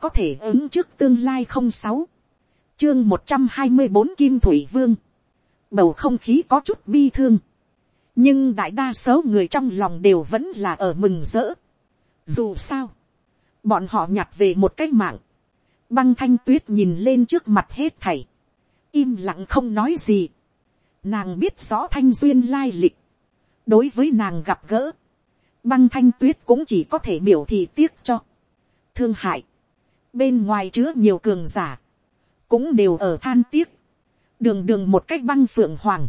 có thể ứng trước tương lai không sáu, chương một trăm hai mươi bốn kim thủy vương, bầu không khí có chút bi thương, nhưng đại đa số người trong lòng đều vẫn là ở mừng rỡ. Dù sao, bọn họ nhặt về một cái mạng, băng thanh tuyết nhìn lên trước mặt hết thảy, im lặng không nói gì, nàng biết rõ thanh duyên lai lịch, đối với nàng gặp gỡ, băng thanh tuyết cũng chỉ có thể biểu thị tiếc cho, thương hại, bên ngoài chứa nhiều cường giả, cũng đều ở than tiếc, đường đường một cách băng phượng hoàng,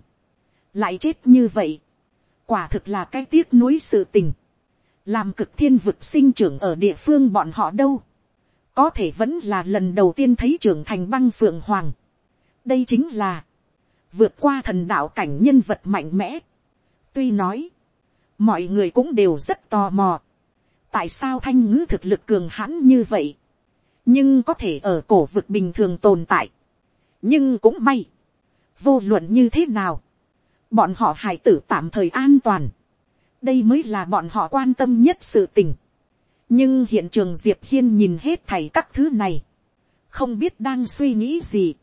lại chết như vậy, quả thực là cái tiếc nuối sự tình, làm cực thiên vực sinh trưởng ở địa phương bọn họ đâu, có thể vẫn là lần đầu tiên thấy trưởng thành băng phượng hoàng, đây chính là, vượt qua thần đạo cảnh nhân vật mạnh mẽ. tuy nói, mọi người cũng đều rất tò mò, tại sao thanh ngữ thực lực cường hãn như vậy, nhưng có thể ở cổ vực bình thường tồn tại, nhưng cũng may, vô luận như thế nào, bọn họ hài tử tạm thời an toàn, đây mới là bọn họ quan tâm nhất sự tình. nhưng hiện trường diệp hiên nhìn hết thảy các thứ này, không biết đang suy nghĩ gì.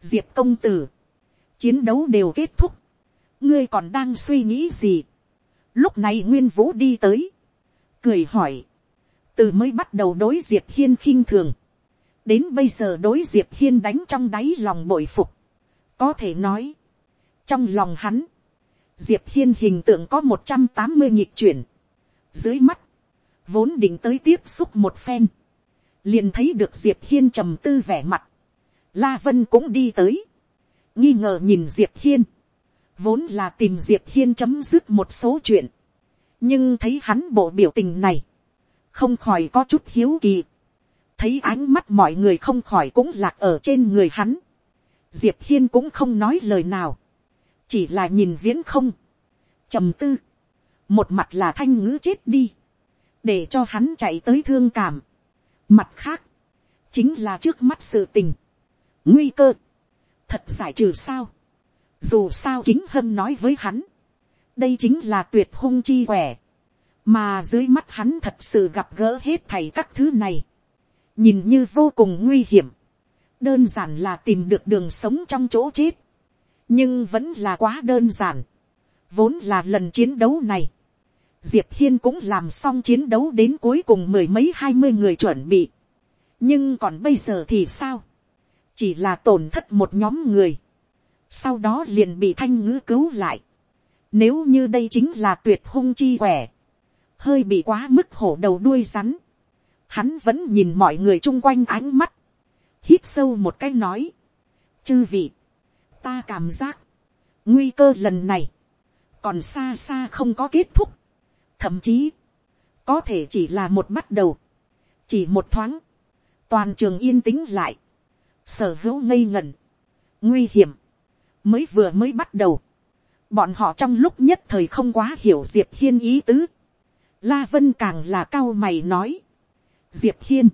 diệp công tử, chiến đấu đều kết thúc, ngươi còn đang suy nghĩ gì. lúc này nguyên vũ đi tới, cười hỏi, từ mới bắt đầu đối diệp hiên khinh thường, đến bây giờ đối diệp hiên đánh trong đáy lòng bội phục, có thể nói, trong lòng hắn, diệp hiên hình tượng có một trăm tám mươi nhịp chuyển, dưới mắt, vốn định tới tiếp xúc một phen, liền thấy được diệp hiên trầm tư vẻ mặt, la vân cũng đi tới, nghi ngờ nhìn diệp hiên, vốn là tìm diệp hiên chấm dứt một số chuyện, nhưng thấy hắn bộ biểu tình này, không khỏi có chút hiếu kỳ, thấy ánh mắt mọi người không khỏi cũng lạc ở trên người hắn, diệp hiên cũng không nói lời nào, chỉ là nhìn viễn không, trầm tư, một mặt là thanh ngữ chết đi, để cho hắn chạy tới thương cảm, mặt khác, chính là trước mắt sự tình, nguy cơ, thật giải trừ sao, dù sao kính hâm nói với hắn, đây chính là tuyệt hung chi quẻ, mà dưới mắt hắn thật sự gặp gỡ hết thầy các thứ này, nhìn như vô cùng nguy hiểm, đơn giản là tìm được đường sống trong chỗ chết, nhưng vẫn là quá đơn giản. Vốn là lần chiến đấu này, diệp hiên cũng làm xong chiến đấu đến cuối cùng mười mấy hai mươi người chuẩn bị. nhưng còn bây giờ thì sao, chỉ là tổn thất một nhóm người, sau đó liền bị thanh ngữ cứu lại. Nếu như đây chính là tuyệt hung chi quẻ, hơi bị quá mức hổ đầu đuôi rắn, hắn vẫn nhìn mọi người chung quanh ánh mắt, hít sâu một cái nói, chư vị, ta cảm giác, nguy cơ lần này, còn xa xa không có kết thúc, thậm chí, có thể chỉ là một bắt đầu, chỉ một thoáng, toàn trường yên tĩnh lại, sở hữu ngây ngẩn, nguy hiểm, mới vừa mới bắt đầu, bọn họ trong lúc nhất thời không quá hiểu diệp hiên ý tứ, la vân càng là cao mày nói, diệp hiên,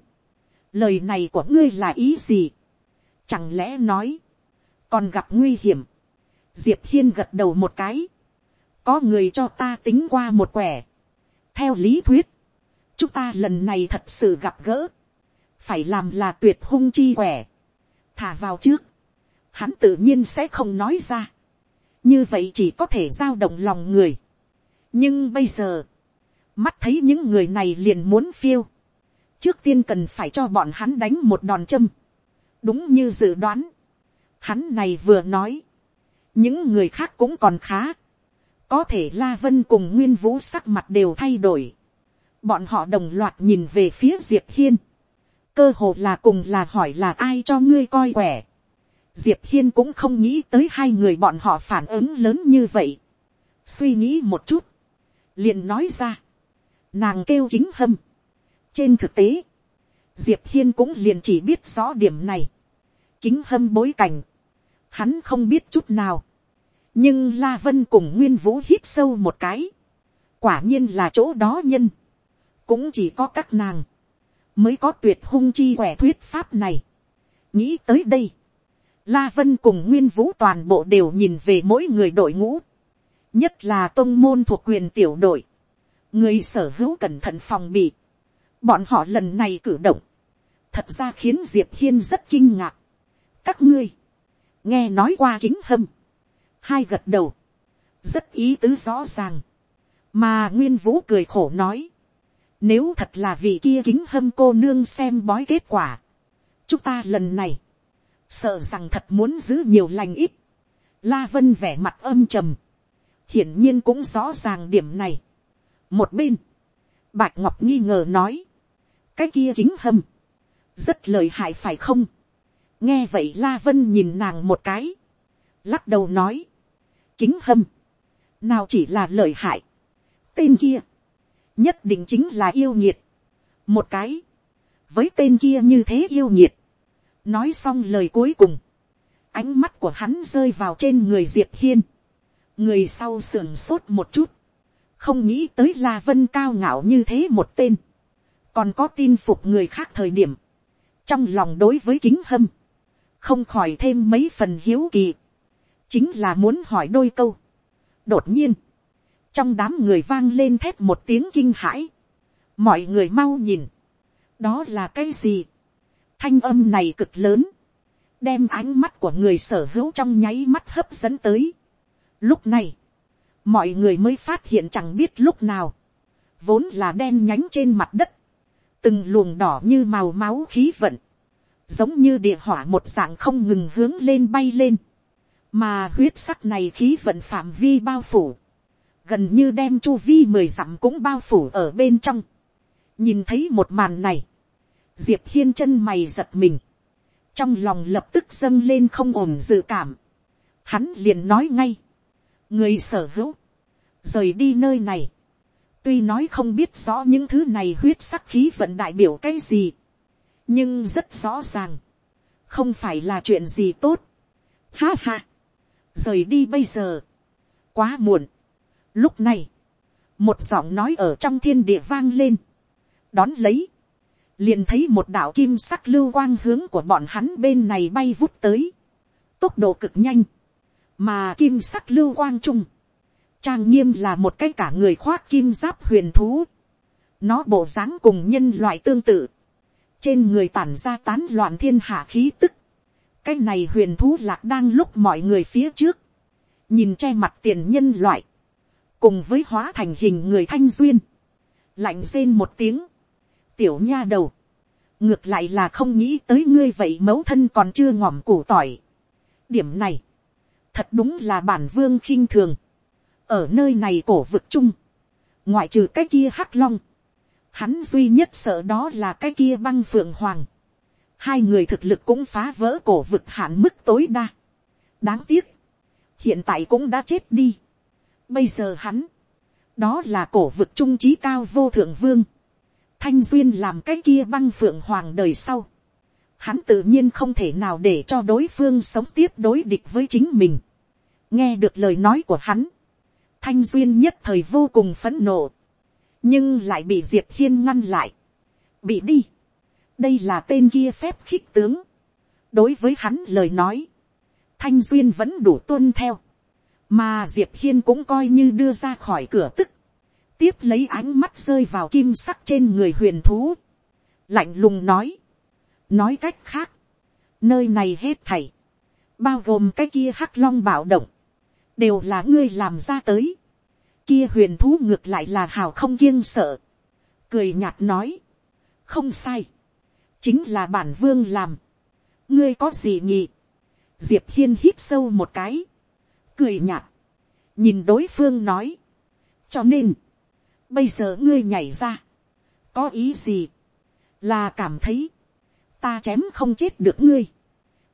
lời này của ngươi là ý gì, chẳng lẽ nói, còn gặp nguy hiểm, diệp hiên gật đầu một cái, có người cho ta tính qua một quẻ, theo lý thuyết, chúng ta lần này thật sự gặp gỡ, phải làm là tuyệt hung chi quẻ, thả vào trước, hắn tự nhiên sẽ không nói ra, như vậy chỉ có thể giao động lòng người. nhưng bây giờ, mắt thấy những người này liền muốn phiêu, trước tiên cần phải cho bọn hắn đánh một đòn châm, đúng như dự đoán, hắn này vừa nói, những người khác cũng còn khá, có thể la vân cùng nguyên vũ sắc mặt đều thay đổi, bọn họ đồng loạt nhìn về phía diệp hiên, cơ hồ là cùng là hỏi là ai cho ngươi coi quẻ, diệp hiên cũng không nghĩ tới hai người bọn họ phản ứng lớn như vậy, suy nghĩ một chút, liền nói ra, nàng kêu kính hâm, trên thực tế, diệp hiên cũng liền chỉ biết rõ điểm này, kính hâm bối cảnh, hắn không biết chút nào, nhưng la vân cùng nguyên vũ hít sâu một cái, quả nhiên là chỗ đó nhân, cũng chỉ có các nàng, mới có tuyệt hung chi quẻ thuyết pháp này. nghĩ tới đây, la vân cùng nguyên vũ toàn bộ đều nhìn về mỗi người đội ngũ, nhất là tôn môn thuộc quyền tiểu đội, người sở hữu cẩn thận phòng bị, bọn họ lần này cử động, thật ra khiến diệp hiên rất kinh ngạc. các ngươi, nghe nói qua kính hâm, hai gật đầu, rất ý tứ rõ ràng, mà nguyên vũ cười khổ nói, nếu thật là vị kia kính hâm cô nương xem bói kết quả, chúng ta lần này, sợ rằng thật muốn giữ nhiều lành ít, la vân vẻ mặt âm trầm, hiển nhiên cũng rõ ràng điểm này một bên, bạch ngọc nghi ngờ nói, cái kia kính hâm, rất lời hại phải không, nghe vậy la vân nhìn nàng một cái, lắc đầu nói, kính hâm, nào chỉ là lời hại, tên kia, nhất định chính là yêu nhiệt, một cái, với tên kia như thế yêu nhiệt, nói xong lời cuối cùng, ánh mắt của hắn rơi vào trên người diệp hiên, người sau sườn sốt một chút, không nghĩ tới la vân cao ngạo như thế một tên, còn có tin phục người khác thời điểm, trong lòng đối với kính hâm, không khỏi thêm mấy phần hiếu kỳ, chính là muốn hỏi đôi câu. đột nhiên, trong đám người vang lên thét một tiếng kinh hãi, mọi người mau nhìn, đó là cái gì, thanh âm này cực lớn, đem ánh mắt của người sở hữu trong nháy mắt hấp dẫn tới. Lúc này, mọi người mới phát hiện chẳng biết lúc nào, vốn là đen nhánh trên mặt đất, từng luồng đỏ như màu máu khí vận, giống như địa hỏa một dạng không ngừng hướng lên bay lên, mà huyết sắc này khí vận phạm vi bao phủ, gần như đem chu vi mười dặm cũng bao phủ ở bên trong. nhìn thấy một màn này, diệp hiên chân mày giật mình, trong lòng lập tức dâng lên không ổn dự cảm, hắn liền nói ngay, người sở hữu, rời đi nơi này, tuy nói không biết rõ những thứ này huyết sắc khí vận đại biểu cái gì, nhưng rất rõ ràng, không phải là chuyện gì tốt. Ha ha, rời đi bây giờ, quá muộn. Lúc này, một giọng nói ở trong thiên địa vang lên, đón lấy, liền thấy một đạo kim sắc lưu quang hướng của bọn hắn bên này bay vút tới, tốc độ cực nhanh, mà kim sắc lưu quang trung, trang nghiêm là một cái cả người khoác kim giáp huyền thú, nó bộ dáng cùng nhân loại tương tự, trên người tản ra tán loạn thiên hạ khí tức, cái này huyền thú lạc đang lúc mọi người phía trước, nhìn che mặt tiền nhân loại, cùng với hóa thành hình người thanh duyên, lạnh rên một tiếng, tiểu nha đầu, ngược lại là không nghĩ tới ngươi vậy mẫu thân còn chưa ngòm củ tỏi. điểm này, thật đúng là bản vương khinh thường, ở nơi này cổ vực chung, ngoại trừ cái kia hắc long, hắn duy nhất sợ đó là cái kia băng phượng hoàng, hai người thực lực cũng phá vỡ cổ vực hạn mức tối đa. đáng tiếc, hiện tại cũng đã chết đi. bây giờ hắn, đó là cổ vực trung trí cao vô thượng vương, thanh duyên làm cái kia băng phượng hoàng đời sau. hắn tự nhiên không thể nào để cho đối phương sống tiếp đối địch với chính mình. nghe được lời nói của hắn, thanh duyên nhất thời vô cùng phấn nộ, nhưng lại bị diệp hiên ngăn lại, bị đi. Đây là tên kia phép khích tướng. đối với hắn lời nói, thanh duyên vẫn đủ tuân theo, mà diệp hiên cũng coi như đưa ra khỏi cửa tức, tiếp lấy ánh mắt rơi vào kim sắc trên người huyền thú, lạnh lùng nói, nói cách khác, nơi này hết thảy, bao gồm cái kia hắc long bạo động, đều là ngươi làm ra tới, kia huyền thú ngược lại là hào không kiêng sợ, cười nhạt nói, không sai, chính là bản vương làm, ngươi có gì nhỉ, diệp hiên hít sâu một cái, cười nhạt, nhìn đối phương nói, cho nên, bây giờ ngươi nhảy ra, có ý gì, là cảm thấy, ta chém không chết được ngươi,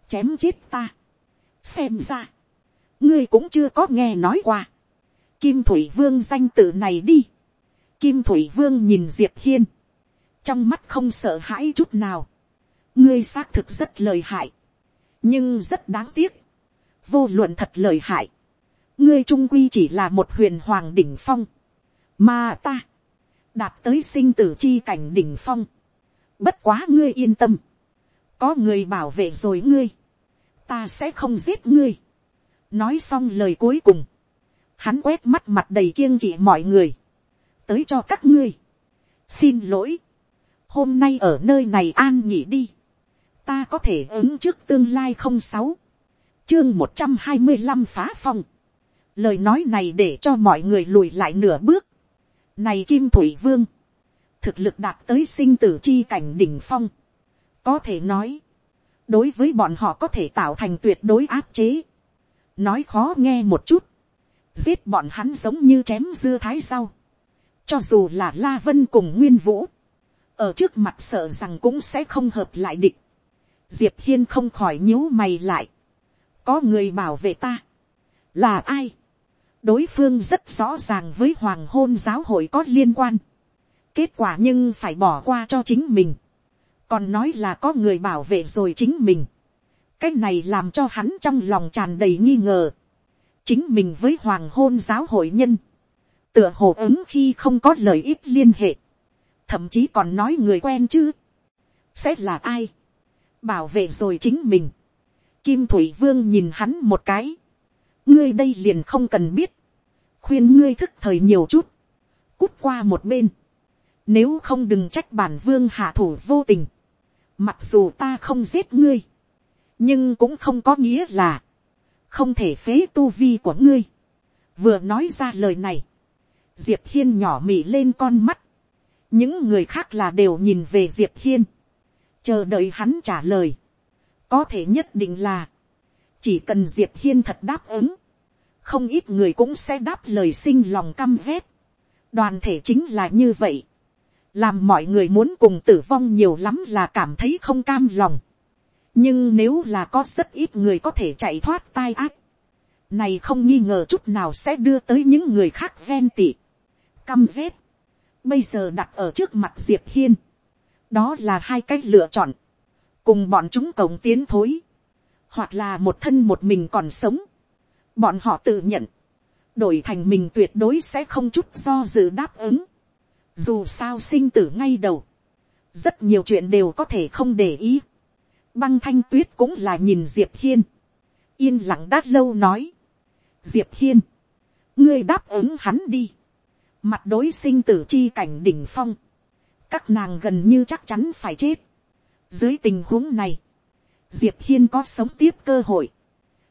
chém chết ta, xem ra, ngươi cũng chưa có nghe nói qua, kim thủy vương danh tự này đi, kim thủy vương nhìn diệp hiên, trong mắt không sợ hãi chút nào, ngươi xác thực rất lời hại, nhưng rất đáng tiếc, vô luận thật lời hại, ngươi trung quy chỉ là một huyền hoàng đỉnh phong, mà ta, đạt tới sinh tử chi cảnh đỉnh phong, bất quá ngươi yên tâm, có người bảo vệ rồi ngươi, ta sẽ không giết ngươi, nói xong lời cuối cùng, hắn quét mắt mặt đầy kiêng kỵ mọi người, tới cho các ngươi, xin lỗi, hôm nay ở nơi này an nhỉ đi, ta có thể ứng trước tương lai không sáu, chương một trăm hai mươi năm phá phong, lời nói này để cho mọi người lùi lại nửa bước, này kim thủy vương, thực lực đạt tới sinh tử chi cảnh đỉnh phong, có thể nói, đối với bọn họ có thể tạo thành tuyệt đối áp chế, nói khó nghe một chút, giết bọn hắn giống như chém dưa thái sau. cho dù là la vân cùng nguyên vũ, ở trước mặt sợ rằng cũng sẽ không hợp lại địch, diệp hiên không khỏi nhíu mày lại, có người bảo vệ ta, là ai, đối phương rất rõ ràng với hoàng hôn giáo hội có liên quan, kết quả nhưng phải bỏ qua cho chính mình, còn nói là có người bảo vệ rồi chính mình, cái này làm cho hắn trong lòng tràn đầy nghi ngờ, chính mình với hoàng hôn giáo hội nhân, tựa hồ ứng khi không có lợi ích liên hệ, thậm chí còn nói người quen chứ, sẽ là ai, bảo vệ rồi chính mình, kim thủy vương nhìn hắn một cái, ngươi đây liền không cần biết, khuyên ngươi thức thời nhiều chút, cút qua một bên, nếu không đừng trách bản vương hạ thủ vô tình, mặc dù ta không giết ngươi, nhưng cũng không có nghĩa là, không thể phế tu vi của ngươi. vừa nói ra lời này, diệp hiên nhỏ mị lên con mắt, những người khác là đều nhìn về diệp hiên, chờ đợi hắn trả lời, có thể nhất định là, chỉ cần diệp hiên thật đáp ứng, không ít người cũng sẽ đáp lời sinh lòng căm ghét, đoàn thể chính là như vậy, làm mọi người muốn cùng tử vong nhiều lắm là cảm thấy không cam lòng, nhưng nếu là có rất ít người có thể chạy thoát tai ác, này không nghi ngờ chút nào sẽ đưa tới những người khác ven tị, căm ghét, bây giờ đặt ở trước mặt diệp hiên, đó là hai cách lựa chọn, cùng bọn chúng cổng tiến thối, hoặc là một thân một mình còn sống, bọn họ tự nhận, đổi thành mình tuyệt đối sẽ không chút do dự đáp ứng, dù sao sinh tử ngay đầu, rất nhiều chuyện đều có thể không để ý, băng thanh tuyết cũng là nhìn diệp hiên, yên lặng đát lâu nói, diệp hiên, ngươi đáp ứng hắn đi, mặt đối sinh tử chi cảnh đỉnh phong, các nàng gần như chắc chắn phải chết. dưới tình huống này, diệp hiên có sống tiếp cơ hội,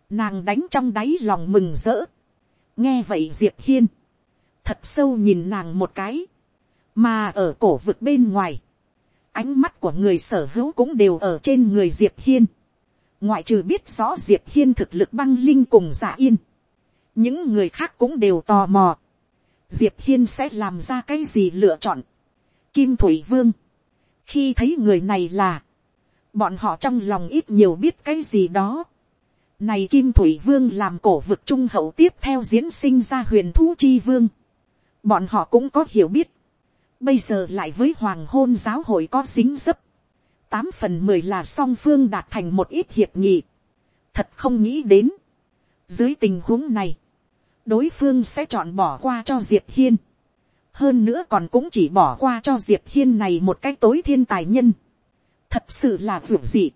nàng đánh trong đáy lòng mừng rỡ, nghe vậy diệp hiên, thật sâu nhìn nàng một cái, mà ở cổ vực bên ngoài, ánh mắt của người sở hữu cũng đều ở trên người diệp hiên, ngoại trừ biết rõ diệp hiên thực lực băng linh cùng giả yên, những người khác cũng đều tò mò, diệp hiên sẽ làm ra cái gì lựa chọn. kim thủy vương, khi thấy người này là, bọn họ trong lòng ít nhiều biết cái gì đó. này kim thủy vương làm cổ vực trung hậu tiếp theo diễn sinh ra huyền thú chi vương. bọn họ cũng có hiểu biết bây giờ lại với hoàng hôn giáo hội có dính dấp. tám phần mười là song phương đạt thành một ít hiệp nghị. thật không nghĩ đến. dưới tình huống này, đối phương sẽ chọn bỏ qua cho diệp hiên. hơn nữa còn cũng chỉ bỏ qua cho diệp hiên này một cái tối thiên tài nhân. thật sự là vượt dị.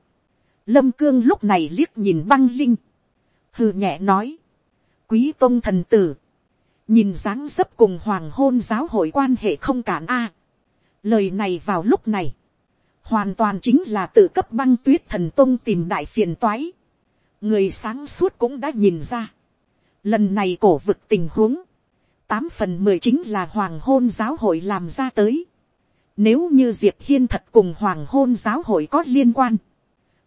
lâm cương lúc này liếc nhìn băng linh. hừ nhẹ nói. quý tôn thần tử nhìn dáng dấp cùng hoàng hôn giáo hội quan hệ không cản a. lời này vào lúc này. hoàn toàn chính là tự cấp băng tuyết thần tôn tìm đại phiền toái. người sáng suốt cũng đã nhìn ra Lần này cổ vực tình huống. Tám phần mười chính là hoàng hôn giáo hội làm ra tới. Nếu như Diệp Hiên thật cùng hoàng hôn giáo hội có liên quan.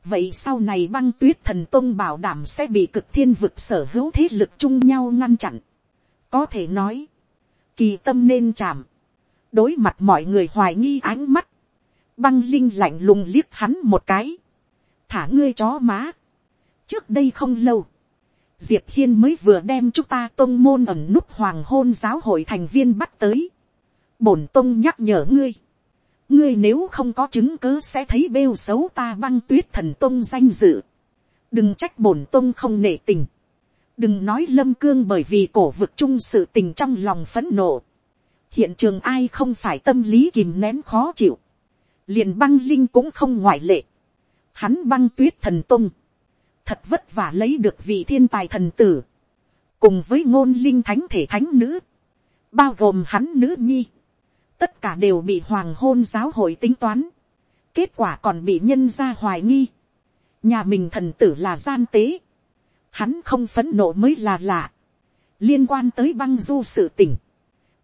Vậy sau này băng tuyết thần tôn bảo đảm sẽ bị cực thiên vực sở hữu thế lực chung nhau ngăn chặn. Có thể nói. Kỳ tâm nên chạm. Đối mặt mọi người hoài nghi ánh mắt. Băng linh lạnh lùng liếc hắn một cái. Thả ngươi chó má. Trước đây không lâu, diệp hiên mới vừa đem chúng ta tôn môn ẩn núp hoàng hôn giáo hội thành viên bắt tới. bổn tôn nhắc nhở ngươi. ngươi nếu không có chứng cứ sẽ thấy bêu xấu ta băng tuyết thần tôn danh dự. đừng trách bổn tôn không nể tình đừng nói lâm cương bởi vì cổ vực chung sự tình trong lòng phẫn nộ. hiện trường ai không phải tâm lý kìm nén khó chịu. liền băng linh cũng không ngoại lệ. hắn băng tuyết thần tôn thật vất vả lấy được vị thiên tài thần tử, cùng với ngôn linh thánh thể thánh nữ, bao gồm hắn nữ nhi, tất cả đều bị hoàng hôn giáo hội tính toán, kết quả còn bị nhân ra hoài nghi, nhà mình thần tử là gian tế, hắn không phấn nộ mới là lạ, liên quan tới băng du sự tình,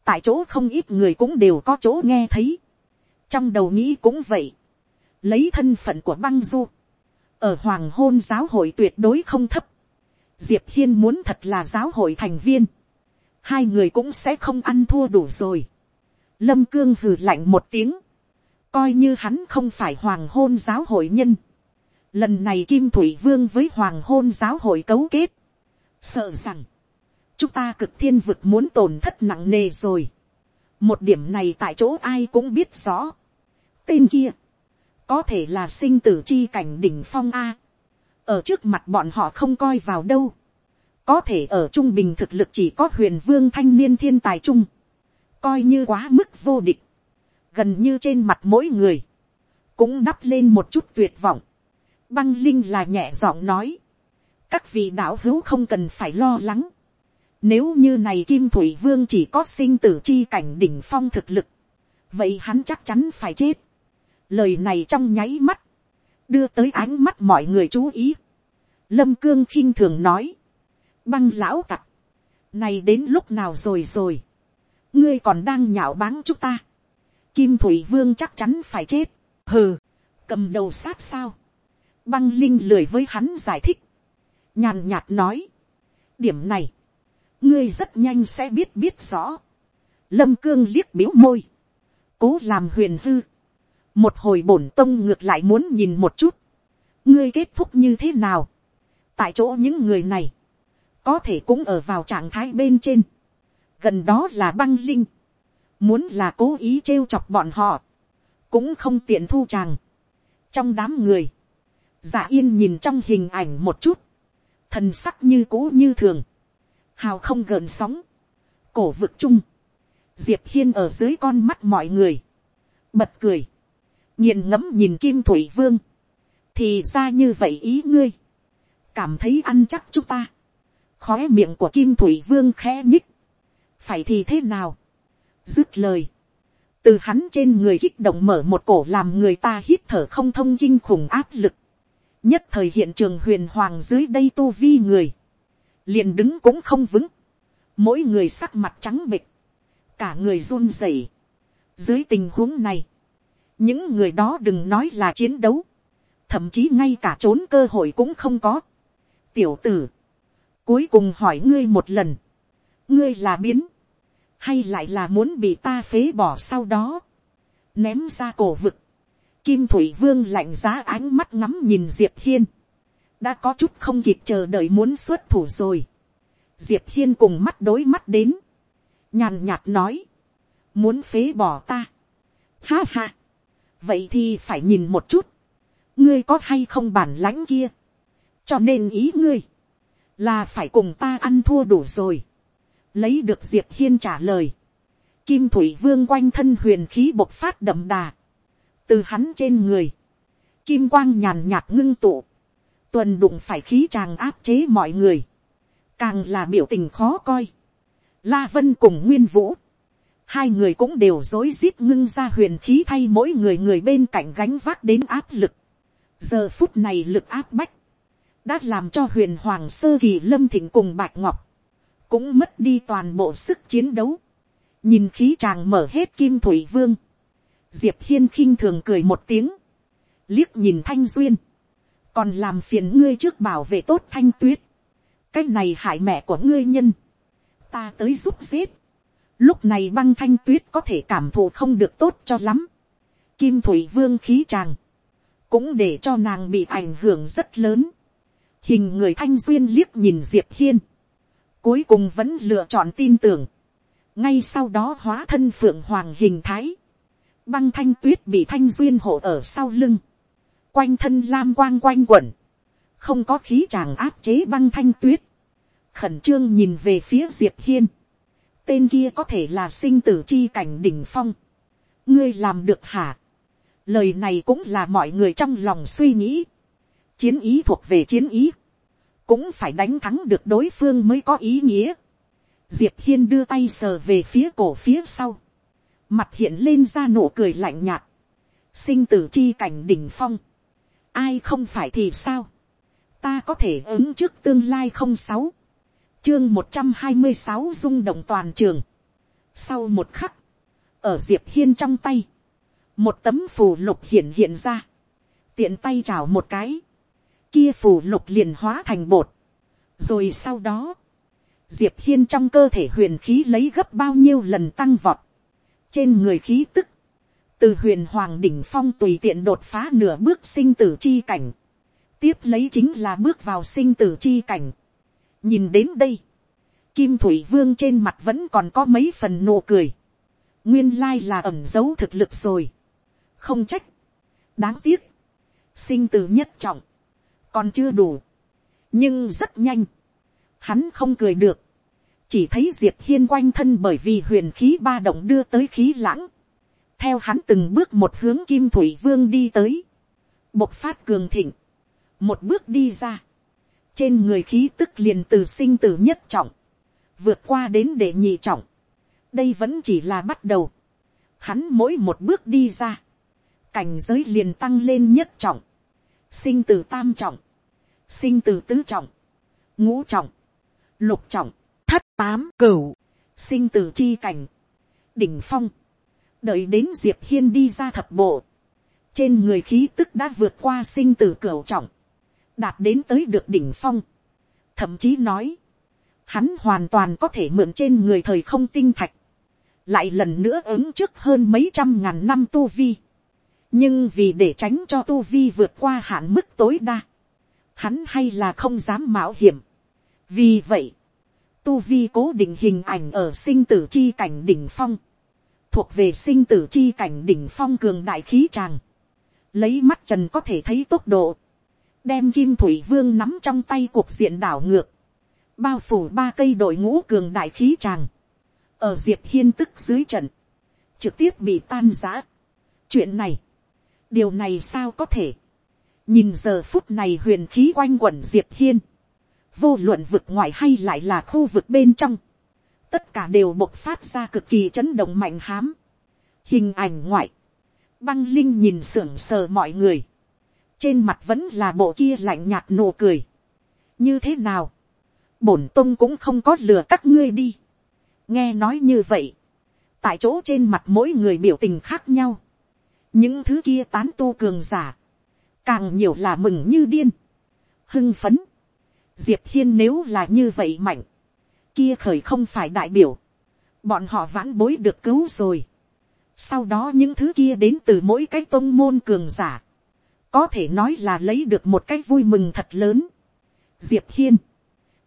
tại chỗ không ít người cũng đều có chỗ nghe thấy, trong đầu nghĩ cũng vậy, lấy thân phận của băng du, ở hoàng hôn giáo hội tuyệt đối không thấp, diệp hiên muốn thật là giáo hội thành viên, hai người cũng sẽ không ăn thua đủ rồi. lâm cương hừ lạnh một tiếng, coi như hắn không phải hoàng hôn giáo hội nhân, lần này kim thủy vương với hoàng hôn giáo hội cấu kết, sợ rằng, chúng ta cực thiên vực muốn tổn thất nặng nề rồi. một điểm này tại chỗ ai cũng biết rõ. tên kia, có thể là sinh tử chi cảnh đỉnh phong a. ở trước mặt bọn họ không coi vào đâu. có thể ở trung bình thực lực chỉ có huyền vương thanh niên thiên tài trung. coi như quá mức vô địch. gần như trên mặt mỗi người. cũng đắp lên một chút tuyệt vọng băng linh là nhẹ giọng nói. các vị đạo hữu không cần phải lo lắng. Nếu như này Kim Thủy Vương chỉ có sinh tử chi cảnh đỉnh phong thực lực. Vậy hắn chắc chắn phải chết lời này trong nháy mắt, đưa tới ánh mắt mọi người chú ý. lâm cương khinh thường nói, băng lão tặc, này đến lúc nào rồi rồi, ngươi còn đang nhạo báng chúng ta, kim thủy vương chắc chắn phải chết, hừ, cầm đầu sát sao, băng linh lười với hắn giải thích, nhàn nhạt nói, điểm này, ngươi rất nhanh sẽ biết biết rõ, lâm cương liếc biếu môi, cố làm huyền hư, một hồi bổn tông ngược lại muốn nhìn một chút, ngươi kết thúc như thế nào, tại chỗ những người này, có thể cũng ở vào trạng thái bên trên, gần đó là băng linh, muốn là cố ý trêu chọc bọn họ, cũng không tiện thu chàng. trong đám người, dạ yên nhìn trong hình ảnh một chút, thần sắc như cũ như thường, hào không gợn sóng, cổ vực chung, diệp hiên ở dưới con mắt mọi người, bật cười, nghiền ngẫm nhìn kim thủy vương, thì ra như vậy ý ngươi, cảm thấy ăn chắc chúng ta, khóe miệng của kim thủy vương khẽ nhích, phải thì thế nào, dứt lời, từ hắn trên người kích động mở một cổ làm người ta hít thở không thông kinh khủng áp lực, nhất thời hiện trường huyền hoàng dưới đây tu vi người, liền đứng cũng không vững, mỗi người sắc mặt trắng bịch, cả người run rẩy. dưới tình huống này, những người đó đừng nói là chiến đấu, thậm chí ngay cả trốn cơ hội cũng không có. tiểu tử, cuối cùng hỏi ngươi một lần, ngươi là biến, hay lại là muốn bị ta phế bỏ sau đó, ném ra cổ vực, kim thủy vương lạnh giá ánh mắt ngắm nhìn diệp hiên, đã có chút không kịp chờ đợi muốn xuất thủ rồi, diệp hiên cùng mắt đối mắt đến, nhàn nhạt nói, muốn phế bỏ ta, ha ha, vậy thì phải nhìn một chút, ngươi có hay không bản lãnh kia, cho nên ý ngươi, là phải cùng ta ăn thua đủ rồi, lấy được diệp hiên trả lời, kim thủy vương quanh thân huyền khí bộc phát đậm đà, từ hắn trên người, kim quang nhàn nhạt ngưng tụ, tuần đụng phải khí tràng áp chế mọi người, càng là biểu tình khó coi, la vân cùng nguyên vũ, hai người cũng đều rối rít ngưng ra huyền khí thay mỗi người người bên cạnh gánh vác đến áp lực. giờ phút này lực áp bách, đã làm cho huyền hoàng sơ kỳ lâm thịnh cùng bạch ngọc, cũng mất đi toàn bộ sức chiến đấu. nhìn khí tràng mở hết kim thủy vương, diệp hiên khinh thường cười một tiếng, liếc nhìn thanh duyên, còn làm phiền ngươi trước bảo vệ tốt thanh tuyết, cái này hại mẹ của ngươi nhân, ta tới giúp giết, Lúc này băng thanh tuyết có thể cảm thụ không được tốt cho lắm. Kim thủy vương khí tràng. Cũng để cho nàng bị ảnh hưởng rất lớn. Hình người thanh duyên liếc nhìn Diệp Hiên. Cuối cùng vẫn lựa chọn tin tưởng. Ngay sau đó hóa thân phượng hoàng hình thái. Băng thanh tuyết bị thanh duyên hộ ở sau lưng. Quanh thân lam quang quanh quẩn. Không có khí chàng áp chế băng thanh tuyết. Khẩn trương nhìn về phía Diệp Hiên tên kia có thể là sinh tử chi cảnh đỉnh phong. ngươi làm được hả. lời này cũng là mọi người trong lòng suy nghĩ. chiến ý thuộc về chiến ý. cũng phải đánh thắng được đối phương mới có ý nghĩa. diệp hiên đưa tay sờ về phía cổ phía sau mặt hiện lên ra nụ cười lạnh nhạt, sinh tử chi cảnh đỉnh phong, ai không phải thì sao, ta có thể ứng trước tương lai không sáu, chương một trăm hai mươi sáu rung động toàn trường, sau một khắc, ở diệp hiên trong tay, một tấm phù lục hiện hiện ra, tiện tay chào một cái, kia phù lục liền hóa thành bột, rồi sau đó, diệp hiên trong cơ thể huyền khí lấy gấp bao nhiêu lần tăng vọt, trên người khí tức, từ huyền hoàng đỉnh phong tùy tiện đột phá nửa bước sinh tử chi cảnh, tiếp lấy chính là bước vào sinh tử chi cảnh. nhìn đến đây, kim thủy vương trên mặt vẫn còn có mấy phần nụ cười, nguyên lai là ẩm dấu thực lực rồi, không trách, đáng tiếc, sinh tử nhất trọng, còn chưa đủ, nhưng rất nhanh, hắn không cười được, chỉ thấy diệp hiên quanh thân bởi vì huyền khí ba động đưa tới khí lãng, theo hắn từng bước một hướng kim thủy vương đi tới, bộc phát cường thịnh, một bước đi ra, trên người khí tức liền từ sinh từ nhất trọng, vượt qua đến để nhị trọng, đây vẫn chỉ là bắt đầu, hắn mỗi một bước đi ra, cảnh giới liền tăng lên nhất trọng, sinh từ tam trọng, sinh từ tứ trọng, ngũ trọng, lục trọng, tám cửu, sinh tử chi cảnh, đỉnh phong, đợi đến diệp hiên đi ra thập bộ, trên người khí tức đã vượt qua sinh tử cửu trọng, đạt đến tới được đỉnh phong, thậm chí nói, hắn hoàn toàn có thể mượn trên người thời không tinh thạch, lại lần nữa ứng trước hơn mấy trăm ngàn năm tu vi, nhưng vì để tránh cho tu vi vượt qua hạn mức tối đa, hắn hay là không dám mạo hiểm. vì vậy, tu vi cố định hình ảnh ở sinh tử chi cảnh đỉnh phong, thuộc về sinh tử chi cảnh đỉnh phong cường đại khí tràng, lấy mắt trần có thể thấy tốc độ, đem kim thủy vương nắm trong tay cuộc diện đảo ngược, bao phủ ba cây đội ngũ cường đại khí tràng, ở diệp hiên tức dưới trận, trực tiếp bị tan giã. chuyện này, điều này sao có thể, nhìn giờ phút này huyền khí quanh quẩn diệp hiên, vô luận vực ngoại hay lại là khu vực bên trong, tất cả đều bộc phát ra cực kỳ chấn động mạnh hám. hình ảnh ngoại, băng linh nhìn sưởng sờ mọi người, trên mặt vẫn là bộ kia lạnh nhạt nụ cười. như thế nào, bổn tung cũng không có lừa các ngươi đi. nghe nói như vậy, tại chỗ trên mặt mỗi người biểu tình khác nhau, những thứ kia tán tu cường giả, càng nhiều là mừng như điên, hưng phấn, diệp hiên nếu là như vậy mạnh, kia khởi không phải đại biểu, bọn họ vãn bối được cứu rồi. sau đó những thứ kia đến từ mỗi cái tôn môn cường giả, có thể nói là lấy được một cái vui mừng thật lớn. diệp hiên,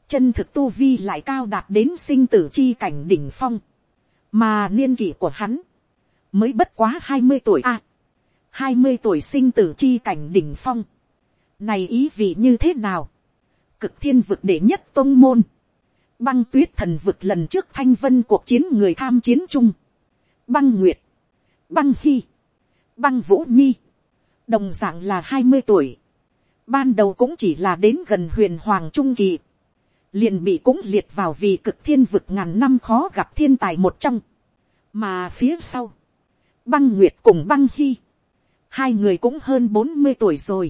chân thực tu vi lại cao đạt đến sinh tử chi cảnh đỉnh phong, mà niên kỷ của hắn, mới bất quá hai mươi tuổi a, hai mươi tuổi sinh tử chi cảnh đỉnh phong, này ý vị như thế nào, cực thiên vực đệ nhất tôn môn, băng tuyết thần vực lần trước thanh vân cuộc chiến người tham chiến chung, băng nguyệt, băng hy, băng vũ nhi, đồng d ạ n g là hai mươi tuổi, ban đầu cũng chỉ là đến gần huyền hoàng trung kỳ, liền bị cũng liệt vào vì cực thiên vực ngàn năm khó gặp thiên tài một trong, mà phía sau, băng nguyệt cùng băng hy, hai người cũng hơn bốn mươi tuổi rồi,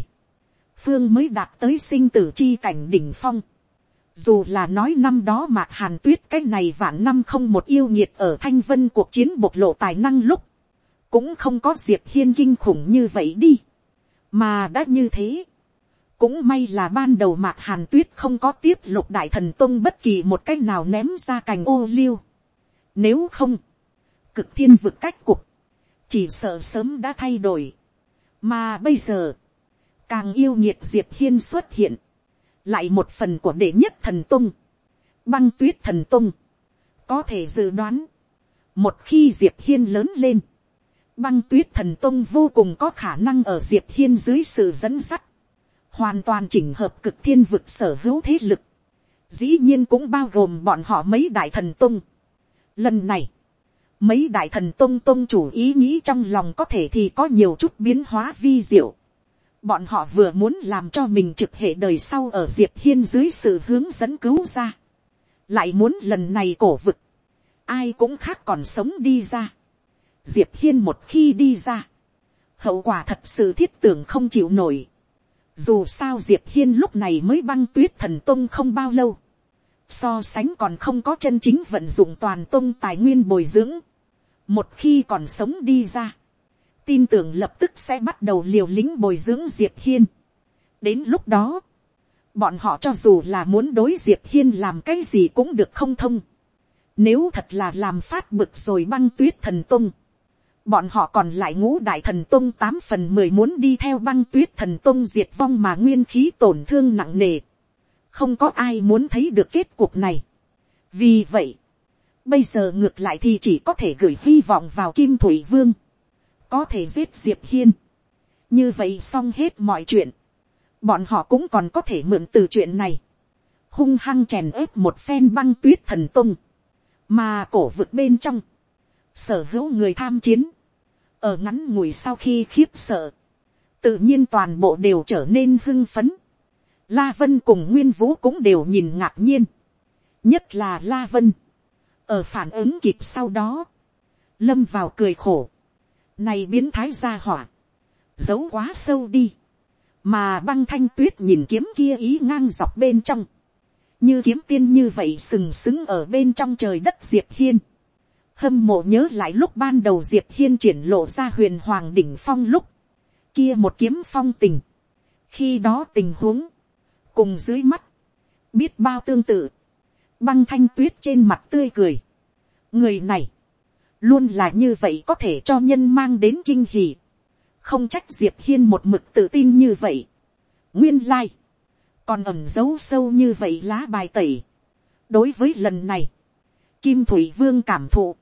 phương mới đạt tới sinh tử chi cảnh đỉnh phong, dù là nói năm đó mạc hàn tuyết cái này vạn năm không một yêu nhiệt ở thanh vân cuộc chiến bộc lộ tài năng lúc, cũng không có diệp hiên kinh khủng như vậy đi. mà đã như thế, cũng may là ban đầu mạc hàn tuyết không có tiếp lục đại thần tông bất kỳ một cái nào ném ra cành ô liu. nếu không, cực thiên vực cách cục, chỉ sợ sớm đã thay đổi. mà bây giờ, càng yêu nhiệt diệp hiên xuất hiện, lại một phần của đệ nhất thần tung, băng tuyết thần tung, có thể dự đoán, một khi diệp hiên lớn lên, băng tuyết thần tung vô cùng có khả năng ở diệp hiên dưới sự dẫn dắt, hoàn toàn chỉnh hợp cực thiên vực sở hữu thế lực, dĩ nhiên cũng bao gồm bọn họ mấy đại thần tung. Lần này, mấy đại thần tung tung chủ ý nghĩ trong lòng có thể thì có nhiều chút biến hóa vi diệu. Bọn họ vừa muốn làm cho mình trực hệ đời sau ở Diệp Hiên dưới sự hướng dẫn cứu ra. Lại muốn lần này cổ vực. Ai cũng khác còn sống đi ra. diệp hiên một khi đi ra, hậu quả thật sự thiết tưởng không chịu nổi. Dù sao diệp hiên lúc này mới băng tuyết thần tông không bao lâu, so sánh còn không có chân chính vận dụng toàn tông tài nguyên bồi dưỡng, một khi còn sống đi ra, tin tưởng lập tức sẽ bắt đầu liều lĩnh bồi dưỡng diệp hiên. đến lúc đó, bọn họ cho dù là muốn đối diệp hiên làm cái gì cũng được không thông. nếu thật là làm phát bực rồi băng tuyết thần tung, bọn họ còn lại ngũ đại thần tung tám phần mười muốn đi theo băng tuyết thần tung diệt vong mà nguyên khí tổn thương nặng nề. không có ai muốn thấy được kết cục này. vì vậy, bây giờ ngược lại thì chỉ có thể gửi hy vọng vào kim thủy vương có thể giết diệp hiên. như vậy xong hết mọi chuyện. bọn họ cũng còn có thể mượn từ chuyện này. hung hăng chèn ớp một phen băng tuyết thần tung. mà cổ vực bên trong. sở hữu người tham chiến. ở ngắn ngủi sau khi khiếp sợ. tự nhiên toàn bộ đều trở nên hưng phấn. La Vân cùng Nguyên Vũ cũng đều nhìn ngạc nhiên. Nhất là La Vân. Ở phản ứng kịp sau đó. Lâm vào cười khổ. Này biến thái ra hỏa. Giấu quá sâu đi. Mà băng thanh tuyết nhìn kiếm kia ý ngang dọc bên trong. Như kiếm tiên như vậy sừng sững ở bên trong trời đất Diệp Hiên. Hâm mộ nhớ lại lúc ban đầu Diệp Hiên triển lộ ra huyền hoàng đỉnh phong lúc. Kia một kiếm phong tình. Khi đó tình huống. Cùng dưới mắt. Biết bao tương tự. Băng thanh tuyết trên mặt tươi cười. Người này luôn là như vậy có thể cho nhân mang đến kinh hỉ. không trách diệp hiên một mực tự tin như vậy. nguyên lai, còn ẩm giấu sâu như vậy lá bài tẩy. đối với lần này, kim thủy vương cảm thụ,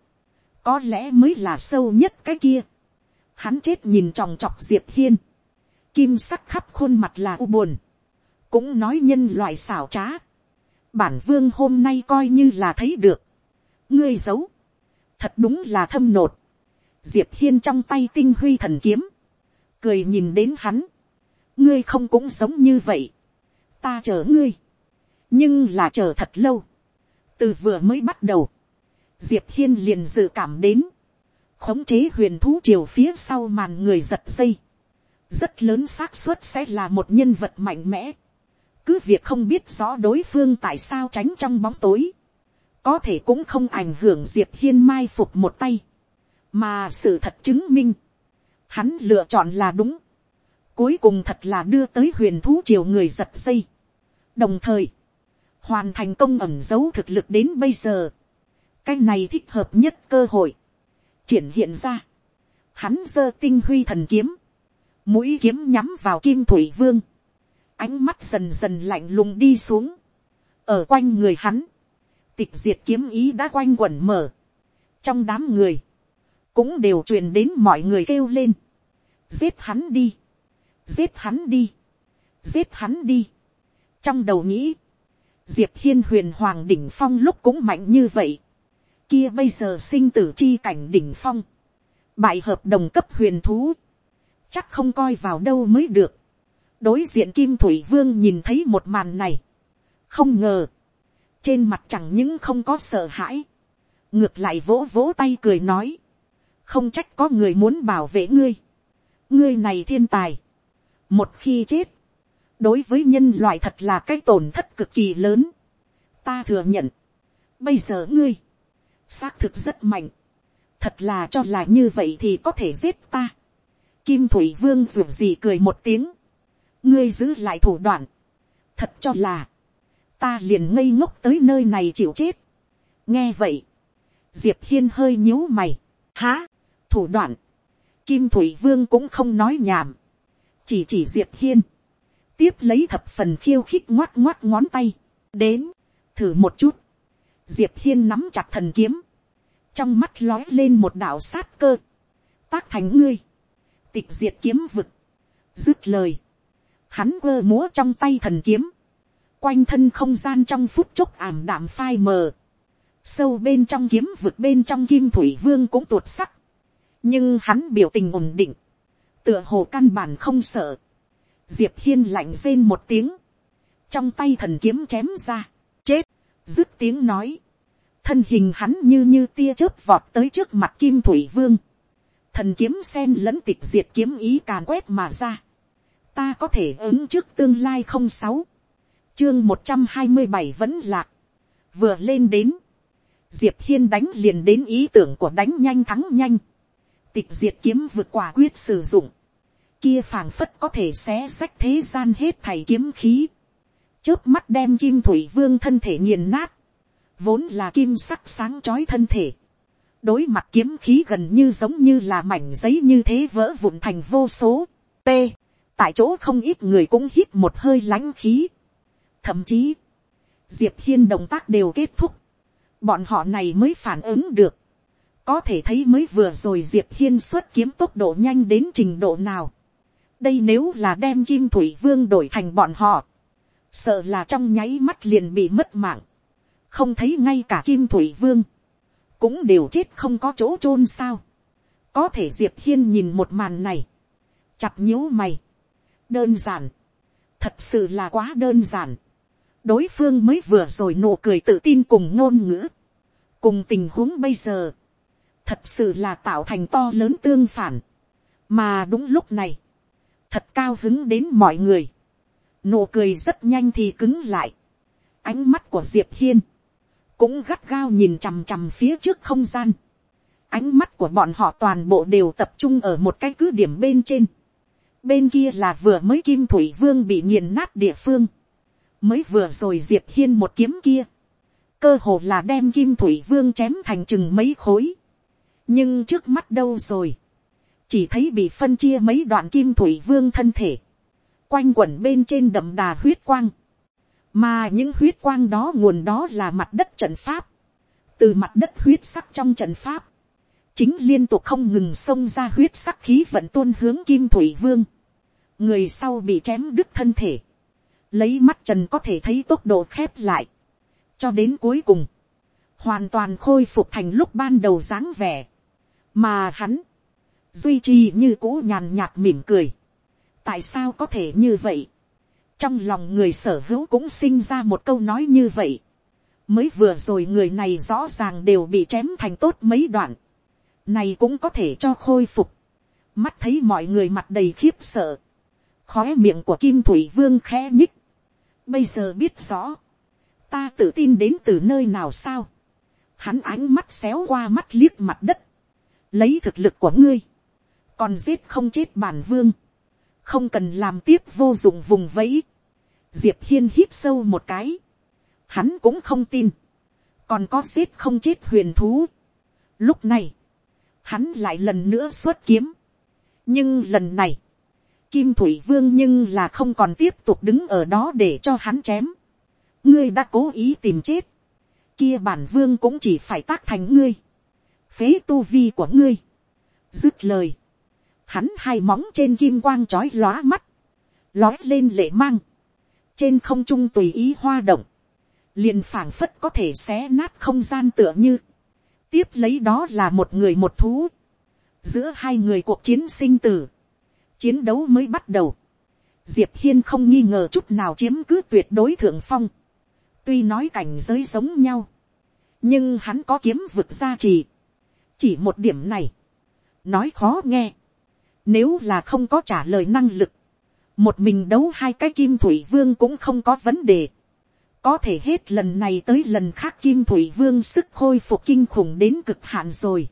có lẽ mới là sâu nhất cái kia. hắn chết nhìn tròng trọc diệp hiên, kim sắc khắp khuôn mặt là u buồn, cũng nói nhân loại xảo trá. bản vương hôm nay coi như là thấy được, ngươi giấu, thật đúng là thâm nột, diệp hiên trong tay tinh huy thần kiếm, cười nhìn đến hắn, ngươi không cũng sống như vậy, ta chờ ngươi, nhưng là chờ thật lâu, từ vừa mới bắt đầu, diệp hiên liền dự cảm đến, khống chế huyền thú triều phía sau màn người giật dây, rất lớn xác suất sẽ là một nhân vật mạnh mẽ, cứ việc không biết rõ đối phương tại sao tránh trong bóng tối, có thể cũng không ảnh hưởng diệp hiên mai phục một tay, mà sự thật chứng minh, hắn lựa chọn là đúng, cuối cùng thật là đưa tới huyền thú triều người giật dây, đồng thời, hoàn thành công ẩm dấu thực lực đến bây giờ, cái này thích hợp nhất cơ hội, triển hiện ra, hắn giơ tinh huy thần kiếm, mũi kiếm nhắm vào kim thủy vương, ánh mắt dần dần lạnh lùng đi xuống, ở quanh người hắn, tịch diệt kiếm ý đã quanh quẩn mở. Trong đám người, cũng đều truyền đến mọi người kêu lên. Giết hắn đi. Giết hắn đi. Giết hắn đi. Trong đầu nghĩ, Diệp Hiên huyền hoàng đỉnh phong lúc cũng mạnh như vậy. Kia bây giờ sinh tử chi cảnh đỉnh phong. Bại hợp đồng cấp huyền thú. Chắc không coi vào đâu mới được. Đối diện Kim Thủy Vương nhìn thấy một màn này. Không ngờ trên mặt chẳng những không có sợ hãi, ngược lại vỗ vỗ tay cười nói, không trách có người muốn bảo vệ ngươi, ngươi này thiên tài, một khi chết, đối với nhân loại thật là cái tổn thất cực kỳ lớn, ta thừa nhận, bây giờ ngươi, xác thực rất mạnh, thật là cho là như vậy thì có thể giết ta, kim thủy vương dù gì cười một tiếng, ngươi giữ lại thủ đoạn, thật cho là, ta liền ngây ngốc tới nơi này chịu chết. nghe vậy, diệp hiên hơi nhíu mày, há, thủ đoạn, kim thủy vương cũng không nói nhảm, chỉ chỉ diệp hiên, tiếp lấy thập phần khiêu khích ngoắt ngoắt ngón tay, đến, thử một chút, diệp hiên nắm chặt thần kiếm, trong mắt lói lên một đạo sát cơ, tác thành ngươi, tịch diệt kiếm vực, dứt lời, hắn quơ múa trong tay thần kiếm, quanh thân không gian trong phút chốc ảm đạm phai mờ, sâu bên trong kiếm vực bên trong kim thủy vương cũng tuột sắc, nhưng hắn biểu tình ổn định, tựa hồ căn bản không sợ, diệp hiên lạnh rên một tiếng, trong tay thần kiếm chém ra, chết, dứt tiếng nói, thân hình hắn như như tia chớp vọt tới trước mặt kim thủy vương, thần kiếm sen lẫn tịch diệt kiếm ý càn quét mà ra, ta có thể ứng trước tương lai không sáu, chương một trăm hai mươi bảy vẫn lạc, vừa lên đến, diệp hiên đánh liền đến ý tưởng của đánh nhanh thắng nhanh, tịch diệt kiếm vượt quả quyết sử dụng, kia phảng phất có thể xé sách thế gian hết thầy kiếm khí, trước mắt đem kim thủy vương thân thể nghiền nát, vốn là kim sắc sáng chói thân thể, đối mặt kiếm khí gần như giống như là mảnh giấy như thế vỡ vụn thành vô số, t, tại chỗ không ít người cũng hít một hơi lãnh khí, thậm chí, diệp hiên động tác đều kết thúc, bọn họ này mới phản ứng được, có thể thấy mới vừa rồi diệp hiên xuất kiếm tốc độ nhanh đến trình độ nào, đây nếu là đem kim thủy vương đổi thành bọn họ, sợ là trong nháy mắt liền bị mất mạng, không thấy ngay cả kim thủy vương, cũng đều chết không có chỗ chôn sao. có thể diệp hiên nhìn một màn này, chặt nhíu mày, đơn giản, thật sự là quá đơn giản đối phương mới vừa rồi nụ cười tự tin cùng ngôn ngữ, cùng tình huống bây giờ, thật sự là tạo thành to lớn tương phản, mà đúng lúc này, thật cao hứng đến mọi người, nụ cười rất nhanh thì cứng lại, ánh mắt của diệp hiên, cũng gắt gao nhìn chằm chằm phía trước không gian. Ánh mắt của bọn họ toàn bộ đều tập trung ở một cái cứ điểm bên trên. Bên kia là vừa mới kim thủy vương bị nghiền nát địa phương. Mới vừa rồi diệp hiên một kiếm kia. Cơ hồ là đem kim thủy vương chém thành chừng mấy khối. Nhưng trước mắt đâu rồi. Chỉ thấy bị phân chia mấy đoạn kim thủy vương thân thể. Quanh quẩn bên trên đậm đà huyết quang mà những huyết quang đó nguồn đó là mặt đất trận pháp, từ mặt đất huyết sắc trong trận pháp, chính liên tục không ngừng xông ra huyết sắc khí vận tuôn hướng kim thủy vương, người sau bị chém đứt thân thể, lấy mắt trần có thể thấy tốc độ khép lại, cho đến cuối cùng, hoàn toàn khôi phục thành lúc ban đầu dáng vẻ, mà hắn, duy trì như cũ nhàn nhạt mỉm cười, tại sao có thể như vậy, trong lòng người sở hữu cũng sinh ra một câu nói như vậy. mới vừa rồi người này rõ ràng đều bị chém thành tốt mấy đoạn. này cũng có thể cho khôi phục. mắt thấy mọi người mặt đầy khiếp sợ. khói miệng của kim thủy vương khẽ nhích bây giờ biết rõ. ta tự tin đến từ nơi nào sao. hắn ánh mắt xéo qua mắt liếc mặt đất. lấy thực lực của ngươi. còn giết không chết bản vương không cần làm tiếp vô dụng vùng vẫy. diệp hiên hít sâu một cái. hắn cũng không tin. còn có giết không chết huyền thú. lúc này, hắn lại lần nữa xuất kiếm. nhưng lần này, kim thủy vương nhưng là không còn tiếp tục đứng ở đó để cho hắn chém. ngươi đã cố ý tìm chết. kia bản vương cũng chỉ phải tác thành ngươi. phế tu vi của ngươi. dứt lời hắn hai móng trên kim quang chói lóa mắt, lói lên lệ mang, trên không trung tùy ý hoa động, liền phảng phất có thể xé nát không gian tựa như, tiếp lấy đó là một người một thú, giữa hai người cuộc chiến sinh tử, chiến đấu mới bắt đầu, diệp hiên không nghi ngờ chút nào chiếm cứ tuyệt đối thượng phong, tuy nói cảnh giới giống nhau, nhưng hắn có kiếm vực gia trì, chỉ một điểm này, nói khó nghe, nếu là không có trả lời năng lực. Một mình đấu hai cái kim thủy vương cũng không có vấn đề. Có thể hết lần này tới lần khác kim thủy vương sức khôi phục kinh khủng đến cực hạn rồi.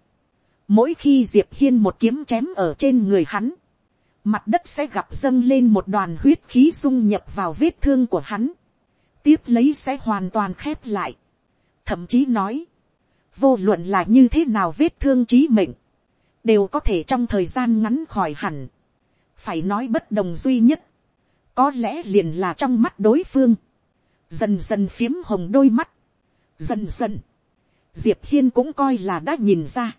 Mỗi khi Diệp Hiên một kiếm chém ở trên người hắn. Mặt đất sẽ gặp dâng lên một đoàn huyết khí dung nhập vào vết thương của hắn. Tiếp lấy sẽ hoàn toàn khép lại. Thậm chí nói. Vô luận là như thế nào vết thương trí mệnh đều có thể trong thời gian ngắn khỏi hẳn. phải nói bất đồng duy nhất, có lẽ liền là trong mắt đối phương, dần dần phiếm hồng đôi mắt, dần dần, diệp hiên cũng coi là đã nhìn ra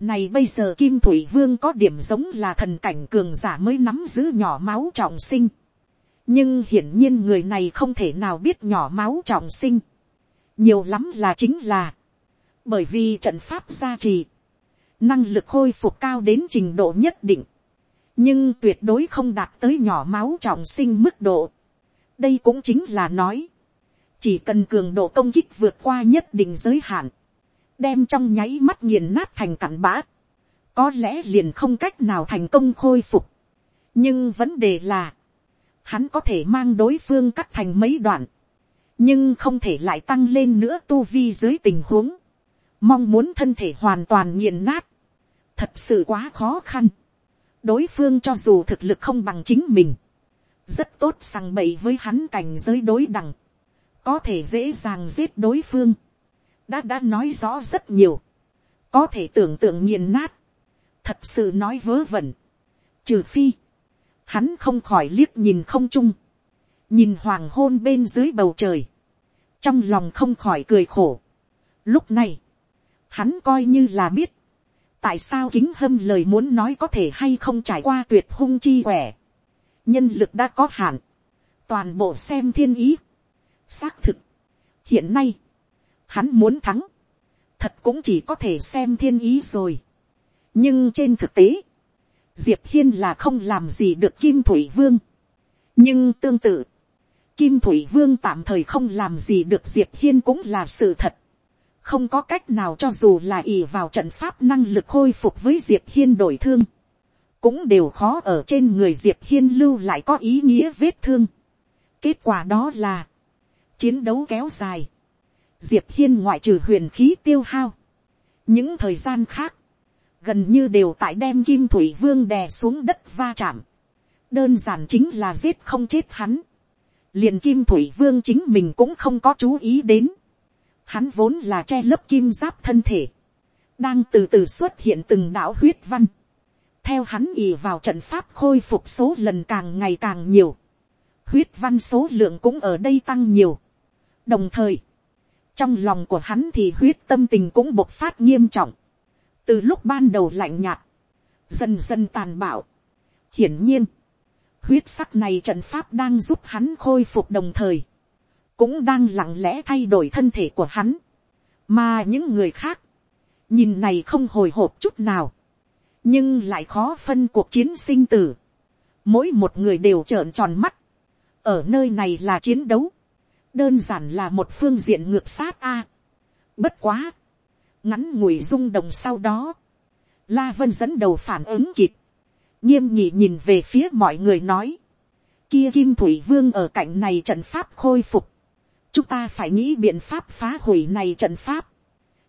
này bây giờ kim thủy vương có điểm giống là thần cảnh cường giả mới nắm giữ nhỏ máu trọng sinh. nhưng hiển nhiên người này không thể nào biết nhỏ máu trọng sinh. nhiều lắm là chính là, bởi vì trận pháp gia trì, năng lực khôi phục cao đến trình độ nhất định, nhưng tuyệt đối không đạt tới nhỏ máu trọng sinh mức độ. đây cũng chính là nói, chỉ cần cường độ công kích vượt qua nhất định giới hạn, đem trong nháy mắt nghiền nát thành cặn bã, có lẽ liền không cách nào thành công khôi phục. nhưng vấn đề là, hắn có thể mang đối phương cắt thành mấy đoạn, nhưng không thể lại tăng lên nữa tu vi dưới tình huống, mong muốn thân thể hoàn toàn nghiền nát, thật sự quá khó khăn. đối phương cho dù thực lực không bằng chính mình, rất tốt sằng bậy với hắn cảnh giới đối đẳng, có thể dễ dàng giết đối phương, đã đã nói rõ rất nhiều, có thể tưởng tượng nghiền nát, thật sự nói vớ vẩn, trừ phi, hắn không khỏi liếc nhìn không chung, nhìn hoàng hôn bên dưới bầu trời, trong lòng không khỏi cười khổ. Lúc này, hắn coi như là biết, tại sao kính hâm lời muốn nói có thể hay không trải qua tuyệt hung chi quẻ. nhân lực đã có hạn, toàn bộ xem thiên ý. xác thực, hiện nay, hắn muốn thắng, thật cũng chỉ có thể xem thiên ý rồi. nhưng trên thực tế, diệp hiên là không làm gì được kim thủy vương. nhưng tương tự, kim thủy vương tạm thời không làm gì được diệp hiên cũng là sự thật. không có cách nào cho dù là ì vào trận pháp năng lực khôi phục với diệp hiên đổi thương. cũng đều khó ở trên người diệp hiên lưu lại có ý nghĩa vết thương. kết quả đó là, chiến đấu kéo dài diệp hiên ngoại trừ huyền khí tiêu hao. những thời gian khác, gần như đều tại đem kim thủy vương đè xuống đất va chạm. đơn giản chính là giết không chết hắn liền kim thủy vương chính mình cũng không có chú ý đến. Hắn vốn là che lớp kim giáp thân thể, đang từ từ xuất hiện từng đạo huyết văn. theo hắn ì vào trận pháp khôi phục số lần càng ngày càng nhiều. huyết văn số lượng cũng ở đây tăng nhiều. đồng thời, trong lòng của hắn thì huyết tâm tình cũng bộc phát nghiêm trọng. từ lúc ban đầu lạnh nhạt, dần dần tàn bạo. hiển nhiên, huyết sắc này trận pháp đang giúp hắn khôi phục đồng thời, cũng đang lặng lẽ thay đổi thân thể của hắn, mà những người khác, nhìn này không hồi hộp chút nào, nhưng lại khó phân cuộc chiến sinh tử, mỗi một người đều trợn tròn mắt, ở nơi này là chiến đấu, đơn giản là một phương diện ngược sát a. bất quá, ngắn ngủi rung động sau đó, la vân dẫn đầu phản ứng kịp, nghiêm nhị nhìn về phía mọi người nói, kia kim thủy vương ở cạnh này trận pháp khôi phục, chúng ta phải nghĩ biện pháp phá hủy này trận pháp,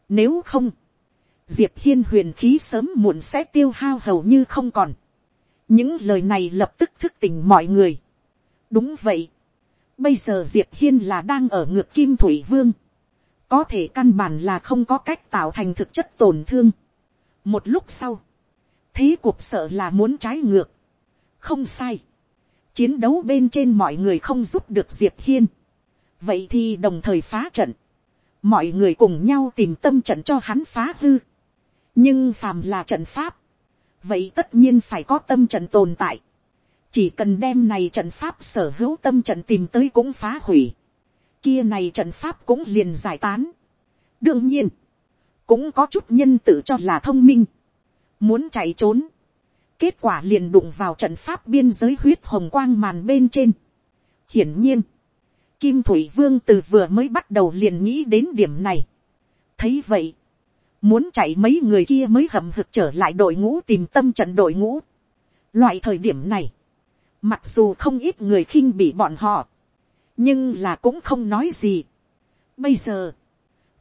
nếu không, diệp hiên huyền khí sớm muộn sẽ tiêu hao hầu như không còn, những lời này lập tức thức tỉnh mọi người, đúng vậy, bây giờ diệp hiên là đang ở ngược kim thủy vương, có thể căn bản là không có cách tạo thành thực chất tổn thương. một lúc sau, thế cuộc sợ là muốn trái ngược. không sai. chiến đấu bên trên mọi người không giúp được diệp hiên. vậy thì đồng thời phá trận. mọi người cùng nhau tìm tâm trận cho hắn phá hư. nhưng phàm là trận pháp. vậy tất nhiên phải có tâm trận tồn tại chỉ cần đem này trận pháp sở hữu tâm trận tìm tới cũng phá hủy. kia này trận pháp cũng liền giải tán. đương nhiên, cũng có chút nhân tự cho là thông minh muốn chạy trốn, kết quả liền đụng vào trận pháp biên giới huyết hồng quang màn bên trên. hiển nhiên, kim thủy vương từ vừa mới bắt đầu liền nghĩ đến điểm này. thấy vậy, muốn chạy mấy người kia mới hầm hực trở lại đội ngũ tìm tâm trận đội ngũ. loại thời điểm này, mặc dù không ít người khinh bị bọn họ, nhưng là cũng không nói gì. bây giờ,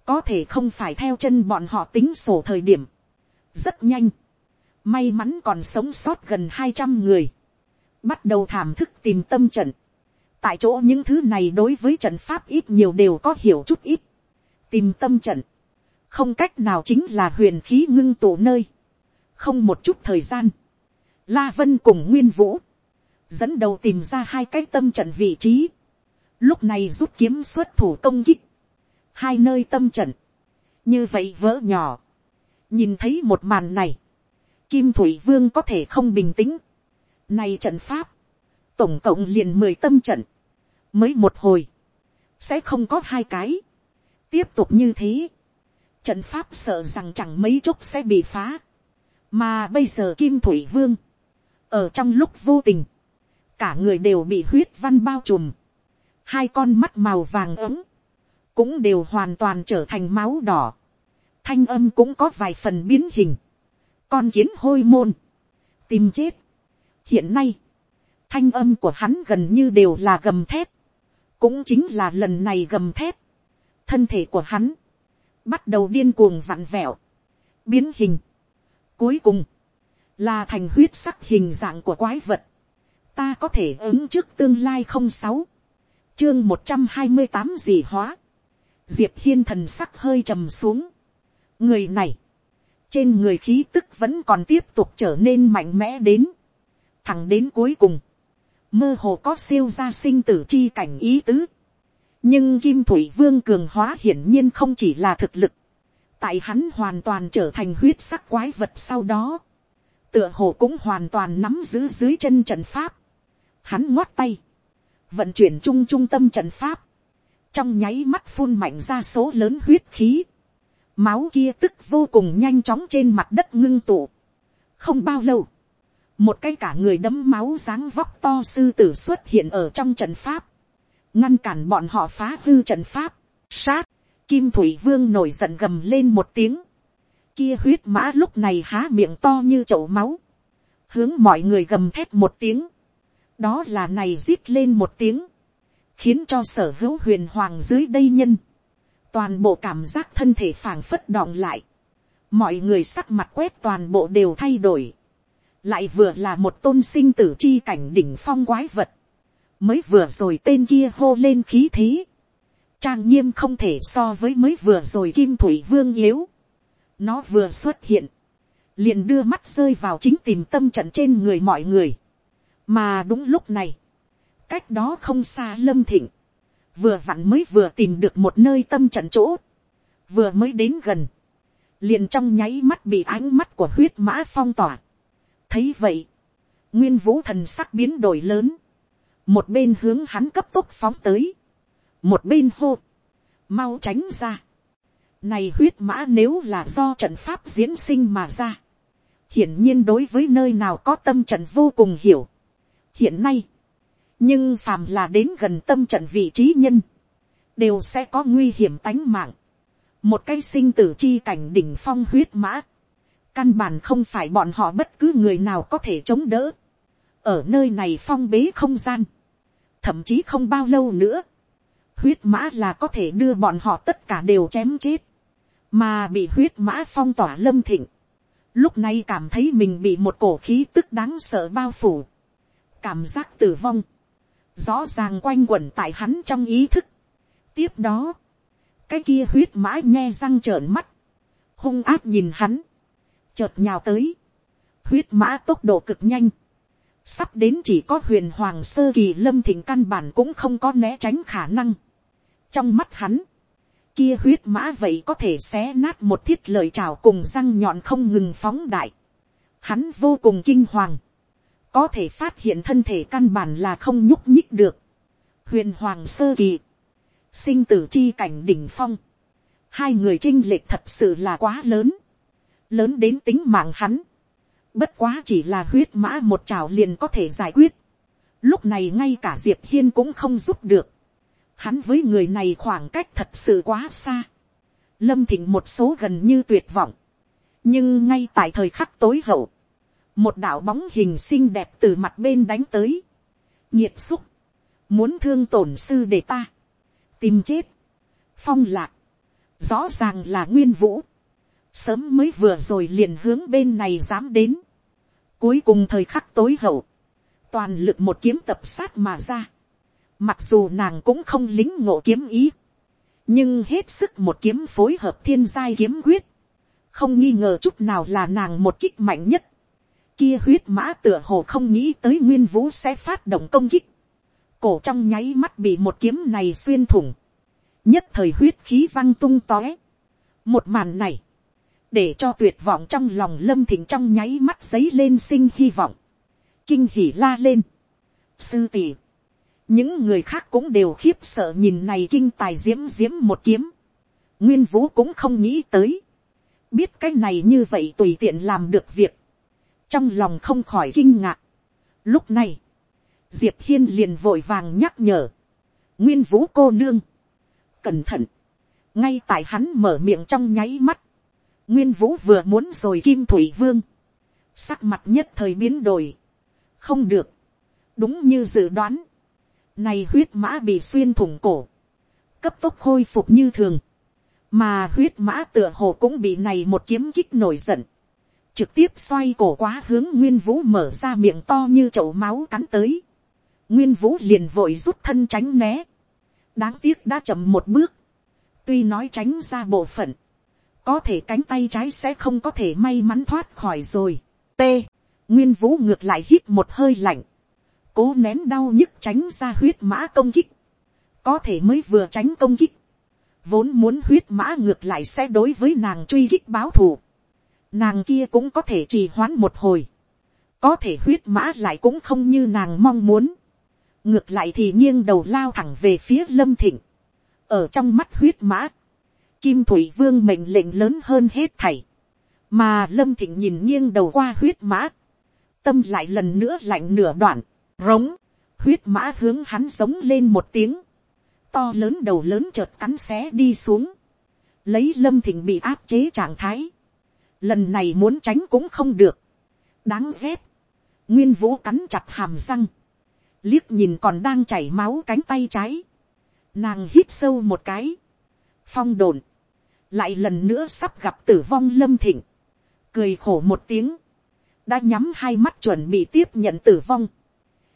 có thể không phải theo chân bọn họ tính sổ thời điểm. rất nhanh, May mắn còn sống sót gần hai trăm người. Bắt đầu thảm thức tìm tâm trận. Tại chỗ những thứ này đối với trận pháp ít nhiều đều có hiểu chút ít. Tìm tâm trận. Không cách nào chính là huyền khí ngưng tụ nơi. Không một chút thời gian. La Vân cùng Nguyên Vũ. Dẫn đầu tìm ra hai cái tâm trận vị trí. Lúc này rút kiếm xuất thủ công kích. Hai nơi tâm trận. Như vậy vỡ nhỏ. Nhìn thấy một màn này Kim Thủy Vương có thể không bình tĩnh. Này trận pháp. Tổng cộng liền mười tâm trận. Mới một hồi. Sẽ không có hai cái. Tiếp tục như thế. Trận pháp sợ rằng chẳng mấy chốc sẽ bị phá. Mà bây giờ Kim Thủy Vương. Ở trong lúc vô tình. Cả người đều bị huyết văn bao trùm. Hai con mắt màu vàng ấm. Cũng đều hoàn toàn trở thành máu đỏ. Thanh âm cũng có vài phần biến hình con kiến hôi môn, tìm chết. hiện nay, thanh âm của hắn gần như đều là gầm thép, cũng chính là lần này gầm thép, thân thể của hắn, bắt đầu điên cuồng vặn vẹo, biến hình. Cuối cùng, là thành huyết sắc hình dạng của quái vật. Ta có thể ứng trước tương lai không sáu, chương một trăm hai mươi tám gì hóa. Diệp hiên thần sắc hơi trầm xuống. người này, trên người khí tức vẫn còn tiếp tục trở nên mạnh mẽ đến. thẳng đến cuối cùng, mơ hồ có siêu gia sinh tử chi cảnh ý tứ nhưng kim thủy vương cường hóa hiển nhiên không chỉ là thực lực, tại hắn hoàn toàn trở thành huyết sắc quái vật sau đó, tựa hồ cũng hoàn toàn nắm giữ dưới chân trận pháp, hắn ngoắt tay, vận chuyển chung trung tâm trận pháp, trong nháy mắt phun mạnh ra số lớn huyết khí, máu kia tức vô cùng nhanh chóng trên mặt đất ngưng tụ, không bao lâu, một cái cả người đấm máu dáng vóc to sư tử xuất hiện ở trong trận pháp, ngăn cản bọn họ phá hư trận pháp, sát, kim thủy vương nổi giận gầm lên một tiếng, kia huyết mã lúc này há miệng to như chậu máu, hướng mọi người gầm thét một tiếng, đó là này rít lên một tiếng, khiến cho sở hữu huyền hoàng dưới đây nhân, toàn bộ cảm giác thân thể phảng phất đọng lại, mọi người sắc mặt quét toàn bộ đều thay đổi, lại vừa là một tôn sinh tử chi cảnh đỉnh phong quái vật, mới vừa rồi tên kia hô lên khí thế, trang nghiêm không thể so với mới vừa rồi kim thủy vương yếu, nó vừa xuất hiện, liền đưa mắt rơi vào chính tìm tâm trận trên người mọi người, mà đúng lúc này, cách đó không xa lâm thịnh, vừa vặn mới vừa tìm được một nơi tâm trận chỗ, vừa mới đến gần, liền trong nháy mắt bị ánh mắt của huyết mã phong tỏa. thấy vậy, nguyên vũ thần sắc biến đổi lớn, một bên hướng hắn cấp tốc phóng tới, một bên hô, mau tránh ra. Này huyết mã nếu là do trận pháp diễn sinh mà ra, hiển nhiên đối với nơi nào có tâm trận vô cùng hiểu hiện nay, nhưng phàm là đến gần tâm trận vị trí nhân, đều sẽ có nguy hiểm tánh mạng. một cái sinh tử chi cảnh đỉnh phong huyết mã, căn bản không phải bọn họ bất cứ người nào có thể chống đỡ. ở nơi này phong bế không gian, thậm chí không bao lâu nữa, huyết mã là có thể đưa bọn họ tất cả đều chém chết, mà bị huyết mã phong tỏa lâm thịnh, lúc này cảm thấy mình bị một cổ khí tức đáng sợ bao phủ, cảm giác tử vong, rõ ràng quanh quẩn tại hắn trong ý thức. tiếp đó, cái kia huyết mã nhe răng trợn mắt, hung áp nhìn hắn, chợt nhào tới, huyết mã tốc độ cực nhanh, sắp đến chỉ có huyền hoàng sơ kỳ lâm thịnh căn bản cũng không có né tránh khả năng. trong mắt hắn, kia huyết mã vậy có thể xé nát một thiết lời trào cùng răng nhọn không ngừng phóng đại. hắn vô cùng kinh hoàng, có thể phát hiện thân thể căn bản là không nhúc nhích được. huyền hoàng sơ kỳ, sinh tử chi cảnh đỉnh phong, hai người trinh lệch thật sự là quá lớn, lớn đến tính mạng hắn Bất quá chỉ là huyết mã một trào liền có thể giải quyết. Lúc này ngay cả Diệp Hiên cũng không giúp được. Hắn với người này khoảng cách thật sự quá xa. Lâm Thịnh một số gần như tuyệt vọng. Nhưng ngay tại thời khắc tối hậu. Một đạo bóng hình xinh đẹp từ mặt bên đánh tới. Nhiệt xúc. Muốn thương tổn sư để ta. Tìm chết. Phong lạc. Rõ ràng là nguyên vũ sớm mới vừa rồi liền hướng bên này dám đến. Cuối cùng thời khắc tối hậu, toàn lực một kiếm tập sát mà ra. Mặc dù nàng cũng không lính ngộ kiếm ý, nhưng hết sức một kiếm phối hợp thiên giai kiếm quyết. Không nghi ngờ chút nào là nàng một kích mạnh nhất. Kia huyết mã tựa hồ không nghĩ tới nguyên vũ sẽ phát động công kích. Cổ trong nháy mắt bị một kiếm này xuyên thủng. Nhất thời huyết khí văng tung tóe. Một màn này để cho tuyệt vọng trong lòng lâm thịnh trong nháy mắt giấy lên sinh hy vọng, kinh hỉ la lên, sư tỷ, những người khác cũng đều khiếp sợ nhìn này kinh tài diễm diễm một kiếm, nguyên vũ cũng không nghĩ tới, biết cái này như vậy tùy tiện làm được việc, trong lòng không khỏi kinh ngạc. Lúc này, diệp hiên liền vội vàng nhắc nhở, nguyên vũ cô nương, cẩn thận, ngay tại hắn mở miệng trong nháy mắt, Nguyên vũ vừa muốn rồi kim thủy vương. sắc mặt nhất thời biến đổi, không được, đúng như dự đoán, này huyết mã bị xuyên thủng cổ, cấp tốc khôi phục như thường, mà huyết mã tựa hồ cũng bị này một kiếm kích nổi giận, trực tiếp xoay cổ quá hướng nguyên vũ mở ra miệng to như chậu máu cắn tới, nguyên vũ liền vội rút thân tránh né, đáng tiếc đã chậm một bước, tuy nói tránh ra bộ phận, có thể cánh tay trái sẽ không có thể may mắn thoát khỏi rồi. T. Nguyên vũ ngược lại hít một hơi lạnh, cố nén đau nhức tránh ra huyết mã công kích, có thể mới vừa tránh công kích, vốn muốn huyết mã ngược lại sẽ đối với nàng truy kích báo thù, nàng kia cũng có thể trì hoãn một hồi, có thể huyết mã lại cũng không như nàng mong muốn, ngược lại thì nghiêng đầu lao thẳng về phía lâm thịnh, ở trong mắt huyết mã, kim thủy vương mệnh lệnh lớn hơn hết thảy, mà lâm thịnh nhìn nghiêng đầu qua huyết mã, tâm lại lần nữa lạnh nửa đoạn, rống, huyết mã hướng hắn giống lên một tiếng, to lớn đầu lớn chợt cắn xé đi xuống, lấy lâm thịnh bị áp chế trạng thái, lần này muốn tránh cũng không được, đáng ghét, nguyên vũ cắn chặt hàm răng, liếc nhìn còn đang chảy máu cánh tay trái, nàng hít sâu một cái, phong đồn, lại lần nữa sắp gặp tử vong lâm thịnh, cười khổ một tiếng, đã nhắm hai mắt chuẩn bị tiếp nhận tử vong,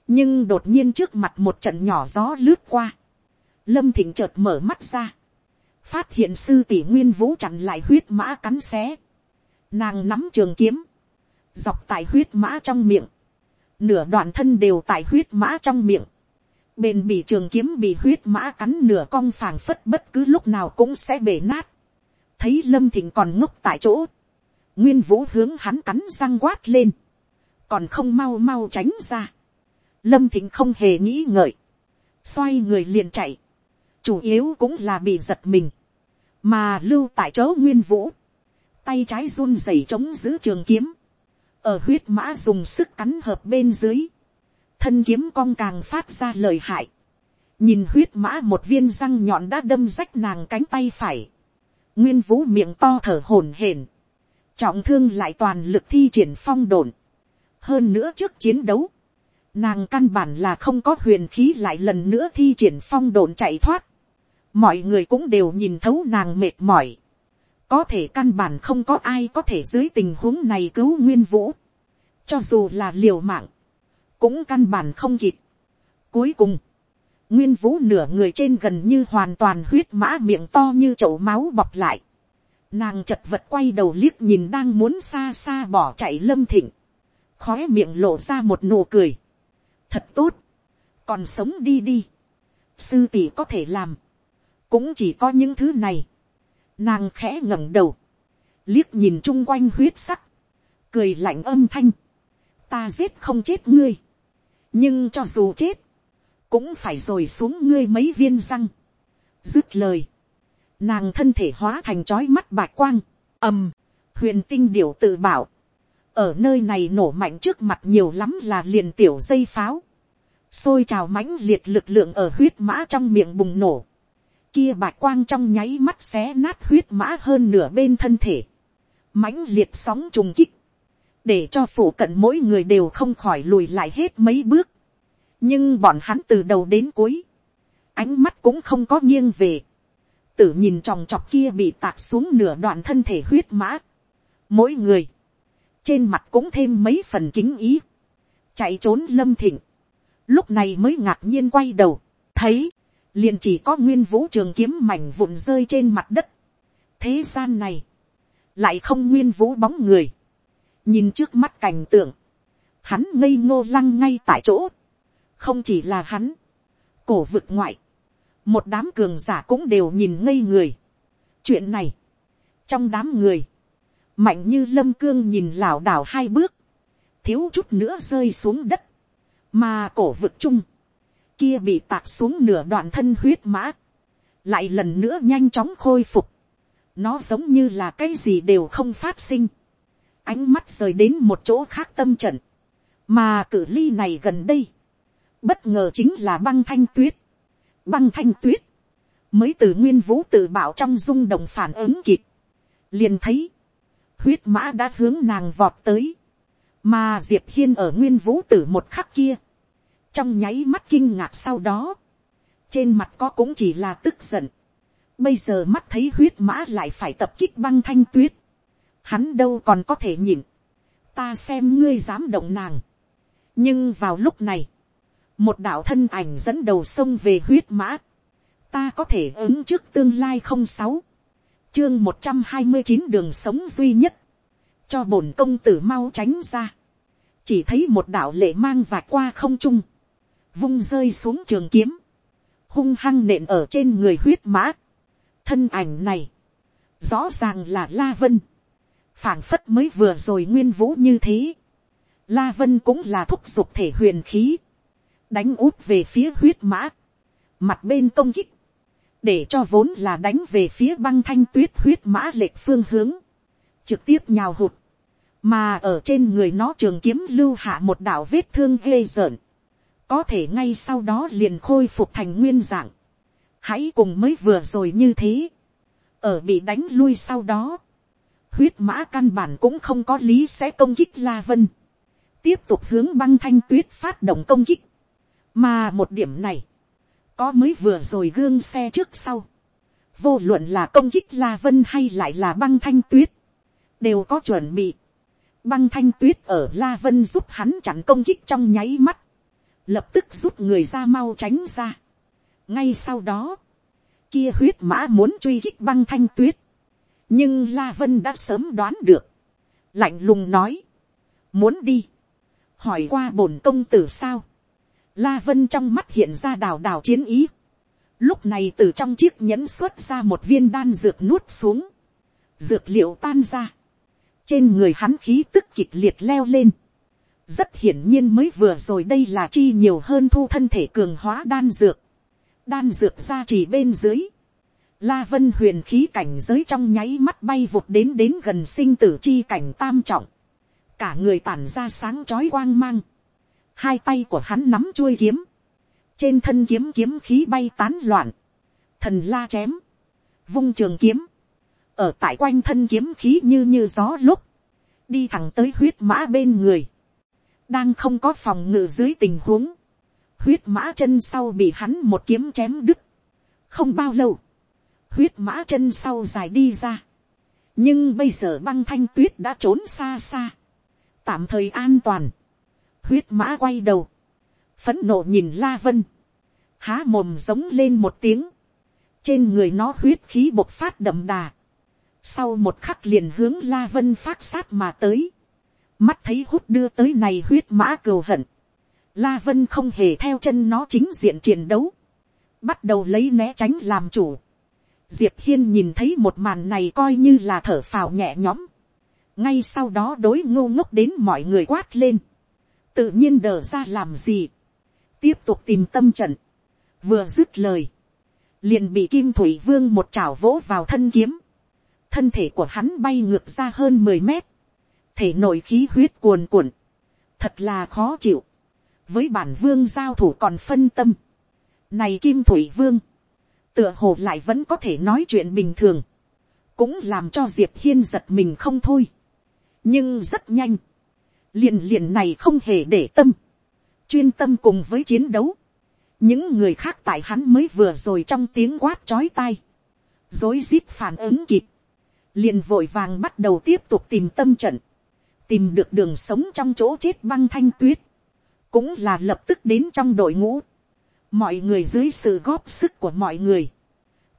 nhưng đột nhiên trước mặt một trận nhỏ gió lướt qua, lâm thịnh chợt mở mắt ra, phát hiện sư tỷ nguyên vũ chặn lại huyết mã cắn xé, nàng nắm trường kiếm, dọc tại huyết mã trong miệng, nửa đoạn thân đều tại huyết mã trong miệng, bền bị trường kiếm bị huyết mã cắn nửa cong phảng phất bất cứ lúc nào cũng sẽ bể nát, thấy lâm thịnh còn ngốc tại chỗ, nguyên vũ hướng hắn cắn răng quát lên, còn không mau mau tránh ra, lâm thịnh không hề nghĩ ngợi, xoay người liền chạy, chủ yếu cũng là bị giật mình, mà lưu tại chỗ nguyên vũ, tay trái run rẩy chống giữ trường kiếm, ở huyết mã dùng sức cắn hợp bên dưới, thân kiếm cong càng phát ra lời hại, nhìn huyết mã một viên răng nhọn đã đâm rách nàng cánh tay phải, nguyên vũ miệng to thở hổn hển, trọng thương lại toàn lực thi triển phong độn, hơn nữa trước chiến đấu, nàng căn bản là không có huyền khí lại lần nữa thi triển phong độn chạy thoát, mọi người cũng đều nhìn thấu nàng mệt mỏi, có thể căn bản không có ai có thể dưới tình huống này cứu nguyên vũ, cho dù là liều mạng, cũng căn bản không kịp. Cuối cùng, nguyên vũ nửa người trên gần như hoàn toàn huyết mã miệng to như chậu máu bọc lại. Nàng chật vật quay đầu liếc nhìn đang muốn xa xa bỏ chạy lâm thịnh. Khóe miệng lộ ra một nụ cười. Thật tốt. Còn sống đi đi. Sư tỷ có thể làm. Cũng chỉ có những thứ này. Nàng khẽ ngẩng đầu. Liếc nhìn chung quanh huyết sắc. Cười lạnh âm thanh. Ta giết không chết ngươi. Nhưng cho dù chết. Cũng phải rồi xuống ngươi mấy viên răng. Dứt lời. Nàng thân thể hóa thành chói mắt bạch quang. ầm. Huyền tinh điểu tự bảo. Ở nơi này nổ mạnh trước mặt nhiều lắm là liền tiểu dây pháo. Xôi trào mãnh liệt lực lượng ở huyết mã trong miệng bùng nổ kia bạch quang trong nháy mắt xé nát huyết mã hơn nửa bên thân thể, mãnh liệt sóng trùng kích, để cho phủ cận mỗi người đều không khỏi lùi lại hết mấy bước, nhưng bọn hắn từ đầu đến cuối, ánh mắt cũng không có nghiêng về, tử nhìn tròng trọc kia bị tạc xuống nửa đoạn thân thể huyết mã, mỗi người, trên mặt cũng thêm mấy phần kính ý, chạy trốn lâm thịnh, lúc này mới ngạc nhiên quay đầu, thấy, liền chỉ có nguyên vũ trường kiếm mảnh vụn rơi trên mặt đất. thế gian này, lại không nguyên vũ bóng người, nhìn trước mắt cảnh tượng, hắn ngây ngô lăng ngay tại chỗ, không chỉ là hắn, cổ vực ngoại, một đám cường giả cũng đều nhìn ngây người. chuyện này, trong đám người, mạnh như lâm cương nhìn lảo đảo hai bước, thiếu chút nữa rơi xuống đất, mà cổ vực chung, kia bị tạc xuống nửa đoạn thân huyết mã, lại lần nữa nhanh chóng khôi phục, nó giống như là cái gì đều không phát sinh, ánh mắt rời đến một chỗ khác tâm trận, mà cử ly này gần đây, bất ngờ chính là băng thanh tuyết, băng thanh tuyết, mới từ nguyên vũ tự bảo trong rung động phản ứng kịp, liền thấy, huyết mã đã hướng nàng vọt tới, mà diệp hiên ở nguyên vũ tử một khắc kia, trong nháy mắt kinh ngạc sau đó, trên mặt có cũng chỉ là tức giận, bây giờ mắt thấy huyết mã lại phải tập kích băng thanh tuyết, hắn đâu còn có thể nhìn, ta xem ngươi dám động nàng, nhưng vào lúc này, một đạo thân ảnh dẫn đầu sông về huyết mã, ta có thể ứng trước tương lai không sáu, chương một trăm hai mươi chín đường sống duy nhất, cho bổn công tử mau tránh ra, chỉ thấy một đạo lệ mang vạch qua không trung, vung rơi xuống trường kiếm, hung hăng nện ở trên người huyết mã, thân ảnh này, rõ ràng là la vân, phảng phất mới vừa rồi nguyên vũ như thế, la vân cũng là thúc giục thể huyền khí, đánh úp về phía huyết mã, mặt bên công kích, để cho vốn là đánh về phía băng thanh tuyết huyết mã lệch phương hướng, trực tiếp nhào hụt, mà ở trên người nó trường kiếm lưu hạ một đạo vết thương ghê rợn, có thể ngay sau đó liền khôi phục thành nguyên dạng, hãy cùng mới vừa rồi như thế, ở bị đánh lui sau đó, huyết mã căn bản cũng không có lý sẽ công kích la vân, tiếp tục hướng băng thanh tuyết phát động công kích, mà một điểm này, có mới vừa rồi gương xe trước sau, vô luận là công kích la vân hay lại là băng thanh tuyết, đều có chuẩn bị, băng thanh tuyết ở la vân giúp hắn chặn công kích trong nháy mắt, lập tức giúp người ra mau tránh ra. ngay sau đó, kia huyết mã muốn truy khích băng thanh tuyết, nhưng la vân đã sớm đoán được, lạnh lùng nói, muốn đi, hỏi qua bổn công tử sao, la vân trong mắt hiện ra đào đào chiến ý, lúc này từ trong chiếc nhẫn xuất ra một viên đan dược nuốt xuống, dược liệu tan ra, trên người hắn khí tức kịch liệt leo lên, rất hiển nhiên mới vừa rồi đây là chi nhiều hơn thu thân thể cường hóa đan dược, đan dược ra chỉ bên dưới, La Vân huyền khí cảnh giới trong nháy mắt bay vụt đến đến gần sinh tử chi cảnh tam trọng. Cả người tản ra sáng chói quang mang. Hai tay của hắn nắm chuôi kiếm. Trên thân kiếm kiếm khí bay tán loạn. Thần la chém. Vung trường kiếm. Ở tại quanh thân kiếm khí như như gió lúc. Đi thẳng tới huyết mã bên người. Đang không có phòng ngự dưới tình huống. Huyết mã chân sau bị hắn một kiếm chém đứt. Không bao lâu huyết mã chân sau dài đi ra. nhưng bây giờ băng thanh tuyết đã trốn xa xa, tạm thời an toàn. huyết mã quay đầu, phấn nộ nhìn la vân, há mồm giống lên một tiếng, trên người nó huyết khí bộc phát đậm đà, sau một khắc liền hướng la vân phát sát mà tới, mắt thấy hút đưa tới này huyết mã cừu hận, la vân không hề theo chân nó chính diện chiến đấu, bắt đầu lấy né tránh làm chủ, diệp hiên nhìn thấy một màn này coi như là thở phào nhẹ nhõm. ngay sau đó đối ngô ngốc đến mọi người quát lên. tự nhiên đờ ra làm gì. tiếp tục tìm tâm trận. vừa dứt lời. liền bị kim thủy vương một chảo vỗ vào thân kiếm. thân thể của hắn bay ngược ra hơn mười mét thể nội khí huyết cuồn cuộn. thật là khó chịu. với bản vương giao thủ còn phân tâm. này kim thủy vương tựa hồ lại vẫn có thể nói chuyện bình thường, cũng làm cho diệp hiên giật mình không thôi. nhưng rất nhanh, liền liền này không hề để tâm, chuyên tâm cùng với chiến đấu, những người khác tại hắn mới vừa rồi trong tiếng quát chói tai, dối rít phản ứng kịp, liền vội vàng bắt đầu tiếp tục tìm tâm trận, tìm được đường sống trong chỗ chết băng thanh tuyết, cũng là lập tức đến trong đội ngũ, mọi người dưới sự góp sức của mọi người,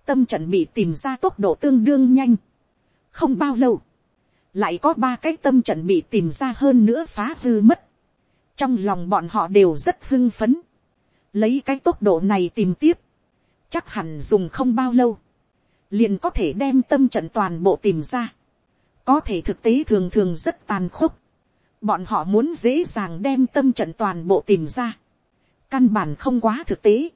tâm trận bị tìm ra tốc độ tương đương nhanh. không bao lâu, lại có ba cái tâm trận bị tìm ra hơn nữa phá hư mất. trong lòng bọn họ đều rất hưng phấn. lấy cái tốc độ này tìm tiếp, chắc hẳn dùng không bao lâu, liền có thể đem tâm trận toàn bộ tìm ra có thể thực tế thường thường rất tàn khốc. bọn họ muốn dễ dàng đem tâm trận toàn bộ tìm ra. Căn bản không quá thực tế.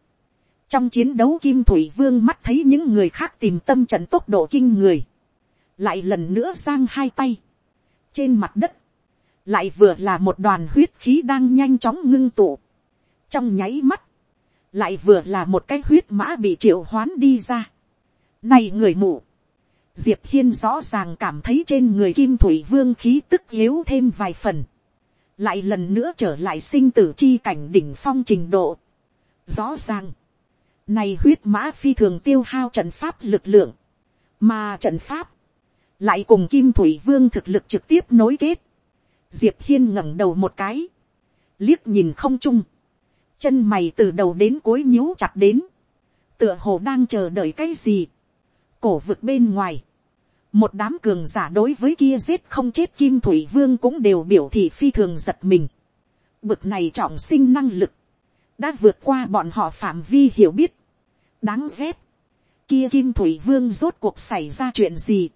trong chiến đấu kim thủy vương mắt thấy những người khác tìm tâm trận tốc độ kinh người, lại lần nữa sang hai tay, trên mặt đất, lại vừa là một đoàn huyết khí đang nhanh chóng ngưng tụ, trong nháy mắt, lại vừa là một cái huyết mã bị triệu hoán đi ra. Này người mụ, diệp hiên rõ ràng cảm thấy trên người kim thủy vương khí tức yếu thêm vài phần, lại lần nữa trở lại sinh tử chi cảnh đỉnh phong trình độ. Rõ ràng, này huyết mã phi thường tiêu hao trận pháp lực lượng, mà trận pháp lại cùng kim thủy vương thực lực trực tiếp nối kết. Diệp hiên ngẩng đầu một cái, liếc nhìn không trung, chân mày từ đầu đến cuối nhíu chặt đến, tựa hồ đang chờ đợi cái gì cổ vực bên ngoài, một đám cường giả đối với kia giết không chết kim thủy vương cũng đều biểu thị phi thường giật mình. bực này trọng sinh năng lực, đã vượt qua bọn họ phạm vi hiểu biết. đáng ghét, kia kim thủy vương rốt cuộc xảy ra chuyện gì.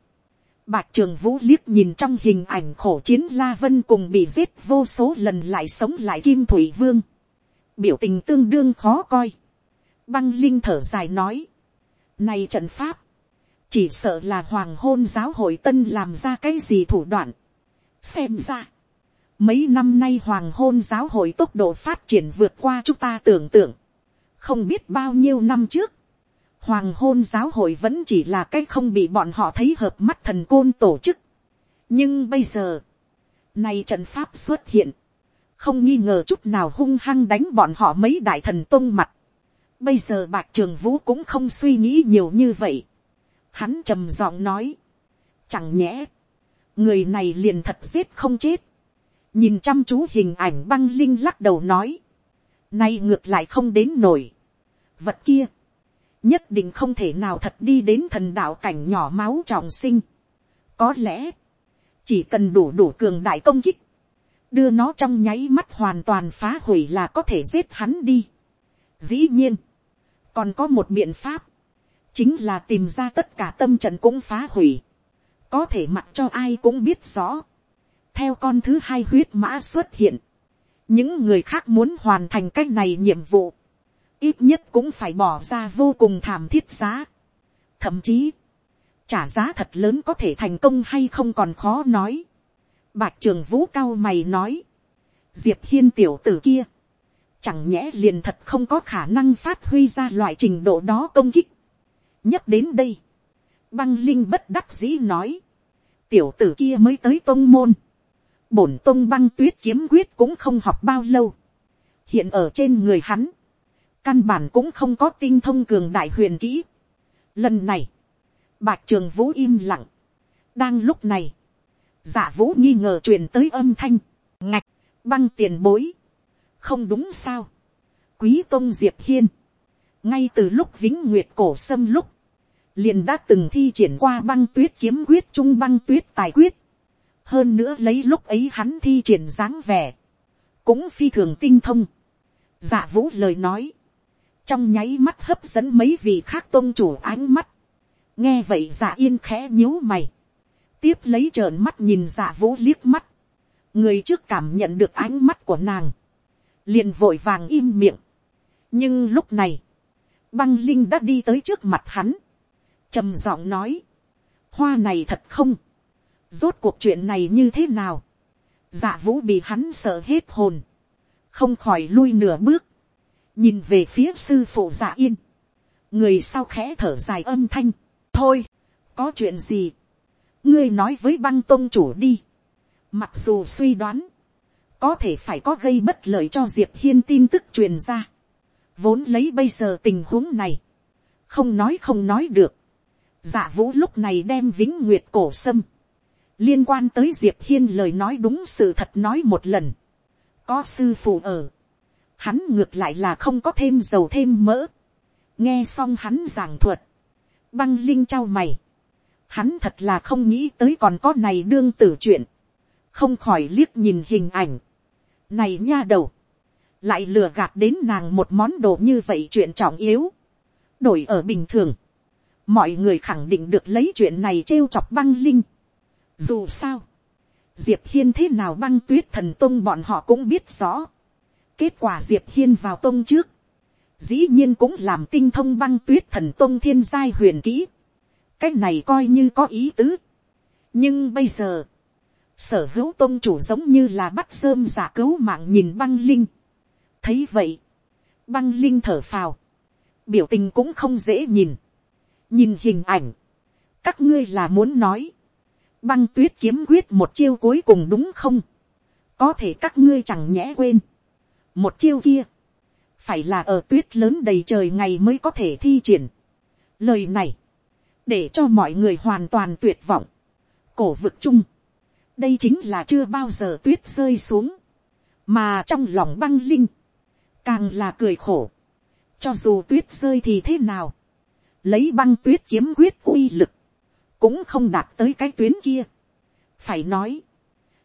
Bạch trường vũ liếc nhìn trong hình ảnh khổ chiến la vân cùng bị giết vô số lần lại sống lại kim thủy vương. biểu tình tương đương khó coi. băng linh thở dài nói. này trận pháp, chỉ sợ là hoàng hôn giáo hội tân làm ra cái gì thủ đoạn. xem ra, mấy năm nay hoàng hôn giáo hội tốc độ phát triển vượt qua chúng ta tưởng tượng. không biết bao nhiêu năm trước, hoàng hôn giáo hội vẫn chỉ là cái không bị bọn họ thấy hợp mắt thần côn tổ chức. nhưng bây giờ, nay trận pháp xuất hiện, không nghi ngờ chút nào hung hăng đánh bọn họ mấy đại thần tôn mặt. bây giờ bạc trường vũ cũng không suy nghĩ nhiều như vậy. Hắn trầm giọng nói. Chẳng nhẽ. Người này liền thật giết không chết. Nhìn chăm chú hình ảnh băng linh lắc đầu nói. Nay ngược lại không đến nổi. Vật kia. Nhất định không thể nào thật đi đến thần đạo cảnh nhỏ máu trọng sinh. Có lẽ. Chỉ cần đủ đủ cường đại công kích. Đưa nó trong nháy mắt hoàn toàn phá hủy là có thể giết hắn đi. Dĩ nhiên. Còn có một biện pháp chính là tìm ra tất cả tâm trận cũng phá hủy, có thể mặc cho ai cũng biết rõ. theo con thứ hai huyết mã xuất hiện, những người khác muốn hoàn thành cái này nhiệm vụ, ít nhất cũng phải bỏ ra vô cùng thảm thiết giá. thậm chí, trả giá thật lớn có thể thành công hay không còn khó nói. Bạch trường vũ cao mày nói, diệp hiên tiểu tử kia, chẳng nhẽ liền thật không có khả năng phát huy ra loại trình độ đó công kích nhất đến đây, băng linh bất đắc dĩ nói, tiểu tử kia mới tới tôn môn, bổn tôn băng tuyết kiếm quyết cũng không học bao lâu, hiện ở trên người hắn, căn bản cũng không có tinh thông cường đại huyền kỹ. Lần này, bạc trường vũ im lặng, đang lúc này, giả vũ nghi ngờ truyền tới âm thanh, ngạch, băng tiền bối, không đúng sao, quý tôn diệp hiên, ngay từ lúc vĩnh nguyệt cổ sâm lúc, liền đã từng thi triển qua băng tuyết kiếm quyết trung băng tuyết tài quyết. hơn nữa lấy lúc ấy hắn thi triển dáng vẻ, cũng phi thường tinh thông. giả dạ vũ lời nói, trong nháy mắt hấp dẫn mấy vị khác tôn chủ ánh mắt. nghe vậy giả dạ yên khẽ nhíu mày, tiếp lấy trợn mắt nhìn giả dạ vũ liếc mắt, người trước cảm nhận được ánh mắt của nàng, liền vội vàng im miệng. nhưng lúc này, băng linh đã đi tới trước mặt hắn, trầm giọng nói, hoa này thật không, rốt cuộc chuyện này như thế nào, dạ vũ bị hắn sợ hết hồn, không khỏi lui nửa bước, nhìn về phía sư phụ dạ yên, người sau khẽ thở dài âm thanh, thôi, có chuyện gì, ngươi nói với băng tôn chủ đi, mặc dù suy đoán, có thể phải có gây bất lợi cho diệp hiên tin tức truyền ra, vốn lấy bây giờ tình huống này, không nói không nói được, Dạ vũ lúc này đem vĩnh nguyệt cổ sâm. Liên quan tới Diệp Hiên lời nói đúng sự thật nói một lần. Có sư phụ ở. Hắn ngược lại là không có thêm dầu thêm mỡ. Nghe xong hắn giảng thuật. Băng Linh trao mày. Hắn thật là không nghĩ tới còn có này đương tử chuyện. Không khỏi liếc nhìn hình ảnh. Này nha đầu. Lại lừa gạt đến nàng một món đồ như vậy chuyện trọng yếu. Đổi ở bình thường mọi người khẳng định được lấy chuyện này trêu chọc băng linh. Dù sao, diệp hiên thế nào băng tuyết thần tông bọn họ cũng biết rõ. kết quả diệp hiên vào tông trước, dĩ nhiên cũng làm tinh thông băng tuyết thần tông thiên giai huyền kỹ. cái này coi như có ý tứ. nhưng bây giờ, sở hữu tông chủ giống như là bắt sơm giả cứu mạng nhìn băng linh thấy vậy, băng linh thở phào, biểu tình cũng không dễ nhìn. Nhìn hình ảnh, các ngươi là muốn nói, băng tuyết kiếm quyết một chiêu cuối cùng đúng không, có thể các ngươi chẳng nhẽ quên, một chiêu kia, phải là ở tuyết lớn đầy trời ngày mới có thể thi triển. Lời này, để cho mọi người hoàn toàn tuyệt vọng, cổ vực chung, đây chính là chưa bao giờ tuyết rơi xuống, mà trong lòng băng linh, càng là cười khổ, cho dù tuyết rơi thì thế nào, lấy băng tuyết kiếm quyết uy lực, cũng không đạt tới cái tuyến kia. phải nói,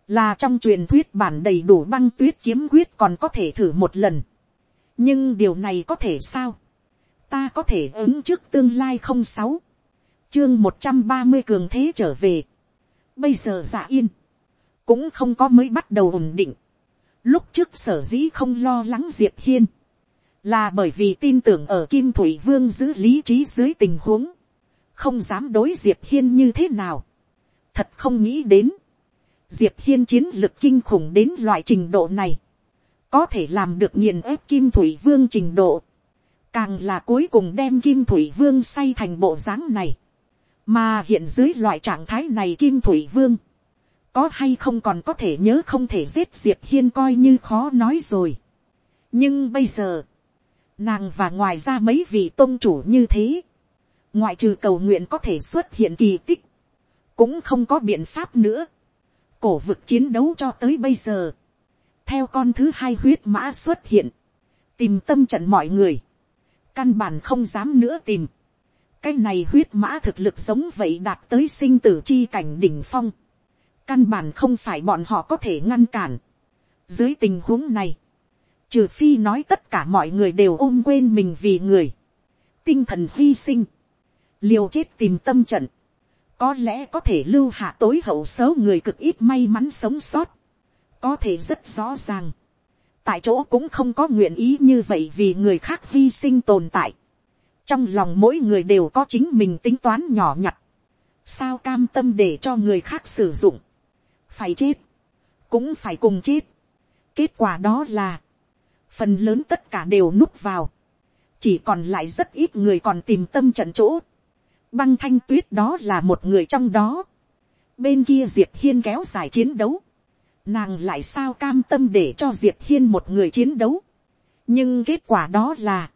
là trong truyền thuyết bản đầy đủ băng tuyết kiếm quyết còn có thể thử một lần. nhưng điều này có thể sao, ta có thể ứng trước tương lai không sáu, chương một trăm ba mươi cường thế trở về. bây giờ dạ yên, cũng không có mới bắt đầu ổn định lúc trước sở dĩ không lo lắng diệp hiên, là bởi vì tin tưởng ở kim thủy vương giữ lý trí dưới tình huống, không dám đối diệp hiên như thế nào. thật không nghĩ đến, diệp hiên chiến lực kinh khủng đến loại trình độ này, có thể làm được nghiền ép kim thủy vương trình độ, càng là cuối cùng đem kim thủy vương say thành bộ dáng này, mà hiện dưới loại trạng thái này kim thủy vương, có hay không còn có thể nhớ không thể giết diệp hiên coi như khó nói rồi. nhưng bây giờ, nàng và ngoài ra mấy vị tôn chủ như thế, ngoại trừ cầu nguyện có thể xuất hiện kỳ tích, cũng không có biện pháp nữa. cổ vực chiến đấu cho tới bây giờ, theo con thứ hai huyết mã xuất hiện, tìm tâm trận mọi người, căn bản không dám nữa tìm. cái này huyết mã thực lực giống vậy đạt tới sinh tử chi cảnh đỉnh phong, căn bản không phải bọn họ có thể ngăn cản. dưới tình huống này, trừ phi nói tất cả mọi người đều ôm quên mình vì người, tinh thần hy sinh, liều chết tìm tâm trận, có lẽ có thể lưu hạ tối hậu số người cực ít may mắn sống sót, có thể rất rõ ràng, tại chỗ cũng không có nguyện ý như vậy vì người khác hy sinh tồn tại, trong lòng mỗi người đều có chính mình tính toán nhỏ nhặt, sao cam tâm để cho người khác sử dụng, phải chết, cũng phải cùng chết, kết quả đó là, phần lớn tất cả đều núp vào, chỉ còn lại rất ít người còn tìm tâm trận chỗ, băng thanh tuyết đó là một người trong đó, bên kia diệp hiên kéo dài chiến đấu, nàng lại sao cam tâm để cho diệp hiên một người chiến đấu, nhưng kết quả đó là,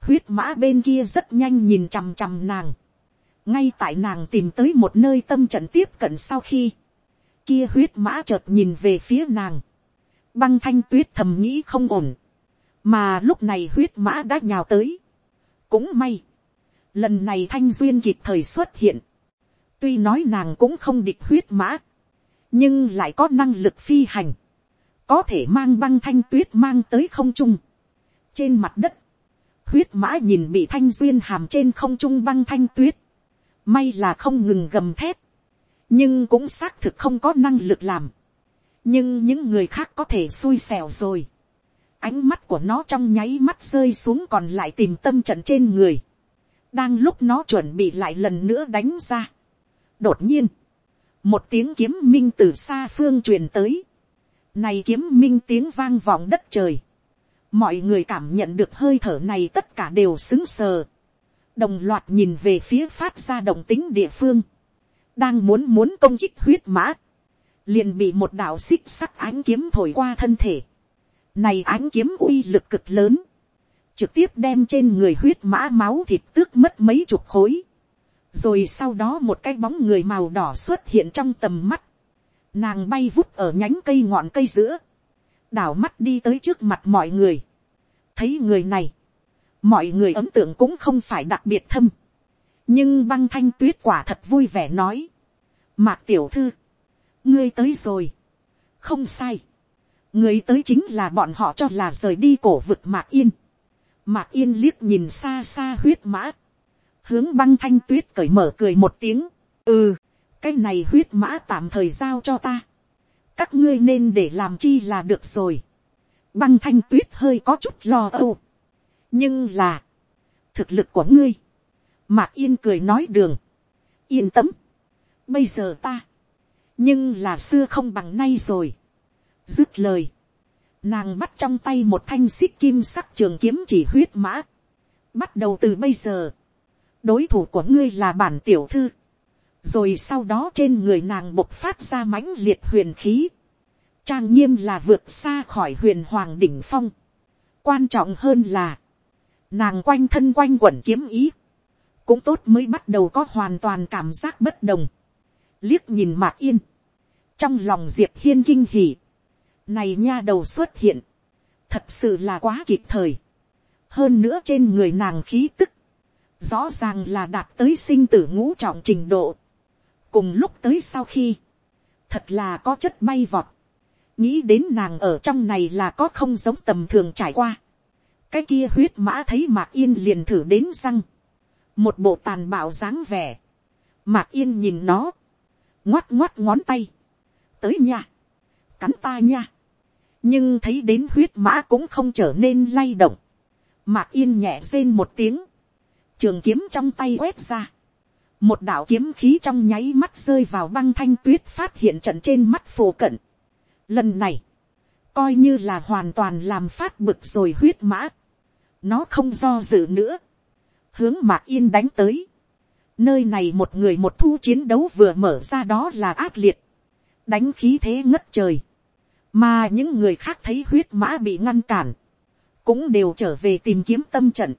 huyết mã bên kia rất nhanh nhìn chằm chằm nàng, ngay tại nàng tìm tới một nơi tâm trận tiếp cận sau khi, kia huyết mã chợt nhìn về phía nàng, băng thanh tuyết thầm nghĩ không ổn, mà lúc này huyết mã đã nhào tới. cũng may, lần này thanh duyên kịp thời xuất hiện, tuy nói nàng cũng không địch huyết mã, nhưng lại có năng lực phi hành, có thể mang băng thanh tuyết mang tới không trung. trên mặt đất, huyết mã nhìn bị thanh duyên hàm trên không trung băng thanh tuyết, may là không ngừng gầm thép, nhưng cũng xác thực không có năng lực làm, nhưng những người khác có thể xui xẻo rồi ánh mắt của nó trong nháy mắt rơi xuống còn lại tìm tâm trận trên người. đang lúc nó chuẩn bị lại lần nữa đánh ra. đột nhiên, một tiếng kiếm minh từ xa phương truyền tới. này kiếm minh tiếng vang vọng đất trời. mọi người cảm nhận được hơi thở này tất cả đều xứng sờ. đồng loạt nhìn về phía phát ra động tính địa phương đang muốn muốn công kích huyết mã. liền bị một đạo xích sắc ánh kiếm thổi qua thân thể này ánh kiếm uy lực cực lớn. Trực tiếp đem trên người huyết mã máu thịt tước mất mấy chục khối. Rồi sau đó một cái bóng người màu đỏ xuất hiện trong tầm mắt. Nàng bay vút ở nhánh cây ngọn cây giữa. Đảo mắt đi tới trước mặt mọi người. Thấy người này. Mọi người ấn tượng cũng không phải đặc biệt thâm. Nhưng băng thanh tuyết quả thật vui vẻ nói. Mạc tiểu thư. Ngươi tới rồi. Không sai người tới chính là bọn họ cho là rời đi cổ vực mạc yên. mạc yên liếc nhìn xa xa huyết mã. hướng băng thanh tuyết cởi mở cười một tiếng. ừ, cái này huyết mã tạm thời giao cho ta. các ngươi nên để làm chi là được rồi. băng thanh tuyết hơi có chút lo âu. nhưng là, thực lực của ngươi mạc yên cười nói đường. yên tâm. bây giờ ta. nhưng là xưa không bằng nay rồi Dứt lời. Nàng bắt trong tay một thanh xích kim sắc trường kiếm chỉ huyết mã. Bắt đầu từ bây giờ. Đối thủ của ngươi là bản tiểu thư. Rồi sau đó trên người nàng bộc phát ra mãnh liệt huyền khí. trang nghiêm là vượt xa khỏi huyền hoàng đỉnh phong. quan trọng hơn là, nàng quanh thân quanh quẩn kiếm ý, cũng tốt mới bắt đầu có hoàn toàn cảm giác bất đồng. liếc nhìn mạc yên, trong lòng diệp hiên kinh hỉ, này nha đầu xuất hiện, thật sự là quá kịp thời. hơn nữa trên người nàng khí tức, rõ ràng là đạt tới sinh tử ngũ trọng trình độ. cùng lúc tới sau khi, thật là có chất bay vọt, nghĩ đến nàng ở trong này là có không giống tầm thường trải qua. cái kia huyết mã thấy mạc yên liền thử đến răng, một bộ tàn bạo dáng vẻ, mạc yên nhìn nó, ngoắt ngoắt ngón tay, tới nha, cắn ta nha, nhưng thấy đến huyết mã cũng không trở nên lay động, mạc yên nhẹ rên một tiếng, trường kiếm trong tay quét ra, một đạo kiếm khí trong nháy mắt rơi vào băng thanh tuyết phát hiện trận trên mắt phổ cận. Lần này, coi như là hoàn toàn làm phát bực rồi huyết mã. Nó không do dự nữa. Hướng mạc yên đánh tới. Nơi này một người một thu chiến đấu vừa mở ra đó là ác liệt. Đánh khí thế ngất trời. Mà những người khác thấy huyết mã bị ngăn cản. Cũng đều trở về tìm kiếm tâm trận.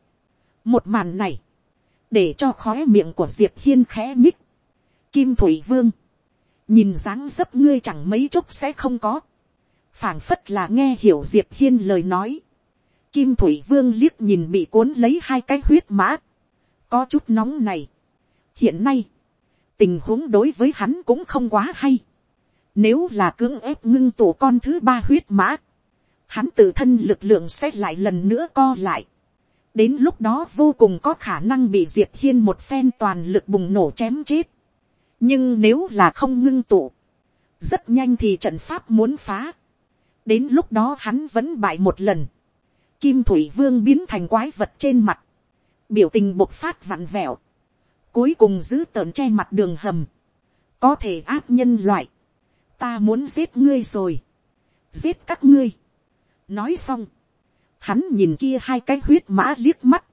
Một màn này để cho khói miệng của diệp hiên khẽ nhích. kim thủy vương, nhìn dáng dấp ngươi chẳng mấy chốc sẽ không có, phảng phất là nghe hiểu diệp hiên lời nói. kim thủy vương liếc nhìn bị cuốn lấy hai cái huyết mã, có chút nóng này. hiện nay, tình huống đối với hắn cũng không quá hay. Nếu là cưỡng ép ngưng tụ con thứ ba huyết mã, hắn tự thân lực lượng sẽ lại lần nữa co lại đến lúc đó vô cùng có khả năng bị diệp hiên một phen toàn lực bùng nổ chém chết. nhưng nếu là không ngưng tụ, rất nhanh thì trận pháp muốn phá. đến lúc đó hắn vẫn bại một lần. kim thủy vương biến thành quái vật trên mặt, biểu tình bộc phát vặn vẹo, cuối cùng giữ tợn che mặt đường hầm, có thể áp nhân loại, ta muốn giết ngươi rồi, giết các ngươi. nói xong, Hắn nhìn kia hai cái huyết mã liếc mắt.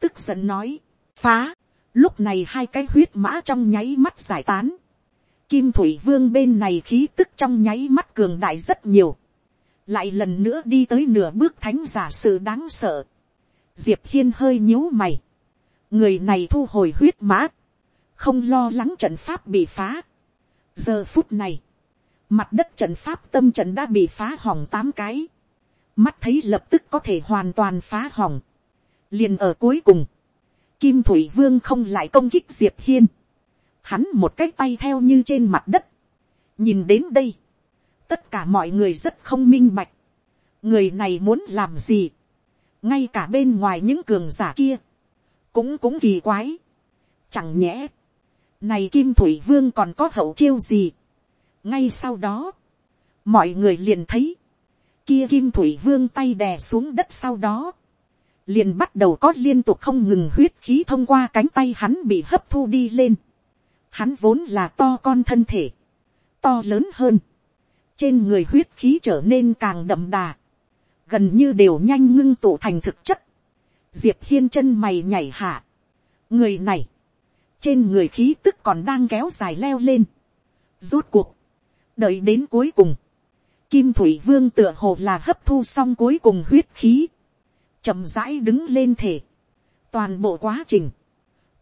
Tức giận nói. Phá. Lúc này hai cái huyết mã trong nháy mắt giải tán. Kim Thủy Vương bên này khí tức trong nháy mắt cường đại rất nhiều. Lại lần nữa đi tới nửa bước thánh giả sự đáng sợ. Diệp Hiên hơi nhíu mày. Người này thu hồi huyết mã. Không lo lắng trận pháp bị phá. Giờ phút này. Mặt đất trận pháp tâm trận đã bị phá hỏng tám cái mắt thấy lập tức có thể hoàn toàn phá hỏng. liền ở cuối cùng, kim thủy vương không lại công kích diệp hiên. hắn một cái tay theo như trên mặt đất. nhìn đến đây, tất cả mọi người rất không minh bạch. người này muốn làm gì ngay cả bên ngoài những cường giả kia, cũng cũng kỳ quái. chẳng nhẽ, này kim thủy vương còn có hậu chiêu gì. ngay sau đó, mọi người liền thấy, kia kim thủy vương tay đè xuống đất sau đó, liền bắt đầu có liên tục không ngừng huyết khí thông qua cánh tay hắn bị hấp thu đi lên. Hắn vốn là to con thân thể, to lớn hơn, trên người huyết khí trở nên càng đậm đà, gần như đều nhanh ngưng tụ thành thực chất. Diệp hiên chân mày nhảy hạ, người này, trên người khí tức còn đang kéo dài leo lên. Rốt cuộc, đợi đến cuối cùng, Kim Thủy Vương tựa hồ là hấp thu xong cuối cùng huyết khí. chậm rãi đứng lên thể. Toàn bộ quá trình.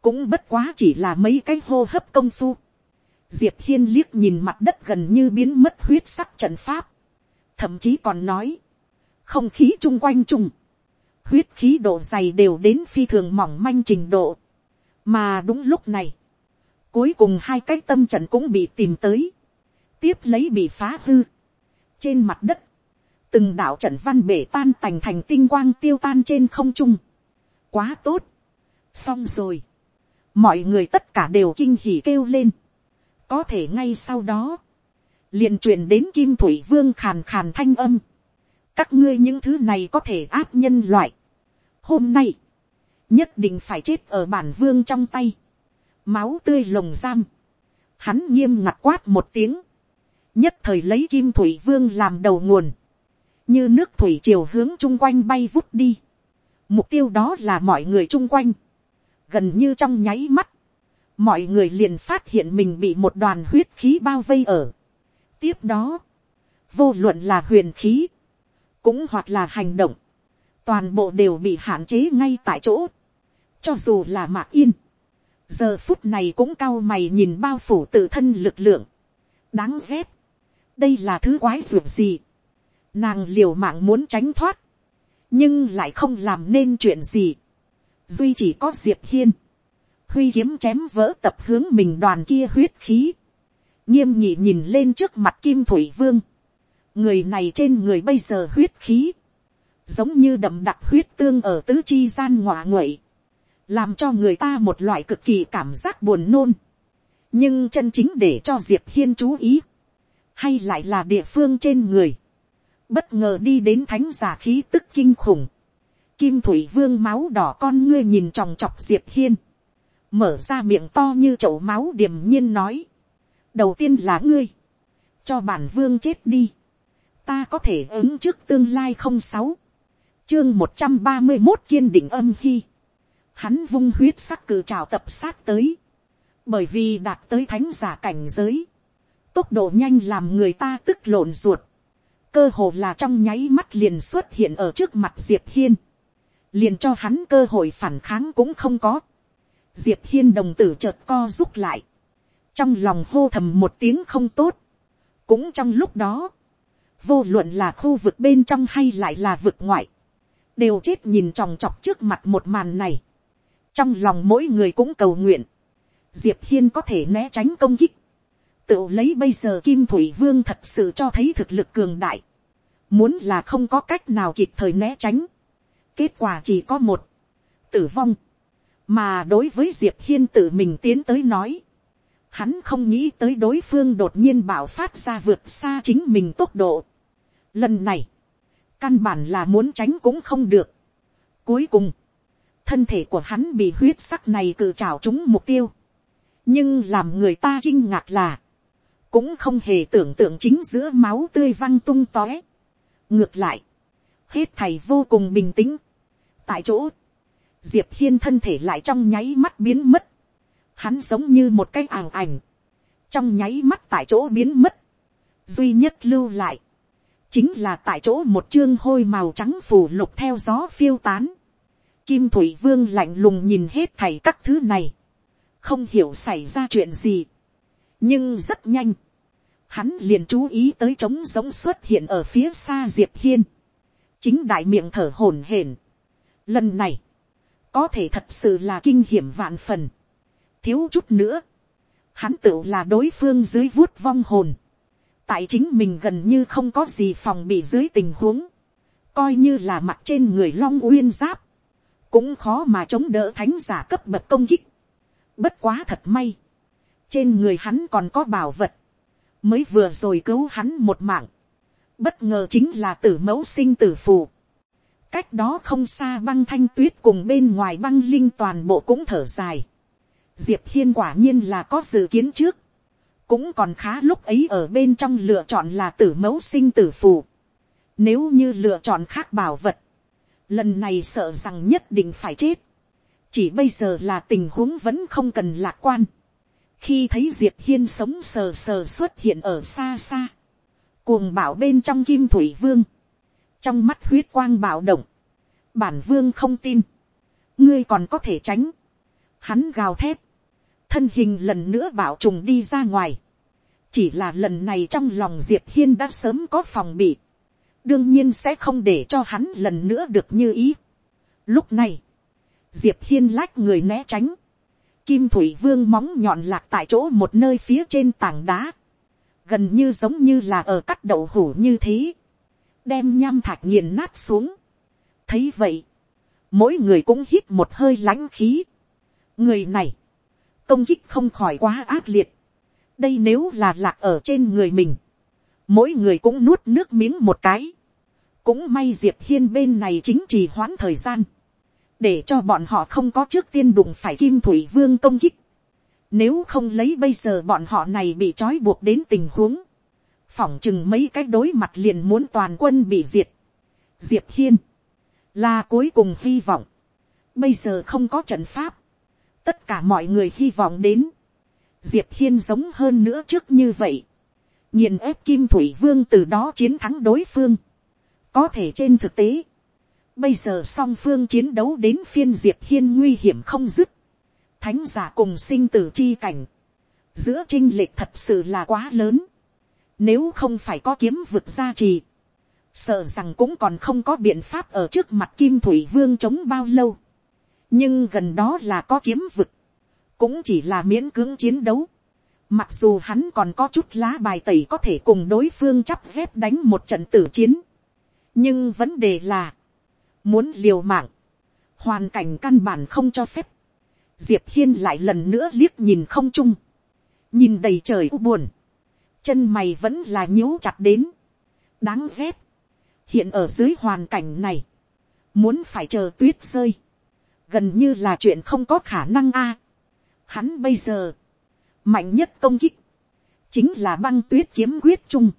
Cũng bất quá chỉ là mấy cái hô hấp công phu. Diệp Hiên liếc nhìn mặt đất gần như biến mất huyết sắc trận pháp. Thậm chí còn nói. Không khí chung quanh chung. Huyết khí độ dày đều đến phi thường mỏng manh trình độ. Mà đúng lúc này. Cuối cùng hai cái tâm trận cũng bị tìm tới. Tiếp lấy bị phá hư trên mặt đất, từng đạo trận văn bể tan tành thành tinh quang tiêu tan trên không trung. Quá tốt. Xong rồi. Mọi người tất cả đều kinh hỉ kêu lên. Có thể ngay sau đó. liền truyền đến kim thủy vương khàn khàn thanh âm. Các ngươi những thứ này có thể áp nhân loại. Hôm nay. Nhất định phải chết ở bản vương trong tay. Máu tươi lồng giam. Hắn nghiêm ngặt quát một tiếng nhất thời lấy kim thủy vương làm đầu nguồn, như nước thủy chiều hướng chung quanh bay vút đi. Mục tiêu đó là mọi người chung quanh, gần như trong nháy mắt, mọi người liền phát hiện mình bị một đoàn huyết khí bao vây ở. tiếp đó, vô luận là huyền khí, cũng hoặc là hành động, toàn bộ đều bị hạn chế ngay tại chỗ, cho dù là mạc yên, giờ phút này cũng cao mày nhìn bao phủ tự thân lực lượng, đáng ghét, đây là thứ quái ruột gì, nàng liều mạng muốn tránh thoát, nhưng lại không làm nên chuyện gì, duy chỉ có diệp hiên, huy kiếm chém vỡ tập hướng mình đoàn kia huyết khí, nghiêm nhị nhìn lên trước mặt kim thủy vương, người này trên người bây giờ huyết khí, giống như đậm đặc huyết tương ở tứ chi gian ngọa nguậy, làm cho người ta một loại cực kỳ cảm giác buồn nôn. nhưng chân chính để cho diệp hiên chú ý, hay lại là địa phương trên người, bất ngờ đi đến thánh giả khí tức kinh khủng, kim thủy vương máu đỏ con ngươi nhìn tròng trọc diệp hiên, mở ra miệng to như chậu máu điềm nhiên nói, đầu tiên là ngươi, cho bản vương chết đi, ta có thể ứng trước tương lai không sáu, chương một trăm ba mươi một kiên định âm khi, hắn vung huyết sắc cử trào tập sát tới, bởi vì đạt tới thánh giả cảnh giới, tốc độ nhanh làm người ta tức lộn ruột, cơ hồ là trong nháy mắt liền xuất hiện ở trước mặt diệp hiên, liền cho hắn cơ hội phản kháng cũng không có, diệp hiên đồng tử chợt co rút lại, trong lòng hô thầm một tiếng không tốt, cũng trong lúc đó, vô luận là khu vực bên trong hay lại là vực ngoại, đều chết nhìn tròng trọc trước mặt một màn này, trong lòng mỗi người cũng cầu nguyện, diệp hiên có thể né tránh công kích, tự lấy bây giờ kim thủy vương thật sự cho thấy thực lực cường đại, muốn là không có cách nào kịp thời né tránh, kết quả chỉ có một, tử vong, mà đối với diệp hiên tự mình tiến tới nói, hắn không nghĩ tới đối phương đột nhiên bảo phát ra vượt xa chính mình tốc độ. Lần này, căn bản là muốn tránh cũng không được. Cuối cùng, thân thể của hắn bị huyết sắc này cự trào trúng mục tiêu. nhưng làm người ta kinh ngạc là, cũng không hề tưởng tượng chính giữa máu tươi văng tung tóe. ngược lại, hết thầy vô cùng bình tĩnh. tại chỗ, diệp hiên thân thể lại trong nháy mắt biến mất. hắn giống như một cái ảo ảnh, trong nháy mắt tại chỗ biến mất. duy nhất lưu lại, chính là tại chỗ một chương hôi màu trắng phủ lục theo gió phiêu tán. Kim Thủy Vương lạnh lùng nhìn hết thảy các thứ này. Không hiểu xảy ra chuyện gì. Nhưng rất nhanh. Hắn liền chú ý tới trống giống xuất hiện ở phía xa Diệp Hiên. Chính đại miệng thở hổn hển. Lần này. Có thể thật sự là kinh hiểm vạn phần. Thiếu chút nữa. Hắn tự là đối phương dưới vuốt vong hồn. Tại chính mình gần như không có gì phòng bị dưới tình huống. Coi như là mặt trên người long uyên giáp cũng khó mà chống đỡ thánh giả cấp bậc công kích. Bất quá thật may, trên người hắn còn có bảo vật, mới vừa rồi cứu hắn một mạng. Bất ngờ chính là tử mẫu sinh tử phù. Cách đó không xa băng thanh tuyết cùng bên ngoài băng linh toàn bộ cũng thở dài. Diệp hiên quả nhiên là có dự kiến trước. Cũng còn khá lúc ấy ở bên trong lựa chọn là tử mẫu sinh tử phù. Nếu như lựa chọn khác bảo vật lần này sợ rằng nhất định phải chết, chỉ bây giờ là tình huống vẫn không cần lạc quan, khi thấy diệp hiên sống sờ sờ xuất hiện ở xa xa, cuồng bảo bên trong kim thủy vương, trong mắt huyết quang bạo động, bản vương không tin, ngươi còn có thể tránh, hắn gào thét, thân hình lần nữa bảo trùng đi ra ngoài, chỉ là lần này trong lòng diệp hiên đã sớm có phòng bị, đương nhiên sẽ không để cho hắn lần nữa được như ý. Lúc này, diệp hiên lách người né tránh, kim thủy vương móng nhọn lạc tại chỗ một nơi phía trên tảng đá, gần như giống như là ở cắt đậu hủ như thế, đem nham thạch nghiền nát xuống. thấy vậy, mỗi người cũng hít một hơi lãnh khí. người này, công kích không khỏi quá ác liệt. đây nếu là lạc ở trên người mình, mỗi người cũng nuốt nước miếng một cái. cũng may diệp hiên bên này chính trì hoãn thời gian, để cho bọn họ không có trước tiên đụng phải kim thủy vương công kích. nếu không lấy bây giờ bọn họ này bị trói buộc đến tình huống, phỏng chừng mấy cái đối mặt liền muốn toàn quân bị diệt. diệp hiên, là cuối cùng hy vọng, bây giờ không có trận pháp, tất cả mọi người hy vọng đến, diệp hiên giống hơn nữa trước như vậy, nghiền ép kim thủy vương từ đó chiến thắng đối phương. có thể trên thực tế, bây giờ song phương chiến đấu đến phiên diệp hiên nguy hiểm không dứt, thánh giả cùng sinh tử chi cảnh, giữa trinh lệch thật sự là quá lớn, nếu không phải có kiếm vực gia trì, sợ rằng cũng còn không có biện pháp ở trước mặt kim thủy vương chống bao lâu, nhưng gần đó là có kiếm vực, cũng chỉ là miễn cưỡng chiến đấu, Mặc dù hắn còn có chút lá bài tẩy có thể cùng đối phương chắp ghép đánh một trận tử chiến. Nhưng vấn đề là. Muốn liều mạng. Hoàn cảnh căn bản không cho phép. Diệp Hiên lại lần nữa liếc nhìn không chung. Nhìn đầy trời u buồn. Chân mày vẫn là nhíu chặt đến. Đáng ghét. Hiện ở dưới hoàn cảnh này. Muốn phải chờ tuyết rơi. Gần như là chuyện không có khả năng a. Hắn bây giờ mạnh nhất công kích, chính là băng tuyết kiếm quyết chung,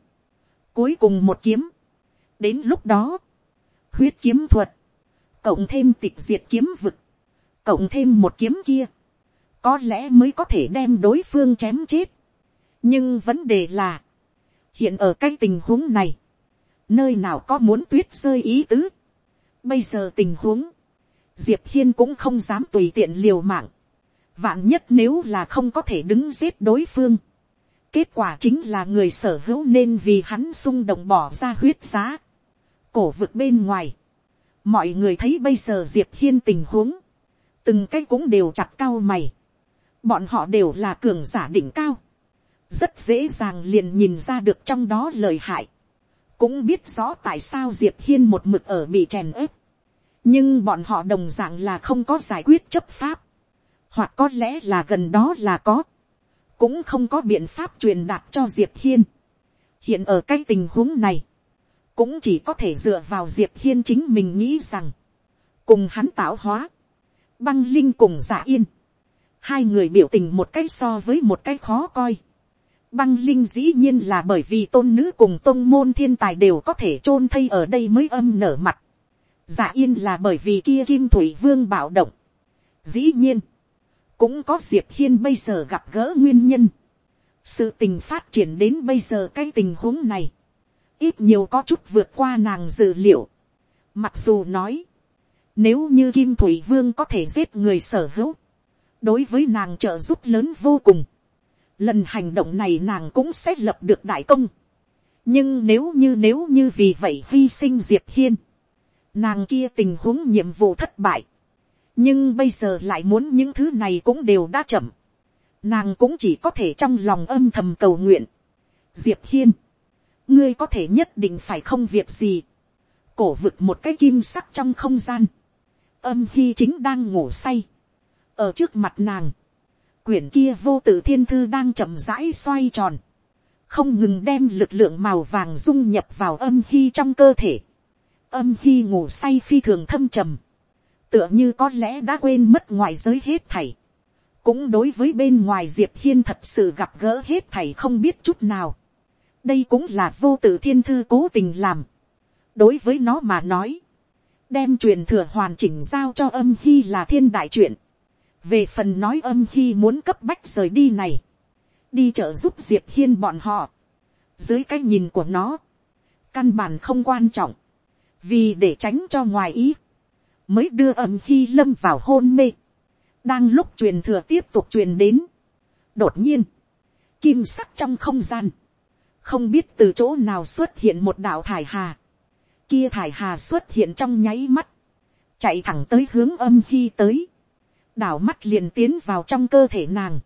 cuối cùng một kiếm, đến lúc đó, huyết kiếm thuật, cộng thêm tịch diệt kiếm vực, cộng thêm một kiếm kia, có lẽ mới có thể đem đối phương chém chết. nhưng vấn đề là, hiện ở cái tình huống này, nơi nào có muốn tuyết rơi ý tứ. bây giờ tình huống, diệp hiên cũng không dám tùy tiện liều mạng, Vạn nhất nếu là không có thể đứng giết đối phương. Kết quả chính là người sở hữu nên vì hắn xung động bỏ ra huyết giá. Cổ vực bên ngoài. Mọi người thấy bây giờ Diệp Hiên tình huống. Từng cái cũng đều chặt cao mày. Bọn họ đều là cường giả đỉnh cao. Rất dễ dàng liền nhìn ra được trong đó lời hại. Cũng biết rõ tại sao Diệp Hiên một mực ở bị chèn ép. Nhưng bọn họ đồng dạng là không có giải quyết chấp pháp hoặc có lẽ là gần đó là có, cũng không có biện pháp truyền đạt cho diệp hiên. hiện ở cái tình huống này, cũng chỉ có thể dựa vào diệp hiên chính mình nghĩ rằng, cùng hắn tạo hóa, băng linh cùng giả yên, hai người biểu tình một cách so với một cách khó coi. Băng linh dĩ nhiên là bởi vì tôn nữ cùng tôn môn thiên tài đều có thể chôn thây ở đây mới âm nở mặt dạ yên là bởi vì kia kim thủy vương bạo động. Dĩ nhiên, cũng có diệp hiên bây giờ gặp gỡ nguyên nhân. sự tình phát triển đến bây giờ cái tình huống này, ít nhiều có chút vượt qua nàng dự liệu. mặc dù nói, nếu như kim thủy vương có thể giết người sở hữu, đối với nàng trợ giúp lớn vô cùng. lần hành động này nàng cũng sẽ lập được đại công. nhưng nếu như nếu như vì vậy hy sinh diệp hiên, nàng kia tình huống nhiệm vụ thất bại, nhưng bây giờ lại muốn những thứ này cũng đều đã chậm. nàng cũng chỉ có thể trong lòng âm thầm cầu nguyện. diệp hiên, ngươi có thể nhất định phải không việc gì. cổ vực một cái kim sắc trong không gian. âm hy chính đang ngủ say. ở trước mặt nàng, quyển kia vô tử thiên thư đang chậm rãi xoay tròn. không ngừng đem lực lượng màu vàng dung nhập vào âm hy trong cơ thể âm hy ngủ say phi thường thâm trầm tựa như có lẽ đã quên mất ngoài giới hết thảy. cũng đối với bên ngoài diệp hiên thật sự gặp gỡ hết thảy không biết chút nào. đây cũng là vô tử thiên thư cố tình làm. đối với nó mà nói, đem truyền thừa hoàn chỉnh giao cho âm hy là thiên đại chuyện. về phần nói âm hy muốn cấp bách rời đi này, đi trợ giúp diệp hiên bọn họ. dưới cái nhìn của nó, căn bản không quan trọng, vì để tránh cho ngoài ý mới đưa âm khi lâm vào hôn mê. đang lúc truyền thừa tiếp tục truyền đến. đột nhiên, kim sắc trong không gian, không biết từ chỗ nào xuất hiện một đạo thải hà. kia thải hà xuất hiện trong nháy mắt, chạy thẳng tới hướng âm khi tới. đảo mắt liền tiến vào trong cơ thể nàng.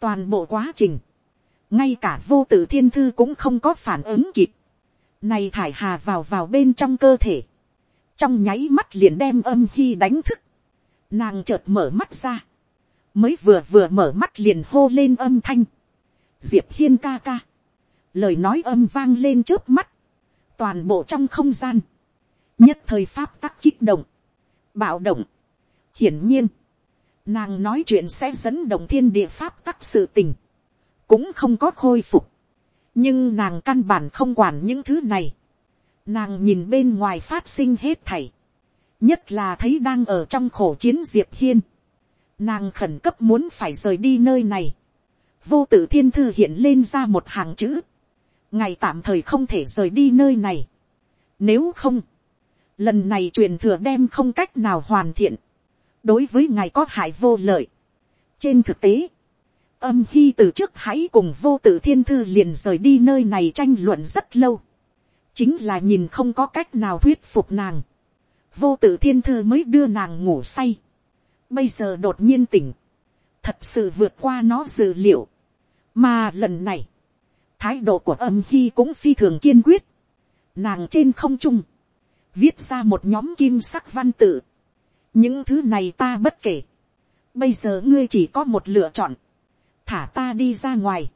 toàn bộ quá trình, ngay cả vô tử thiên thư cũng không có phản ứng kịp. Này thải hà vào vào bên trong cơ thể. Trong nháy mắt liền đem âm hy đánh thức, nàng chợt mở mắt ra, mới vừa vừa mở mắt liền hô lên âm thanh, diệp hiên ca ca, lời nói âm vang lên trước mắt, toàn bộ trong không gian, nhất thời pháp tắc kích động, bạo động, hiển nhiên, nàng nói chuyện sẽ dẫn động thiên địa pháp tắc sự tình, cũng không có khôi phục, nhưng nàng căn bản không quản những thứ này, Nàng nhìn bên ngoài phát sinh hết thảy. Nhất là thấy đang ở trong khổ chiến Diệp Hiên. Nàng khẩn cấp muốn phải rời đi nơi này. Vô tử thiên thư hiện lên ra một hàng chữ. ngài tạm thời không thể rời đi nơi này. Nếu không, lần này truyền thừa đem không cách nào hoàn thiện, đối với ngài có hại vô lợi. trên thực tế, âm hy từ trước hãy cùng vô tự thiên thư liền rời đi nơi này tranh luận rất lâu, chính là nhìn không có cách nào thuyết phục nàng, vô tự thiên thư mới đưa nàng ngủ say, bây giờ đột nhiên tỉnh, thật sự vượt qua nó dự liệu, mà lần này, thái độ của âm hy cũng phi thường kiên quyết, nàng trên không trung, viết ra một nhóm kim sắc văn tự, những thứ này ta bất kể, bây giờ ngươi chỉ có một lựa chọn, thả ta đi ra ngoài,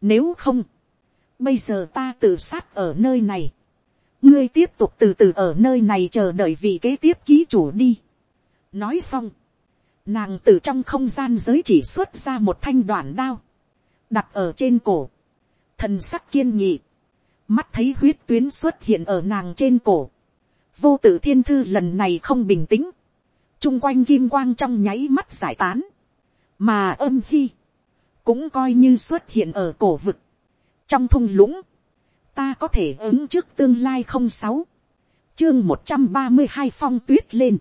nếu không, bây giờ ta tự sát ở nơi này, ngươi tiếp tục từ từ ở nơi này chờ đợi vị kế tiếp ký chủ đi. nói xong, nàng từ trong không gian giới chỉ xuất ra một thanh đoạn đao, đặt ở trên cổ, thần sắc kiên nghị, mắt thấy huyết tuyến xuất hiện ở nàng trên cổ, vô tử thiên thư lần này không bình tĩnh, chung quanh kim quang trong nháy mắt giải tán, mà âm hy, cũng coi như xuất hiện ở cổ vực, trong thung lũng, ta có thể ứng trước tương lai không sáu, chương một trăm ba mươi hai phong tuyết lên,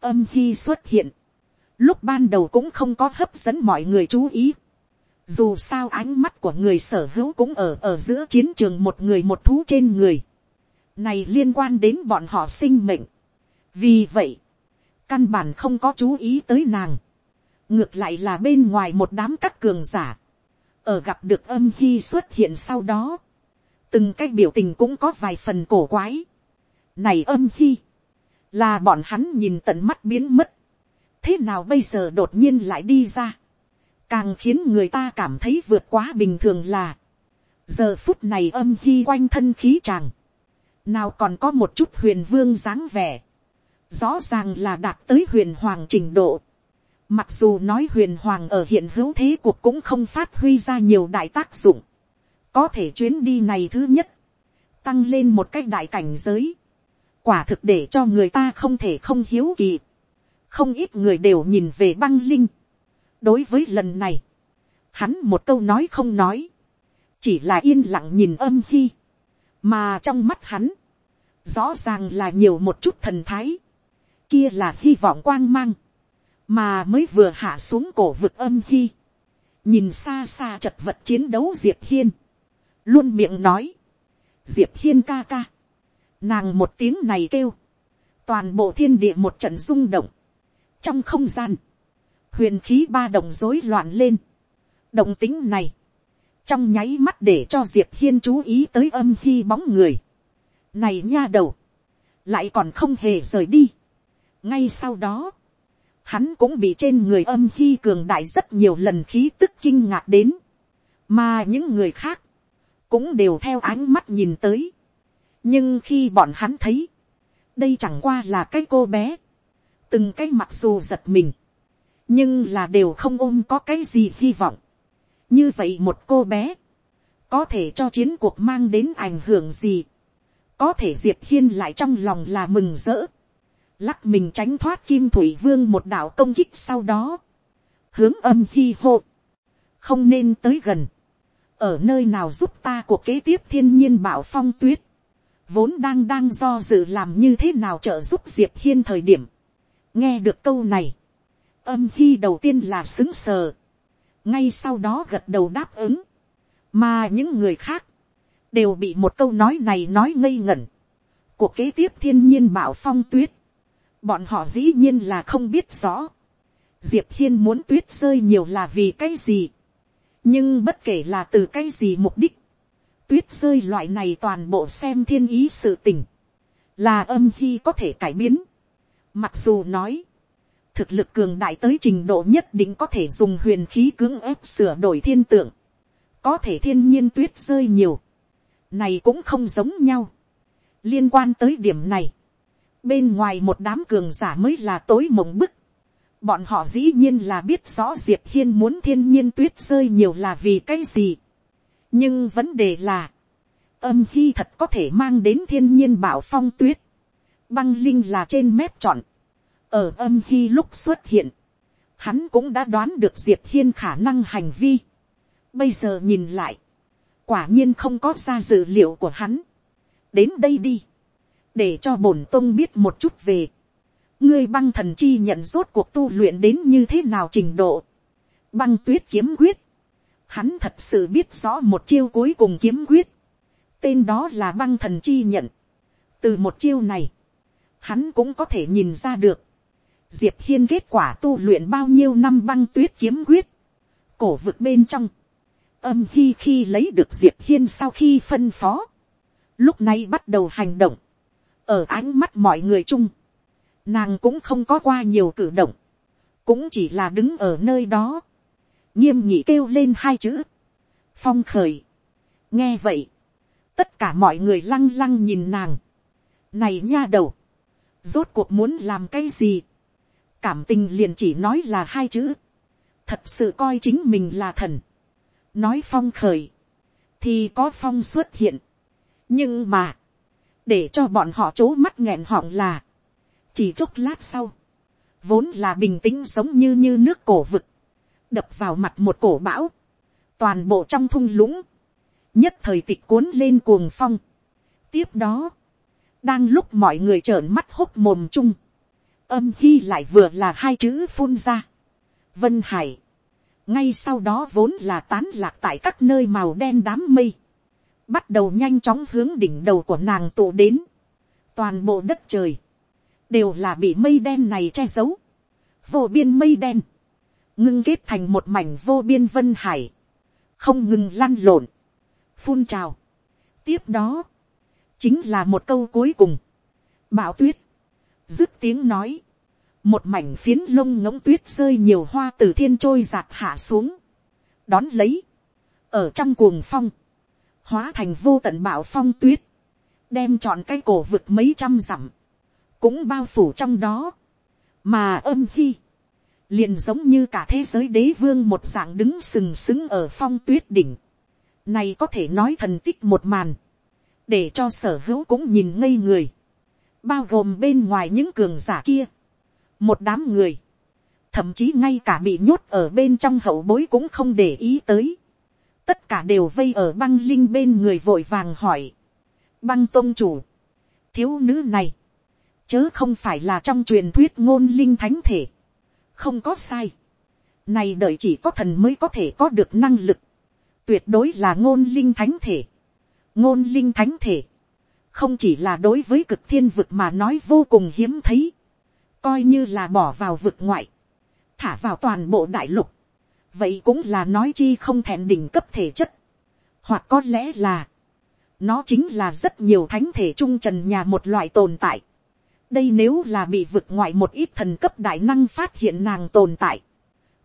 âm hy xuất hiện, lúc ban đầu cũng không có hấp dẫn mọi người chú ý, dù sao ánh mắt của người sở hữu cũng ở ở giữa chiến trường một người một thú trên người, này liên quan đến bọn họ sinh mệnh, vì vậy, căn bản không có chú ý tới nàng, ngược lại là bên ngoài một đám các cường giả, ở gặp được âm hy xuất hiện sau đó, từng cái biểu tình cũng có vài phần cổ quái. Này âm hy, là bọn hắn nhìn tận mắt biến mất. thế nào bây giờ đột nhiên lại đi ra. càng khiến người ta cảm thấy vượt quá bình thường là, giờ phút này âm hy quanh thân khí tràng, nào còn có một chút huyền vương dáng vẻ, rõ ràng là đạt tới huyền hoàng trình độ. Mặc dù nói huyền hoàng ở hiện hữu thế cuộc cũng không phát huy ra nhiều đại tác dụng. Có thể chuyến đi này thứ nhất, tăng lên một cách đại cảnh giới, quả thực để cho người ta không thể không hiếu kỳ, không ít người đều nhìn về băng linh. đối với lần này, hắn một câu nói không nói, chỉ là yên lặng nhìn âm hy, mà trong mắt hắn, rõ ràng là nhiều một chút thần thái, kia là hy vọng quang mang, mà mới vừa hạ xuống cổ vực âm hy, nhìn xa xa chật vật chiến đấu diệp hiên, luôn miệng nói, diệp hiên ca ca, nàng một tiếng này kêu, toàn bộ thiên địa một trận rung động, trong không gian, huyền khí ba đồng rối loạn lên, động tính này, trong nháy mắt để cho diệp hiên chú ý tới âm hy bóng người, này nha đầu, lại còn không hề rời đi. ngay sau đó, hắn cũng bị trên người âm khi cường đại rất nhiều lần khí tức kinh ngạc đến, mà những người khác, cũng đều theo ánh mắt nhìn tới. nhưng khi bọn hắn thấy, đây chẳng qua là cái cô bé, từng cái mặc dù giật mình, nhưng là đều không ôm có cái gì hy vọng. như vậy một cô bé, có thể cho chiến cuộc mang đến ảnh hưởng gì, có thể diệp hiên lại trong lòng là mừng rỡ, lắc mình tránh thoát kim thủy vương một đạo công kích sau đó, hướng âm hy hô, không nên tới gần, ở nơi nào giúp ta cuộc kế tiếp thiên nhiên bảo phong tuyết, vốn đang đang do dự làm như thế nào trợ giúp diệp hiên thời điểm, nghe được câu này, âm hy đầu tiên là xứng sờ, ngay sau đó gật đầu đáp ứng, mà những người khác, đều bị một câu nói này nói ngây ngẩn, cuộc kế tiếp thiên nhiên bảo phong tuyết, bọn họ dĩ nhiên là không biết rõ, diệp hiên muốn tuyết rơi nhiều là vì cái gì, nhưng bất kể là từ cái gì mục đích, tuyết rơi loại này toàn bộ xem thiên ý sự tình, là âm hy có thể cải biến. Mặc dù nói, thực lực cường đại tới trình độ nhất định có thể dùng huyền khí cưỡng ép sửa đổi thiên tượng, có thể thiên nhiên tuyết rơi nhiều, này cũng không giống nhau. liên quan tới điểm này, bên ngoài một đám cường giả mới là tối mộng bức, bọn họ dĩ nhiên là biết rõ diệp hiên muốn thiên nhiên tuyết rơi nhiều là vì cái gì. nhưng vấn đề là, âm khi thật có thể mang đến thiên nhiên bảo phong tuyết. băng linh là trên mép trọn. ở âm khi lúc xuất hiện, hắn cũng đã đoán được diệp hiên khả năng hành vi. bây giờ nhìn lại, quả nhiên không có ra dự liệu của hắn, đến đây đi, để cho bổn tông biết một chút về, ngươi băng thần chi nhận rốt cuộc tu luyện đến như thế nào trình độ, băng tuyết kiếm quyết, hắn thật sự biết rõ một chiêu cuối cùng kiếm quyết, tên đó là băng thần chi nhận, từ một chiêu này, hắn cũng có thể nhìn ra được, diệp hiên kết quả tu luyện bao nhiêu năm băng tuyết kiếm quyết, cổ vực bên trong, âm khi khi lấy được diệp hiên sau khi phân phó, lúc này bắt đầu hành động, ở ánh mắt mọi người chung, nàng cũng không có qua nhiều cử động, cũng chỉ là đứng ở nơi đó, nghiêm nhị kêu lên hai chữ, phong khởi, nghe vậy, tất cả mọi người lăng lăng nhìn nàng, này nha đầu, rốt cuộc muốn làm cái gì, cảm tình liền chỉ nói là hai chữ, thật sự coi chính mình là thần, nói phong khởi, thì có phong xuất hiện, nhưng mà, để cho bọn họ c h ố mắt nghẹn họng là, chỉ chốc lát sau, vốn là bình tĩnh giống như như nước cổ vực, đập vào mặt một cổ bão, toàn bộ trong thung lũng, nhất thời tịch cuốn lên cuồng phong. tiếp đó, đang lúc mọi người trợn mắt hốc mồm chung, âm hy lại vừa là hai chữ phun ra. vân hải, ngay sau đó vốn là tán lạc tại các nơi màu đen đám mây, bắt đầu nhanh chóng hướng đỉnh đầu của nàng tụ đến, toàn bộ đất trời, đều là bị mây đen này che giấu, vô biên mây đen, ngưng kết thành một mảnh vô biên vân hải, không ngừng lăn lộn, phun trào. tiếp đó, chính là một câu cuối cùng, bảo tuyết, dứt tiếng nói, một mảnh phiến lông ngỗng tuyết rơi nhiều hoa từ thiên trôi giạt hạ xuống, đón lấy, ở trong cuồng phong, hóa thành vô tận bạo phong tuyết, đem chọn cái cổ vực mấy trăm dặm, cũng bao phủ trong đó, mà âm khi, liền giống như cả thế giới đế vương một dạng đứng sừng sững ở phong tuyết đỉnh, này có thể nói thần tích một màn, để cho sở hữu cũng nhìn ngây người, bao gồm bên ngoài những cường giả kia, một đám người, thậm chí ngay cả bị nhốt ở bên trong hậu bối cũng không để ý tới, tất cả đều vây ở băng linh bên người vội vàng hỏi, băng tôn chủ, thiếu nữ này, chớ không phải là trong truyền thuyết ngôn linh thánh thể, không có sai, này đợi chỉ có thần mới có thể có được năng lực, tuyệt đối là ngôn linh thánh thể, ngôn linh thánh thể, không chỉ là đối với cực thiên vực mà nói vô cùng hiếm thấy, coi như là bỏ vào vực ngoại, thả vào toàn bộ đại lục, vậy cũng là nói chi không thẹn đỉnh cấp thể chất, hoặc có lẽ là, nó chính là rất nhiều thánh thể trung trần nhà một loại tồn tại. đây nếu là bị vực ngoại một ít thần cấp đại năng phát hiện nàng tồn tại,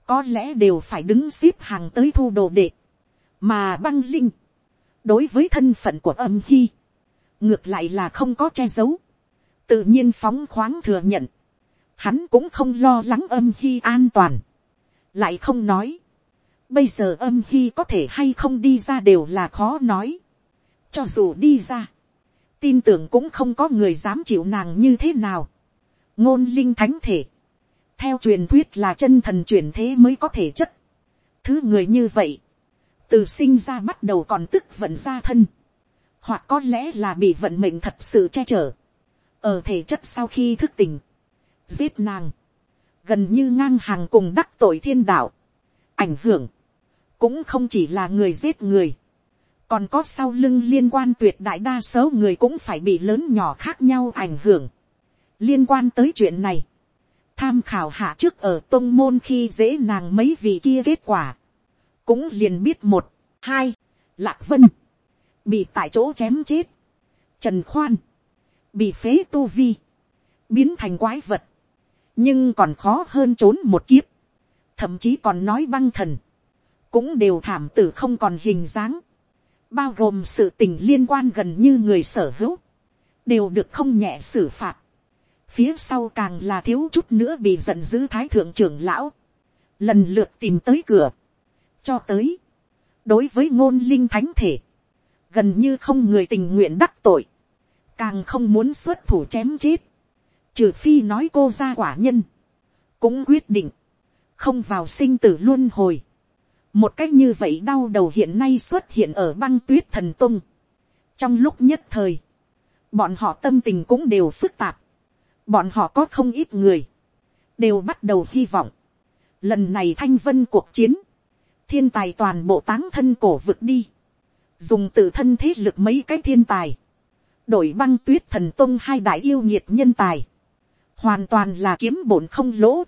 có lẽ đều phải đứng xếp hàng tới thu đồ đệ, mà băng linh, đối với thân phận của âm hy, ngược lại là không có che giấu, tự nhiên phóng khoáng thừa nhận, hắn cũng không lo lắng âm hy an toàn, lại không nói, bây giờ âm hy có thể hay không đi ra đều là khó nói, cho dù đi ra, tin tưởng cũng không có người dám chịu nàng như thế nào, ngôn linh thánh thể, theo truyền thuyết là chân thần truyền thế mới có thể chất, thứ người như vậy, từ sinh ra bắt đầu còn tức vận ra thân, hoặc có lẽ là bị vận mệnh thật sự che chở, ở thể chất sau khi thức tỉnh, giết nàng, gần như ngang hàng cùng đắc tội thiên đạo, ảnh hưởng, cũng không chỉ là người giết người, còn có sau lưng liên quan tuyệt đại đa số người cũng phải bị lớn nhỏ khác nhau ảnh hưởng. liên quan tới chuyện này, tham khảo hạ trước ở tôn môn khi dễ nàng mấy vị kia kết quả, cũng liền biết một, hai, lạc vân, bị tại chỗ chém chết, trần khoan, bị phế tu vi, biến thành quái vật, nhưng còn khó hơn trốn một kiếp, thậm chí còn nói băng thần, cũng đều thảm tử không còn hình dáng, bao gồm sự tình liên quan gần như người sở hữu, đều được không nhẹ xử phạt. Phía sau càng là thiếu chút nữa bị giận dữ thái thượng trưởng lão, lần lượt tìm tới cửa, cho tới, đối với ngôn linh thánh thể, gần như không người tình nguyện đắc tội, càng không muốn xuất thủ chém chết, trừ phi nói cô ra quả nhân, cũng quyết định, không vào sinh tử luôn hồi, một cách như vậy đau đầu hiện nay xuất hiện ở băng tuyết thần tung. trong lúc nhất thời, bọn họ tâm tình cũng đều phức tạp. bọn họ có không ít người, đều bắt đầu hy vọng. lần này thanh vân cuộc chiến, thiên tài toàn bộ táng thân cổ vực đi, dùng tự thân thế lực mấy cái thiên tài, đổi băng tuyết thần tông hai đại yêu nhiệt nhân tài, hoàn toàn là kiếm bổn không lỗ.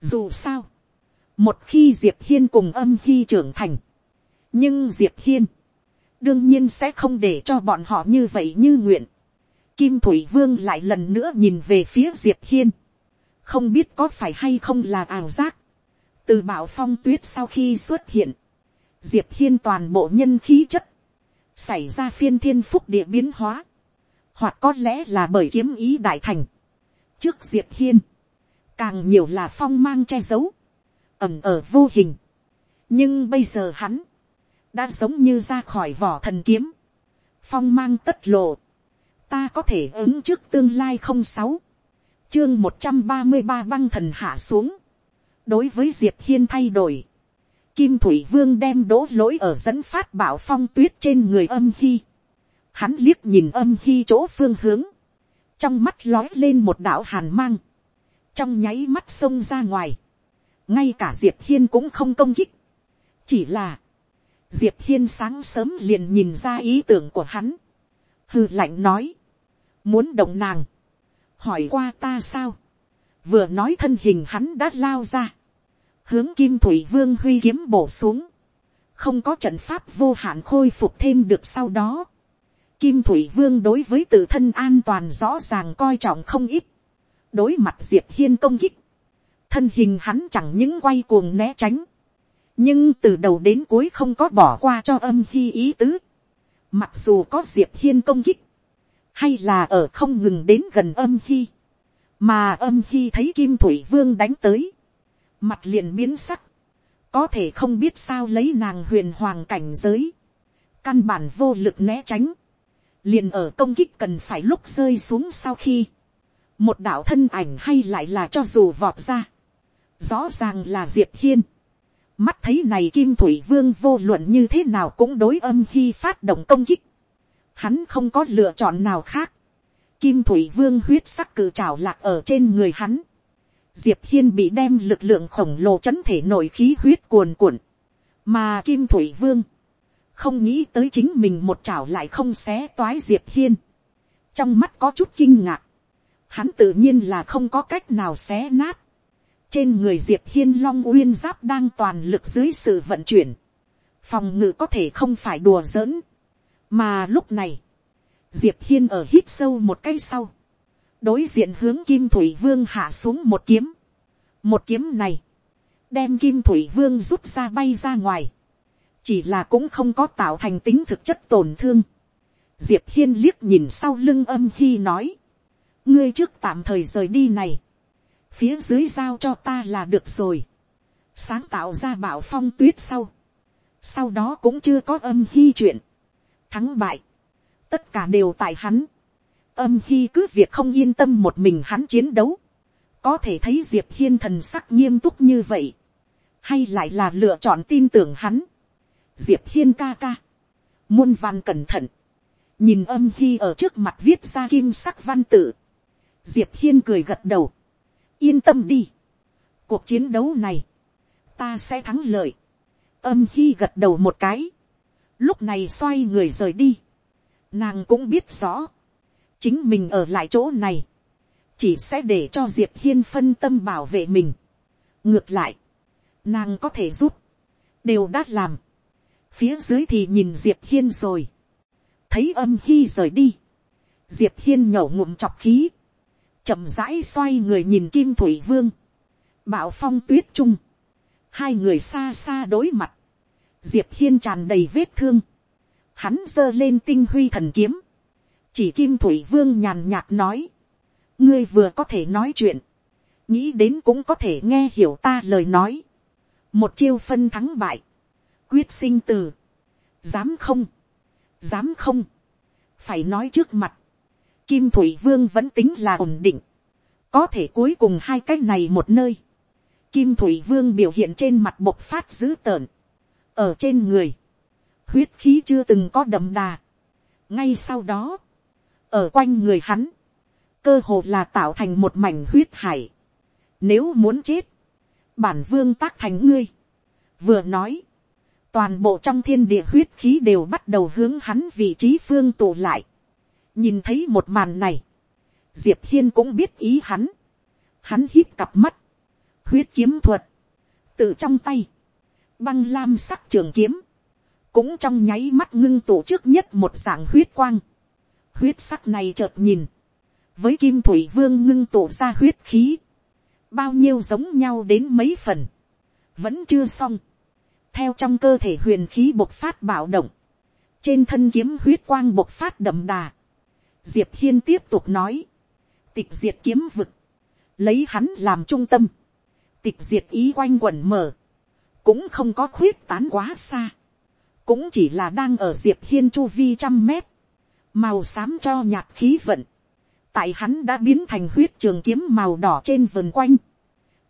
Dù sao, một khi diệp hiên cùng âm hy trưởng thành, nhưng diệp hiên, đương nhiên sẽ không để cho bọn họ như vậy như nguyện. Kim Thủy Vương lại lần nữa nhìn về phía Diệp Hiên. Không biết có phải hay không là ảo giác. Từ bảo phong tuyết sau khi xuất hiện. Diệp Hiên toàn bộ nhân khí chất. Xảy ra phiên thiên phúc địa biến hóa. Hoặc có lẽ là bởi kiếm ý đại thành. Trước Diệp Hiên. Càng nhiều là phong mang che giấu. Ẩm ở vô hình. Nhưng bây giờ hắn. Đã giống như ra khỏi vỏ thần kiếm. Phong mang tất lộ. Ta có thể ứng trước tương lai không sáu. Chương một trăm ba mươi ba băng thần hạ xuống. Đối với Diệp Hiên thay đổi. Kim Thủy Vương đem đỗ lỗi ở dẫn phát bảo phong tuyết trên người âm hy hắn liếc nhìn âm hy chỗ phương hướng, trong mắt lói lên một đạo hàn mang, trong nháy mắt xông ra ngoài, ngay cả diệp hiên cũng không công kích, chỉ là, diệp hiên sáng sớm liền nhìn ra ý tưởng của hắn, hư lạnh nói, muốn động nàng, hỏi qua ta sao, vừa nói thân hình hắn đã lao ra, hướng kim thủy vương huy kiếm bổ xuống, không có trận pháp vô hạn khôi phục thêm được sau đó, Kim Thủy Vương đối với tự thân an toàn rõ ràng coi trọng không ít. Đối mặt Diệp Hiên công kích. Thân hình hắn chẳng những quay cuồng né tránh. Nhưng từ đầu đến cuối không có bỏ qua cho âm hy ý tứ. Mặc dù có Diệp Hiên công kích. Hay là ở không ngừng đến gần âm hy. Mà âm hy thấy Kim Thủy Vương đánh tới. Mặt liền biến sắc. Có thể không biết sao lấy nàng huyền hoàng cảnh giới. Căn bản vô lực né tránh liền ở công kích cần phải lúc rơi xuống sau khi, một đạo thân ảnh hay lại là cho dù vọt ra, rõ ràng là diệp hiên, mắt thấy này kim thủy vương vô luận như thế nào cũng đối âm khi phát động công kích, hắn không có lựa chọn nào khác, kim thủy vương huyết sắc cử trào lạc ở trên người hắn, diệp hiên bị đem lực lượng khổng lồ chấn thể nội khí huyết cuồn cuộn, mà kim thủy vương không nghĩ tới chính mình một chảo lại không xé toái diệp hiên, trong mắt có chút kinh ngạc, hắn tự nhiên là không có cách nào xé nát, trên người diệp hiên long uyên giáp đang toàn lực dưới sự vận chuyển, phòng ngự có thể không phải đùa giỡn, mà lúc này, diệp hiên ở hít sâu một cái sau, đối diện hướng kim thủy vương hạ xuống một kiếm, một kiếm này, đem kim thủy vương rút ra bay ra ngoài, chỉ là cũng không có tạo thành tính thực chất tổn thương. diệp hiên liếc nhìn sau lưng âm hy nói, ngươi trước tạm thời rời đi này, phía dưới giao cho ta là được rồi, sáng tạo ra bảo phong tuyết sau, sau đó cũng chưa có âm hy chuyện, thắng bại, tất cả đều tại hắn, âm hy cứ việc không yên tâm một mình hắn chiến đấu, có thể thấy diệp hiên thần sắc nghiêm túc như vậy, hay lại là lựa chọn tin tưởng hắn, diệp hiên ca ca, muôn văn cẩn thận, nhìn âm hy ở trước mặt viết ra kim sắc văn tự, diệp hiên cười gật đầu, yên tâm đi, cuộc chiến đấu này, ta sẽ thắng lợi, âm hy gật đầu một cái, lúc này xoay người rời đi, nàng cũng biết rõ, chính mình ở lại chỗ này, chỉ sẽ để cho diệp hiên phân tâm bảo vệ mình. ngược lại, nàng có thể giúp, đều đã làm, phía dưới thì nhìn diệp hiên rồi, thấy âm hy rời đi, diệp hiên nhổ ngụm chọc khí, chậm rãi xoay người nhìn kim thủy vương, bảo phong tuyết trung, hai người xa xa đối mặt, diệp hiên tràn đầy vết thương, hắn giơ lên tinh huy thần kiếm, chỉ kim thủy vương nhàn nhạt nói, ngươi vừa có thể nói chuyện, nghĩ đến cũng có thể nghe hiểu ta lời nói, một chiêu phân thắng bại, quyết sinh từ, dám không, dám không, phải nói trước mặt, kim thủy vương vẫn tính là ổn định, có thể cuối cùng hai cách này một nơi, kim thủy vương biểu hiện trên mặt bộc phát dữ tợn, ở trên người, huyết khí chưa từng có đậm đà. ngay sau đó, ở quanh người hắn, cơ hồ là tạo thành một mảnh huyết hải. nếu muốn chết, bản vương tác thành ngươi. vừa nói, toàn bộ trong thiên địa huyết khí đều bắt đầu hướng hắn vị trí phương tụ lại. nhìn thấy một màn này, diệp hiên cũng biết ý hắn. hắn hít cặp mắt, huyết kiếm thuật, tự trong tay, băng lam sắc trường kiếm, cũng trong nháy mắt ngưng tụ trước nhất một dạng huyết quang. huyết sắc này chợt nhìn, với kim thủy vương ngưng tụ ra huyết khí, bao nhiêu giống nhau đến mấy phần, vẫn chưa xong, theo trong cơ thể huyền khí bộc phát bạo động, trên thân kiếm huyết quang bộc phát đậm đà, diệp hiên tiếp tục nói, tịch diệt kiếm vực, lấy hắn làm trung tâm, tịch diệt ý quanh quẩn mở, cũng không có khuyết tán quá xa, cũng chỉ là đang ở diệp hiên chu vi trăm mét, màu xám cho nhạt khí vận, tại hắn đã biến thành huyết trường kiếm màu đỏ trên vườn quanh.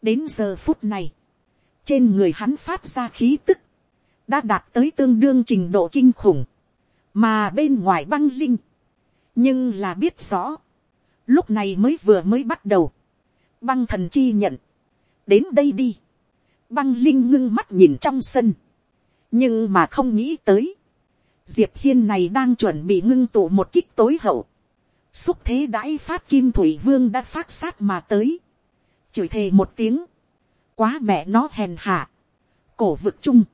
đến giờ phút này, trên người hắn phát ra khí tức, đã đạt tới tương đương trình độ kinh khủng, mà bên ngoài băng linh, nhưng là biết rõ, lúc này mới vừa mới bắt đầu, băng thần chi nhận, đến đây đi, băng linh ngưng mắt nhìn trong sân, nhưng mà không nghĩ tới, diệp hiên này đang chuẩn bị ngưng tụ một kích tối hậu, xúc thế đãi phát kim thủy vương đã phát sát mà tới, chửi thề một tiếng, quá mẹ nó hèn hạ, cổ vực chung,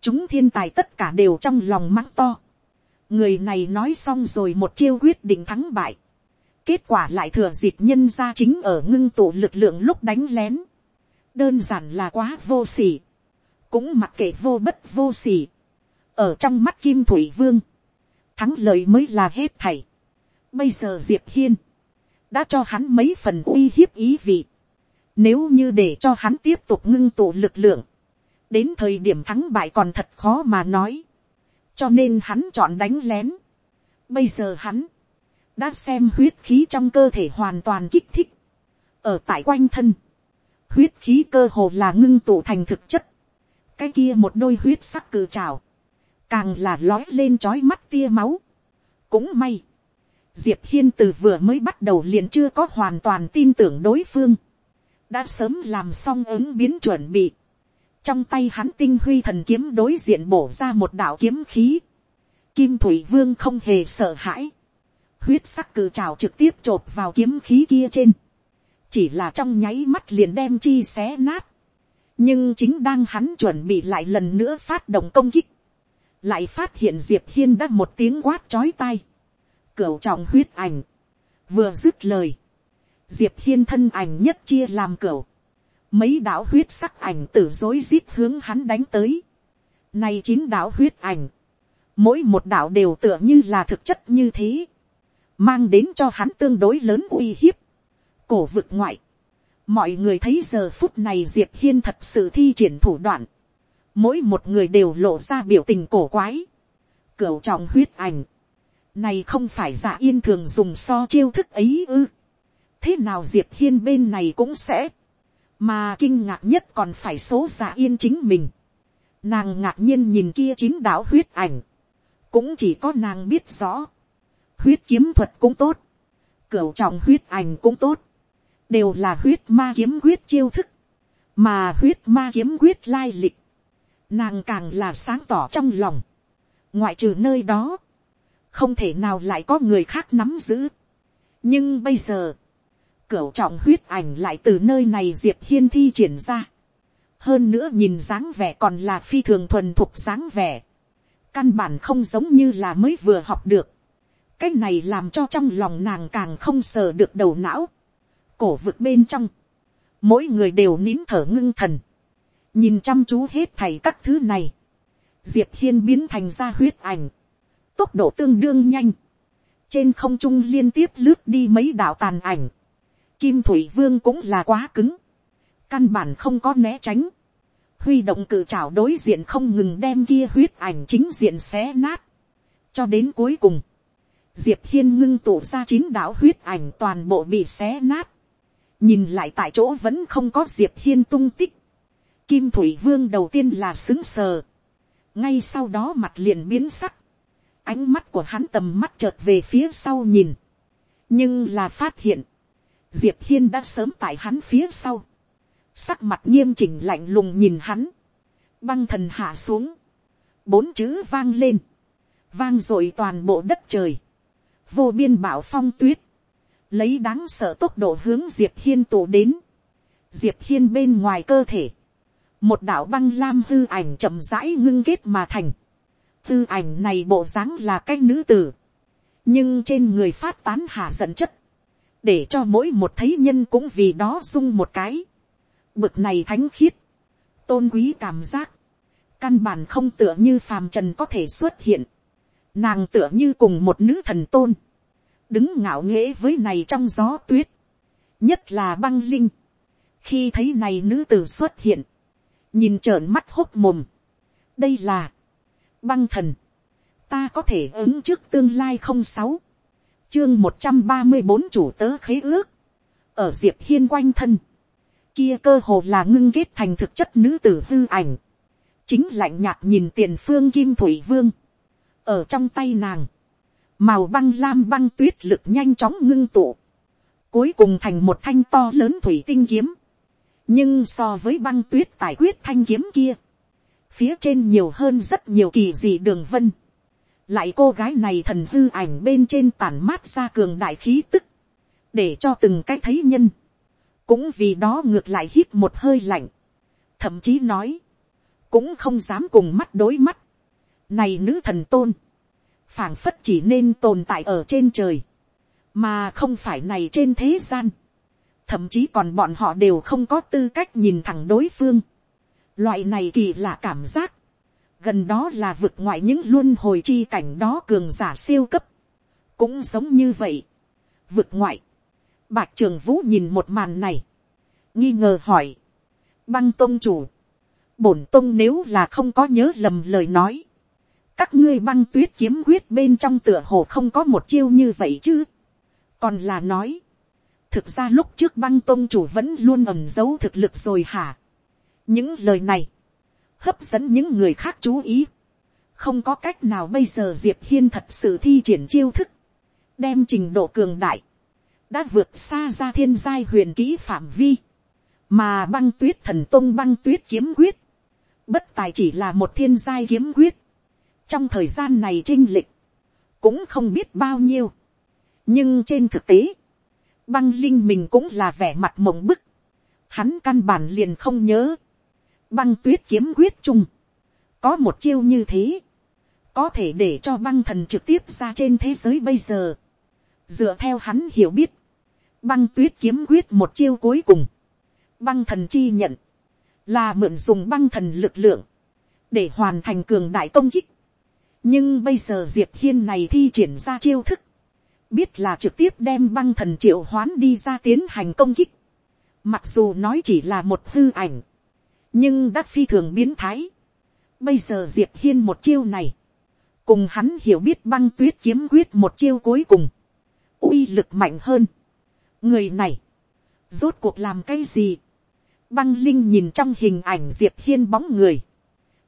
chúng thiên tài tất cả đều trong lòng mắng to, người này nói xong rồi một chiêu quyết định thắng bại, kết quả lại thừa dịp nhân ra chính ở ngưng tụ lực lượng lúc đánh lén, đơn giản là quá vô s ỉ cũng mặc kệ vô bất vô s ỉ ở trong mắt kim thủy vương, thắng lợi mới là hết thảy, Bây giờ Diệp Hiên đã cho hắn mấy phần uy hiếp ý vị. Nếu như để cho hắn tiếp tục ngưng tụ lực lượng, đến thời điểm thắng bại còn thật khó mà nói. Cho nên hắn chọn đánh lén. Bây giờ hắn đã xem huyết khí trong cơ thể hoàn toàn kích thích. Ở tại quanh thân, huyết khí cơ hồ là ngưng tụ thành thực chất. Cái kia một đôi huyết sắc cử trào, càng là lói lên trói mắt tia máu. Cũng may, diệp hiên từ vừa mới bắt đầu liền chưa có hoàn toàn tin tưởng đối phương, đã sớm làm xong ứng biến chuẩn bị, trong tay hắn tinh huy thần kiếm đối diện bổ ra một đạo kiếm khí, kim thủy vương không hề sợ hãi, huyết sắc cử trào trực tiếp chộp vào kiếm khí kia trên, chỉ là trong nháy mắt liền đem chi xé nát, nhưng chính đang hắn chuẩn bị lại lần nữa phát động công kích, lại phát hiện diệp hiên đã một tiếng quát chói tai, cửu trọng huyết ảnh. Vừa dứt lời. Diệp hiên thân ảnh nhất chia làm cửa, Mấy đạo huyết sắc ảnh tử dối rít hướng hắn đánh tới. Này chín đạo huyết ảnh. Mỗi một đạo đều tựa như là thực chất như thế. Mang đến cho hắn tương đối lớn uy hiếp. Cổ vực ngoại. Mọi người thấy giờ phút này Diệp Hiên thật sự thi triển thủ đoạn. Mỗi một người đều lộ ra biểu tình cổ quái. Cửu trọng huyết ảnh này không phải giả yên thường dùng so chiêu thức ấy ư thế nào diệp hiên bên này cũng sẽ, mà kinh ngạc nhất còn phải số giả yên chính mình. nàng ngạc nhiên nhìn kia chín đạo huyết ảnh, cũng chỉ có nàng biết rõ. huyết kiếm thuật cũng tốt, cửu trọng huyết ảnh cũng tốt, đều là huyết ma kiếm huyết chiêu thức, mà huyết ma kiếm huyết lai lịch, nàng càng là sáng tỏ trong lòng, ngoại trừ nơi đó, không thể nào lại có người khác nắm giữ. nhưng bây giờ, cửu trọng huyết ảnh lại từ nơi này diệp hiên thi triển ra. hơn nữa nhìn dáng vẻ còn là phi thường thuần thục dáng vẻ. căn bản không giống như là mới vừa học được. cái này làm cho trong lòng nàng càng không sờ được đầu não. cổ vực bên trong, mỗi người đều nín thở ngưng thần. nhìn chăm chú hết thầy các thứ này. diệp hiên biến thành ra huyết ảnh tốc độ tương đương nhanh, trên không trung liên tiếp lướt đi mấy đạo tàn ảnh, kim thủy vương cũng là quá cứng, căn bản không có né tránh, huy động cự trảo đối diện không ngừng đem kia huyết ảnh chính diện xé nát, cho đến cuối cùng, diệp hiên ngưng tụ ra chín đạo huyết ảnh toàn bộ bị xé nát, nhìn lại tại chỗ vẫn không có diệp hiên tung tích, kim thủy vương đầu tiên là xứng sờ, ngay sau đó mặt liền biến sắc, ánh mắt của hắn tầm mắt chợt về phía sau nhìn, nhưng là phát hiện, diệp hiên đã sớm tại hắn phía sau, sắc mặt nghiêm chỉnh lạnh lùng nhìn hắn, băng thần hạ xuống, bốn chữ vang lên, vang r ộ i toàn bộ đất trời, vô biên bảo phong tuyết, lấy đáng sợ tốc độ hướng diệp hiên tụ đến, diệp hiên bên ngoài cơ thể, một đạo băng lam hư ảnh chậm rãi ngưng kết mà thành, hư ảnh này bộ dáng là cái nữ tử, nhưng trên người phát tán hạ giận chất, để cho mỗi một thấy nhân cũng vì đó sung một cái, bực này thánh khiết, tôn quý cảm giác, căn bản không tựa như phàm trần có thể xuất hiện, nàng tựa như cùng một nữ thần tôn, đứng ngạo nghễ với này trong gió tuyết, nhất là băng linh, khi thấy này nữ tử xuất hiện, nhìn trợn mắt h ố t mồm, đây là, băng thần, ta có thể ứng trước tương lai không sáu, chương một trăm ba mươi bốn chủ tớ khế ước, ở diệp hiên quanh thân, kia cơ hồ là ngưng kết thành thực chất nữ tử hư ảnh, chính lạnh nhạt nhìn tiền phương kim thủy vương, ở trong tay nàng, màu băng lam băng tuyết lực nhanh chóng ngưng tụ, cuối cùng thành một thanh to lớn thủy tinh kiếm, nhưng so với băng tuyết tài quyết thanh kiếm kia, phía trên nhiều hơn rất nhiều kỳ dị đường vân, lại cô gái này thần hư ảnh bên trên tản mát ra cường đại khí tức, để cho từng cái thấy nhân, cũng vì đó ngược lại hít một hơi lạnh, thậm chí nói, cũng không dám cùng mắt đối mắt, này nữ thần tôn, phảng phất chỉ nên tồn tại ở trên trời, mà không phải này trên thế gian, thậm chí còn bọn họ đều không có tư cách nhìn thẳng đối phương, Loại này kỳ lạ cảm giác. Gần đó là vực ngoại những luân hồi chi cảnh đó cường giả siêu cấp. Cũng giống như vậy. Vực ngoại. Bạch trường vũ nhìn một màn này. Nghi ngờ hỏi. Băng tông chủ. Bổn tông nếu là không có nhớ lầm lời nói. Các ngươi băng tuyết kiếm quyết bên trong tựa hồ không có một chiêu như vậy chứ. Còn là nói thực ra lúc trước băng tôn chủ vẫn luôn ẩm giấu thực lực rồi hả những lời này, hấp dẫn những người khác chú ý. không có cách nào bây giờ diệp hiên thật sự thi triển chiêu thức, đem trình độ cường đại, đã vượt xa ra thiên giai huyền kỹ phạm vi, mà băng tuyết thần tông băng tuyết kiếm quyết, bất tài chỉ là một thiên giai kiếm quyết, trong thời gian này trinh lịch, cũng không biết bao nhiêu, nhưng trên thực tế, băng linh mình cũng là vẻ mặt mộng bức, hắn căn bản liền không nhớ, băng tuyết kiếm quyết chung, có một chiêu như thế, có thể để cho băng thần trực tiếp ra trên thế giới bây giờ. dựa theo hắn hiểu biết, băng tuyết kiếm quyết một chiêu cuối cùng, băng thần chi nhận, là mượn dùng băng thần lực lượng, để hoàn thành cường đại công kích. nhưng bây giờ diệp hiên này thi triển ra chiêu thức, biết là trực tiếp đem băng thần triệu hoán đi ra tiến hành công kích. mặc dù nói chỉ là một hư ảnh, nhưng đã phi thường biến thái. Bây giờ diệp hiên một chiêu này, cùng hắn hiểu biết băng tuyết kiếm quyết một chiêu cuối cùng, uy lực mạnh hơn. người này, rốt cuộc làm cái gì. băng linh nhìn trong hình ảnh diệp hiên bóng người,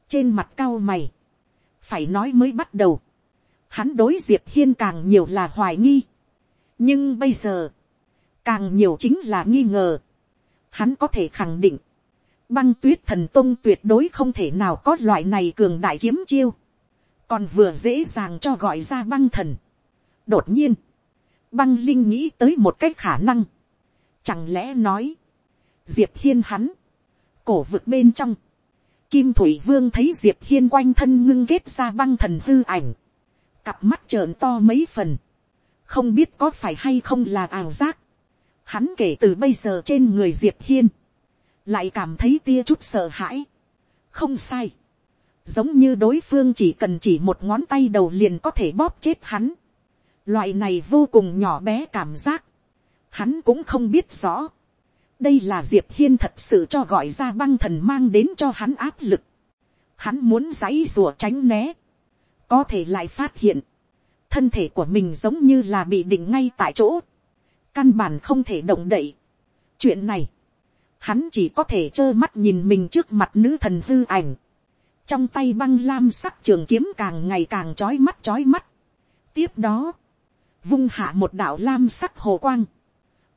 trên mặt cao mày, phải nói mới bắt đầu, hắn đối diệp hiên càng nhiều là hoài nghi, nhưng bây giờ, càng nhiều chính là nghi ngờ, hắn có thể khẳng định, băng tuyết thần tông tuyệt đối không thể nào có loại này cường đại kiếm chiêu, còn vừa dễ dàng cho gọi ra băng thần. đột nhiên, băng linh nghĩ tới một cách khả năng, chẳng lẽ nói, diệp hiên hắn, cổ vực bên trong, kim thủy vương thấy diệp hiên quanh thân ngưng kết ra băng thần hư ảnh, cặp mắt trợn to mấy phần, không biết có phải hay không là ảo giác, hắn kể từ bây giờ trên người diệp hiên, lại cảm thấy tia chút sợ hãi. không sai, giống như đối phương chỉ cần chỉ một ngón tay đầu liền có thể bóp chết hắn. loại này vô cùng nhỏ bé cảm giác, hắn cũng không biết rõ. đây là diệp hiên thật sự cho gọi ra băng thần mang đến cho hắn áp lực. hắn muốn giãy rùa tránh né, có thể lại phát hiện, thân thể của mình giống như là bị định ngay tại chỗ, căn bản không thể động đậy. chuyện này, hắn chỉ có thể trơ mắt nhìn mình trước mặt nữ thần hư ảnh, trong tay băng lam sắc trường kiếm càng ngày càng trói mắt trói mắt. tiếp đó, vung hạ một đạo lam sắc hồ quang.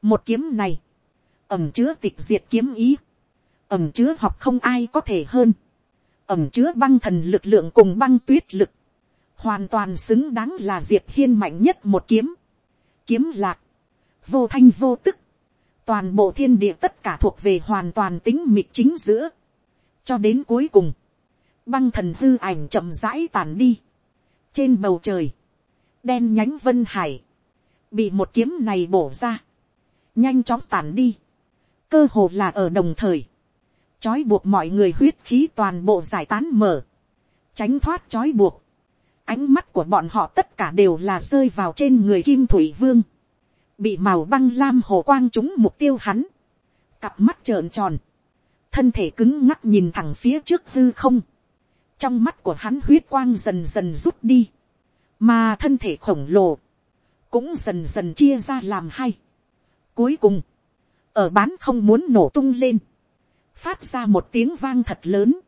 một kiếm này, ẩm chứa tịch diệt kiếm ý, ẩm chứa học không ai có thể hơn, ẩm chứa băng thần lực lượng cùng băng tuyết lực, hoàn toàn xứng đáng là diệt hiên mạnh nhất một kiếm, kiếm lạc, vô thanh vô tức, toàn bộ thiên địa tất cả thuộc về hoàn toàn tính mịt chính giữa, cho đến cuối cùng, băng thần hư ảnh chậm rãi tàn đi, trên bầu trời, đen nhánh vân hải, bị một kiếm này bổ ra, nhanh chóng tàn đi, cơ hồ là ở đồng thời, trói buộc mọi người huyết khí toàn bộ giải tán mở, tránh thoát trói buộc, ánh mắt của bọn họ tất cả đều là rơi vào trên người kim thủy vương, bị màu băng lam hồ quang trúng mục tiêu hắn, cặp mắt trợn tròn, thân thể cứng ngắc nhìn thẳng phía trước hư không, trong mắt của hắn huyết quang dần dần rút đi, mà thân thể khổng lồ, cũng dần dần chia ra làm hai. Cuối cùng, ở bán không muốn nổ tung lên, phát ra một tiếng vang thật lớn.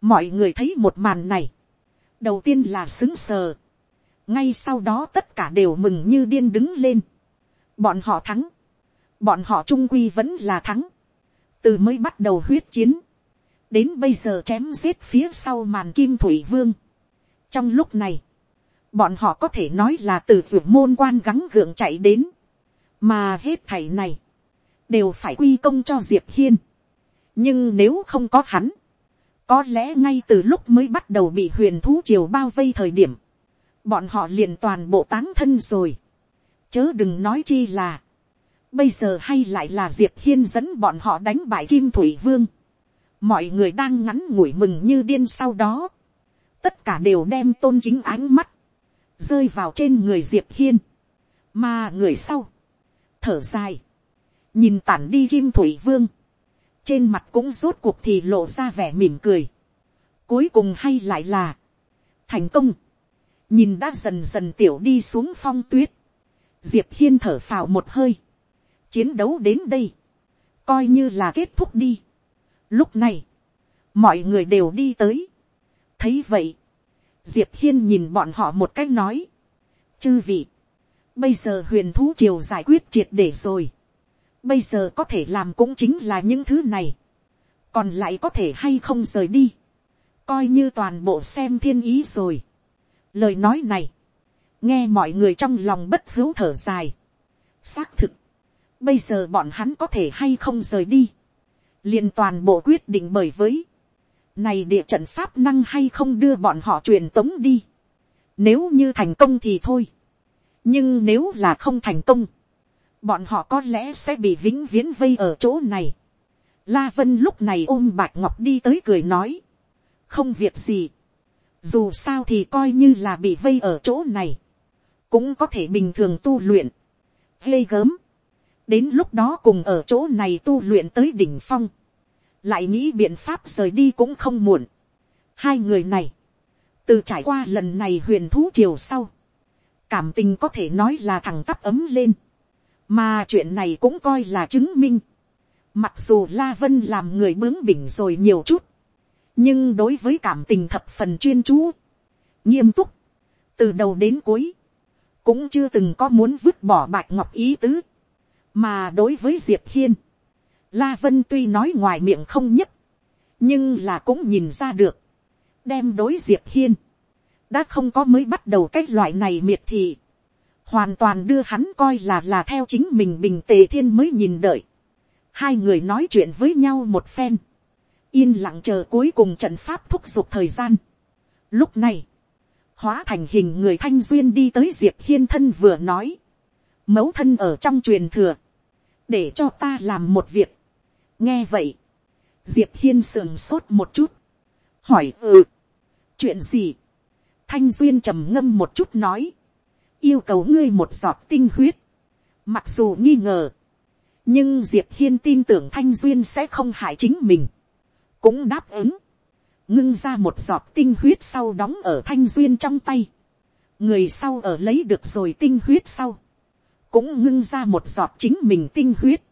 mọi người thấy một màn này, đầu tiên là xứng sờ, ngay sau đó tất cả đều mừng như điên đứng lên bọn họ thắng, bọn họ trung quy vẫn là thắng, từ mới bắt đầu huyết chiến, đến bây giờ chém giết phía sau màn kim thủy vương. trong lúc này, bọn họ có thể nói là từ ruột môn quan gắng gượng chạy đến, mà hết thảy này, đều phải quy công cho diệp hiên. nhưng nếu không có hắn, có lẽ ngay từ lúc mới bắt đầu bị huyền thú triều bao vây thời điểm, bọn họ liền toàn bộ táng thân rồi chớ đừng nói chi là, bây giờ hay lại là diệp hiên dẫn bọn họ đánh bại kim thủy vương. mọi người đang ngắn ngủi mừng như điên sau đó, tất cả đều đem tôn kính ánh mắt, rơi vào trên người diệp hiên, mà người sau, thở dài, nhìn tản đi kim thủy vương, trên mặt cũng rốt cuộc thì lộ ra vẻ mỉm cười, cuối cùng hay lại là, thành công, nhìn đã dần dần tiểu đi xuống phong tuyết, diệp hiên thở phào một hơi, chiến đấu đến đây, coi như là kết thúc đi. Lúc này, mọi người đều đi tới. thấy vậy, diệp hiên nhìn bọn họ một cách nói, chư vị, bây giờ huyền thú triều giải quyết triệt để rồi, bây giờ có thể làm cũng chính là những thứ này, còn lại có thể hay không rời đi, coi như toàn bộ xem thiên ý rồi. lời nói này, nghe mọi người trong lòng bất hữu thở dài, xác thực, bây giờ bọn hắn có thể hay không rời đi, liền toàn bộ quyết định bởi với, này địa trận pháp năng hay không đưa bọn họ truyền tống đi. Nếu như thành công thì thôi. Nhưng nếu là không thành công. Bọn họ có lẽ sẽ bị vĩnh viễn vây ở chỗ này. La Vân lúc này ôm Bạch Ngọc đi tới cười nói. Không việc gì. Dù sao thì coi như là bị vây ở chỗ này. Cũng có thể bình thường tu luyện. Ghê gớm. Đến lúc đó cùng ở chỗ này tu luyện tới đỉnh phong lại nghĩ biện pháp rời đi cũng không muộn. Hai người này, từ trải qua lần này huyền thú triều sau, cảm tình có thể nói là thằng tắp ấm lên, mà chuyện này cũng coi là chứng minh. Mặc dù La Vân làm người bướng bỉnh rồi nhiều chút, nhưng đối với cảm tình thập phần chuyên chú, nghiêm túc, từ đầu đến cuối, cũng chưa từng có muốn vứt bỏ bạch ngọc ý tứ, mà đối với diệp hiên, La Vân tuy nói ngoài miệng không nhất, nhưng là cũng nhìn ra được, đem đối diệp hiên, đã không có mới bắt đầu cái loại này miệt thị, hoàn toàn đưa hắn coi là là theo chính mình bình tề thiên mới nhìn đợi. Hai người nói chuyện với nhau một phen, yên lặng chờ cuối cùng trận pháp thúc giục thời gian. Lúc này, hóa thành hình người thanh duyên đi tới diệp hiên thân vừa nói, mẫu thân ở trong truyền thừa, để cho ta làm một việc, nghe vậy, diệp hiên sườn sốt một chút, hỏi ừ, chuyện gì, thanh duyên trầm ngâm một chút nói, yêu cầu ngươi một giọt tinh huyết, mặc dù nghi ngờ, nhưng diệp hiên tin tưởng thanh duyên sẽ không hại chính mình, cũng đáp ứng, ngưng ra một giọt tinh huyết sau đóng ở thanh duyên trong tay, người sau ở lấy được rồi tinh huyết sau, cũng ngưng ra một giọt chính mình tinh huyết,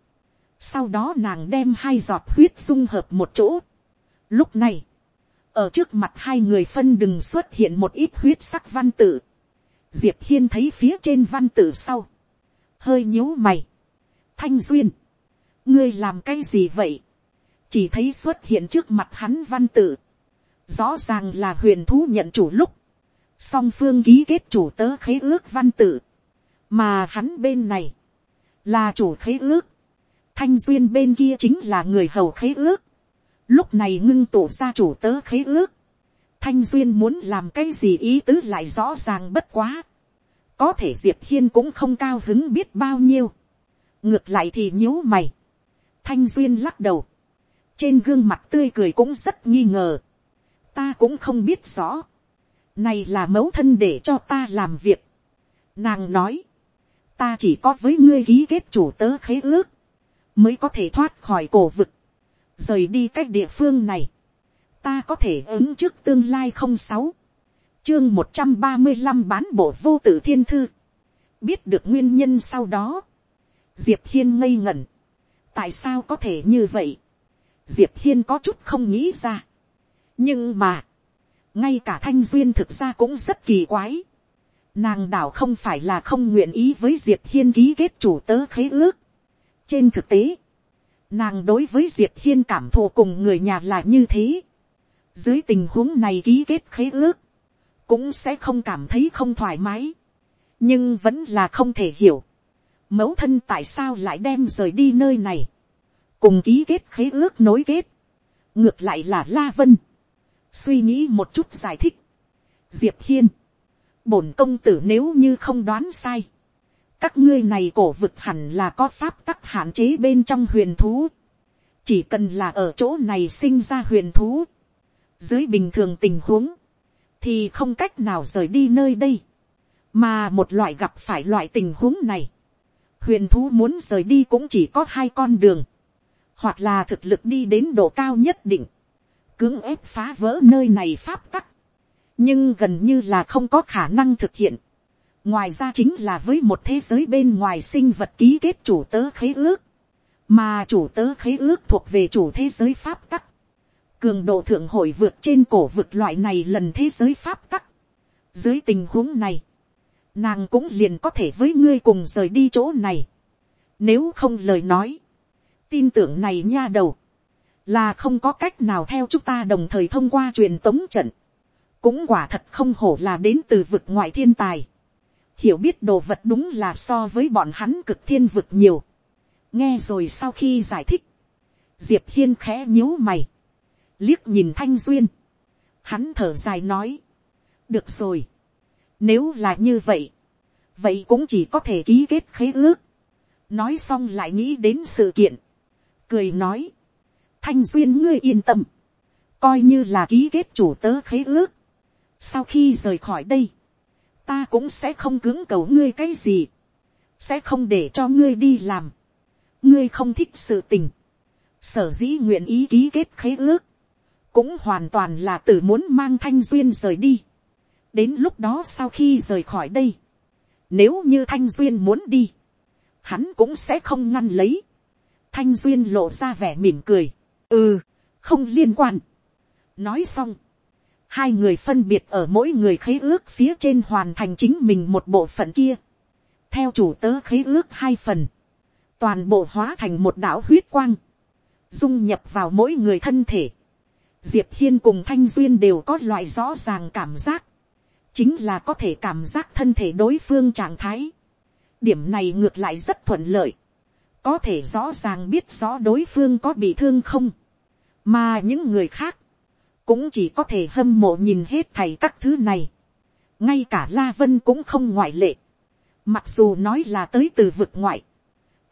sau đó nàng đem hai giọt huyết dung hợp một chỗ. Lúc này, ở trước mặt hai người phân đừng xuất hiện một ít huyết sắc văn tự, diệp hiên thấy phía trên văn tự sau, hơi nhíu mày, thanh duyên, ngươi làm cái gì vậy, chỉ thấy xuất hiện trước mặt hắn văn tự, rõ ràng là huyền thú nhận chủ lúc, song phương ký kết chủ tớ khế ước văn tự, mà hắn bên này, là chủ khế ước, thanh duyên bên kia chính là người hầu khế ước, lúc này ngưng tổ ra chủ tớ khế ước, thanh duyên muốn làm cái gì ý tứ lại rõ ràng bất quá, có thể diệp hiên cũng không cao hứng biết bao nhiêu, ngược lại thì nhíu mày, thanh duyên lắc đầu, trên gương mặt tươi cười cũng rất nghi ngờ, ta cũng không biết rõ, này là mẫu thân để cho ta làm việc, nàng nói, ta chỉ có với ngươi ký kết chủ tớ khế ước, mới có thể thoát khỏi cổ vực, rời đi cách địa phương này, ta có thể ứng trước tương lai không sáu, chương một trăm ba mươi năm bán bộ vô tử thiên thư, biết được nguyên nhân sau đó, diệp hiên ngây ngẩn, tại sao có thể như vậy, diệp hiên có chút không nghĩ ra, nhưng mà, ngay cả thanh duyên thực ra cũng rất kỳ quái, nàng đảo không phải là không nguyện ý với diệp hiên ký kết chủ tớ khế ước, trên thực tế, nàng đối với diệp hiên cảm thụ cùng người nhà là như thế, dưới tình huống này ký kết khế ước, cũng sẽ không cảm thấy không thoải mái, nhưng vẫn là không thể hiểu, mẫu thân tại sao lại đem rời đi nơi này, cùng ký kết khế ước nối kết, ngược lại là la vân, suy nghĩ một chút giải thích, diệp hiên, bổn công tử nếu như không đoán sai, các ngươi này cổ vực hẳn là có pháp tắc hạn chế bên trong huyền thú, chỉ cần là ở chỗ này sinh ra huyền thú, dưới bình thường tình huống, thì không cách nào rời đi nơi đây, mà một loại gặp phải loại tình huống này, huyền thú muốn rời đi cũng chỉ có hai con đường, hoặc là thực lực đi đến độ cao nhất định, cưỡng ép phá vỡ nơi này pháp tắc, nhưng gần như là không có khả năng thực hiện. ngoài ra chính là với một thế giới bên ngoài sinh vật ký kết chủ tớ khế ước, mà chủ tớ khế ước thuộc về chủ thế giới pháp tắc, cường độ thượng hội vượt trên cổ vực loại này lần thế giới pháp tắc. dưới tình huống này, nàng cũng liền có thể với ngươi cùng rời đi chỗ này. nếu không lời nói, tin tưởng này nha đầu, là không có cách nào theo chúng ta đồng thời thông qua truyền tống trận, cũng quả thật không hổ là đến từ vực ngoại thiên tài, hiểu biết đồ vật đúng là so với bọn hắn cực thiên vực nhiều, nghe rồi sau khi giải thích, diệp hiên khẽ nhíu mày, liếc nhìn thanh duyên, hắn thở dài nói, được rồi, nếu là như vậy, vậy cũng chỉ có thể ký kết khế ước, nói xong lại nghĩ đến sự kiện, cười nói, thanh duyên ngươi yên tâm, coi như là ký kết chủ tớ khế ước, sau khi rời khỏi đây, ta cũng sẽ không cưỡng cầu ngươi cái gì, sẽ không để cho ngươi đi làm, ngươi không thích sự tình, sở dĩ nguyện ý ký kết khế ước, cũng hoàn toàn là tự muốn mang thanh duyên rời đi. đến lúc đó sau khi rời khỏi đây, nếu như thanh duyên muốn đi, hắn cũng sẽ không ngăn lấy. thanh duyên lộ ra vẻ mỉm cười, ừ, không liên quan. nói xong, hai người phân biệt ở mỗi người khế ước phía trên hoàn thành chính mình một bộ phận kia. theo chủ tớ khế ước hai phần, toàn bộ hóa thành một đảo huyết quang, dung nhập vào mỗi người thân thể. diệp hiên cùng thanh duyên đều có loại rõ ràng cảm giác, chính là có thể cảm giác thân thể đối phương trạng thái. điểm này ngược lại rất thuận lợi, có thể rõ ràng biết rõ đối phương có bị thương không, mà những người khác, cũng chỉ có thể hâm mộ nhìn hết thầy các thứ này. ngay cả la vân cũng không ngoại lệ. mặc dù nói là tới từ vực ngoại,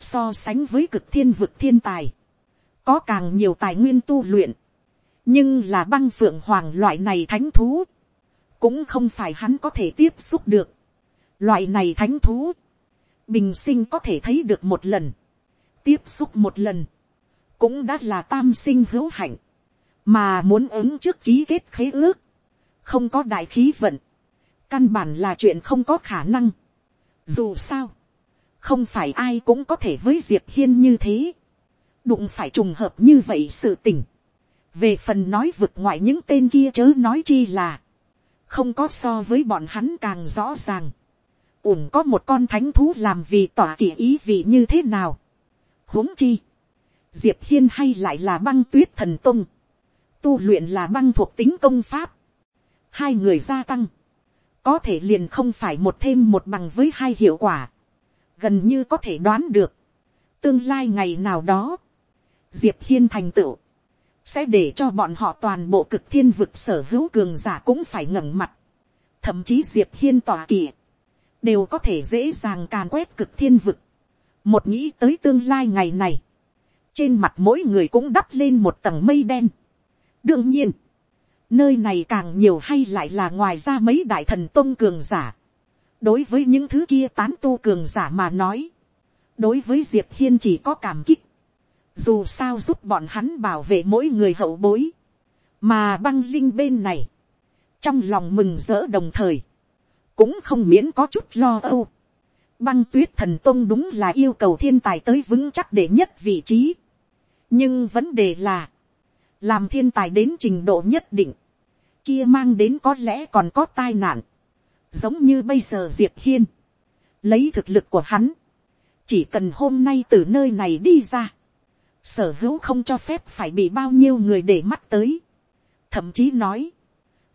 so sánh với cực thiên vực thiên tài, có càng nhiều tài nguyên tu luyện, nhưng là băng phượng hoàng loại này thánh thú, cũng không phải hắn có thể tiếp xúc được. loại này thánh thú, bình sinh có thể thấy được một lần, tiếp xúc một lần, cũng đã là tam sinh hữu hạnh mà muốn ứng trước ký kết khế ước, không có đại khí vận, căn bản là chuyện không có khả năng. Dù sao, không phải ai cũng có thể với diệp hiên như thế, đụng phải trùng hợp như vậy sự tình, về phần nói vực ngoại những tên kia chớ nói chi là, không có so với bọn hắn càng rõ ràng, ủng có một con thánh thú làm vì tỏa kỳ ý vị như thế nào. huống chi, diệp hiên hay lại là băng tuyết thần tông, tu luyện là băng thuộc tính công pháp, hai người gia tăng, có thể liền không phải một thêm một bằng với hai hiệu quả, gần như có thể đoán được, tương lai ngày nào đó, diệp hiên thành tựu, sẽ để cho bọn họ toàn bộ cực thiên vực sở hữu cường giả cũng phải ngẩng mặt, thậm chí diệp hiên tòa kỳ, đều có thể dễ dàng càn quét cực thiên vực, một nghĩ tới tương lai ngày này, trên mặt mỗi người cũng đắp lên một tầng mây đen. đương nhiên, nơi này càng nhiều hay lại là ngoài ra mấy đại thần tôn cường giả. đối với những thứ kia tán tu cường giả mà nói, đối với diệp hiên chỉ có cảm kích, dù sao giúp bọn hắn bảo vệ mỗi người hậu bối, mà băng linh bên này, trong lòng mừng rỡ đồng thời, cũng không miễn có chút lo âu. Băng tuyết thần tôn đúng là yêu cầu thiên tài tới vững chắc để nhất vị trí nhưng vấn đề là, làm thiên tài đến trình độ nhất định, kia mang đến có lẽ còn có tai nạn, giống như bây giờ diệp hiên, lấy thực lực của hắn, chỉ cần hôm nay từ nơi này đi ra, sở hữu không cho phép phải bị bao nhiêu người để mắt tới, thậm chí nói,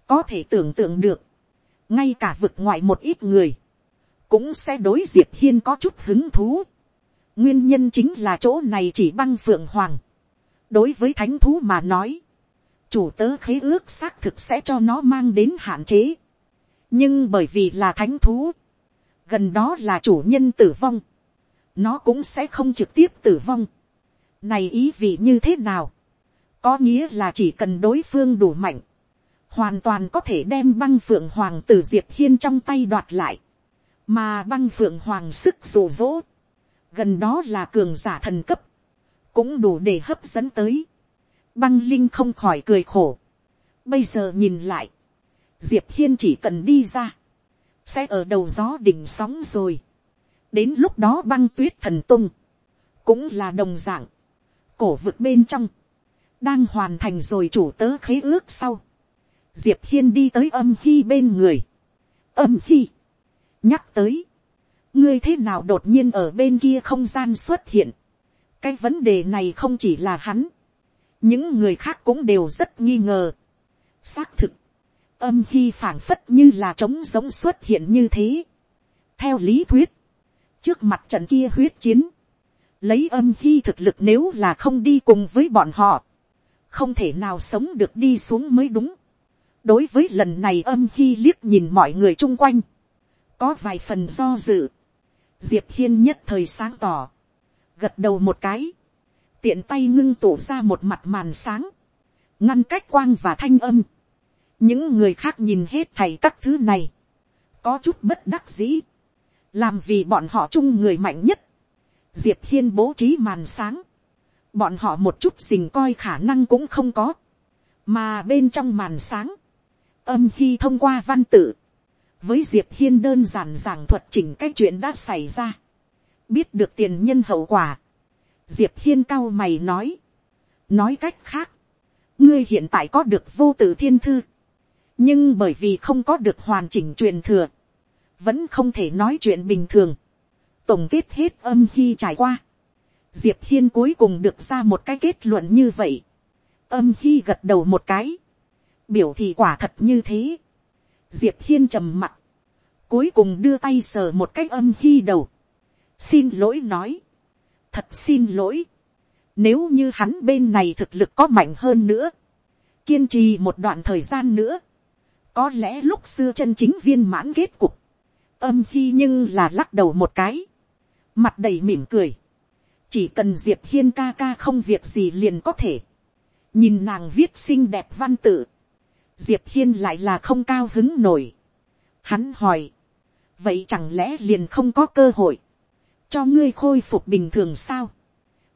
có thể tưởng tượng được, ngay cả vực ngoại một ít người, cũng sẽ đối diệp hiên có chút hứng thú. nguyên nhân chính là chỗ này chỉ băng phượng hoàng đối với thánh thú mà nói, chủ tớ khế ước xác thực sẽ cho nó mang đến hạn chế. nhưng bởi vì là thánh thú, gần đó là chủ nhân tử vong, nó cũng sẽ không trực tiếp tử vong. này ý vị như thế nào, có nghĩa là chỉ cần đối phương đủ mạnh, hoàn toàn có thể đem băng phượng hoàng từ diệp hiên trong tay đoạt lại, mà băng phượng hoàng sức rủ rỗ, gần đó là cường giả thần cấp, cũng đủ để hấp dẫn tới, băng linh không khỏi cười khổ, bây giờ nhìn lại, diệp hiên chỉ cần đi ra, sẽ ở đầu gió đỉnh sóng rồi, đến lúc đó băng tuyết thần tung, cũng là đồng dạng, cổ vực bên trong, đang hoàn thành rồi chủ tớ khế ước sau, diệp hiên đi tới âm hy bên người. âm hy, nhắc tới, ngươi thế nào đột nhiên ở bên kia không gian xuất hiện cái vấn đề này không chỉ là hắn, những người khác cũng đều rất nghi ngờ. xác thực, âm hy phảng phất như là trống giống xuất hiện như thế. theo lý thuyết, trước mặt trận kia huyết chiến, lấy âm hy thực lực nếu là không đi cùng với bọn họ, không thể nào sống được đi xuống mới đúng đối với lần này âm hy liếc nhìn mọi người chung quanh, có vài phần do dự, diệp hiên nhất thời sáng tỏ, gật đầu một cái, tiện tay ngưng tụ ra một mặt màn sáng, ngăn cách quang và thanh âm, những người khác nhìn hết thầy các thứ này, có chút bất đắc dĩ, làm vì bọn họ chung người mạnh nhất, diệp hiên bố trí màn sáng, bọn họ một chút xình coi khả năng cũng không có, mà bên trong màn sáng, âm khi thông qua văn tự, với diệp hiên đơn giản giảng thuật chỉnh cái chuyện đã xảy ra, biết được tiền nhân hậu quả, diệp hiên cao mày nói, nói cách khác, ngươi hiện tại có được vô tử thiên thư, nhưng bởi vì không có được hoàn chỉnh truyền thừa, vẫn không thể nói chuyện bình thường, tổng kết hết âm khi trải qua, diệp hiên cuối cùng được ra một cái kết luận như vậy, âm khi gật đầu một cái, biểu thì quả thật như thế. diệp hiên trầm mặt, cuối cùng đưa tay sờ một cái âm hy đầu xin lỗi nói, thật xin lỗi, nếu như hắn bên này thực lực có mạnh hơn nữa, kiên trì một đoạn thời gian nữa, có lẽ lúc xưa chân chính viên mãn kết cục, âm khi nhưng là lắc đầu một cái, mặt đầy mỉm cười, chỉ cần diệp hiên ca ca không việc gì liền có thể, nhìn nàng viết xinh đẹp văn tự, diệp hiên lại là không cao hứng nổi. Hắn hỏi, vậy chẳng lẽ liền không có cơ hội, cho ngươi khôi phục bình thường sao.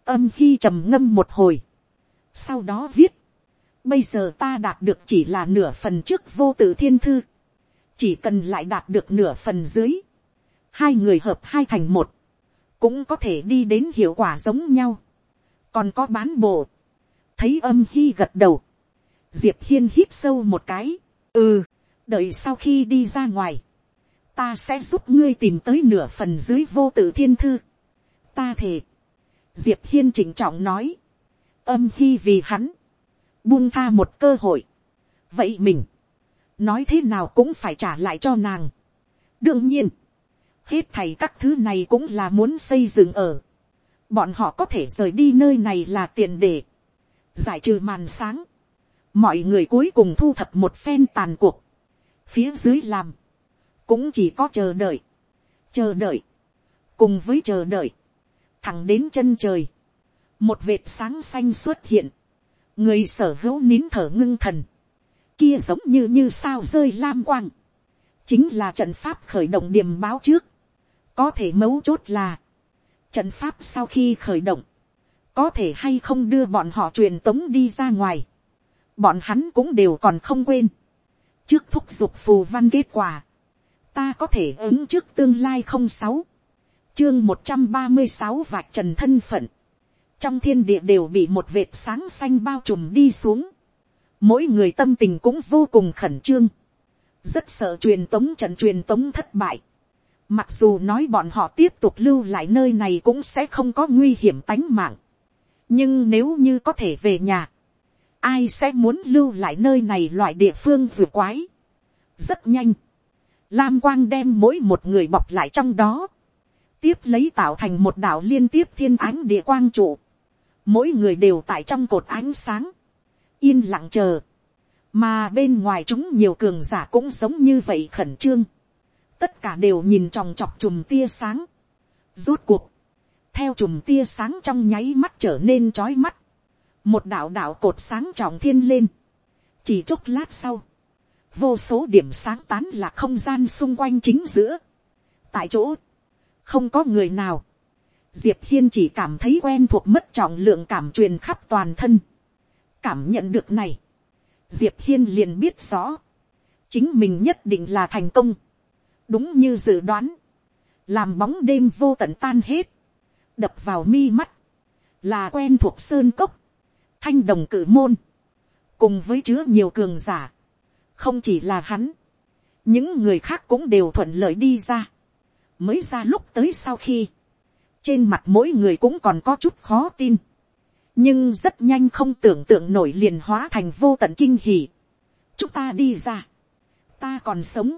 âm khi trầm ngâm một hồi, sau đó viết, bây giờ ta đạt được chỉ là nửa phần trước vô tự thiên thư, chỉ cần lại đạt được nửa phần dưới, hai người hợp hai thành một, cũng có thể đi đến hiệu quả giống nhau, còn có bán bộ, thấy âm khi gật đầu, diệp hiên hít sâu một cái, ừ, đợi sau khi đi ra ngoài, ta sẽ giúp ngươi tìm tới nửa phần dưới vô tự thiên thư. ta thề, diệp hiên chỉnh trọng nói, âm hy vì hắn, buông tha một cơ hội. vậy mình, nói thế nào cũng phải trả lại cho nàng. đương nhiên, hết thầy các thứ này cũng là muốn xây dựng ở. bọn họ có thể rời đi nơi này là tiền đề. giải trừ màn sáng. mọi người cuối cùng thu thập một phen tàn cuộc. phía dưới làm, cũng chỉ có chờ đợi, chờ đợi, cùng với chờ đợi, thẳng đến chân trời, một vệt sáng xanh xuất hiện, người sở hữu nín thở ngưng thần, kia giống như như sao rơi lam quang, chính là trận pháp khởi động điểm báo trước, có thể mấu chốt là, trận pháp sau khi khởi động, có thể hay không đưa bọn họ truyền tống đi ra ngoài, bọn hắn cũng đều còn không quên, trước thúc giục phù văn kết quả, ta có thể ứng trước tương lai không sáu, chương một trăm ba mươi sáu vạch trần thân phận, trong thiên địa đều bị một vệt sáng xanh bao trùm đi xuống, mỗi người tâm tình cũng vô cùng khẩn trương, rất sợ truyền tống trận truyền tống thất bại, mặc dù nói bọn họ tiếp tục lưu lại nơi này cũng sẽ không có nguy hiểm tánh mạng, nhưng nếu như có thể về nhà, ai sẽ muốn lưu lại nơi này loại địa phương vừa quái, rất nhanh, Lam quang đem mỗi một người bọc lại trong đó. Tiếp lấy tạo thành một đảo liên tiếp thiên ánh địa quang trụ. Mỗi người đều tại trong cột ánh sáng. Yên lặng chờ. Mà bên ngoài chúng nhiều cường giả cũng giống như vậy khẩn trương. Tất cả đều nhìn tròng trọc chùm tia sáng. Rốt cuộc. Theo chùm tia sáng trong nháy mắt trở nên trói mắt. Một đảo đảo cột sáng trọng thiên lên. Chỉ chốc lát sau vô số điểm sáng tán là không gian xung quanh chính giữa. tại chỗ, không có người nào. diệp hiên chỉ cảm thấy quen thuộc mất trọng lượng cảm truyền khắp toàn thân. cảm nhận được này, diệp hiên liền biết rõ, chính mình nhất định là thành công. đúng như dự đoán, làm bóng đêm vô tận tan hết, đập vào mi mắt, là quen thuộc sơn cốc, thanh đồng cử môn, cùng với chứa nhiều cường giả, không chỉ là hắn, những người khác cũng đều thuận lợi đi ra, mới ra lúc tới sau khi, trên mặt mỗi người cũng còn có chút khó tin, nhưng rất nhanh không tưởng tượng nổi liền hóa thành vô tận kinh hỉ. chúng ta đi ra, ta còn sống,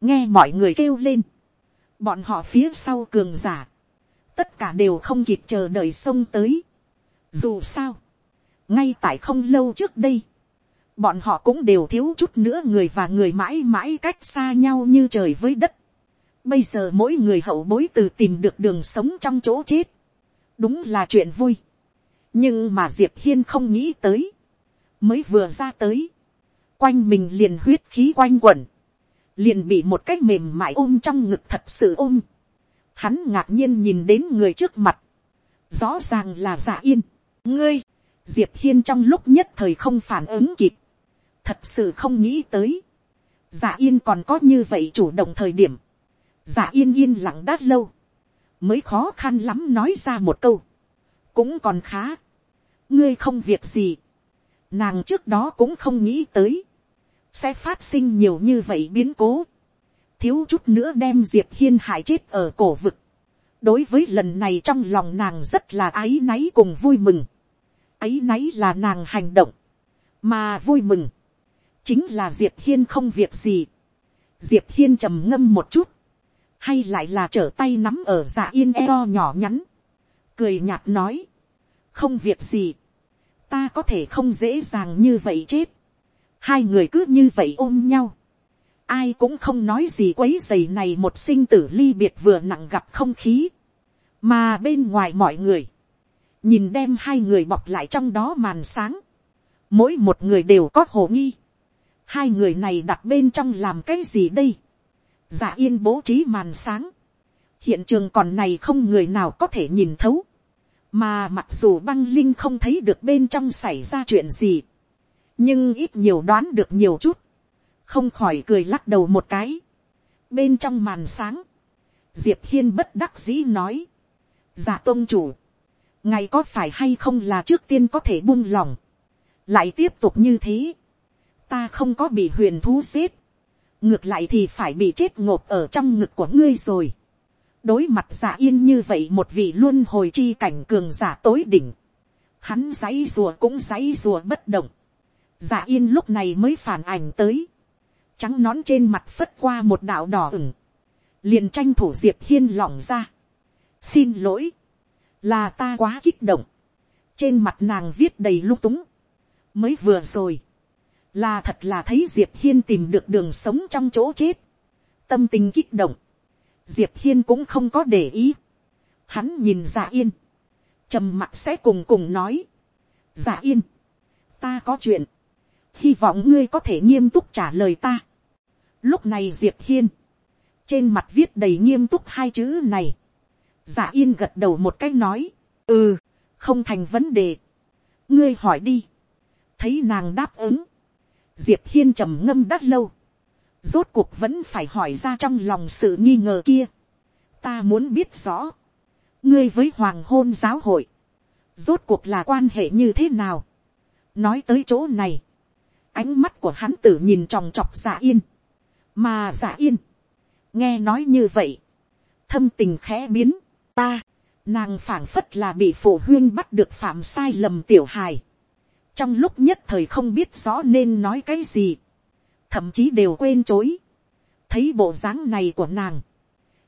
nghe mọi người kêu lên, bọn họ phía sau cường giả, tất cả đều không kịp chờ đợi xông tới. dù sao, ngay tại không lâu trước đây, bọn họ cũng đều thiếu chút nữa người và người mãi mãi cách xa nhau như trời với đất. Bây giờ mỗi người hậu bối từ tìm được đường sống trong chỗ chết. Đúng là chuyện vui. Nhưng mà Diệp Hiên không nghĩ tới. Mới vừa ra tới. Quanh mình liền huyết khí quanh quẩn. Liền bị một cách mềm mại ôm trong ngực thật sự ôm. Hắn ngạc nhiên nhìn đến người trước mặt. Rõ ràng là giả yên. Ngươi. Diệp Hiên trong lúc nhất thời không phản ứng kịp thật sự không nghĩ tới. giả yên còn có như vậy chủ động thời điểm. giả yên yên lặng đã lâu. mới khó khăn lắm nói ra một câu. cũng còn khá. ngươi không việc gì. nàng trước đó cũng không nghĩ tới. sẽ phát sinh nhiều như vậy biến cố. thiếu chút nữa đem diệp hiên hại chết ở cổ vực. đối với lần này trong lòng nàng rất là áy náy cùng vui mừng. áy náy là nàng hành động. mà vui mừng chính là diệp hiên không việc gì. diệp hiên trầm ngâm một chút, hay lại là trở tay nắm ở dạ yên eo nhỏ nhắn, cười nhạt nói, không việc gì, ta có thể không dễ dàng như vậy chết, hai người cứ như vậy ôm nhau, ai cũng không nói gì quấy dày này một sinh tử ly biệt vừa nặng gặp không khí, mà bên ngoài mọi người, nhìn đem hai người bọc lại trong đó màn sáng, mỗi một người đều có hồ nghi, hai người này đặt bên trong làm cái gì đây. giả dạ yên bố trí màn sáng. hiện trường còn này không người nào có thể nhìn thấu. mà mặc dù băng linh không thấy được bên trong xảy ra chuyện gì. nhưng ít nhiều đoán được nhiều chút. không khỏi cười lắc đầu một cái. bên trong màn sáng, diệp hiên bất đắc dĩ nói. giả dạ tôn chủ, ngài có phải hay không là trước tiên có thể buông lòng lại tiếp tục như thế, ta không có bị huyền thú giết, ngược lại thì phải bị chết ngộp ở trong ngực của ngươi rồi. đối mặt giả yên như vậy một vị luôn hồi chi cảnh cường giả tối đỉnh, hắn giấy rùa cũng giấy rùa bất động, giả yên lúc này mới phản ảnh tới, trắng nón trên mặt phất qua một đạo đỏ ửng, liền tranh thủ diệp hiên lỏng ra. xin lỗi, là ta quá kích động, trên mặt nàng viết đầy lung túng, mới vừa rồi, là thật là thấy diệp hiên tìm được đường sống trong chỗ chết, tâm tình kích động, diệp hiên cũng không có để ý, hắn nhìn dạ yên, trầm mặc sẽ cùng cùng nói, dạ yên, ta có chuyện, hy vọng ngươi có thể nghiêm túc trả lời ta. Lúc này diệp hiên, trên mặt viết đầy nghiêm túc hai chữ này, dạ yên gật đầu một cái nói, ừ, không thành vấn đề, ngươi hỏi đi, thấy nàng đáp ứng, diệp hiên trầm ngâm đắt lâu, rốt cuộc vẫn phải hỏi ra trong lòng sự nghi ngờ kia. ta muốn biết rõ, ngươi với hoàng hôn giáo hội, rốt cuộc là quan hệ như thế nào. nói tới chỗ này, ánh mắt của hắn tử nhìn tròng trọc giả yên, mà giả yên, nghe nói như vậy, thâm tình khẽ biến, ta, nàng phảng phất là bị phụ huyên bắt được phạm sai lầm tiểu hài, trong lúc nhất thời không biết rõ nên nói cái gì, thậm chí đều quên chối, thấy bộ dáng này của nàng,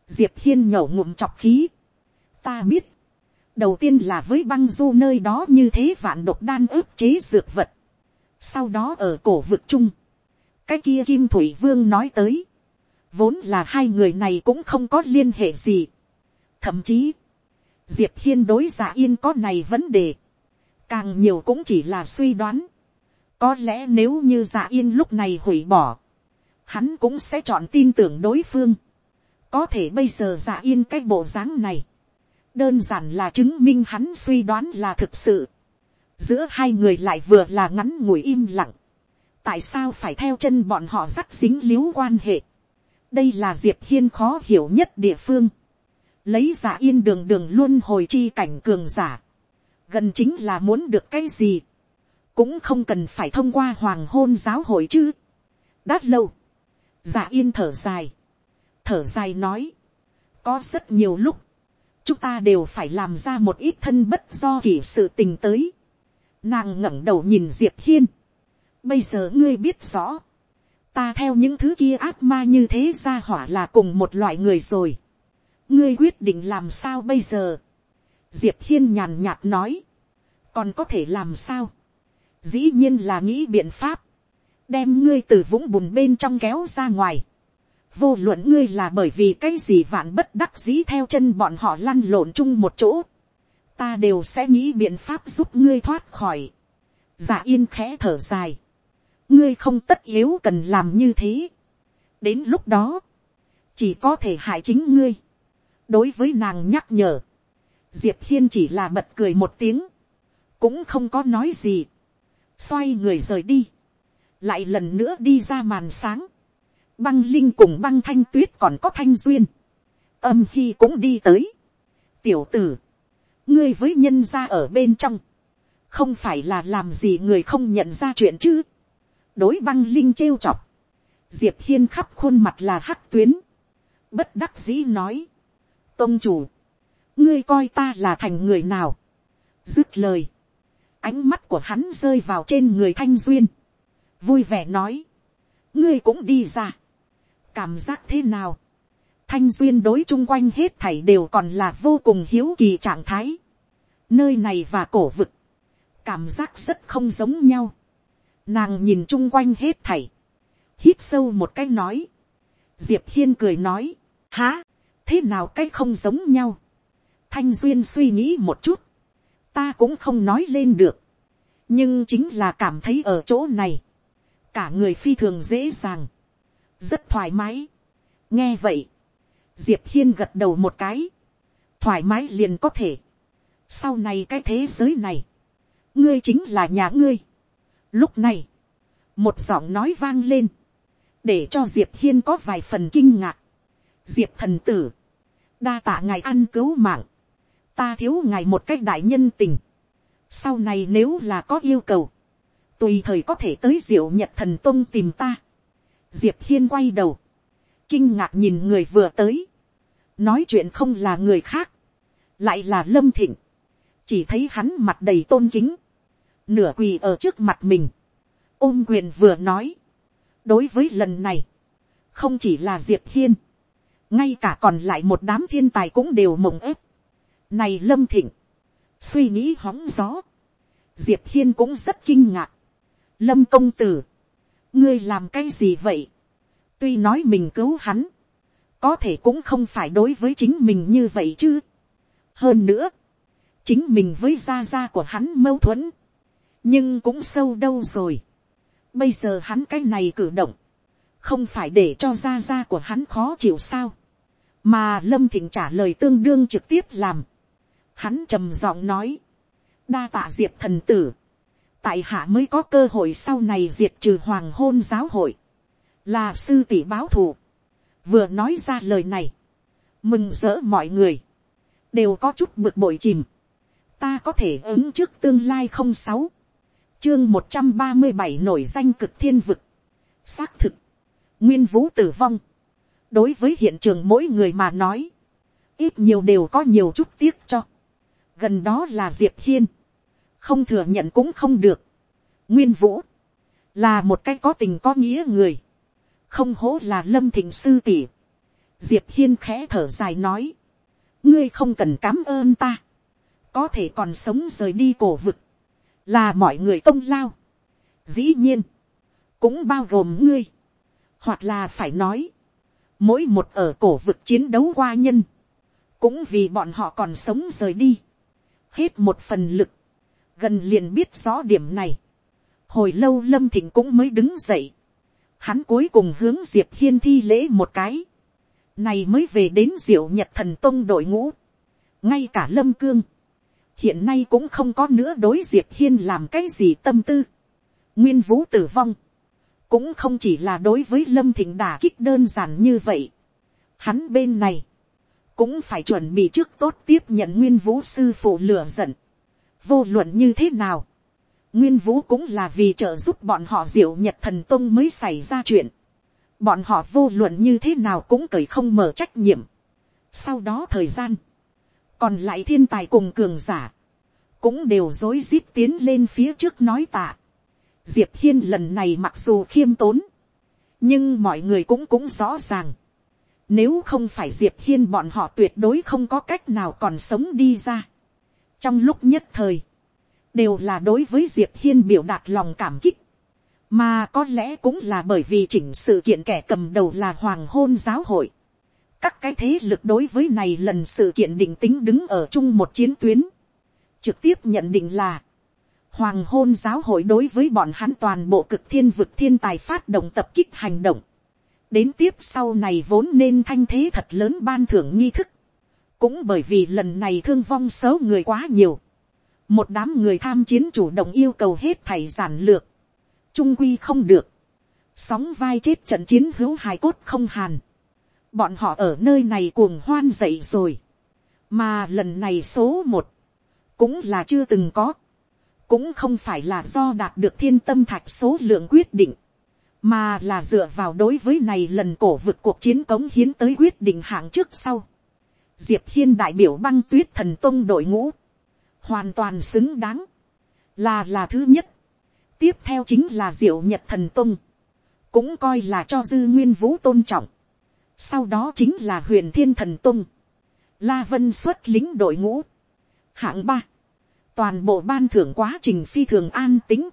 diệp hiên nhổ ngụm chọc khí, ta biết, đầu tiên là với băng du nơi đó như thế vạn độc đan ức chế dược vật, sau đó ở cổ vực chung, cái kia kim thủy vương nói tới, vốn là hai người này cũng không có liên hệ gì, thậm chí, diệp hiên đối giả yên có này vấn đề, càng nhiều cũng chỉ là suy đoán. có lẽ nếu như giả yên lúc này hủy bỏ, hắn cũng sẽ chọn tin tưởng đối phương. có thể bây giờ giả yên cái bộ dáng này, đơn giản là chứng minh hắn suy đoán là thực sự. giữa hai người lại vừa là ngắn ngủi im lặng. tại sao phải theo chân bọn họ rắc dính l i u quan hệ. đây là diệp hiên khó hiểu nhất địa phương. lấy giả yên đường đường luôn hồi chi cảnh cường giả gần chính là muốn được cái gì, cũng không cần phải thông qua hoàng hôn giáo hội chứ. đát lâu, giả yên thở dài, thở dài nói, có rất nhiều lúc, chúng ta đều phải làm ra một ít thân bất do kỳ sự tình tới. Nàng ngẩng đầu nhìn diệp hiên, bây giờ ngươi biết rõ, ta theo những thứ kia ác ma như thế ra hỏa là cùng một loại người rồi. ngươi quyết định làm sao bây giờ? Diệp hiên nhàn nhạt nói, còn có thể làm sao, dĩ nhiên là nghĩ biện pháp, đem ngươi từ vũng bùn bên trong kéo ra ngoài, vô luận ngươi là bởi vì cái gì vạn bất đắc dĩ theo chân bọn họ lăn lộn chung một chỗ, ta đều sẽ nghĩ biện pháp giúp ngươi thoát khỏi, giả yên khẽ thở dài, ngươi không tất yếu cần làm như thế, đến lúc đó, chỉ có thể hại chính ngươi, đối với nàng nhắc nhở, diệp hiên chỉ là bật cười một tiếng, cũng không có nói gì, xoay người rời đi, lại lần nữa đi ra màn sáng, băng linh cùng băng thanh tuyết còn có thanh duyên, âm khi cũng đi tới, tiểu tử, ngươi với nhân ra ở bên trong, không phải là làm gì người không nhận ra chuyện chứ, đối băng linh trêu chọc, diệp hiên khắp khuôn mặt là hắc tuyến, bất đắc dĩ nói, tôn chủ, ngươi coi ta là thành người nào, dứt lời, ánh mắt của hắn rơi vào trên người thanh duyên, vui vẻ nói, ngươi cũng đi ra, cảm giác thế nào, thanh duyên đối chung quanh hết thảy đều còn là vô cùng hiếu kỳ trạng thái, nơi này và cổ vực, cảm giác rất không giống nhau, nàng nhìn chung quanh hết thảy, hít sâu một cái nói, diệp hiên cười nói, há, thế nào cái không giống nhau, thanh duyên suy nghĩ một chút, ta cũng không nói lên được. nhưng chính là cảm thấy ở chỗ này, cả người phi thường dễ dàng, rất thoải mái. nghe vậy, diệp hiên gật đầu một cái, thoải mái liền có thể. sau này cái thế giới này, ngươi chính là nhà ngươi. lúc này, một giọng nói vang lên, để cho diệp hiên có vài phần kinh ngạc. diệp thần tử, đa tạ ngài ăn cứu mạng, ta thiếu ngài một cách đại nhân tình. sau này nếu là có yêu cầu, tùy thời có thể tới diệu nhật thần tông tìm ta. diệp hiên quay đầu, kinh ngạc nhìn người vừa tới, nói chuyện không là người khác, lại là lâm thịnh, chỉ thấy hắn mặt đầy tôn kính, nửa quỳ ở trước mặt mình, ôm quyền vừa nói, đối với lần này, không chỉ là diệp hiên, ngay cả còn lại một đám thiên tài cũng đều mộng ép. Này lâm thịnh, suy nghĩ hóng gió, diệp hiên cũng rất kinh ngạc. lâm công tử, ngươi làm cái gì vậy, tuy nói mình cứu hắn, có thể cũng không phải đối với chính mình như vậy chứ. hơn nữa, chính mình với gia gia của hắn mâu thuẫn, nhưng cũng sâu đâu rồi. bây giờ hắn cái này cử động, không phải để cho gia gia của hắn khó chịu sao, mà lâm thịnh trả lời tương đương trực tiếp làm hắn trầm giọng nói, đa tạ diệp thần tử, tại hạ mới có cơ hội sau này diệt trừ hoàng hôn giáo hội, là sư tỷ báo thù, vừa nói ra lời này, mừng rỡ mọi người, đều có chút bực bội chìm, ta có thể ứng trước tương lai không sáu, chương một trăm ba mươi bảy nổi danh cực thiên vực, xác thực, nguyên vũ tử vong, đối với hiện trường mỗi người mà nói, ít nhiều đều có nhiều chút tiếc cho, gần đó là diệp hiên, không thừa nhận cũng không được, nguyên vũ, là một cái có tình có nghĩa người, không hố là lâm thịnh sư tỷ, diệp hiên khẽ thở dài nói, ngươi không cần cám ơn ta, có thể còn sống rời đi cổ vực, là mọi người công lao. dĩ nhiên, cũng bao gồm ngươi, hoặc là phải nói, mỗi một ở cổ vực chiến đấu qua nhân, cũng vì bọn họ còn sống rời đi, hết một phần lực, gần liền biết rõ điểm này, hồi lâu lâm thịnh cũng mới đứng dậy, hắn cuối cùng hướng diệp hiên thi lễ một cái, này mới về đến diệu nhật thần tông đội ngũ, ngay cả lâm cương, hiện nay cũng không có nữa đối diệp hiên làm cái gì tâm tư, nguyên vũ tử vong, cũng không chỉ là đối với lâm thịnh đà kích đơn giản như vậy. Hắn bên này, cũng phải chuẩn bị trước tốt tiếp nhận nguyên vũ sư phụ lửa giận. vô luận như thế nào, nguyên vũ cũng là vì trợ giúp bọn họ diệu nhật thần tông mới xảy ra chuyện. bọn họ vô luận như thế nào cũng cởi không mở trách nhiệm. sau đó thời gian, còn lại thiên tài cùng cường giả, cũng đều dối rít tiến lên phía trước nói tạ diệp hiên lần này mặc dù khiêm tốn, nhưng mọi người cũng cũng rõ ràng, nếu không phải diệp hiên bọn họ tuyệt đối không có cách nào còn sống đi ra. trong lúc nhất thời, đều là đối với diệp hiên biểu đạt lòng cảm kích, mà có lẽ cũng là bởi vì chỉnh sự kiện kẻ cầm đầu là hoàng hôn giáo hội. các cái thế lực đối với này lần sự kiện định tính đứng ở chung một chiến tuyến, trực tiếp nhận định là, Hoàng hôn giáo hội đối với bọn hắn toàn bộ cực thiên vực thiên tài phát động tập kích hành động. Đến tiếp sau này vốn nên thanh thế thật lớn ban thưởng nghi thức. Cũng bởi vì lần này thương vong số người quá nhiều. Một đám người tham chiến chủ động yêu cầu hết thảy giản lược. Trung quy không được. Sóng vai chết trận chiến hữu hài cốt không hàn. Bọn họ ở nơi này cuồng hoan dậy rồi. Mà lần này số một. Cũng là chưa từng có cũng không phải là do đạt được thiên tâm thạch số lượng quyết định, mà là dựa vào đối với này lần cổ vực cuộc chiến cống hiến tới quyết định hạng trước sau. Diệp hiên đại biểu băng tuyết thần tông đội ngũ, hoàn toàn xứng đáng, là là thứ nhất. tiếp theo chính là diệu nhật thần tông, cũng coi là cho dư nguyên vũ tôn trọng. sau đó chính là huyền thiên thần tông, la vân xuất lính đội ngũ, hạng ba, toàn bộ ban thưởng quá trình phi thường an tính,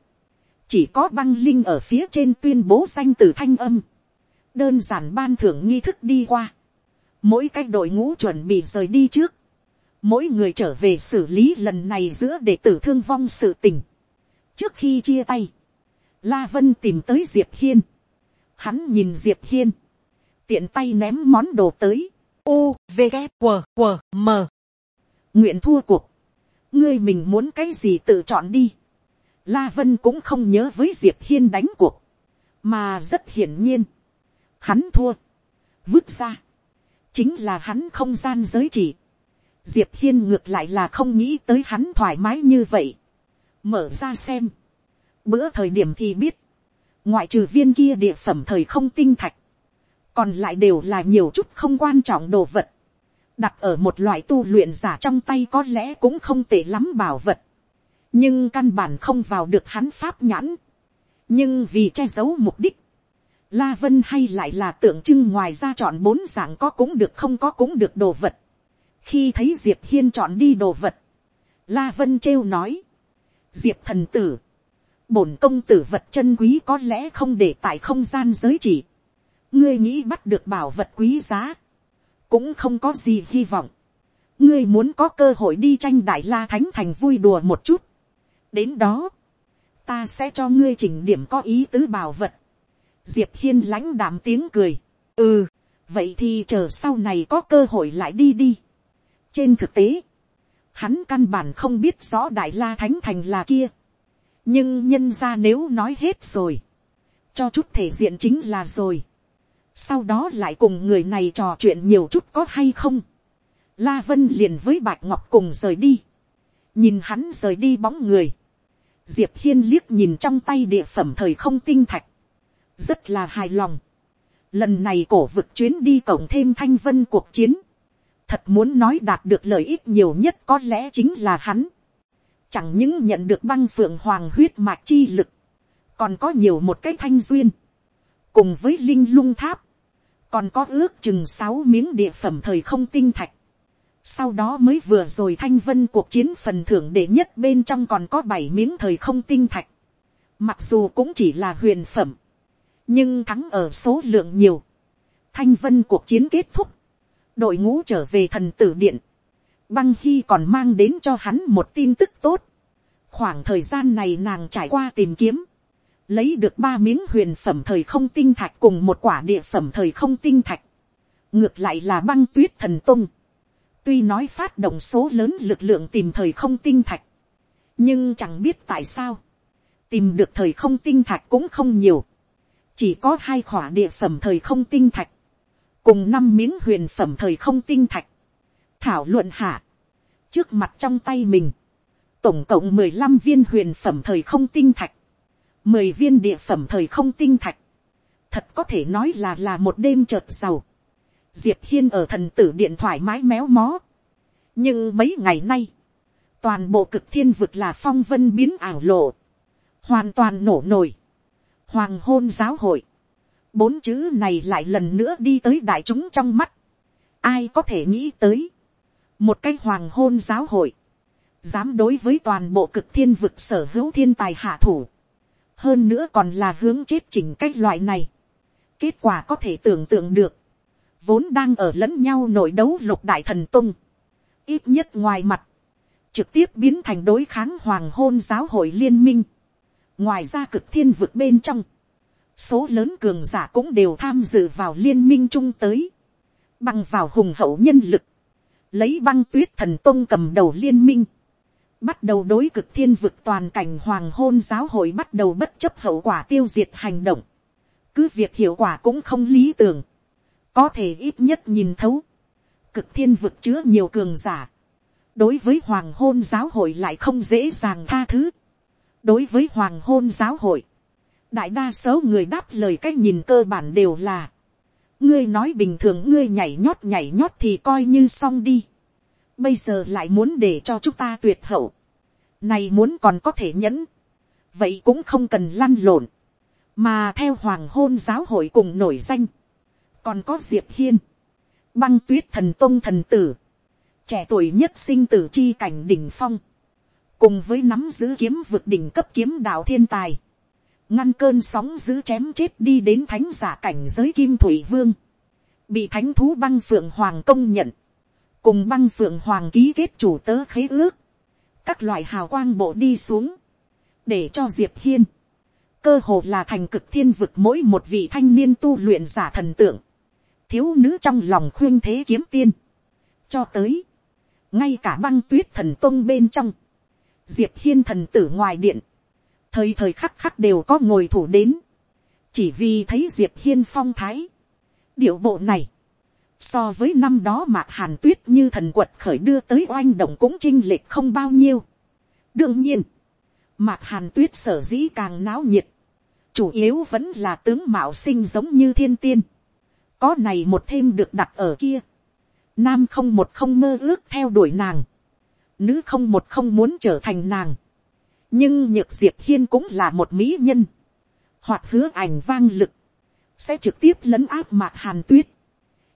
chỉ có băng linh ở phía trên tuyên bố danh từ thanh âm, đơn giản ban thưởng nghi thức đi qua, mỗi cái đội ngũ chuẩn bị rời đi trước, mỗi người trở về xử lý lần này giữa để tử thương vong sự tình. trước khi chia tay, la vân tìm tới diệp hiên, hắn nhìn diệp hiên, tiện tay ném món đồ tới, u v g q q m. Nguyện thua cuộc, ngươi mình muốn cái gì tự chọn đi. La Vân cũng không nhớ với Diệp Hiên đánh cuộc, mà rất hiển nhiên, hắn thua, vứt ra, chính là hắn không gian giới chỉ. Diệp Hiên ngược lại là không nghĩ tới hắn thoải mái như vậy, mở ra xem, bữa thời điểm thì biết, ngoại trừ viên kia địa phẩm thời không tinh thạch, còn lại đều là nhiều chút không quan trọng đồ vật, đặt ở một loại tu luyện giả trong tay có lẽ cũng không tệ lắm bảo vật, nhưng căn bản không vào được hắn pháp nhãn, nhưng vì che giấu mục đích, La Vân hay lại là tượng trưng ngoài ra chọn bốn dạng có cũng được không có cũng được đồ vật. Khi thấy Diệp Hiên chọn đi đồ vật, La Vân trêu nói. Diệp thần tử, bổn công tử vật chân quý có lẽ không để tại không gian giới chỉ. Ngươi nghĩ bắt được bảo vật quý giá, cũng không có gì hy vọng. Ngươi muốn có cơ hội đi tranh đại la thánh thành vui đùa một chút. Đến đó, ta sẽ cho ngươi chỉnh điểm có ý tứ bảo vật. Diệp hiên lãnh đạm tiếng cười, ừ, vậy thì chờ sau này có cơ hội lại đi đi. trên thực tế, hắn căn bản không biết rõ đại la thánh thành là kia, nhưng nhân ra nếu nói hết rồi, cho chút thể diện chính là rồi, sau đó lại cùng người này trò chuyện nhiều chút có hay không, la vân liền với bạch ngọc cùng rời đi, nhìn hắn rời đi bóng người, diệp hiên liếc nhìn trong tay địa phẩm thời không tinh thạch, rất là hài lòng. Lần này cổ vực chuyến đi cộng thêm thanh vân cuộc chiến. Thật muốn nói đạt được lợi ích nhiều nhất có lẽ chính là hắn. Chẳng những nhận được băng phượng hoàng huyết mạch chi lực. Còn có nhiều một cái thanh duyên. Cùng với linh lung tháp. Còn có ước chừng sáu miếng địa phẩm thời không tinh thạch. Sau đó mới vừa rồi thanh vân cuộc chiến phần thưởng đệ nhất bên trong còn có bảy miếng thời không tinh thạch. Mặc dù cũng chỉ là huyền phẩm nhưng thắng ở số lượng nhiều. thanh vân cuộc chiến kết thúc, đội ngũ trở về thần tử điện, băng hy còn mang đến cho hắn một tin tức tốt. khoảng thời gian này nàng trải qua tìm kiếm, lấy được ba miếng huyền phẩm thời không tinh thạch cùng một quả địa phẩm thời không tinh thạch. ngược lại là băng tuyết thần tung tuy nói phát động số lớn lực lượng tìm thời không tinh thạch, nhưng chẳng biết tại sao, tìm được thời không tinh thạch cũng không nhiều. Chỉ có hai khỏa địa phẩm thời không tinh thạch, cùng năm miếng huyền phẩm thời không tinh thạch, thảo luận hạ, trước mặt trong tay mình, tổng cộng mười lăm viên huyền phẩm thời không tinh thạch, mười viên địa phẩm thời không tinh thạch, thật có thể nói là là một đêm chợt giàu, diệp hiên ở thần tử điện thoải mái méo mó, nhưng mấy ngày nay, toàn bộ cực thiên vực là phong vân biến ảo lộ, hoàn toàn nổ nổi, hoàng hôn giáo hội, bốn chữ này lại lần nữa đi tới đại chúng trong mắt, ai có thể nghĩ tới, một cái hoàng hôn giáo hội, dám đối với toàn bộ cực thiên vực sở hữu thiên tài hạ thủ, hơn nữa còn là hướng chết chỉnh cái loại này, kết quả có thể tưởng tượng được, vốn đang ở lẫn nhau nội đấu lục đại thần tung, ít nhất ngoài mặt, trực tiếp biến thành đối kháng hoàng hôn giáo hội liên minh, ngoài ra cực thiên vực bên trong, số lớn cường giả cũng đều tham dự vào liên minh chung tới, bằng vào hùng hậu nhân lực, lấy băng tuyết thần tôn cầm đầu liên minh, bắt đầu đối cực thiên vực toàn cảnh hoàng hôn giáo hội bắt đầu bất chấp hậu quả tiêu diệt hành động, cứ việc hiệu quả cũng không lý tưởng, có thể ít nhất nhìn thấu, cực thiên vực chứa nhiều cường giả, đối với hoàng hôn giáo hội lại không dễ dàng tha thứ, đối với hoàng hôn giáo hội, đại đa số người đáp lời cách nhìn cơ bản đều là, ngươi nói bình thường ngươi nhảy nhót nhảy nhót thì coi như xong đi, bây giờ lại muốn để cho chúng ta tuyệt hậu, này muốn còn có thể nhẫn, vậy cũng không cần lăn lộn, mà theo hoàng hôn giáo hội cùng nổi danh, còn có diệp hiên, băng tuyết thần tôn thần tử, trẻ tuổi nhất sinh tử chi cảnh đỉnh phong, cùng với nắm giữ kiếm vực đỉnh cấp kiếm đạo thiên tài, ngăn cơn sóng giữ chém chết đi đến thánh giả cảnh giới kim thủy vương, bị thánh thú băng phượng hoàng công nhận, cùng băng phượng hoàng ký kết chủ tớ khế ước, các loại hào quang bộ đi xuống, để cho diệp hiên, cơ hồ là thành cực thiên vực mỗi một vị thanh niên tu luyện giả thần tượng, thiếu nữ trong lòng khuyên thế kiếm tiên, cho tới, ngay cả băng tuyết thần tôn bên trong, diệp hiên thần tử ngoài điện, thời thời khắc khắc đều có ngồi thủ đến, chỉ vì thấy diệp hiên phong thái, điệu bộ này, so với năm đó mạc hàn tuyết như thần quật khởi đưa tới oanh động cũng chinh lệch không bao nhiêu. đương nhiên, Mạc hàn tuyết sở dĩ càng náo nhiệt, chủ yếu vẫn là tướng mạo sinh giống như thiên tiên, có này một thêm được đặt ở kia, nam không một không mơ ước theo đuổi nàng, nữ không một không muốn trở thành nàng, nhưng nhược diệp hiên cũng là một mỹ nhân, hoặc hứa ảnh vang lực, sẽ trực tiếp lấn áp mạc hàn tuyết.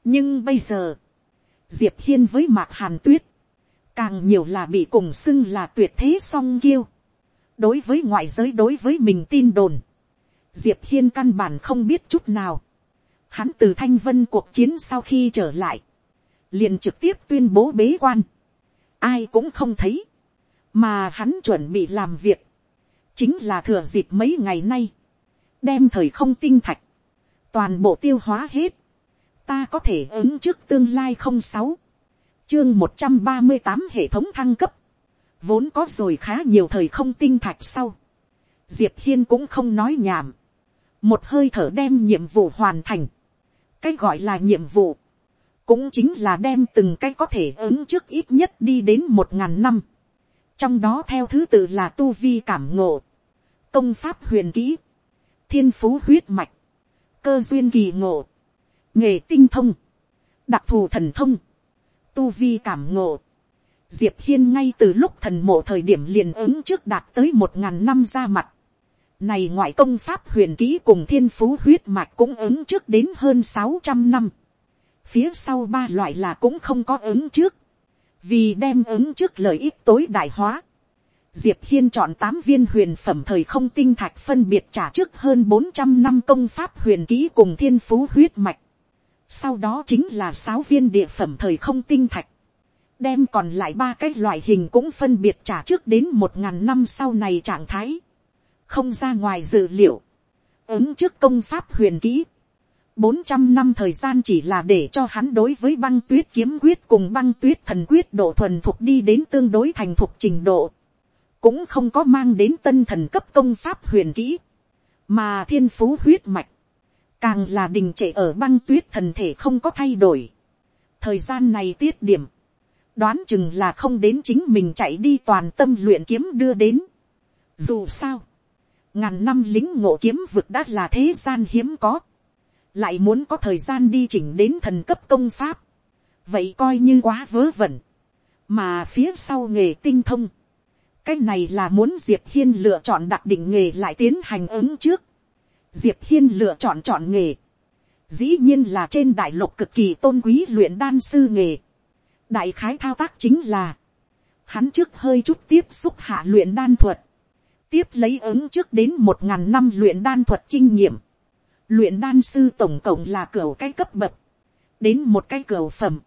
nhưng bây giờ, diệp hiên với mạc hàn tuyết, càng nhiều là bị cùng xưng là tuyệt thế song kiêu. đối với ngoại giới đối với mình tin đồn, diệp hiên căn bản không biết chút nào hắn từ thanh vân cuộc chiến sau khi trở lại, liền trực tiếp tuyên bố bế quan. ai cũng không thấy, mà hắn chuẩn bị làm việc, chính là thừa dịp mấy ngày nay, đem thời không tinh thạch, toàn bộ tiêu hóa hết, ta có thể ứng trước tương lai không sáu, chương một trăm ba mươi tám hệ thống thăng cấp, vốn có rồi khá nhiều thời không tinh thạch sau, diệp hiên cũng không nói nhảm, một hơi thở đem nhiệm vụ hoàn thành, cái gọi là nhiệm vụ, cũng chính là đem từng cái có thể ứng trước ít nhất đi đến một ngàn năm, trong đó theo thứ tự là tu vi cảm ngộ, công pháp huyền kỹ, thiên phú huyết mạch, cơ duyên kỳ ngộ, nghề tinh thông, đặc thù thần thông, tu vi cảm ngộ. Diệp hiên ngay từ lúc thần mộ thời điểm liền ứng trước đạt tới một ngàn năm ra mặt. Này ngoại công pháp huyền ký cùng thiên phú huyết mạch cũng ứng trước đến hơn sáu trăm năm. Phía sau ba loại là cũng không có ứng trước. Vì đem ứng trước lợi ích tối đại hóa. Diệp Hiên chọn 8 viên huyền phẩm thời không tinh thạch phân biệt trả trước hơn 400 năm công pháp huyền ký cùng thiên phú huyết mạch. Sau đó chính là 6 viên địa phẩm thời không tinh thạch. Đem còn lại ba cái loại hình cũng phân biệt trả trước đến 1.000 năm sau này trạng thái. Không ra ngoài dự liệu. Ứng trước công pháp huyền kỹ. 400 năm thời gian chỉ là để cho hắn đối với băng tuyết kiếm quyết cùng băng tuyết thần quyết độ thuần thuộc đi đến tương đối thành thuộc trình độ cũng không có mang đến tân thần cấp công pháp huyền kỹ, mà thiên phú huyết mạch, càng là đình trệ ở băng tuyết thần thể không có thay đổi. thời gian này tiết điểm, đoán chừng là không đến chính mình chạy đi toàn tâm luyện kiếm đưa đến. dù sao, ngàn năm lính ngộ kiếm vực đã là thế gian hiếm có, lại muốn có thời gian đi chỉnh đến thần cấp công pháp, vậy coi như quá vớ vẩn, mà phía sau nghề tinh thông, cái này là muốn diệp hiên lựa chọn đặc định nghề lại tiến hành ứng trước. diệp hiên lựa chọn chọn nghề. dĩ nhiên là trên đại lục cực kỳ tôn quý luyện đan sư nghề. đại khái thao tác chính là, hắn trước hơi chút tiếp xúc hạ luyện đan thuật tiếp lấy ứng trước đến một ngàn năm luyện đan thuật kinh nghiệm. luyện đan sư tổng cộng là cửa cái cấp bậc. đến một cái cửa phẩm.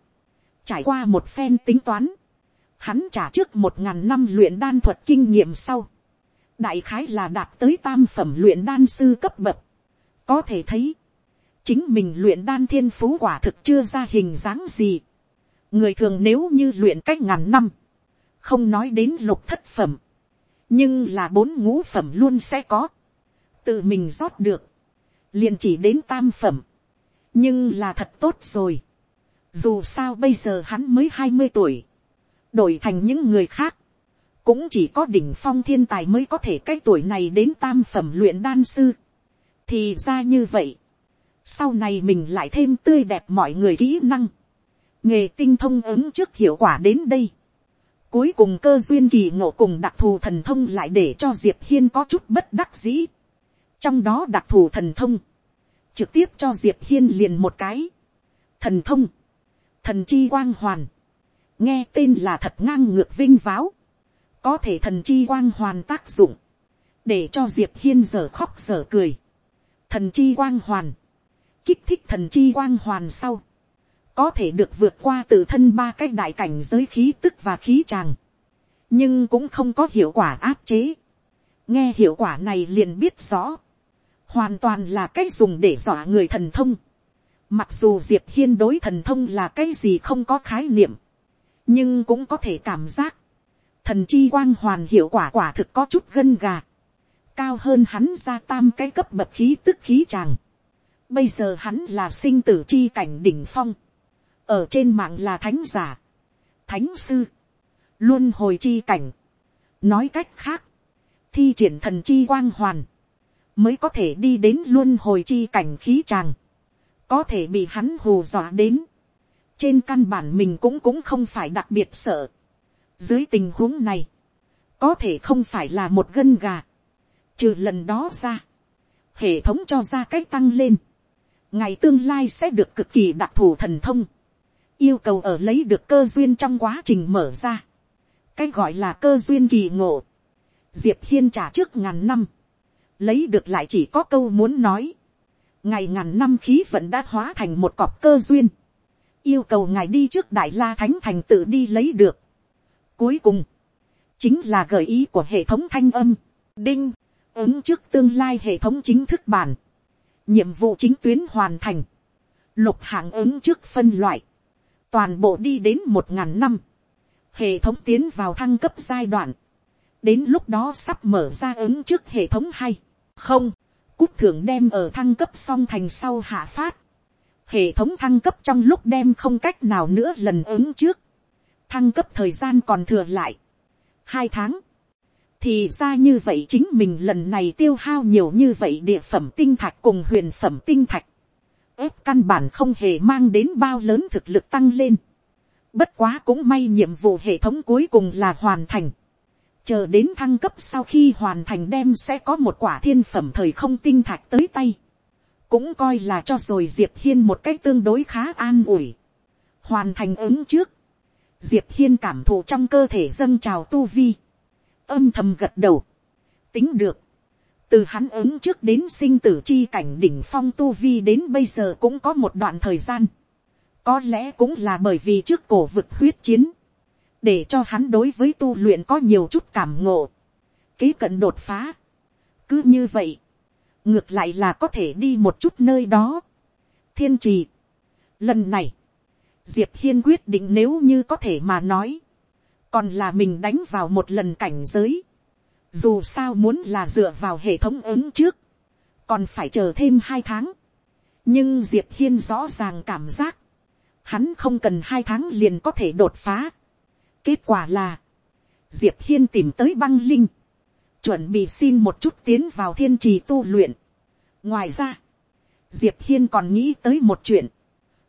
trải qua một phen tính toán hắn trả trước một ngàn năm luyện đan thuật kinh nghiệm sau, đại khái là đạt tới tam phẩm luyện đan sư cấp bậc, có thể thấy, chính mình luyện đan thiên phú quả thực chưa ra hình dáng gì, người thường nếu như luyện cách ngàn năm, không nói đến lục thất phẩm, nhưng là bốn ngũ phẩm luôn sẽ có, tự mình rót được, liền chỉ đến tam phẩm, nhưng là thật tốt rồi, dù sao bây giờ hắn mới hai mươi tuổi, đổi thành những người khác, cũng chỉ có đỉnh phong thiên tài mới có thể cái tuổi này đến tam phẩm luyện đan sư. thì ra như vậy, sau này mình lại thêm tươi đẹp mọi người kỹ năng, nghề tinh thông ứng trước hiệu quả đến đây. Cuối cùng cơ duyên kỳ ngộ cùng đặc thù thần thông lại để cho diệp hiên có chút bất đắc dĩ. trong đó đặc thù thần thông, trực tiếp cho diệp hiên liền một cái. thần thông, thần chi quang hoàn, nghe tên là thật ngang ngược vinh váo, có thể thần chi quang hoàn tác dụng, để cho diệp hiên giờ khóc giờ cười, thần chi quang hoàn, kích thích thần chi quang hoàn sau, có thể được vượt qua tự thân ba cái đại cảnh giới khí tức và khí tràng, nhưng cũng không có hiệu quả áp chế. nghe hiệu quả này liền biết rõ, hoàn toàn là cái dùng để dọa người thần thông. mặc dù diệp hiên đối thần thông là cái gì không có khái niệm, nhưng cũng có thể cảm giác, thần chi quang hoàn hiệu quả quả thực có chút gân gà, cao hơn hắn ra tam cái cấp bậc khí tức khí tràng. Bây giờ hắn là sinh tử chi cảnh đỉnh phong, ở trên mạng là thánh giả, thánh sư, luôn hồi chi cảnh. nói cách khác, thi triển thần chi quang hoàn, mới có thể đi đến luôn hồi chi cảnh khí tràng, có thể bị hắn hù dọa đến, trên căn bản mình cũng cũng không phải đặc biệt sợ. dưới tình huống này, có thể không phải là một gân gà, trừ lần đó ra, hệ thống cho ra cách tăng lên, ngày tương lai sẽ được cực kỳ đặc thù thần thông, yêu cầu ở lấy được cơ duyên trong quá trình mở ra, cái gọi là cơ duyên kỳ ngộ, diệp hiên trả trước ngàn năm, lấy được lại chỉ có câu muốn nói, ngày ngàn năm khí vẫn đã hóa thành một cọp cơ duyên, yêu cầu ngài đi trước đại la thánh thành tự đi lấy được. Cuối cùng, chính là gợi ý của hệ thống thanh âm, đinh, ứng trước tương lai hệ thống chính thức bản, nhiệm vụ chính tuyến hoàn thành, lục hạng ứng trước phân loại, toàn bộ đi đến một ngàn năm, hệ thống tiến vào thăng cấp giai đoạn, đến lúc đó sắp mở ra ứng trước hệ thống hay, không, cút thưởng đem ở thăng cấp xong thành sau hạ phát, hệ thống thăng cấp trong lúc đem không cách nào nữa lần ứng trước, thăng cấp thời gian còn thừa lại, hai tháng, thì ra như vậy chính mình lần này tiêu hao nhiều như vậy địa phẩm tinh thạch cùng huyền phẩm tinh thạch, ép căn bản không hề mang đến bao lớn thực lực tăng lên, bất quá cũng may nhiệm vụ hệ thống cuối cùng là hoàn thành, chờ đến thăng cấp sau khi hoàn thành đem sẽ có một quả thiên phẩm thời không tinh thạch tới tay, cũng coi là cho rồi diệp hiên một cách tương đối khá an ủi, hoàn thành ứng trước, diệp hiên cảm thụ trong cơ thể dâng trào tu vi, âm thầm gật đầu, tính được, từ hắn ứng trước đến sinh tử chi cảnh đỉnh phong tu vi đến bây giờ cũng có một đoạn thời gian, có lẽ cũng là bởi vì trước cổ vực huyết chiến, để cho hắn đối với tu luyện có nhiều chút cảm ngộ, kế cận đột phá. cứ như vậy, ngược lại là có thể đi một chút nơi đó. thiên trì, lần này, diệp hiên quyết định nếu như có thể mà nói, còn là mình đánh vào một lần cảnh giới, dù sao muốn là dựa vào hệ thống ứng trước, còn phải chờ thêm hai tháng. nhưng diệp hiên rõ ràng cảm giác, hắn không cần hai tháng liền có thể đột phá. kết quả là, diệp hiên tìm tới băng linh, chuẩn bị xin một chút tiến vào thiên trì tu luyện. ngoài ra, diệp hiên còn nghĩ tới một chuyện,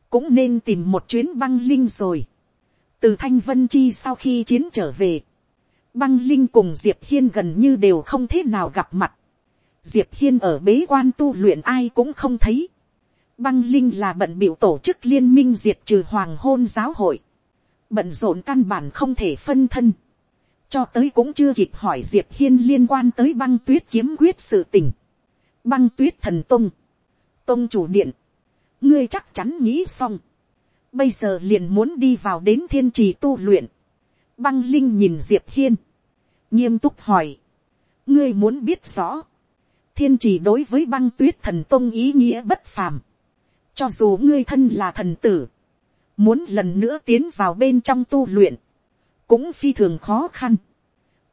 cũng nên tìm một chuyến băng linh rồi. từ thanh vân chi sau khi chiến trở về, băng linh cùng diệp hiên gần như đều không thế nào gặp mặt. diệp hiên ở bế quan tu luyện ai cũng không thấy. băng linh là bận biểu tổ chức liên minh diệt trừ hoàng hôn giáo hội. bận rộn căn bản không thể phân thân cho tới cũng chưa kịp hỏi diệp hiên liên quan tới băng tuyết kiếm quyết sự tình. băng tuyết thần tung, tông chủ điện, ngươi chắc chắn nghĩ xong, bây giờ liền muốn đi vào đến thiên trì tu luyện, băng linh nhìn diệp hiên, nghiêm túc hỏi, ngươi muốn biết rõ, thiên trì đối với băng tuyết thần tôn ý nghĩa bất phàm, cho dù ngươi thân là thần tử, muốn lần nữa tiến vào bên trong tu luyện, cũng phi thường khó khăn.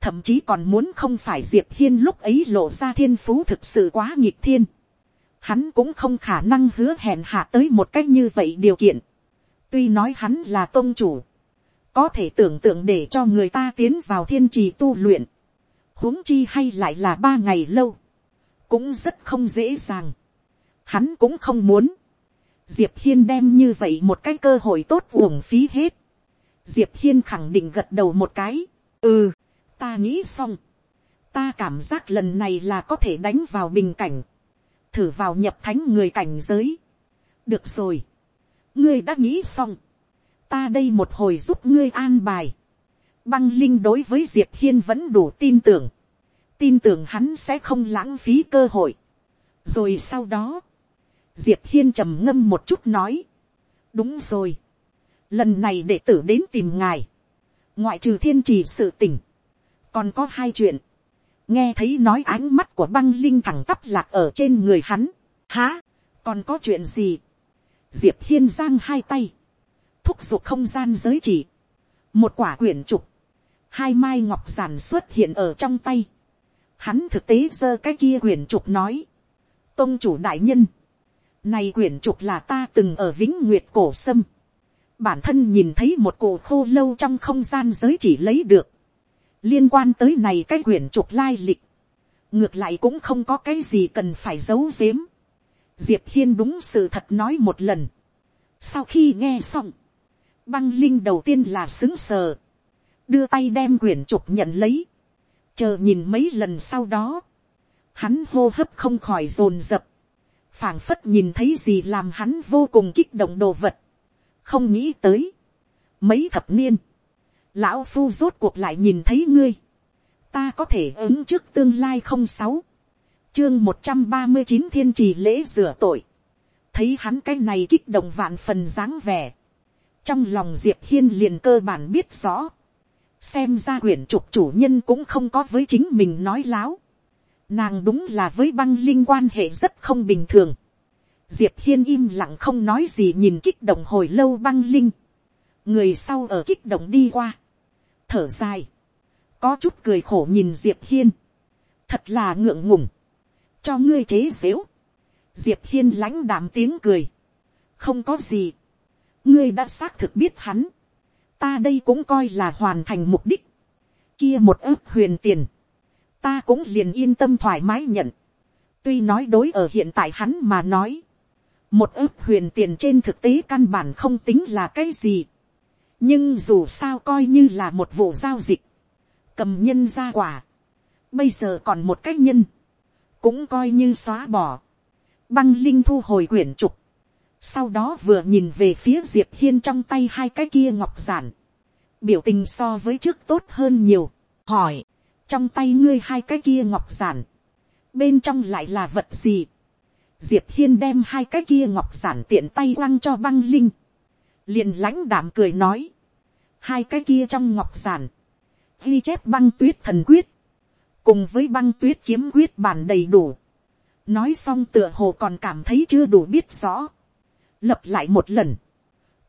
Thậm chí còn muốn không phải Diệp Hiên lúc ấy lộ ra thiên phú thực sự quá nghịch thiên. Hắn cũng không khả năng hứa hẹn hạ tới một cách như vậy điều kiện. Tuy nói hắn là tôn chủ. Có thể tưởng tượng để cho người ta tiến vào thiên trì tu luyện. huống chi hay lại là ba ngày lâu. Cũng rất không dễ dàng. Hắn cũng không muốn. Diệp Hiên đem như vậy một cái cơ hội tốt uổng phí hết diệp hiên khẳng định gật đầu một cái. ừ, ta nghĩ xong. ta cảm giác lần này là có thể đánh vào bình cảnh. thử vào nhập thánh người cảnh giới. được rồi. ngươi đã nghĩ xong ta đây một hồi giúp ngươi an bài. băng linh đối với diệp hiên vẫn đủ tin tưởng. tin tưởng hắn sẽ không lãng phí cơ hội. rồi sau đó, diệp hiên trầm ngâm một chút nói. đúng rồi lần này đệ tử đến tìm ngài, ngoại trừ thiên trì sự tỉnh, còn có hai chuyện, nghe thấy nói ánh mắt của băng linh thẳng tắp lạc ở trên người hắn, há, còn có chuyện gì, diệp hiên giang hai tay, thúc giục không gian giới chỉ, một quả quyển trục, hai mai ngọc giản xuất hiện ở trong tay, hắn thực tế giơ cái kia quyển trục nói, tôn chủ đại nhân, này quyển trục là ta từng ở vĩnh nguyệt cổ sâm, bản thân nhìn thấy một cổ khô lâu trong không gian giới chỉ lấy được, liên quan tới này cái quyển trục lai lịch, ngược lại cũng không có cái gì cần phải giấu giếm. diệp hiên đúng sự thật nói một lần. sau khi nghe xong, băng linh đầu tiên là xứng sờ, đưa tay đem quyển trục nhận lấy, chờ nhìn mấy lần sau đó, hắn hô hấp không khỏi rồn rập, phảng phất nhìn thấy gì làm hắn vô cùng kích động đồ vật, không nghĩ tới, mấy thập niên, lão phu rốt cuộc lại nhìn thấy ngươi, ta có thể ứng trước tương lai không sáu, chương một trăm ba mươi chín thiên trì lễ rửa tội, thấy hắn cái này kích động vạn phần dáng vẻ, trong lòng diệp hiên liền cơ bản biết rõ, xem ra quyển trục chủ nhân cũng không có với chính mình nói láo, nàng đúng là với băng linh quan hệ rất không bình thường, diệp hiên im lặng không nói gì nhìn kích động hồi lâu băng linh, người sau ở kích động đi qua, thở dài, có chút cười khổ nhìn diệp hiên, thật là ngượng ngùng, cho ngươi chế xếu, diệp hiên lãnh đạm tiếng cười, không có gì, ngươi đã xác thực biết hắn, ta đây cũng coi là hoàn thành mục đích, kia một ước huyền tiền, ta cũng liền yên tâm thoải mái nhận, tuy nói đối ở hiện tại hắn mà nói, một ước huyền tiền trên thực tế căn bản không tính là cái gì, nhưng dù sao coi như là một vụ giao dịch, cầm nhân ra quả, bây giờ còn một cách nhân, cũng coi như xóa bỏ, băng linh thu hồi quyển trục, sau đó vừa nhìn về phía diệp hiên trong tay hai cái kia ngọc giản, biểu tình so với trước tốt hơn nhiều, hỏi, trong tay ngươi hai cái kia ngọc giản, bên trong lại là vật gì, diệp hiên đem hai cái kia ngọc giản tiện tay quăng cho băng linh, liền lãnh đảm cười nói, hai cái kia trong ngọc giản, ghi chép băng tuyết thần quyết, cùng với băng tuyết kiếm quyết bản đầy đủ, nói xong tựa hồ còn cảm thấy chưa đủ biết rõ, lập lại một lần,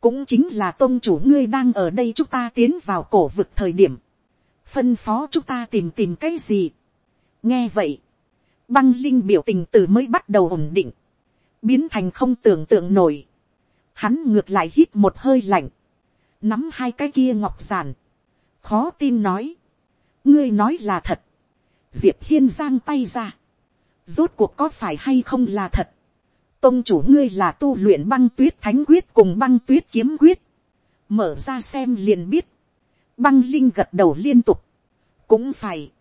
cũng chính là tôn chủ ngươi đang ở đây chúng ta tiến vào cổ vực thời điểm, phân phó chúng ta tìm tìm cái gì. nghe vậy, băng linh biểu tình từ mới bắt đầu ổn định, biến thành không tưởng tượng nổi, hắn ngược lại hít một hơi lạnh, nắm hai cái kia ngọc giản, khó tin nói, ngươi nói là thật, diệp hiên giang tay ra, rốt cuộc có phải hay không là thật, tôn chủ ngươi là tu luyện băng tuyết thánh quyết cùng băng tuyết kiếm quyết, mở ra xem liền biết, băng linh gật đầu liên tục, cũng phải,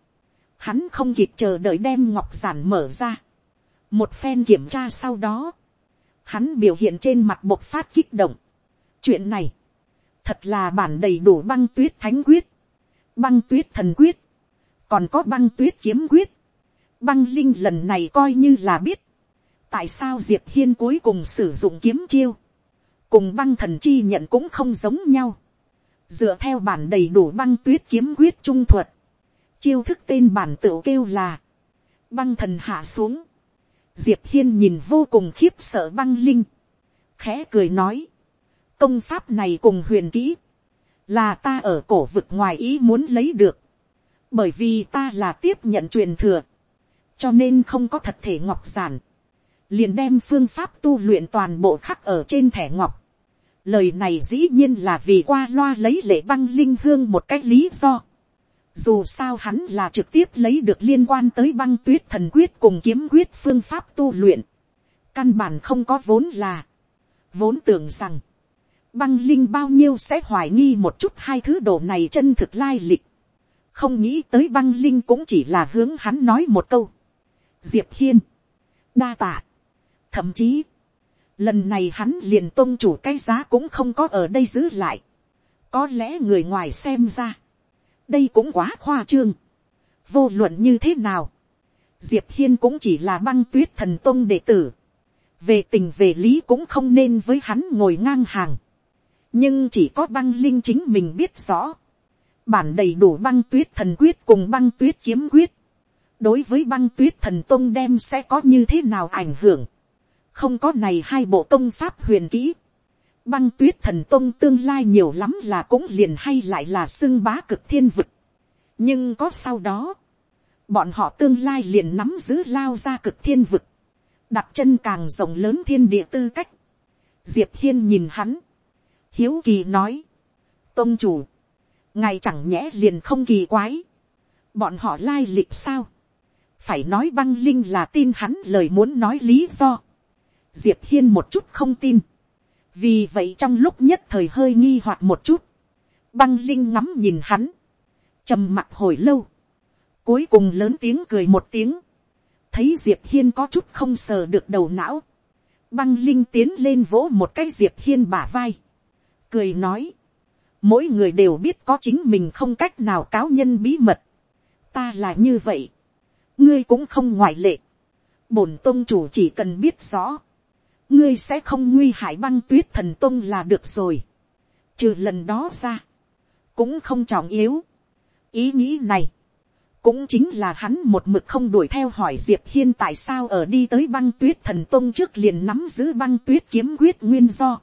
hắn không kịp chờ đợi đem ngọc giản mở ra, một phen kiểm tra sau đó, hắn biểu hiện trên mặt bộc phát kích động, chuyện này, thật là bản đầy đủ băng tuyết thánh quyết, băng tuyết thần quyết, còn có băng tuyết kiếm quyết, băng linh lần này coi như là biết, tại sao diệp hiên cuối cùng sử dụng kiếm chiêu, cùng băng thần chi nhận cũng không giống nhau, dựa theo bản đầy đủ băng tuyết kiếm quyết trung thuật, chiêu thức tên bản tự kêu là, băng thần hạ xuống, diệp hiên nhìn vô cùng khiếp sợ băng linh, khẽ cười nói, công pháp này cùng huyền kỹ, là ta ở cổ vực ngoài ý muốn lấy được, bởi vì ta là tiếp nhận truyền thừa, cho nên không có thật thể ngọc giản, liền đem phương pháp tu luyện toàn bộ khắc ở trên thẻ ngọc. Lời này dĩ nhiên là vì qua loa lấy lệ băng linh hương một cách lý do. Dù sao hắn là trực tiếp lấy được liên quan tới băng tuyết thần quyết cùng kiếm quyết phương pháp tu luyện. Căn bản không có vốn là. Vốn tưởng rằng. Băng linh bao nhiêu sẽ hoài nghi một chút hai thứ đồ này chân thực lai lịch. Không nghĩ tới băng linh cũng chỉ là hướng hắn nói một câu. Diệp Hiên. Đa tạ Thậm chí, lần này hắn liền tôn chủ cái giá cũng không có ở đây giữ lại. Có lẽ người ngoài xem ra, đây cũng quá khoa trương. Vô luận như thế nào, Diệp Hiên cũng chỉ là băng tuyết thần tôn đệ tử. Về tình về lý cũng không nên với hắn ngồi ngang hàng. Nhưng chỉ có băng linh chính mình biết rõ. Bản đầy đủ băng tuyết thần quyết cùng băng tuyết kiếm quyết. Đối với băng tuyết thần tôn đem sẽ có như thế nào ảnh hưởng không có này hai bộ công pháp huyền kỹ, băng tuyết thần tông tương lai nhiều lắm là cũng liền hay lại là xưng bá cực thiên vực. nhưng có sau đó, bọn họ tương lai liền nắm giữ lao ra cực thiên vực, đặt chân càng rộng lớn thiên địa tư cách. diệp hiên nhìn hắn, hiếu kỳ nói, tôn chủ, ngài chẳng nhẽ liền không kỳ quái, bọn họ lai lịch sao, phải nói băng linh là tin hắn lời muốn nói lý do diệp hiên một chút không tin. vì vậy trong lúc nhất thời hơi nghi hoặc một chút, băng linh ngắm nhìn hắn, trầm mặt hồi lâu, cuối cùng lớn tiếng cười một tiếng, thấy diệp hiên có chút không sờ được đầu não, băng linh tiến lên vỗ một cái diệp hiên bả vai, cười nói, mỗi người đều biết có chính mình không cách nào cáo nhân bí mật, ta là như vậy, ngươi cũng không ngoại lệ, bổn tôn chủ chỉ cần biết rõ, ngươi sẽ không nguy hại băng tuyết thần tôn là được rồi, trừ lần đó ra, cũng không trọng yếu, ý nghĩ này, cũng chính là hắn một mực không đuổi theo hỏi diệp hiên tại sao ở đi tới băng tuyết thần tôn trước liền nắm giữ băng tuyết kiếm quyết nguyên do.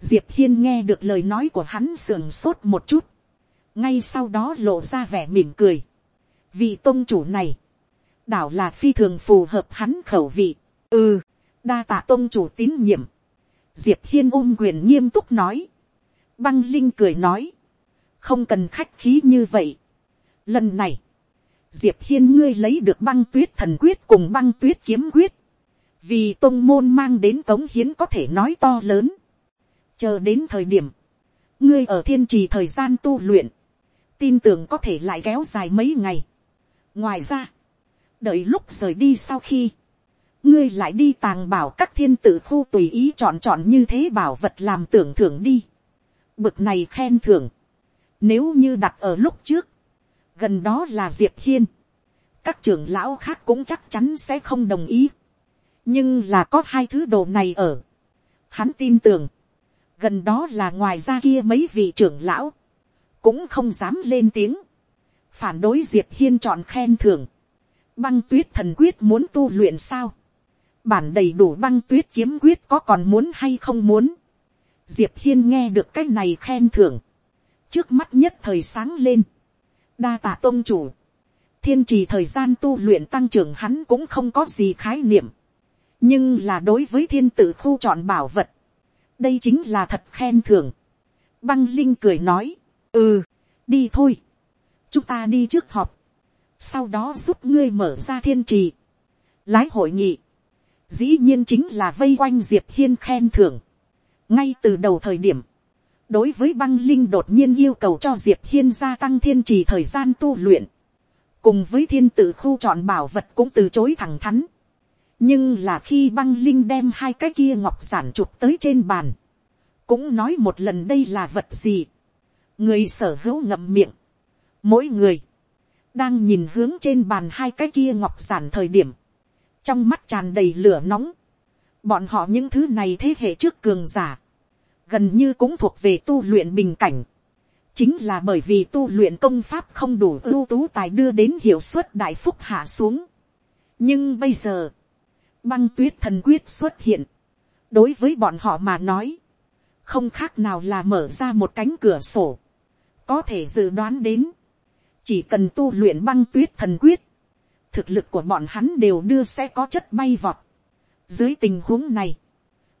diệp hiên nghe được lời nói của hắn sườn sốt một chút, ngay sau đó lộ ra vẻ mỉm cười. vì tôn chủ này, đảo là phi thường phù hợp hắn khẩu vị. ừ, đa tạ tôn chủ tín nhiệm. diệp hiên ôm quyền nghiêm túc nói. băng linh cười nói, không cần khách khí như vậy. lần này, diệp hiên ngươi lấy được băng tuyết thần quyết cùng băng tuyết kiếm quyết, vì tôn môn mang đến cống hiến có thể nói to lớn, chờ đến thời điểm, ngươi ở thiên trì thời gian tu luyện, tin tưởng có thể lại kéo dài mấy ngày. ngoài ra, đợi lúc rời đi sau khi, ngươi lại đi tàng bảo các thiên tử khu tùy ý chọn chọn như thế bảo vật làm tưởng thưởng đi. bực này khen thưởng, nếu như đặt ở lúc trước, gần đó là diệp hiên, các trưởng lão khác cũng chắc chắn sẽ không đồng ý, nhưng là có hai thứ đồ này ở, hắn tin tưởng, gần đó là ngoài ra kia mấy vị trưởng lão, cũng không dám lên tiếng, phản đối diệp hiên chọn khen thưởng, băng tuyết thần quyết muốn tu luyện sao, bản đầy đủ băng tuyết kiếm quyết có còn muốn hay không muốn, diệp hiên nghe được cái này khen thưởng, trước mắt nhất thời sáng lên, đa tạ tôn chủ, thiên trì thời gian tu luyện tăng trưởng hắn cũng không có gì khái niệm, nhưng là đối với thiên tử khu chọn bảo vật, đây chính là thật khen thưởng. băng linh cười nói, ừ, đi thôi, chúng ta đi trước họp, sau đó giúp ngươi mở ra thiên trì, lái hội nghị, dĩ nhiên chính là vây quanh diệp hiên khen thưởng, ngay từ đầu thời điểm, đối với băng linh đột nhiên yêu cầu cho diệp hiên gia tăng thiên trì thời gian tu luyện, cùng với thiên tử khu chọn bảo vật cũng từ chối thẳng thắn. nhưng là khi băng linh đem hai cái kia ngọc giản chụp tới trên bàn, cũng nói một lần đây là vật gì. người sở hữu ngậm miệng, mỗi người, đang nhìn hướng trên bàn hai cái kia ngọc giản thời điểm, trong mắt tràn đầy lửa nóng, bọn họ những thứ này thế hệ trước cường giả, gần như cũng thuộc về tu luyện bình cảnh, chính là bởi vì tu luyện công pháp không đủ ưu tú tài đưa đến hiệu suất đại phúc hạ xuống. nhưng bây giờ, băng tuyết thần quyết xuất hiện, đối với bọn họ mà nói, không khác nào là mở ra một cánh cửa sổ, có thể dự đoán đến, chỉ cần tu luyện băng tuyết thần quyết, thực lực của bọn hắn đều đưa sẽ có chất bay vọt. dưới tình huống này,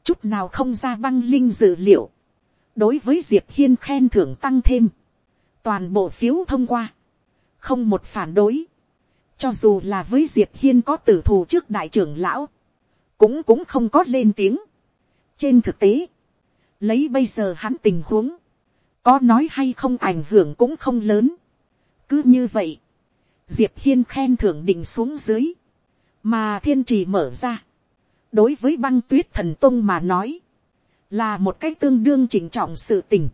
chút nào không ra băng linh dự liệu, đối với diệp hiên khen thưởng tăng thêm, toàn bộ phiếu thông qua, không một phản đối, cho dù là với diệp hiên có tử thù trước đại trưởng lão, cũng cũng không có lên tiếng. trên thực tế, lấy bây giờ hắn tình huống, có nói hay không ảnh hưởng cũng không lớn. cứ như vậy, diệp hiên khen thưởng định xuống dưới, mà thiên trì mở ra, đối với băng tuyết thần tông mà nói, là một cái tương đương chỉnh trọng sự tình.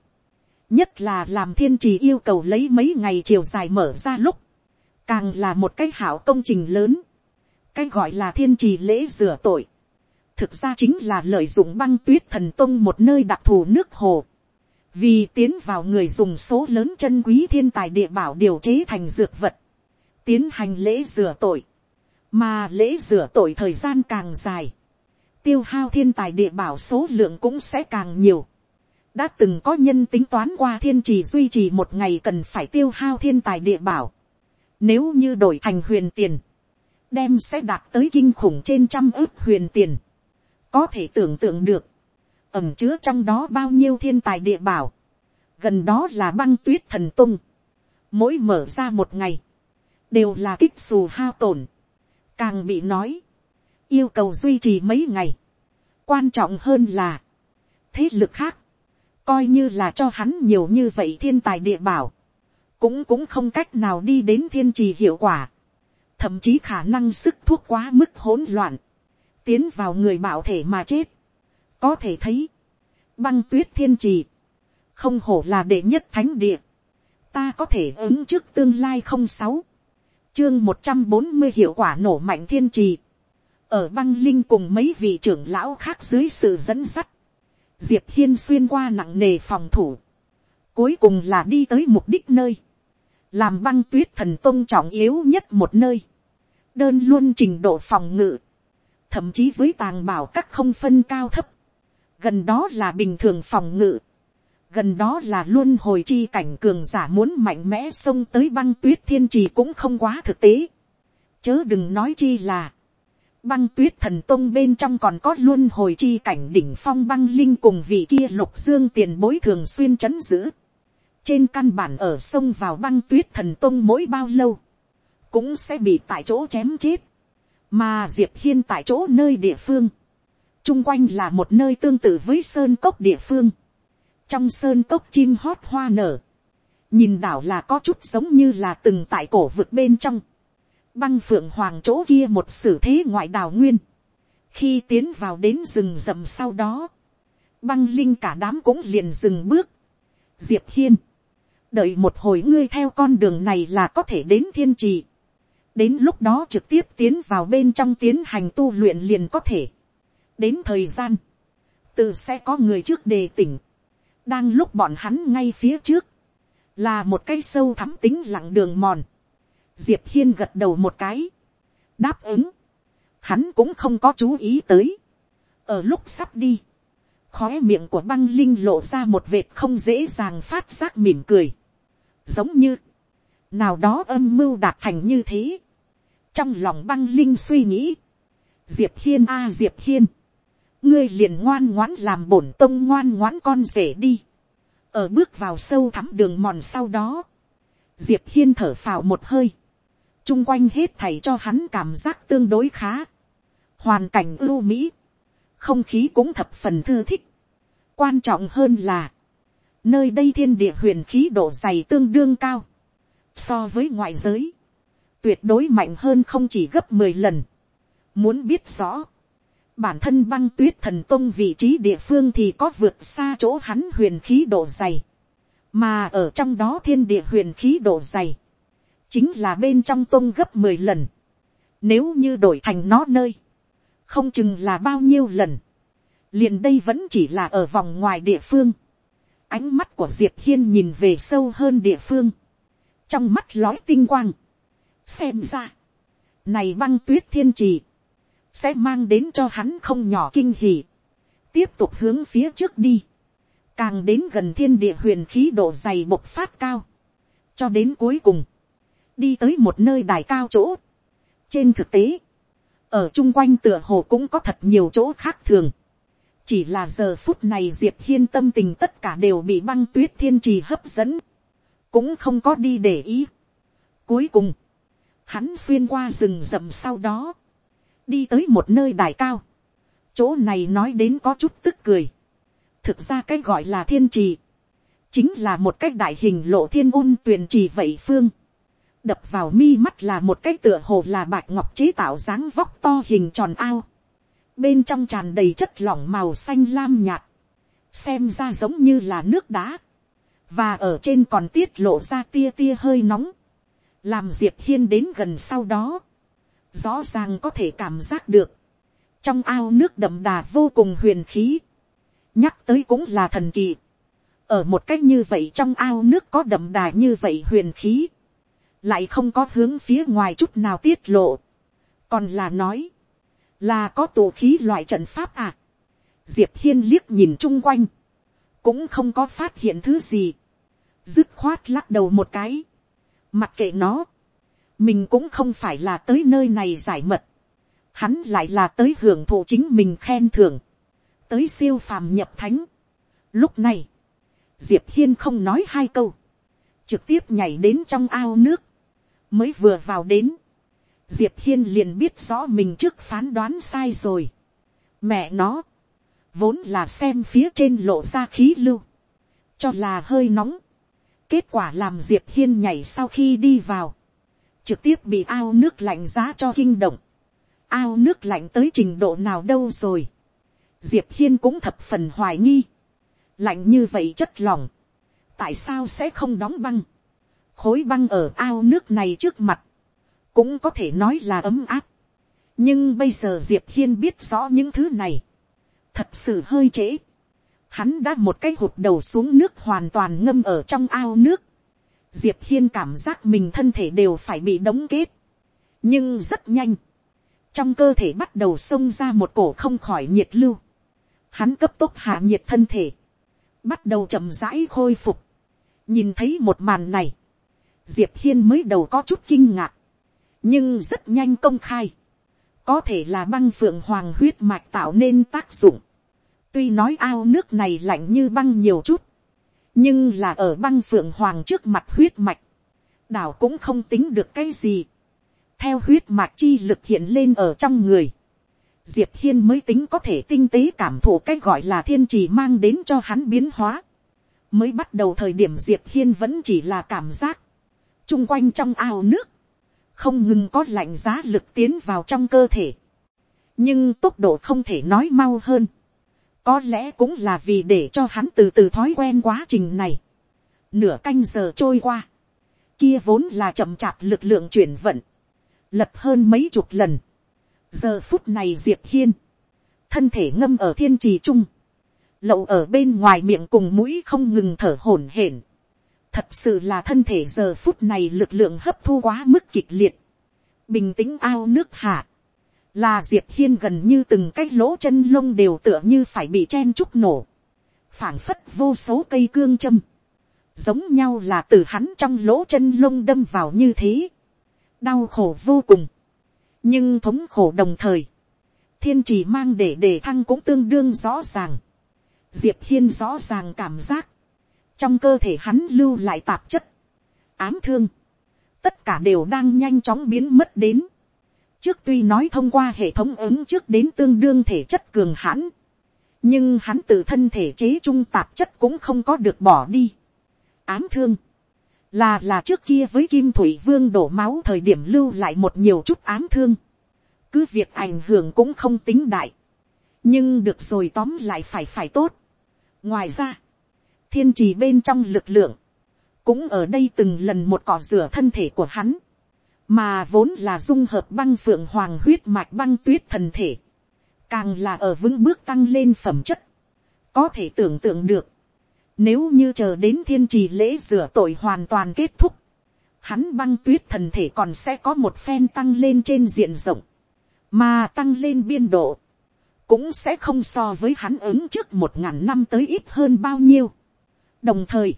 nhất là làm thiên trì yêu cầu lấy mấy ngày chiều dài mở ra lúc, càng là một cái hảo công trình lớn. cái gọi là thiên trì lễ rửa tội, thực ra chính là lợi dụng băng tuyết thần tông một nơi đặc thù nước hồ. vì tiến vào người dùng số lớn chân quý thiên tài địa bảo điều chế thành dược vật, tiến hành lễ rửa tội, mà lễ rửa tội thời gian càng dài, tiêu hao thiên tài địa bảo số lượng cũng sẽ càng nhiều. đã từng có nhân tính toán qua thiên trì duy trì một ngày cần phải tiêu hao thiên tài địa bảo. nếu như đổi thành huyền tiền, đem sẽ đạt tới kinh khủng trên trăm ước huyền tiền. có thể tưởng tượng được, ẩm chứa trong đó bao nhiêu thiên tài địa bảo. gần đó là băng tuyết thần tung. mỗi mở ra một ngày, đều là kích xù hao tổn. càng bị nói, yêu cầu duy trì mấy ngày, quan trọng hơn là, thế lực khác, coi như là cho hắn nhiều như vậy thiên tài địa bảo, cũng cũng không cách nào đi đến thiên trì hiệu quả, thậm chí khả năng sức thuốc quá mức hỗn loạn, tiến vào người bảo thể mà chết, có thể thấy, băng tuyết thiên trì, không hổ là đệ nhất thánh địa, ta có thể ứng trước tương lai không sáu, chương một trăm bốn mươi hiệu quả nổ mạnh thiên trì, ở băng linh cùng mấy vị trưởng lão khác dưới sự dẫn dắt, diệp hiên xuyên qua nặng nề phòng thủ, cuối cùng là đi tới mục đích nơi, làm băng tuyết thần tôn trọng yếu nhất một nơi, đơn luôn trình độ phòng ngự, thậm chí với tàng bảo các không phân cao thấp, gần đó là bình thường phòng ngự, gần đó là luôn hồi chi cảnh cường giả muốn mạnh mẽ xông tới băng tuyết thiên trì cũng không quá thực tế, chớ đừng nói chi là, băng tuyết thần tông bên trong còn có luôn hồi chi cảnh đỉnh phong băng linh cùng vị kia lục dương tiền bối thường xuyên chấn giữ. Trên căn bản ở sông vào băng tuyết thần tông mỗi bao lâu, cũng sẽ bị tại chỗ chém chết. Mà Diệp Hiên tại chỗ nơi địa phương, chung quanh là một nơi tương tự với sơn cốc địa phương. Trong sơn cốc chim hót hoa nở, nhìn đảo là có chút giống như là từng tại cổ vực bên trong. Băng phượng hoàng chỗ kia một sử thế ngoại đào nguyên, khi tiến vào đến rừng rậm sau đó, băng linh cả đám cũng liền dừng bước, diệp hiên, đợi một hồi ngươi theo con đường này là có thể đến thiên trì, đến lúc đó trực tiếp tiến vào bên trong tiến hành tu luyện liền có thể, đến thời gian, tự sẽ có người trước đề tỉnh, đang lúc bọn hắn ngay phía trước, là một cái sâu thắm tính lặng đường mòn, diệp hiên gật đầu một cái, đáp ứng, hắn cũng không có chú ý tới, ở lúc sắp đi, khói miệng của băng linh lộ ra một vệt không dễ dàng phát giác mỉm cười, giống như, nào đó âm mưu đạt thành như thế, trong lòng băng linh suy nghĩ, diệp hiên a à, diệp hiên, ngươi liền ngoan ngoãn làm bổn tông ngoan ngoãn con rể đi, ở bước vào sâu thắm đường mòn sau đó, diệp hiên thở phào một hơi, chung quanh hết thảy cho hắn cảm giác tương đối khá, hoàn cảnh ưu mỹ, không khí cũng thập phần thư thích, quan trọng hơn là, nơi đây thiên địa huyền khí độ dày tương đương cao, so với ngoại giới, tuyệt đối mạnh hơn không chỉ gấp mười lần. Muốn biết rõ, bản thân băng tuyết thần tông vị trí địa phương thì có vượt xa chỗ hắn huyền khí độ dày, mà ở trong đó thiên địa huyền khí độ dày, chính là bên trong tông gấp mười lần. Nếu như đổi thành nó nơi, không chừng là bao nhiêu lần. liền đây vẫn chỉ là ở vòng ngoài địa phương. Ánh mắt của Diệp Hiên nhìn về sâu hơn địa phương. Trong mắt lói tinh quang. Xem ra, này băng tuyết thiên trì, sẽ mang đến cho hắn không nhỏ kinh hỉ. Tiếp tục hướng phía trước đi. Càng đến gần thiên địa huyền khí độ dày bộc phát cao. Cho đến cuối cùng, đi tới một nơi đài cao chỗ. trên thực tế, ở chung quanh tựa hồ cũng có thật nhiều chỗ khác thường. chỉ là giờ phút này diệp hiên tâm tình tất cả đều bị băng tuyết thiên trì hấp dẫn, cũng không có đi để ý. cuối cùng, hắn xuyên qua rừng rậm sau đó, đi tới một nơi đài cao. chỗ này nói đến có chút tức cười. thực ra cái gọi là thiên trì, chính là một cái đại hình lộ thiên ôn tuyền trì vậy phương đập vào mi mắt là một cái tựa hồ là bạch ngọc chế tạo dáng vóc to hình tròn ao. Bên trong tràn đầy chất lỏng màu xanh lam nhạt. Xem ra giống như là nước đá. Và ở trên còn tiết lộ ra tia tia hơi nóng. Làm Diệp Hiên đến gần sau đó. Rõ ràng có thể cảm giác được. Trong ao nước đậm đà vô cùng huyền khí. Nhắc tới cũng là thần kỳ. Ở một cách như vậy trong ao nước có đậm đà như vậy huyền khí lại không có hướng phía ngoài chút nào tiết lộ, còn là nói, là có tổ khí loại trận pháp à. diệp hiên liếc nhìn chung quanh, cũng không có phát hiện thứ gì, dứt khoát lắc đầu một cái, mặc kệ nó, mình cũng không phải là tới nơi này giải mật, hắn lại là tới hưởng thụ chính mình khen thưởng, tới siêu phàm nhập thánh. Lúc này, diệp hiên không nói hai câu, trực tiếp nhảy đến trong ao nước, mới vừa vào đến, diệp hiên liền biết rõ mình trước phán đoán sai rồi. mẹ nó, vốn là xem phía trên lộ ra khí lưu, cho là hơi nóng. kết quả làm diệp hiên nhảy sau khi đi vào, trực tiếp bị ao nước lạnh giá cho kinh động. ao nước lạnh tới trình độ nào đâu rồi. diệp hiên cũng thập phần hoài nghi. lạnh như vậy chất lòng, tại sao sẽ không đóng băng. khối băng ở ao nước này trước mặt, cũng có thể nói là ấm áp. nhưng bây giờ diệp hiên biết rõ những thứ này, thật sự hơi trễ. hắn đã một cái hụt đầu xuống nước hoàn toàn ngâm ở trong ao nước diệp hiên cảm giác mình thân thể đều phải bị đóng kết. nhưng rất nhanh, trong cơ thể bắt đầu xông ra một cổ không khỏi nhiệt lưu. hắn cấp tốc hạ nhiệt thân thể, bắt đầu chậm rãi khôi phục. nhìn thấy một màn này, diệp hiên mới đầu có chút kinh ngạc nhưng rất nhanh công khai, có thể là băng phượng hoàng huyết mạch tạo nên tác dụng. tuy nói ao nước này lạnh như băng nhiều chút, nhưng là ở băng phượng hoàng trước mặt huyết mạch, đảo cũng không tính được cái gì. theo huyết mạch chi lực hiện lên ở trong người, diệp hiên mới tính có thể tinh tế cảm thụ cái gọi là thiên trì mang đến cho hắn biến hóa. mới bắt đầu thời điểm diệp hiên vẫn chỉ là cảm giác, chung quanh trong ao nước, không ngừng có lạnh giá lực tiến vào trong cơ thể, nhưng tốc độ không thể nói mau hơn, có lẽ cũng là vì để cho hắn từ từ thói quen quá trình này, nửa canh giờ trôi qua, kia vốn là chậm chạp lực lượng chuyển vận, lật hơn mấy chục lần, giờ phút này diệp hiên, thân thể ngâm ở thiên trì trung, lậu ở bên ngoài miệng cùng mũi không ngừng thở hổn hển, Thật sự là thân thể giờ phút này lực lượng hấp thu quá mức kịch liệt. Bình tĩnh ao nước hạ. Là Diệp Hiên gần như từng cái lỗ chân lông đều tựa như phải bị chen chúc nổ. phảng phất vô số cây cương châm. Giống nhau là từ hắn trong lỗ chân lông đâm vào như thế. Đau khổ vô cùng. Nhưng thống khổ đồng thời. Thiên trì mang để để thăng cũng tương đương rõ ràng. Diệp Hiên rõ ràng cảm giác trong cơ thể hắn lưu lại tạp chất, ám thương, tất cả đều đang nhanh chóng biến mất đến trước tuy nói thông qua hệ thống ứng trước đến tương đương thể chất cường hãn, nhưng hắn tự thân thể chế trung tạp chất cũng không có được bỏ đi. ám thương, là là trước kia với kim thủy vương đổ máu thời điểm lưu lại một nhiều chút ám thương, cứ việc ảnh hưởng cũng không tính đại, nhưng được rồi tóm lại phải phải tốt. ngoài ra, thiên trì bên trong lực lượng, cũng ở đây từng lần một cỏ rửa thân thể của hắn, mà vốn là dung hợp băng phượng hoàng huyết mạch băng tuyết thần thể, càng là ở vững bước tăng lên phẩm chất, có thể tưởng tượng được, nếu như chờ đến thiên trì lễ rửa tội hoàn toàn kết thúc, hắn băng tuyết thần thể còn sẽ có một phen tăng lên trên diện rộng, mà tăng lên biên độ, cũng sẽ không so với hắn ứng trước một ngàn năm tới ít hơn bao nhiêu đồng thời,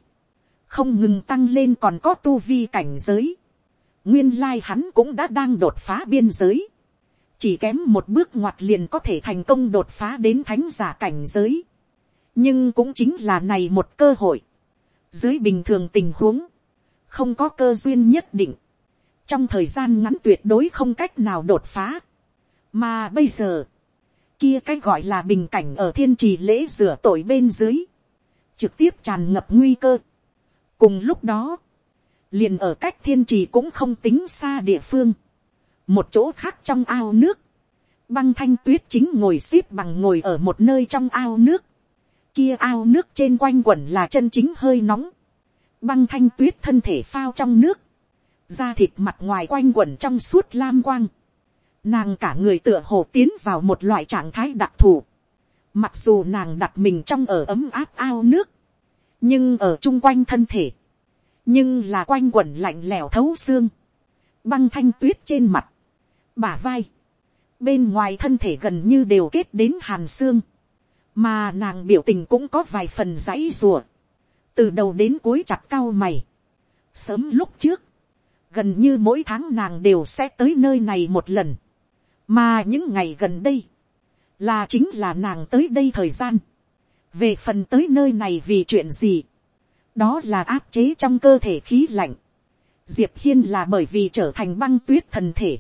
không ngừng tăng lên còn có tu vi cảnh giới nguyên lai hắn cũng đã đang đột phá biên giới. chỉ kém một bước ngoặt liền có thể thành công đột phá đến thánh giả cảnh giới. nhưng cũng chính là này một cơ hội. dưới bình thường tình huống, không có cơ duyên nhất định. trong thời gian ngắn tuyệt đối không cách nào đột phá. mà bây giờ, kia cái gọi là bình cảnh ở thiên trì lễ rửa tội bên dưới trực tiếp tràn ngập nguy cơ. cùng lúc đó, liền ở cách thiên trì cũng không tính xa địa phương, một chỗ khác trong ao nước, băng thanh tuyết chính ngồi x ế p bằng ngồi ở một nơi trong ao nước, kia ao nước trên quanh quẩn là chân chính hơi nóng, băng thanh tuyết thân thể phao trong nước, da thịt mặt ngoài quanh quẩn trong suốt lam quang, nàng cả người tựa hồ tiến vào một loại trạng thái đặc thù, Mặc dù nàng đặt mình trong ở ấm áp ao nước. Nhưng ở chung quanh thân thể. Nhưng là quanh quẩn lạnh lẽo thấu xương. Băng thanh tuyết trên mặt. Bả vai. Bên ngoài thân thể gần như đều kết đến hàn xương. Mà nàng biểu tình cũng có vài phần dãy rùa. Từ đầu đến cuối chặt cao mày. Sớm lúc trước. Gần như mỗi tháng nàng đều sẽ tới nơi này một lần. Mà những ngày gần đây là chính là nàng tới đây thời gian, về phần tới nơi này vì chuyện gì, đó là áp chế trong cơ thể khí lạnh, diệp hiên là bởi vì trở thành băng tuyết thần thể,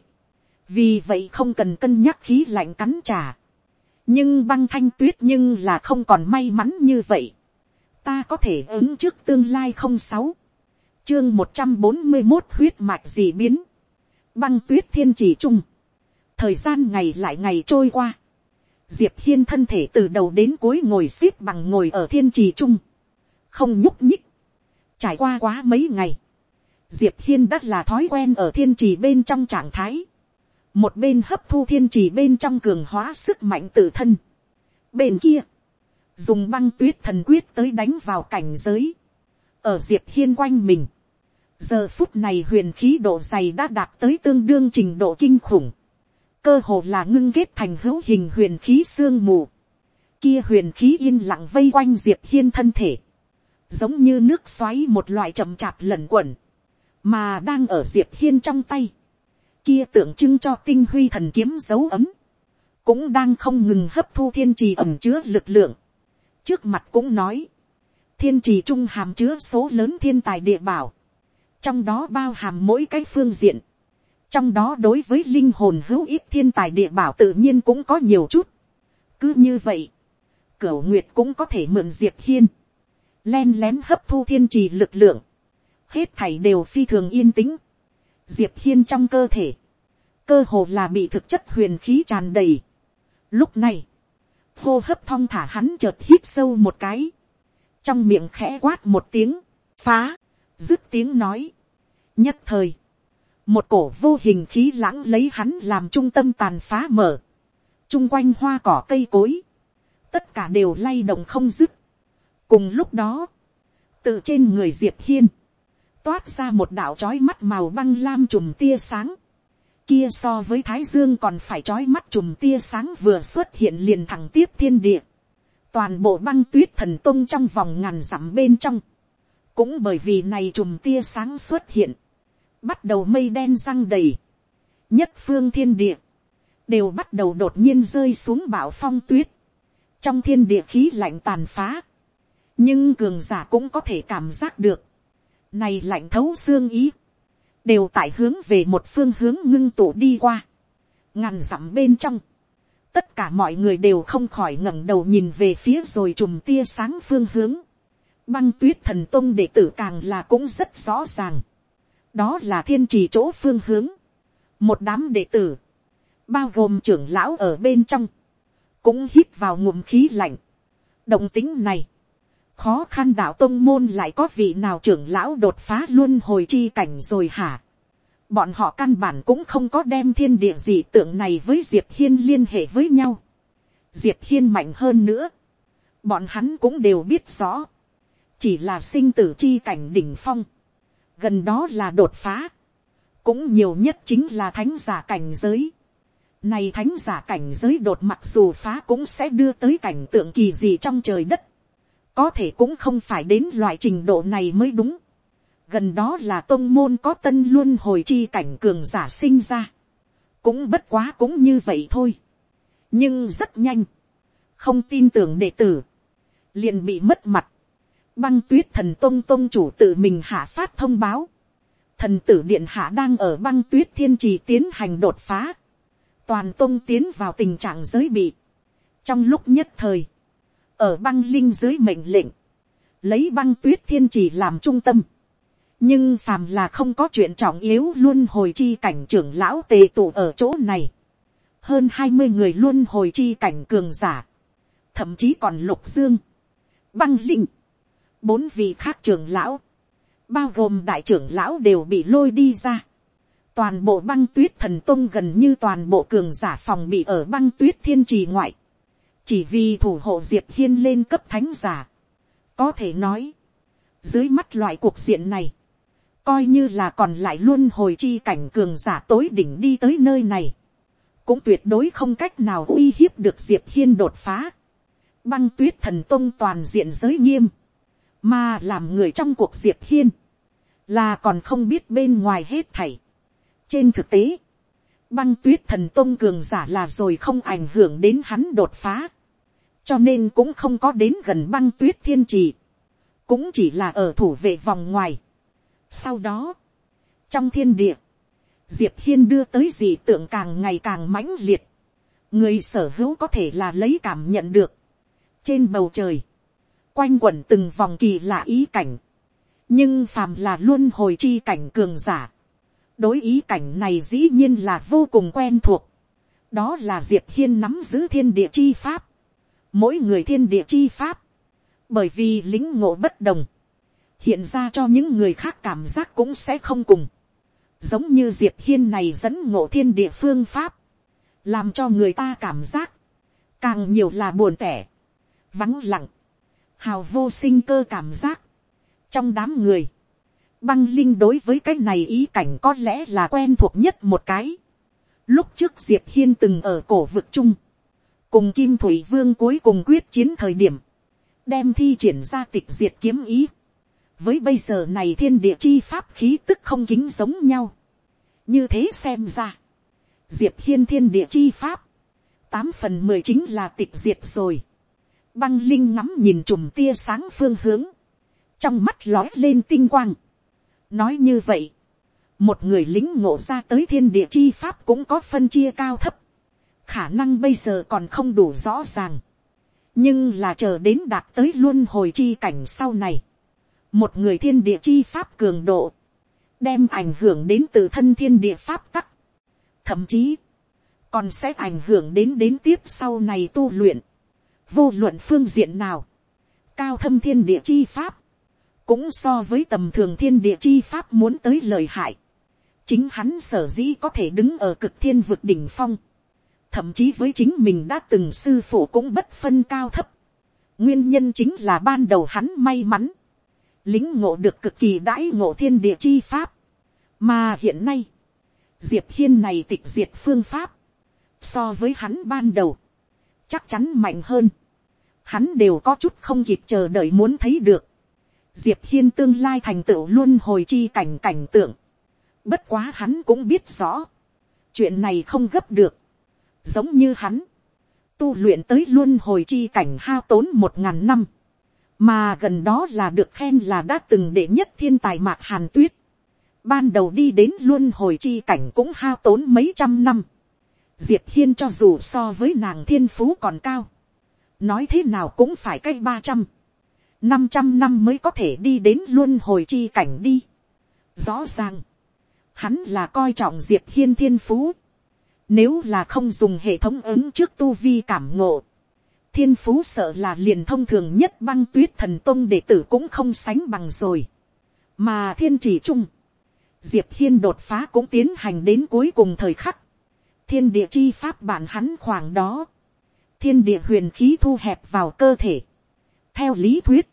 vì vậy không cần cân nhắc khí lạnh cắn trả. nhưng băng thanh tuyết nhưng là không còn may mắn như vậy. ta có thể ứng trước tương lai không sáu, chương một trăm bốn mươi một huyết mạch gì biến, băng tuyết thiên chỉ trung, thời gian ngày lại ngày trôi qua, diệp hiên thân thể từ đầu đến cuối ngồi x ế p bằng ngồi ở thiên trì trung, không nhúc nhích, trải qua quá mấy ngày, diệp hiên đã là thói quen ở thiên trì bên trong trạng thái, một bên hấp thu thiên trì bên trong cường hóa sức mạnh tự thân, bên kia, dùng băng tuyết thần quyết tới đánh vào cảnh giới, ở diệp hiên quanh mình, giờ phút này huyền khí độ dày đã đạt tới tương đương trình độ kinh khủng, cơ hồ là ngưng ghét thành hữu hình huyền khí sương mù, kia huyền khí yên lặng vây quanh diệp hiên thân thể, giống như nước xoáy một loại chậm chạp lẩn quẩn, mà đang ở diệp hiên trong tay, kia tượng trưng cho tinh huy thần kiếm dấu ấm, cũng đang không ngừng hấp thu thiên trì ẩm chứa lực lượng. trước mặt cũng nói, thiên trì trung hàm chứa số lớn thiên tài địa bảo, trong đó bao hàm mỗi cái phương diện, trong đó đối với linh hồn hữu ít thiên tài địa bảo tự nhiên cũng có nhiều chút. cứ như vậy, cửu nguyệt cũng có thể mượn diệp hiên, len lén hấp thu thiên trì lực lượng, hết thảy đều phi thường yên tĩnh, diệp hiên trong cơ thể, cơ hồ là bị thực chất huyền khí tràn đầy. Lúc này, hô hấp thong thả hắn chợt hít sâu một cái, trong miệng khẽ quát một tiếng, phá, dứt tiếng nói. nhất thời, một cổ vô hình khí lãng lấy hắn làm trung tâm tàn phá mở, chung quanh hoa cỏ cây cối, tất cả đều lay động không dứt cùng lúc đó, từ trên người diệp hiên, toát ra một đạo trói mắt màu băng lam chùm tia sáng, kia so với thái dương còn phải trói mắt chùm tia sáng vừa xuất hiện liền thẳng tiếp thiên địa, toàn bộ băng tuyết thần tung trong vòng ngàn dặm bên trong, cũng bởi vì này chùm tia sáng xuất hiện, bắt đầu mây đen răng đầy, nhất phương thiên địa, đều bắt đầu đột nhiên rơi xuống bão phong tuyết, trong thiên địa khí lạnh tàn phá, nhưng cường giả cũng có thể cảm giác được, này lạnh thấu xương ý, đều tại hướng về một phương hướng ngưng tụ đi qua, ngàn dặm bên trong, tất cả mọi người đều không khỏi ngẩng đầu nhìn về phía rồi chùm tia sáng phương hướng, băng tuyết thần tông đệ tử càng là cũng rất rõ ràng, đó là thiên trì chỗ phương hướng, một đám đệ tử, bao gồm trưởng lão ở bên trong, cũng hít vào ngụm khí lạnh. động tính này, khó khăn đạo tông môn lại có vị nào trưởng lão đột phá luôn hồi chi cảnh rồi hả. bọn họ căn bản cũng không có đem thiên địa gì tượng này với diệp hiên liên hệ với nhau. diệp hiên mạnh hơn nữa. bọn hắn cũng đều biết rõ. chỉ là sinh tử chi cảnh đỉnh phong gần đó là đột phá, cũng nhiều nhất chính là thánh giả cảnh giới. Này thánh giả cảnh giới đột mặc dù phá cũng sẽ đưa tới cảnh tượng kỳ gì trong trời đất. Có thể cũng không phải đến loại trình độ này mới đúng. Gần đó là tôn môn có tân luôn hồi chi cảnh cường giả sinh ra. Cũng bất quá cũng như vậy thôi. Nhưng rất nhanh. Không tin tưởng đệ tử. Liền bị mất mặt băng tuyết thần tôn tôn chủ tự mình hạ phát thông báo. thần tử điện hạ đang ở băng tuyết thiên trì tiến hành đột phá. toàn tôn tiến vào tình trạng giới bị. trong lúc nhất thời, ở băng linh dưới mệnh lệnh, lấy băng tuyết thiên trì làm trung tâm. nhưng phàm là không có chuyện trọng yếu luôn hồi chi cảnh trưởng lão tề tụ ở chỗ này. hơn hai mươi người luôn hồi chi cảnh cường giả. thậm chí còn lục dương, băng linh, bốn vị khác trưởng lão, bao gồm đại trưởng lão đều bị lôi đi ra. Toàn bộ băng tuyết thần tông gần như toàn bộ cường giả phòng bị ở băng tuyết thiên trì ngoại. Chỉ vì thủ hộ diệp hiên lên cấp thánh giả. Có thể nói, dưới mắt loại cuộc diện này, coi như là còn lại luôn hồi chi cảnh cường giả tối đỉnh đi tới nơi này. Cũng tuyệt đối không cách nào uy hiếp được diệp hiên đột phá. Băng tuyết thần tông toàn diện giới nghiêm mà làm người trong cuộc diệp hiên, là còn không biết bên ngoài hết thảy. trên thực tế, băng tuyết thần tôn cường giả là rồi không ảnh hưởng đến hắn đột phá, cho nên cũng không có đến gần băng tuyết thiên trì, cũng chỉ là ở thủ vệ vòng ngoài. sau đó, trong thiên địa, diệp hiên đưa tới dị tượng càng ngày càng mãnh liệt, người sở hữu có thể là lấy cảm nhận được, trên bầu trời, quanh quẩn từng vòng kỳ lạ ý cảnh, nhưng phàm là luôn hồi chi cảnh cường giả, đối ý cảnh này dĩ nhiên là vô cùng quen thuộc, đó là diệp hiên nắm giữ thiên địa chi pháp, mỗi người thiên địa chi pháp, bởi vì lính ngộ bất đồng, hiện ra cho những người khác cảm giác cũng sẽ không cùng, giống như diệp hiên này dẫn ngộ thiên địa phương pháp, làm cho người ta cảm giác, càng nhiều là buồn tẻ, vắng lặng, hào vô sinh cơ cảm giác. trong đám người, băng linh đối với cái này ý cảnh có lẽ là quen thuộc nhất một cái. lúc trước diệp hiên từng ở cổ vực chung, cùng kim thủy vương cuối cùng quyết chiến thời điểm, đem thi triển ra tịch diệt kiếm ý. với bây giờ này thiên địa chi pháp khí tức không kính giống nhau. như thế xem ra, diệp hiên thiên địa chi pháp, tám phần mười chính là tịch diệt rồi. băng linh ngắm nhìn chùm tia sáng phương hướng, trong mắt lói lên tinh quang. nói như vậy, một người lính ngộ ra tới thiên địa chi pháp cũng có phân chia cao thấp, khả năng bây giờ còn không đủ rõ ràng, nhưng là chờ đến đạt tới luôn hồi chi cảnh sau này, một người thiên địa chi pháp cường độ, đem ảnh hưởng đến từ thân thiên địa pháp tắc, thậm chí, còn sẽ ảnh hưởng đến đến tiếp sau này tu luyện, vô luận phương diện nào, cao thâm thiên địa chi pháp, cũng so với tầm thường thiên địa chi pháp muốn tới lời hại, chính hắn sở dĩ có thể đứng ở cực thiên vực đỉnh phong, thậm chí với chính mình đã từng sư phụ cũng bất phân cao thấp, nguyên nhân chính là ban đầu hắn may mắn, lính ngộ được cực kỳ đãi ngộ thiên địa chi pháp, mà hiện nay, diệp hiên này tịch diệt phương pháp, so với hắn ban đầu, chắc chắn mạnh hơn, hắn đều có chút không kịp chờ đợi muốn thấy được, diệp hiên tương lai thành tựu luôn hồi chi cảnh cảnh tượng, bất quá hắn cũng biết rõ, chuyện này không gấp được, giống như hắn, tu luyện tới luôn hồi chi cảnh hao tốn một ngàn năm, mà gần đó là được khen là đã từng đệ nhất thiên tài mạc hàn tuyết, ban đầu đi đến luôn hồi chi cảnh cũng hao tốn mấy trăm năm, diệp hiên cho dù so với nàng thiên phú còn cao, nói thế nào cũng phải cách ba trăm, năm trăm năm mới có thể đi đến luôn hồi chi cảnh đi. Rõ ràng, hắn là coi trọng diệp hiên thiên phú, nếu là không dùng hệ thống ứng trước tu vi cảm ngộ, thiên phú sợ là liền thông thường nhất băng tuyết thần tông đệ tử cũng không sánh bằng rồi. Mà thiên chỉ trung, diệp hiên đột phá cũng tiến hành đến cuối cùng thời khắc. thiên địa chi pháp bản hắn khoảng đó. thiên địa huyền khí thu hẹp vào cơ thể. theo lý thuyết,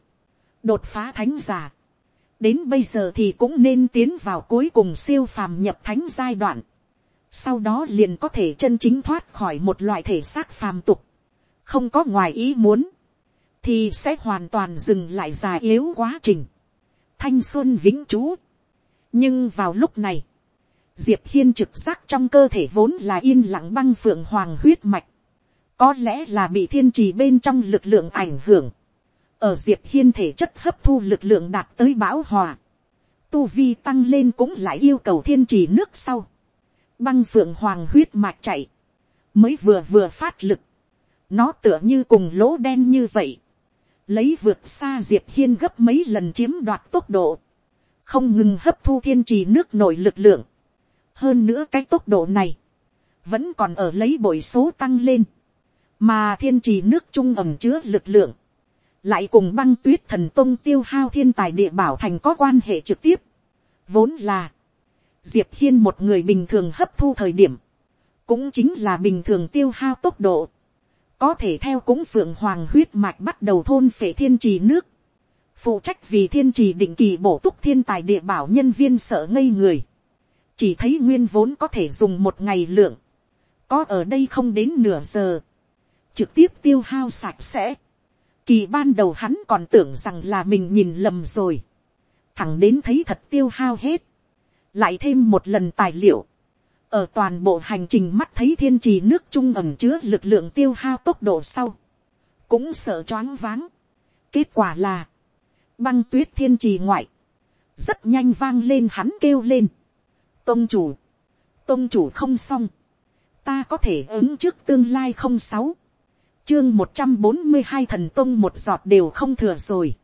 đột phá thánh giả. đến bây giờ thì cũng nên tiến vào cuối cùng siêu phàm nhập thánh giai đoạn sau đó liền có thể chân chính thoát khỏi một loại thể xác phàm tục, không có ngoài ý muốn, thì sẽ hoàn toàn dừng lại già yếu quá trình, thanh xuân vĩnh trú. nhưng vào lúc này, diệp hiên trực giác trong cơ thể vốn là yên lặng băng phượng hoàng huyết mạch, có lẽ là bị thiên trì bên trong lực lượng ảnh hưởng, ở diệp hiên thể chất hấp thu lực lượng đạt tới bão hòa, tu vi tăng lên cũng lại yêu cầu thiên trì nước sau, băng phượng hoàng huyết mạch chạy, mới vừa vừa phát lực, nó tựa như cùng lỗ đen như vậy, lấy vượt xa diệp hiên gấp mấy lần chiếm đoạt tốc độ, không ngừng hấp thu thiên trì nước nổi lực lượng, hơn nữa cái tốc độ này, vẫn còn ở lấy bội số tăng lên, mà thiên trì nước trung ẩm chứa lực lượng, lại cùng băng tuyết thần tông tiêu hao thiên tài địa bảo thành có quan hệ trực tiếp, vốn là, diệp hiên một người bình thường hấp thu thời điểm, cũng chính là bình thường tiêu hao tốc độ, có thể theo cũng phượng hoàng huyết mạch bắt đầu thôn phệ thiên trì nước, phụ trách vì thiên trì định kỳ bổ túc thiên tài địa bảo nhân viên sợ ngây người, chỉ thấy nguyên vốn có thể dùng một ngày lượng, có ở đây không đến nửa giờ, trực tiếp tiêu hao sạch sẽ, kỳ ban đầu hắn còn tưởng rằng là mình nhìn lầm rồi, thẳng đến thấy thật tiêu hao hết, lại thêm một lần tài liệu, ở toàn bộ hành trình mắt thấy thiên trì nước trung ẩm chứa lực lượng tiêu hao tốc độ sau, cũng sợ choáng váng. kết quả là, băng tuyết thiên trì ngoại, rất nhanh vang lên hắn kêu lên. tôn chủ, tôn chủ không xong, ta có thể ứng trước tương lai không sáu, chương một trăm bốn mươi hai thần tôn một giọt đều không thừa rồi,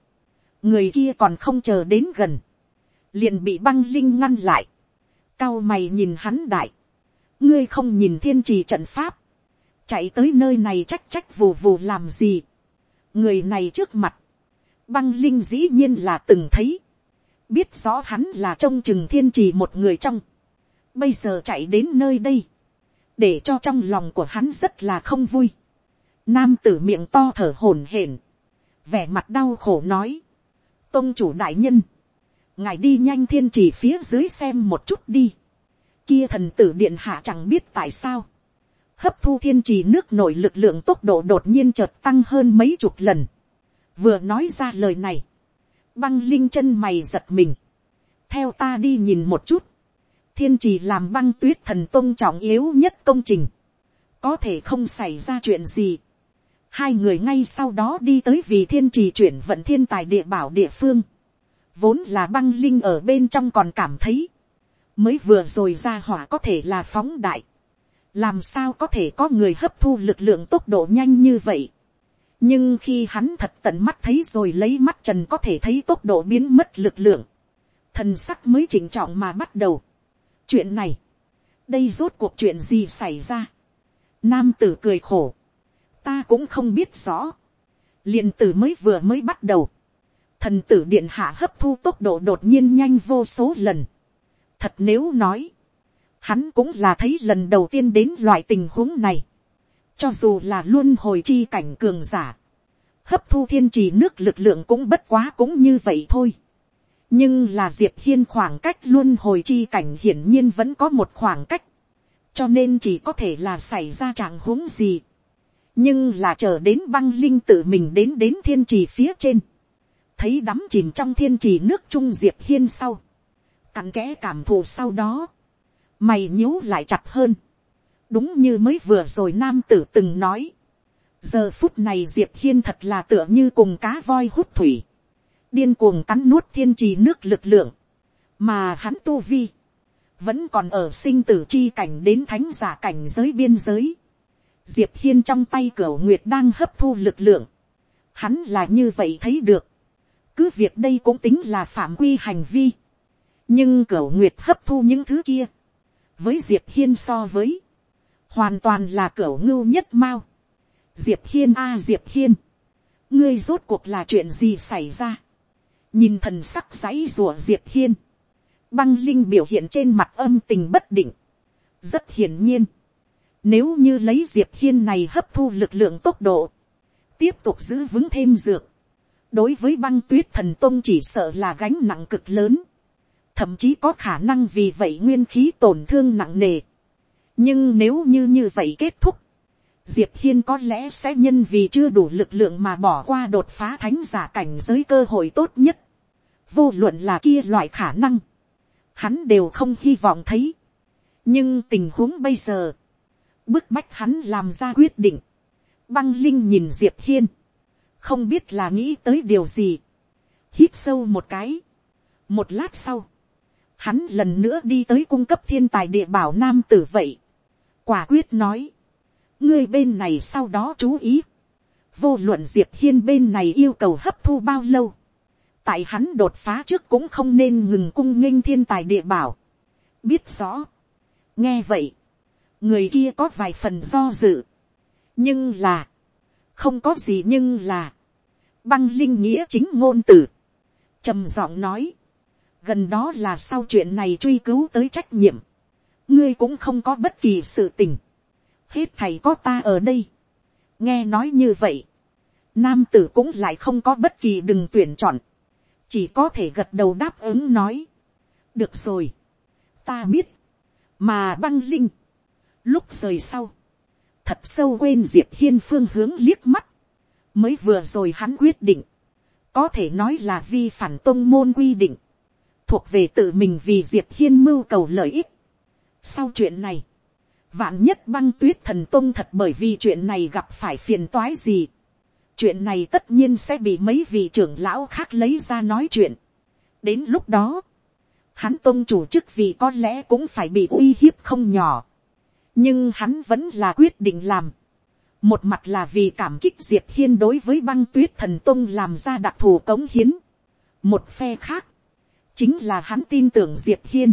người kia còn không chờ đến gần, liền bị băng linh ngăn lại, cao mày nhìn hắn đại, ngươi không nhìn thiên trì trận pháp, chạy tới nơi này trách trách vù vù làm gì, người này trước mặt, băng linh dĩ nhiên là từng thấy, biết rõ hắn là trông chừng thiên trì một người trong, bây giờ chạy đến nơi đây, để cho trong lòng của hắn rất là không vui. Nam tử miệng to thở hổn hển, vẻ mặt đau khổ nói, tôn chủ đại nhân, ngài đi nhanh thiên trì phía dưới xem một chút đi, kia thần tử điện hạ chẳng biết tại sao, hấp thu thiên trì nước nổi lực lượng tốc độ đột nhiên chợt tăng hơn mấy chục lần, vừa nói ra lời này, băng linh chân mày giật mình, theo ta đi nhìn một chút, thiên trì làm băng tuyết thần tôn trọng yếu nhất công trình, có thể không xảy ra chuyện gì. Hai người ngay sau đó đi tới vì thiên trì chuyển vận thiên tài địa bảo địa phương, vốn là băng linh ở bên trong còn cảm thấy, mới vừa rồi ra hỏa có thể là phóng đại, làm sao có thể có người hấp thu lực lượng tốc độ nhanh như vậy. nhưng khi hắn thật tận mắt thấy rồi lấy mắt trần có thể thấy tốc độ biến mất lực lượng, thần sắc mới chỉnh trọng mà bắt đầu. chuyện này, đây rốt cuộc chuyện gì xảy ra. nam tử cười khổ, ta cũng không biết rõ. liền tử mới vừa mới bắt đầu thần tử điện hạ hấp thu tốc độ đột nhiên nhanh vô số lần. thật nếu nói, hắn cũng là thấy lần đầu tiên đến loại tình huống này. cho dù là luôn hồi chi cảnh cường giả, hấp thu thiên trì nước lực lượng cũng bất quá cũng như vậy thôi nhưng là diệp hiên khoảng cách luôn hồi chi cảnh hiển nhiên vẫn có một khoảng cách, cho nên chỉ có thể là xảy ra trạng huống gì. nhưng là chờ đến băng linh tự mình đến đến thiên trì phía trên, thấy đắm chìm trong thiên trì nước trung diệp hiên sau, cặn kẽ cảm thụ sau đó, mày nhíu lại chặt hơn, đúng như mới vừa rồi nam tử từng nói, giờ phút này diệp hiên thật là tựa như cùng cá voi hút thủy, điên cuồng cắn nuốt thiên trì nước lực lượng, mà hắn tu vi, vẫn còn ở sinh tử chi cảnh đến thánh giả cảnh giới biên giới. Diệp hiên trong tay cửa nguyệt đang hấp thu lực lượng, hắn là như vậy thấy được, cứ việc đây cũng tính là phạm quy hành vi, nhưng cửu nguyệt hấp thu những thứ kia, với diệp hiên so với, hoàn toàn là cửu ngưu nhất mao. diệp hiên a à, diệp hiên, ngươi rốt cuộc là chuyện gì xảy ra, nhìn thần sắc giấy rùa diệp hiên, băng linh biểu hiện trên mặt âm tình bất định, rất hiển nhiên, nếu như lấy diệp hiên này hấp thu lực lượng tốc độ, tiếp tục giữ vững thêm dược, đối với băng tuyết thần tôn chỉ sợ là gánh nặng cực lớn, thậm chí có khả năng vì vậy nguyên khí tổn thương nặng nề. nhưng nếu như như vậy kết thúc, diệp hiên có lẽ sẽ nhân vì chưa đủ lực lượng mà bỏ qua đột phá thánh giả cảnh giới cơ hội tốt nhất vô luận là kia loại khả năng, hắn đều không hy vọng thấy. nhưng tình huống bây giờ, bức bách hắn làm ra quyết định, băng linh nhìn diệp hiên, không biết là nghĩ tới điều gì, hít sâu một cái, một lát sau, hắn lần nữa đi tới cung cấp thiên tài địa bảo nam tử vậy, quả quyết nói, ngươi bên này sau đó chú ý, vô luận diệp hiên bên này yêu cầu hấp thu bao lâu, tại hắn đột phá trước cũng không nên ngừng cung nghênh thiên tài địa bảo. biết rõ. nghe vậy, người kia có vài phần do dự. nhưng là, không có gì nhưng là, băng linh nghĩa chính ngôn từ, trầm giọng nói, gần đó là sau chuyện này truy cứu tới trách nhiệm, ngươi cũng không có bất kỳ sự tình, hết thầy có ta ở đây, nghe nói như vậy, nam tử cũng lại không có bất kỳ đừng tuyển chọn, chỉ có thể gật đầu đáp ứng nói, được rồi, ta biết, mà băng linh, lúc rời sau, thật sâu quên diệp hiên phương hướng liếc mắt, mới vừa rồi hắn quyết định, có thể nói là vi phản tôn môn quy định, thuộc về tự mình vì diệp hiên mưu cầu lợi ích. sau chuyện này, vạn nhất băng tuyết thần tôn thật bởi vì chuyện này gặp phải phiền toái gì, chuyện này tất nhiên sẽ bị mấy vị trưởng lão khác lấy ra nói chuyện. đến lúc đó, hắn tôn chủ chức vì có lẽ cũng phải bị uy hiếp không nhỏ, nhưng hắn vẫn là quyết định làm một mặt là vì cảm kích diệp hiên đối với băng tuyết thần tông làm ra đặc thù cống hiến. một phe khác, chính là hắn tin tưởng diệp hiên.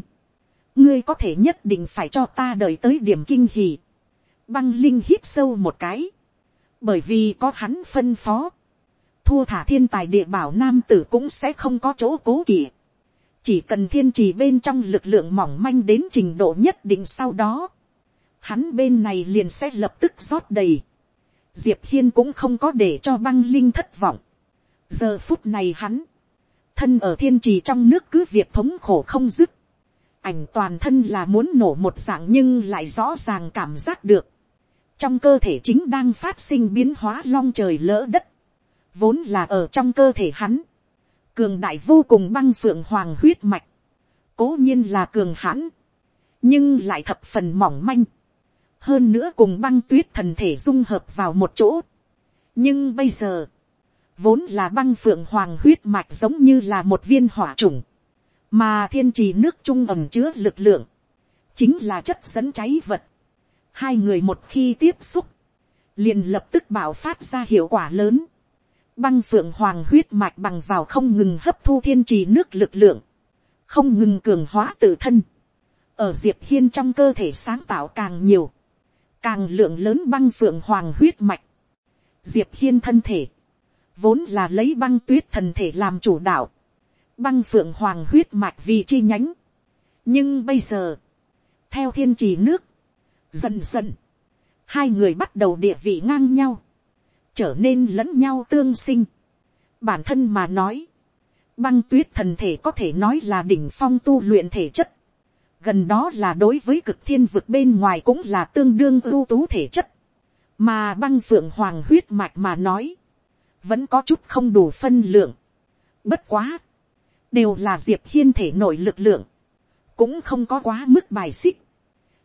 ngươi có thể nhất định phải cho ta đợi tới điểm kinh hì. băng linh hít sâu một cái, bởi vì có hắn phân phó, thua thả thiên tài địa bảo nam tử cũng sẽ không có chỗ cố kỵ chỉ cần thiên trì bên trong lực lượng mỏng manh đến trình độ nhất định sau đó, hắn bên này liền sẽ lập tức rót đầy. Diệp hiên cũng không có để cho băng linh thất vọng. giờ phút này hắn, thân ở thiên trì trong nước cứ việc thống khổ không dứt. ảnh toàn thân là muốn nổ một dạng nhưng lại rõ ràng cảm giác được. trong cơ thể chính đang phát sinh biến hóa long trời lỡ đất. vốn là ở trong cơ thể hắn cường đại vô cùng băng phượng hoàng huyết mạch, cố nhiên là cường hãn, nhưng lại thập phần mỏng manh, hơn nữa cùng băng tuyết thần thể dung hợp vào một chỗ. nhưng bây giờ, vốn là băng phượng hoàng huyết mạch giống như là một viên hỏa trùng, mà thiên trì nước trung ẩm chứa lực lượng, chính là chất dẫn cháy vật. hai người một khi tiếp xúc, liền lập tức bảo phát ra hiệu quả lớn băng phượng hoàng huyết mạch bằng vào không ngừng hấp thu thiên trì nước lực lượng, không ngừng cường hóa tự thân, ở diệp hiên trong cơ thể sáng tạo càng nhiều, càng lượng lớn băng phượng hoàng huyết mạch, diệp hiên thân thể, vốn là lấy băng tuyết thần thể làm chủ đạo, băng phượng hoàng huyết mạch vì chi nhánh, nhưng bây giờ, theo thiên trì nước, dần dần, hai người bắt đầu địa vị ngang nhau, trở nên lẫn nhau tương sinh. Bản thân mà nói, băng tuyết thần thể có thể nói là đỉnh phong tu luyện thể chất. Gần đó là đối với cực thiên vực bên ngoài cũng là tương đương ưu tú thể chất. Mà băng phượng hoàng huyết mạch mà nói, vẫn có chút không đủ phân lượng. Bất quá, đều là diệp hiên thể nội lực lượng, cũng không có quá mức bài xích.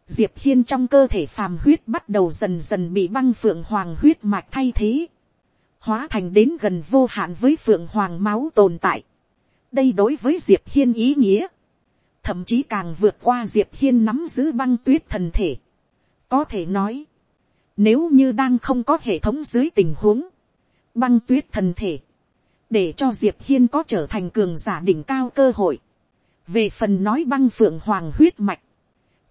Diệp Hiên trong cơ thể phàm huyết bắt đầu dần dần bị băng phượng hoàng huyết mạch thay thế. Hóa thành đến gần vô hạn với phượng hoàng máu tồn tại. Đây đối với Diệp Hiên ý nghĩa. Thậm chí càng vượt qua Diệp Hiên nắm giữ băng tuyết thần thể. Có thể nói. Nếu như đang không có hệ thống dưới tình huống. Băng tuyết thần thể. Để cho Diệp Hiên có trở thành cường giả đỉnh cao cơ hội. Về phần nói băng phượng hoàng huyết mạch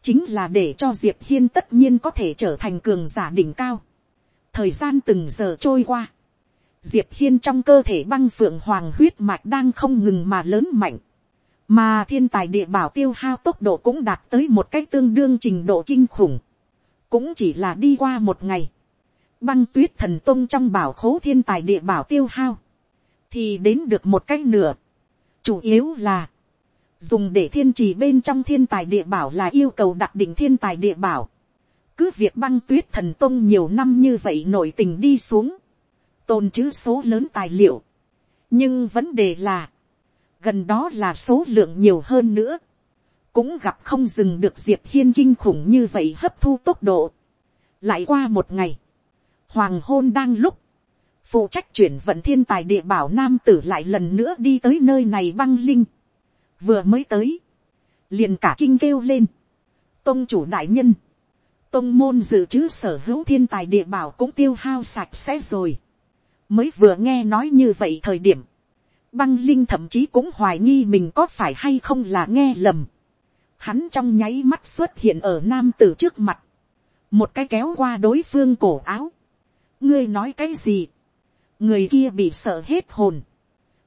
chính là để cho diệp hiên tất nhiên có thể trở thành cường giả đỉnh cao. thời gian từng giờ trôi qua, diệp hiên trong cơ thể băng phượng hoàng huyết mạch đang không ngừng mà lớn mạnh, mà thiên tài địa bảo tiêu hao tốc độ cũng đạt tới một cách tương đương trình độ kinh khủng, cũng chỉ là đi qua một ngày, băng tuyết thần tông trong bảo khố thiên tài địa bảo tiêu hao, thì đến được một cách nửa, chủ yếu là, dùng để thiên trì bên trong thiên tài địa bảo là yêu cầu đặc định thiên tài địa bảo. cứ việc băng tuyết thần tông nhiều năm như vậy nổi tình đi xuống, tồn chữ số lớn tài liệu. nhưng vấn đề là, gần đó là số lượng nhiều hơn nữa, cũng gặp không dừng được diệp hiên kinh khủng như vậy hấp thu tốc độ. lại qua một ngày, hoàng hôn đang lúc, phụ trách chuyển vận thiên tài địa bảo nam tử lại lần nữa đi tới nơi này băng linh. Vừa mới tới, liền cả kinh kêu lên, tôn chủ đại nhân, tôn môn dự trữ sở hữu thiên tài địa bảo cũng tiêu hao sạch sẽ rồi, mới vừa nghe nói như vậy thời điểm, băng linh thậm chí cũng hoài nghi mình có phải hay không là nghe lầm, hắn trong nháy mắt xuất hiện ở nam tử trước mặt, một cái kéo qua đối phương cổ áo, ngươi nói cái gì, người kia bị sợ hết hồn,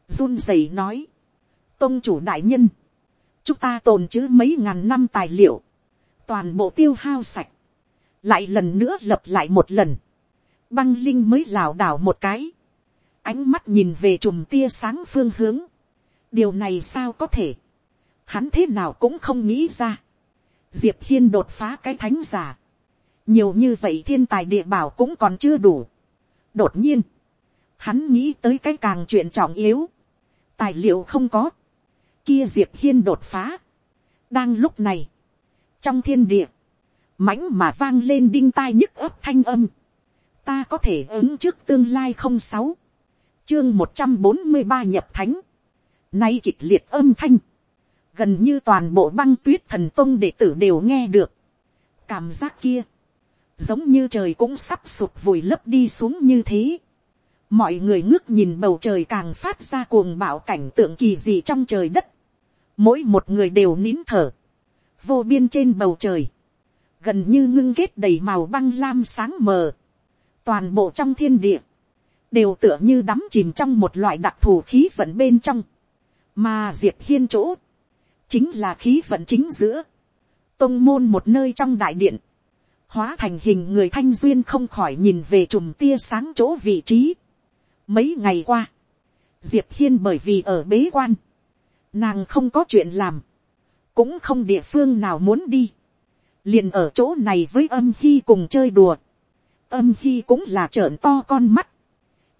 run rẩy nói, Tông chủ đại nhân, chúng ta tồn chứ mấy ngàn năm tài liệu, toàn bộ tiêu hao sạch, lại lần nữa lập lại một lần, băng linh mới lảo đảo một cái, ánh mắt nhìn về chùm tia sáng phương hướng, điều này sao có thể, hắn thế nào cũng không nghĩ ra, diệp hiên đột phá cái thánh giả, nhiều như vậy thiên tài địa bảo cũng còn chưa đủ, đột nhiên, hắn nghĩ tới cái càng chuyện trọng yếu, tài liệu không có, kia diệp hiên đột phá. đang lúc này, trong thiên địa, mãnh mà vang lên đinh tai nhức ấp thanh âm. ta có thể ứng trước tương lai không sáu, chương một trăm bốn mươi ba nhập thánh, nay kịch liệt âm thanh, gần như toàn bộ băng tuyết thần tông đệ tử đều nghe được, cảm giác kia, giống như trời cũng sắp sụp vùi lấp đi xuống như thế. mọi người ngước nhìn bầu trời càng phát ra cuồng bạo cảnh tượng kỳ dị trong trời đất. mỗi một người đều nín thở. vô biên trên bầu trời. gần như ngưng kết đầy màu băng lam sáng mờ. toàn bộ trong thiên địa đều tựa như đắm chìm trong một loại đặc thù khí vận bên trong. mà diệp hiên chỗ. chính là khí vận chính giữa. tông môn một nơi trong đại điện hóa thành hình người thanh duyên không khỏi nhìn về chùm tia sáng chỗ vị trí. Mấy ngày qua, diệp hiên bởi vì ở bế quan, nàng không có chuyện làm, cũng không địa phương nào muốn đi, liền ở chỗ này với âm hy cùng chơi đùa, âm hy cũng là trợn to con mắt,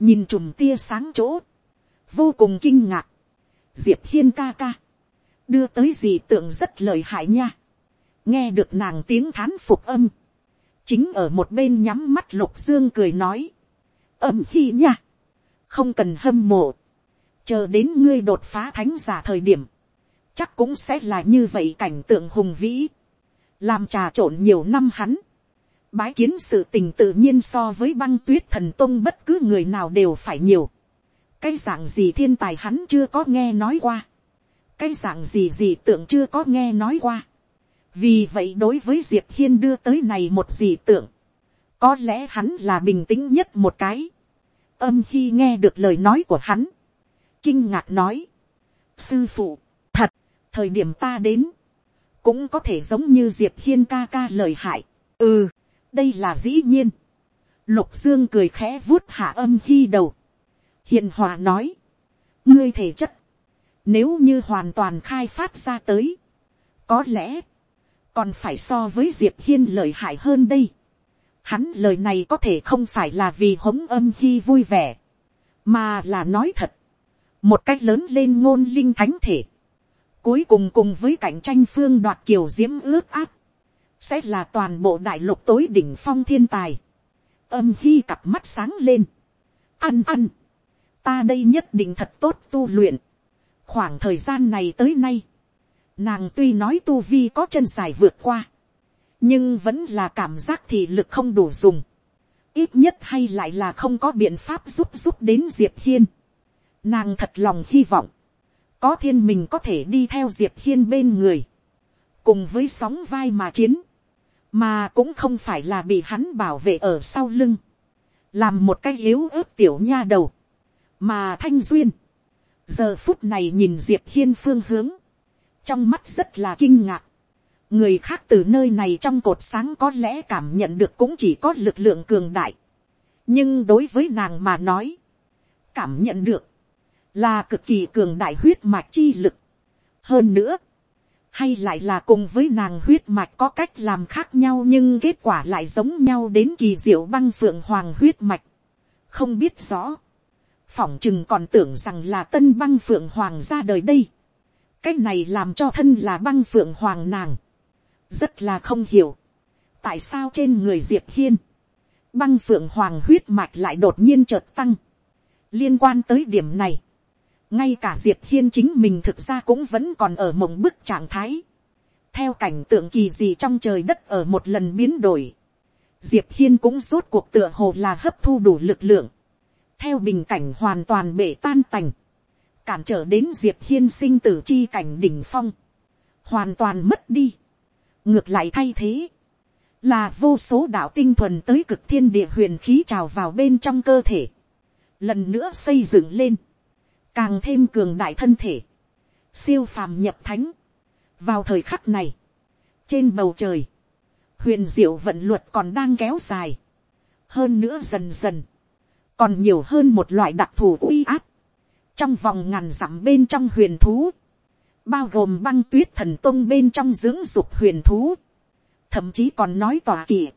nhìn chùm tia sáng chỗ, vô cùng kinh ngạc, diệp hiên ca ca, đưa tới gì tượng rất lợi hại nha, nghe được nàng tiếng thán phục âm, chính ở một bên nhắm mắt lục dương cười nói, âm hi nha, không cần hâm mộ, chờ đến ngươi đột phá thánh giả thời điểm, chắc cũng sẽ là như vậy cảnh tượng hùng vĩ, làm trà trộn nhiều năm hắn, bái kiến sự tình tự nhiên so với băng tuyết thần tông bất cứ người nào đều phải nhiều, cái dạng gì thiên tài hắn chưa có nghe nói qua, cái dạng gì gì tượng chưa có nghe nói qua, vì vậy đối với diệp hiên đưa tới này một gì tượng, có lẽ hắn là bình tĩnh nhất một cái. âm khi nghe được lời nói của hắn, kinh ngạc nói, sư phụ, thật, thời điểm ta đến, cũng có thể giống như diệp hiên ca ca lời hại. ừ, đây là dĩ nhiên. lục dương cười khẽ vuốt hạ âm khi đầu. hiện hòa nói, ngươi thể chất, nếu như hoàn toàn khai phát ra tới, có lẽ, còn phải so với diệp hiên lợi hại hơn đây. Hắn lời này có thể không phải là vì hống âm hy vui vẻ, mà là nói thật. Một cách lớn lên ngôn linh thánh thể. Cuối cùng cùng với cạnh tranh phương đoạt kiều diễm ước áp. Sẽ là toàn bộ đại lục tối đỉnh phong thiên tài. Âm hy cặp mắt sáng lên. Ăn ăn. Ta đây nhất định thật tốt tu luyện. Khoảng thời gian này tới nay, Nàng tuy nói tu vi có chân dài vượt qua. Nhưng vẫn là cảm giác thì lực không đủ dùng. Ít nhất hay lại là không có biện pháp giúp giúp đến Diệp Hiên. Nàng thật lòng hy vọng. Có thiên mình có thể đi theo Diệp Hiên bên người. Cùng với sóng vai mà chiến. Mà cũng không phải là bị hắn bảo vệ ở sau lưng. Làm một cái yếu ớt tiểu nha đầu. Mà thanh duyên. Giờ phút này nhìn Diệp Hiên phương hướng trong mắt rất là kinh ngạc. người khác từ nơi này trong cột sáng có lẽ cảm nhận được cũng chỉ có lực lượng cường đại. nhưng đối với nàng mà nói, cảm nhận được, là cực kỳ cường đại huyết mạch chi lực. hơn nữa, hay lại là cùng với nàng huyết mạch có cách làm khác nhau nhưng kết quả lại giống nhau đến kỳ diệu băng phượng hoàng huyết mạch. không biết rõ, phỏng chừng còn tưởng rằng là tân băng phượng hoàng ra đời đây. Cái này làm cho thân là băng phượng hoàng nàng, rất là không hiểu, tại sao trên người diệp hiên, băng phượng hoàng huyết mạch lại đột nhiên chợt tăng, liên quan tới điểm này, ngay cả diệp hiên chính mình thực ra cũng vẫn còn ở mộng bức trạng thái, theo cảnh tượng kỳ gì trong trời đất ở một lần biến đổi, diệp hiên cũng rốt cuộc tựa hồ là hấp thu đủ lực lượng, theo bình cảnh hoàn toàn bể tan tành, cản trở đến diệp hiên sinh tử chi cảnh đỉnh phong, hoàn toàn mất đi, ngược lại thay thế, là vô số đạo tinh thuần tới cực thiên địa huyền khí trào vào bên trong cơ thể, lần nữa xây dựng lên, càng thêm cường đại thân thể, siêu phàm nhập thánh. vào thời khắc này, trên bầu trời, huyền diệu vận luật còn đang kéo dài, hơn nữa dần dần, còn nhiều hơn một loại đặc thù uy áp, trong vòng ngàn dặm bên trong huyền thú, bao gồm băng tuyết thần tông bên trong dưỡng dục huyền thú, thậm chí còn nói tòa kỳ,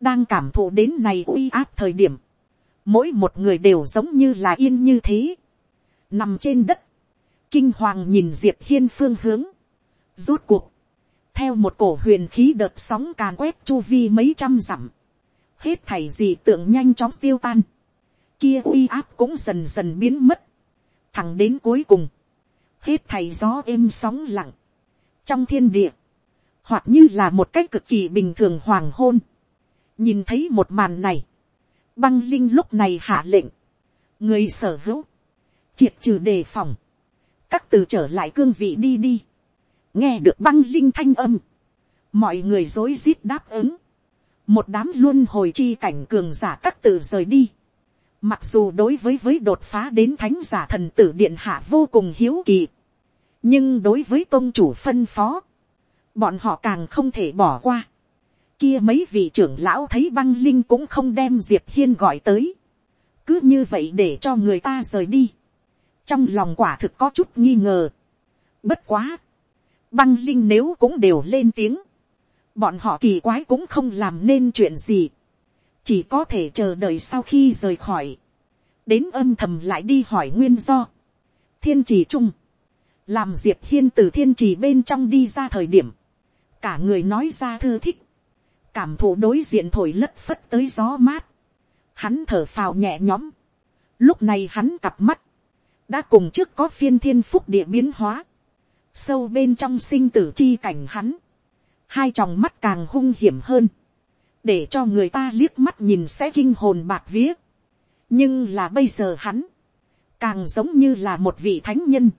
đang cảm thụ đến này uy áp thời điểm, mỗi một người đều giống như là yên như thế, nằm trên đất, kinh hoàng nhìn diệp hiên phương hướng, rút cuộc, theo một cổ huyền khí đợt sóng càn quét chu vi mấy trăm dặm, hết thảy gì tượng nhanh chóng tiêu tan, kia uy áp cũng dần dần biến mất, thẳng đến cuối cùng, hết thảy gió êm sóng lặng, trong thiên địa, hoặc như là một cách cực kỳ bình thường hoàng hôn, nhìn thấy một màn này, băng linh lúc này hạ lệnh, người sở hữu, triệt trừ đề phòng, các từ trở lại cương vị đi đi, nghe được băng linh thanh âm, mọi người dối rít đáp ứng, một đám luôn hồi chi cảnh cường giả các từ rời đi, mặc dù đối với với đột phá đến thánh giả thần tử điện hạ vô cùng hiếu kỳ, nhưng đối với tôn chủ phân phó, bọn họ càng không thể bỏ qua. Kia mấy vị trưởng lão thấy băng linh cũng không đem diệp hiên gọi tới, cứ như vậy để cho người ta rời đi trong lòng quả thực có chút nghi ngờ. bất quá, băng linh nếu cũng đều lên tiếng, bọn họ kỳ quái cũng không làm nên chuyện gì, chỉ có thể chờ đợi sau khi rời khỏi, đến âm thầm lại đi hỏi nguyên do. thiên trì trung, làm diệp hiên từ thiên trì bên trong đi ra thời điểm, cả người nói ra thư thích, cảm thụ đối diện thổi lất phất tới gió mát, hắn thở phào nhẹ nhõm, lúc này hắn cặp mắt, đã cùng trước có phiên thiên phúc địa biến hóa, sâu bên trong sinh tử chi cảnh hắn, hai tròng mắt càng hung hiểm hơn, để cho người ta liếc mắt nhìn sẽ kinh hồn bạc vía. nhưng là bây giờ hắn, càng giống như là một vị thánh nhân,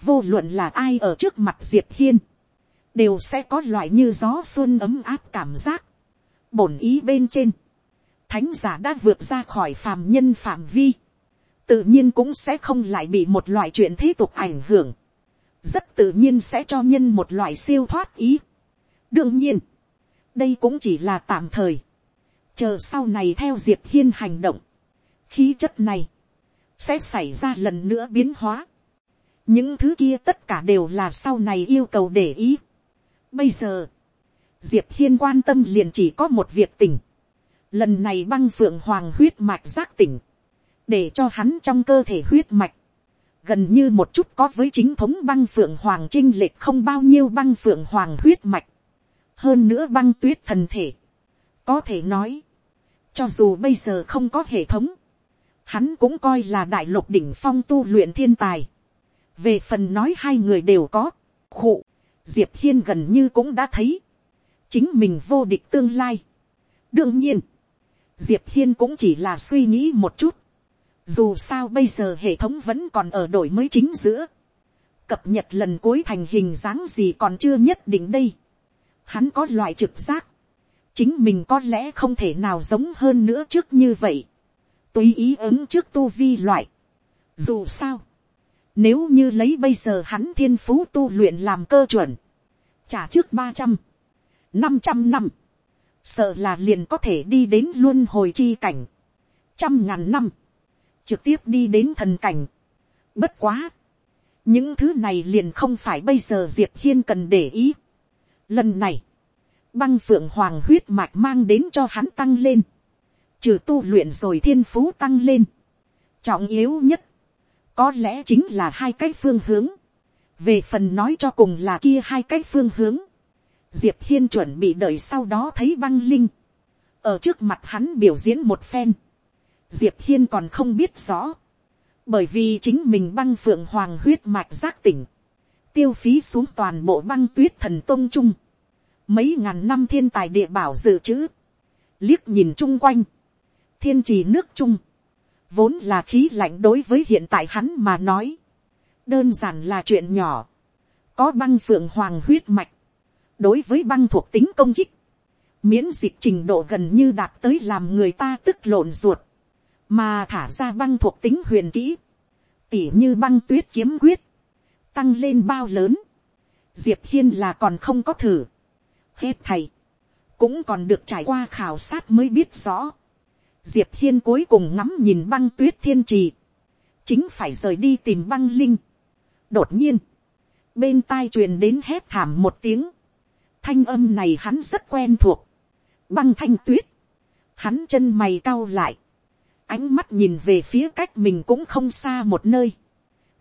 vô luận là ai ở trước mặt diệp hiên, đều sẽ có loại như gió xuân ấm áp cảm giác. bổn ý bên trên, thánh giả đã vượt ra khỏi phàm nhân phạm vi, tự nhiên cũng sẽ không lại bị một loại chuyện thế tục ảnh hưởng, rất tự nhiên sẽ cho nhân một loại siêu thoát ý. đương nhiên, đây cũng chỉ là tạm thời, chờ sau này theo diệp hiên hành động, khí chất này, sẽ xảy ra lần nữa biến hóa. những thứ kia tất cả đều là sau này yêu cầu để ý. Bây giờ, diệp hiên quan tâm liền chỉ có một việc tỉnh. lần này băng phượng hoàng huyết mạch giác tỉnh, để cho hắn trong cơ thể huyết mạch, gần như một chút có với chính thống băng phượng hoàng trinh lệch không bao nhiêu băng phượng hoàng huyết mạch, hơn nữa băng tuyết thần thể, có thể nói, cho dù bây giờ không có hệ thống, hắn cũng coi là đại lục đỉnh phong tu luyện thiên tài. về phần nói hai người đều có, khụ, diệp hiên gần như cũng đã thấy, chính mình vô địch tương lai. đương nhiên, diệp hiên cũng chỉ là suy nghĩ một chút, dù sao bây giờ hệ thống vẫn còn ở đổi mới chính giữa, cập nhật lần cuối thành hình dáng gì còn chưa nhất định đây. Hắn có loại trực giác, chính mình có lẽ không thể nào giống hơn nữa trước như vậy. Tùy ý ứng trước tu vi loại. Dù sao, nếu như lấy bây giờ hắn thiên phú tu luyện làm cơ chuẩn, trả trước ba trăm, năm trăm năm, sợ là liền có thể đi đến luôn hồi chi cảnh, trăm ngàn năm, trực tiếp đi đến thần cảnh. Bất quá, những thứ này liền không phải bây giờ diệp hiên cần để ý. Lần này, băng phượng hoàng huyết mạch mang đến cho hắn tăng lên. Trừ tu luyện rồi thiên phú tăng lên, trọng yếu nhất, có lẽ chính là hai cái phương hướng, về phần nói cho cùng là kia hai cái phương hướng, diệp hiên chuẩn bị đợi sau đó thấy băng linh, ở trước mặt hắn biểu diễn một phen, diệp hiên còn không biết rõ, bởi vì chính mình băng phượng hoàng huyết mạch giác tỉnh, tiêu phí xuống toàn bộ băng tuyết thần tôn trung, mấy ngàn năm thiên tài địa bảo dự trữ, liếc nhìn chung quanh, thiên trì nước trung, vốn là khí lạnh đối với hiện tại hắn mà nói, đơn giản là chuyện nhỏ, có băng phượng hoàng huyết mạch, đối với băng thuộc tính công kích, miễn dịch trình độ gần như đạt tới làm người ta tức lộn ruột, mà thả ra băng thuộc tính huyền kỹ, tỉ như băng tuyết kiếm quyết, tăng lên bao lớn, diệp hiên là còn không có thử, hết thầy, cũng còn được trải qua khảo sát mới biết rõ, diệp hiên cuối cùng ngắm nhìn băng tuyết thiên trì, chính phải rời đi tìm băng linh. đột nhiên, bên tai truyền đến hét thảm một tiếng, thanh âm này hắn rất quen thuộc, băng thanh tuyết, hắn chân mày cau lại, ánh mắt nhìn về phía cách mình cũng không xa một nơi,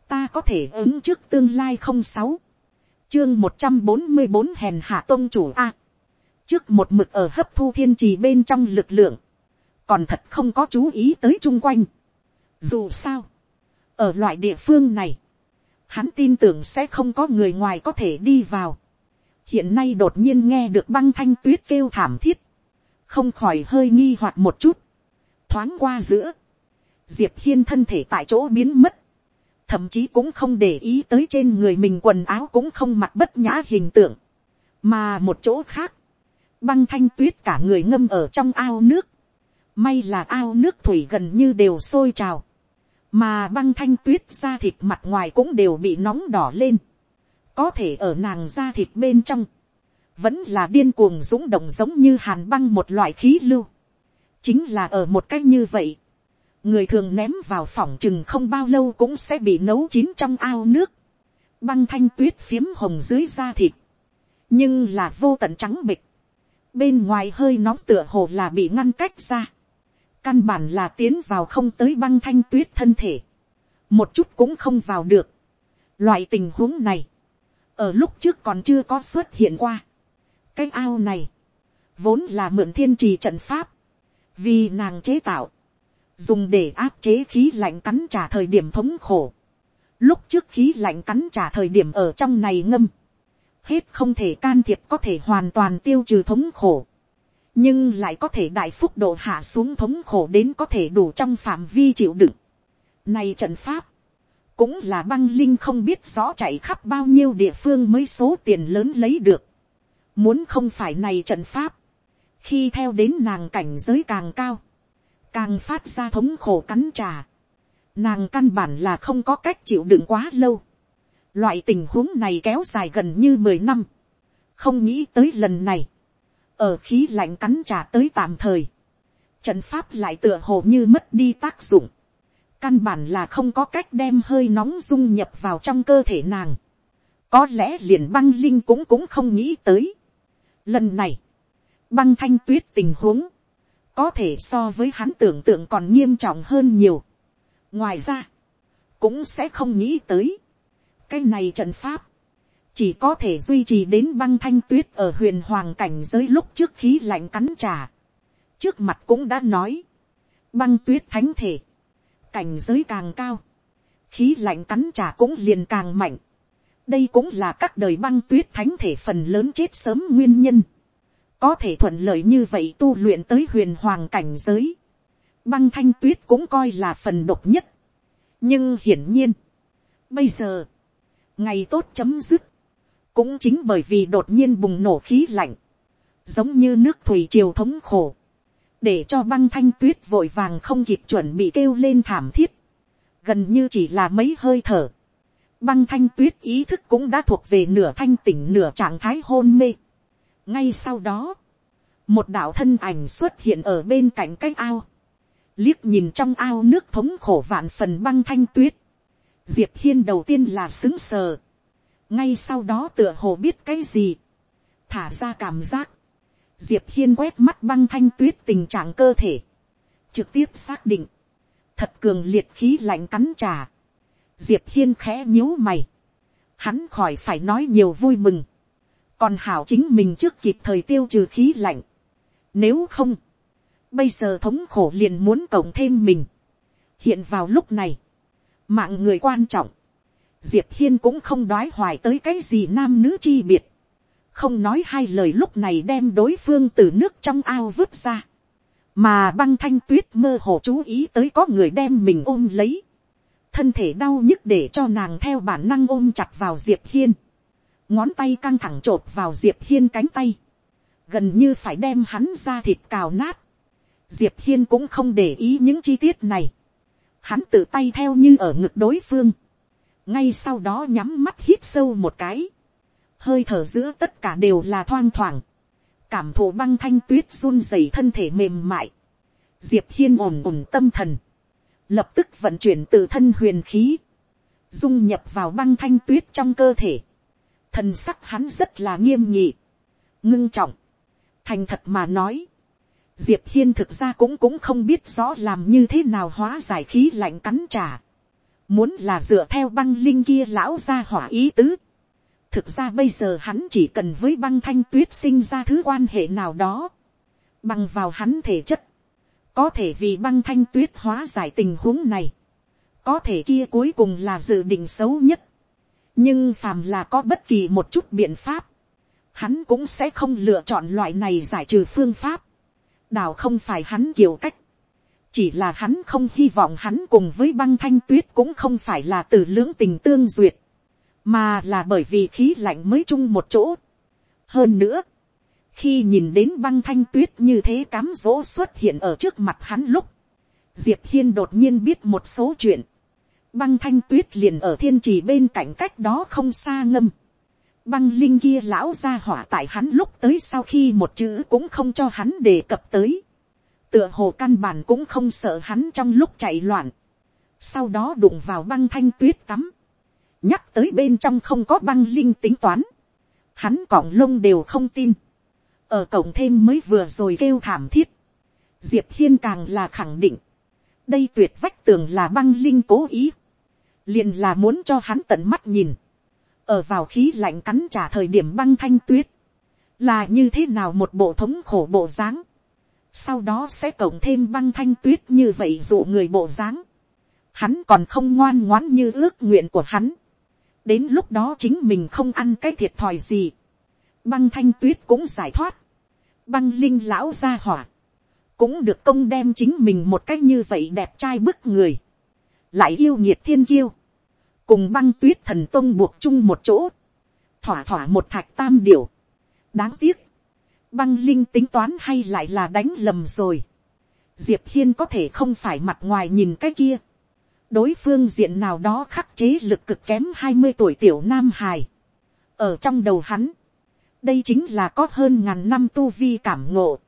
ta có thể ứng trước tương lai không sáu, chương một trăm bốn mươi bốn hèn hạ tôn chủ a, trước một mực ở hấp thu thiên trì bên trong lực lượng, còn thật không có chú ý tới chung quanh. Dù sao, ở loại địa phương này, hắn tin tưởng sẽ không có người ngoài có thể đi vào. hiện nay đột nhiên nghe được băng thanh tuyết kêu thảm thiết, không khỏi hơi nghi hoặc một chút, thoáng qua giữa, diệp hiên thân thể tại chỗ biến mất, thậm chí cũng không để ý tới trên người mình quần áo cũng không mặc bất nhã hình tượng, mà một chỗ khác, băng thanh tuyết cả người ngâm ở trong ao nước, may là ao nước thủy gần như đều sôi trào, mà băng thanh tuyết da thịt mặt ngoài cũng đều bị nóng đỏ lên, có thể ở nàng da thịt bên trong, vẫn là điên cuồng dũng động giống như hàn băng một loại khí lưu, chính là ở một cách như vậy, người thường ném vào phòng chừng không bao lâu cũng sẽ bị nấu chín trong ao nước, băng thanh tuyết phiếm hồng dưới da thịt, nhưng là vô tận trắng bịch, bên ngoài hơi nóng tựa hồ là bị ngăn cách ra, căn bản là tiến vào không tới băng thanh tuyết thân thể, một chút cũng không vào được. Loại tình huống này, ở lúc trước còn chưa có xuất hiện qua. cái ao này, vốn là mượn thiên trì trận pháp, vì nàng chế tạo, dùng để áp chế khí lạnh cắn trả thời điểm thống khổ. Lúc trước khí lạnh cắn trả thời điểm ở trong này ngâm, hết không thể can thiệp có thể hoàn toàn tiêu trừ thống khổ nhưng lại có thể đại phúc độ hạ xuống thống khổ đến có thể đủ trong phạm vi chịu đựng. Này trận pháp, cũng là băng linh không biết rõ chạy khắp bao nhiêu địa phương mới số tiền lớn lấy được. Muốn không phải này trận pháp, khi theo đến nàng cảnh giới càng cao, càng phát ra thống khổ cắn trà, nàng căn bản là không có cách chịu đựng quá lâu. Loại tình huống này kéo dài gần như mười năm, không nghĩ tới lần này, ở khí lạnh cắn trả tới tạm thời, trận pháp lại tựa hồ như mất đi tác dụng, căn bản là không có cách đem hơi nóng dung nhập vào trong cơ thể nàng, có lẽ liền băng linh cũng cũng không nghĩ tới. Lần này, băng thanh tuyết tình huống, có thể so với hắn tưởng tượng còn nghiêm trọng hơn nhiều. ngoài ra, cũng sẽ không nghĩ tới. cái này trận pháp, chỉ có thể duy trì đến băng thanh tuyết ở huyền hoàng cảnh giới lúc trước khí lạnh cắn trà. trước mặt cũng đã nói, băng tuyết thánh thể, cảnh giới càng cao, khí lạnh cắn trà cũng liền càng mạnh. đây cũng là các đời băng tuyết thánh thể phần lớn chết sớm nguyên nhân có thể thuận lợi như vậy tu luyện tới huyền hoàng cảnh giới. băng thanh tuyết cũng coi là phần độc nhất. nhưng hiển nhiên, bây giờ, ngày tốt chấm dứt, cũng chính bởi vì đột nhiên bùng nổ khí lạnh, giống như nước thủy triều thống khổ, để cho băng thanh tuyết vội vàng không kịp chuẩn bị kêu lên thảm thiết, gần như chỉ là mấy hơi thở, băng thanh tuyết ý thức cũng đã thuộc về nửa thanh tỉnh nửa trạng thái hôn mê ngay sau đó, một đạo thân ảnh xuất hiện ở bên cạnh cái ao, liếc nhìn trong ao nước thống khổ vạn phần băng thanh tuyết, diệp hiên đầu tiên là xứng sờ, ngay sau đó tựa hồ biết cái gì, thả ra cảm giác, diệp hiên quét mắt băng thanh tuyết tình trạng cơ thể, trực tiếp xác định, thật cường liệt khí lạnh cắn trà, diệp hiên khẽ nhíu mày, hắn khỏi phải nói nhiều vui mừng, còn hảo chính mình trước kịp thời tiêu trừ khí lạnh, nếu không, bây giờ thống khổ liền muốn cộng thêm mình, hiện vào lúc này, mạng người quan trọng, diệp hiên cũng không đoái hoài tới cái gì nam nữ chi biệt, không nói hai lời lúc này đem đối phương từ nước trong ao vứt ra, mà băng thanh tuyết mơ hồ chú ý tới có người đem mình ôm lấy, thân thể đau nhức để cho nàng theo bản năng ôm chặt vào diệp hiên, ngón tay căng thẳng t r ộ vào diệp hiên cánh tay, gần như phải đem hắn ra thịt cào nát, diệp hiên cũng không để ý những chi tiết này, hắn tự tay theo như ở ngực đối phương, ngay sau đó nhắm mắt hít sâu một cái, hơi thở giữa tất cả đều là thoang thoảng, cảm thụ băng thanh tuyết run rẩy thân thể mềm mại, diệp hiên ổn ổn tâm thần, lập tức vận chuyển từ thân huyền khí, dung nhập vào băng thanh tuyết trong cơ thể, thần sắc hắn rất là nghiêm nhị, ngưng trọng, thành thật mà nói, diệp hiên thực ra cũng cũng không biết rõ làm như thế nào hóa giải khí lạnh cắn trả, Muốn là dựa theo băng linh kia lão ra hỏa ý tứ. Thực ra bây giờ hắn chỉ cần với băng thanh tuyết sinh ra thứ quan hệ nào đó. Bằng vào hắn thể chất. Có thể vì băng thanh tuyết hóa giải tình huống này. Có thể kia cuối cùng là dự định xấu nhất. Nhưng phàm là có bất kỳ một chút biện pháp. hắn cũng sẽ không lựa chọn loại này giải trừ phương pháp. đào không phải hắn kiểu cách, chỉ là hắn không hy vọng hắn cùng với băng thanh tuyết cũng không phải là từ lưỡng tình tương duyệt, mà là bởi vì khí lạnh mới chung một chỗ. hơn nữa, khi nhìn đến băng thanh tuyết như thế cám dỗ xuất hiện ở trước mặt hắn lúc, diệp hiên đột nhiên biết một số chuyện, băng thanh tuyết liền ở thiên trì bên cạnh cách đó không xa ngâm, băng linh kia lão ra hỏa tại hắn lúc tới sau khi một chữ cũng không cho hắn đề cập tới, tựa hồ căn bản cũng không sợ hắn trong lúc chạy loạn, sau đó đụng vào băng thanh tuyết tắm, nhắc tới bên trong không có băng linh tính toán, hắn cọng lông đều không tin, ở cổng thêm mới vừa rồi kêu thảm thiết, diệp hiên càng là khẳng định, đây tuyệt vách tường là băng linh cố ý, liền là muốn cho hắn tận mắt nhìn, ở vào khí lạnh cắn trả thời điểm băng thanh tuyết, là như thế nào một bộ thống khổ bộ dáng, sau đó sẽ cộng thêm băng thanh tuyết như vậy dụ người bộ dáng, hắn còn không ngoan ngoãn như ước nguyện của hắn, đến lúc đó chính mình không ăn cái thiệt thòi gì, băng thanh tuyết cũng giải thoát, băng linh lão ra hỏa, cũng được công đem chính mình một cách như vậy đẹp trai bức người, lại yêu nhiệt thiên kiêu, cùng băng tuyết thần tông buộc chung một chỗ, thỏa thỏa một thạch tam điểu. đáng tiếc, băng linh tính toán hay lại là đánh lầm rồi. diệp hiên có thể không phải mặt ngoài nhìn cái kia. đối phương diện nào đó khắc chế lực cực kém hai mươi tuổi tiểu nam hài. ở trong đầu hắn, đây chính là có hơn ngàn năm tu vi cảm ngộ.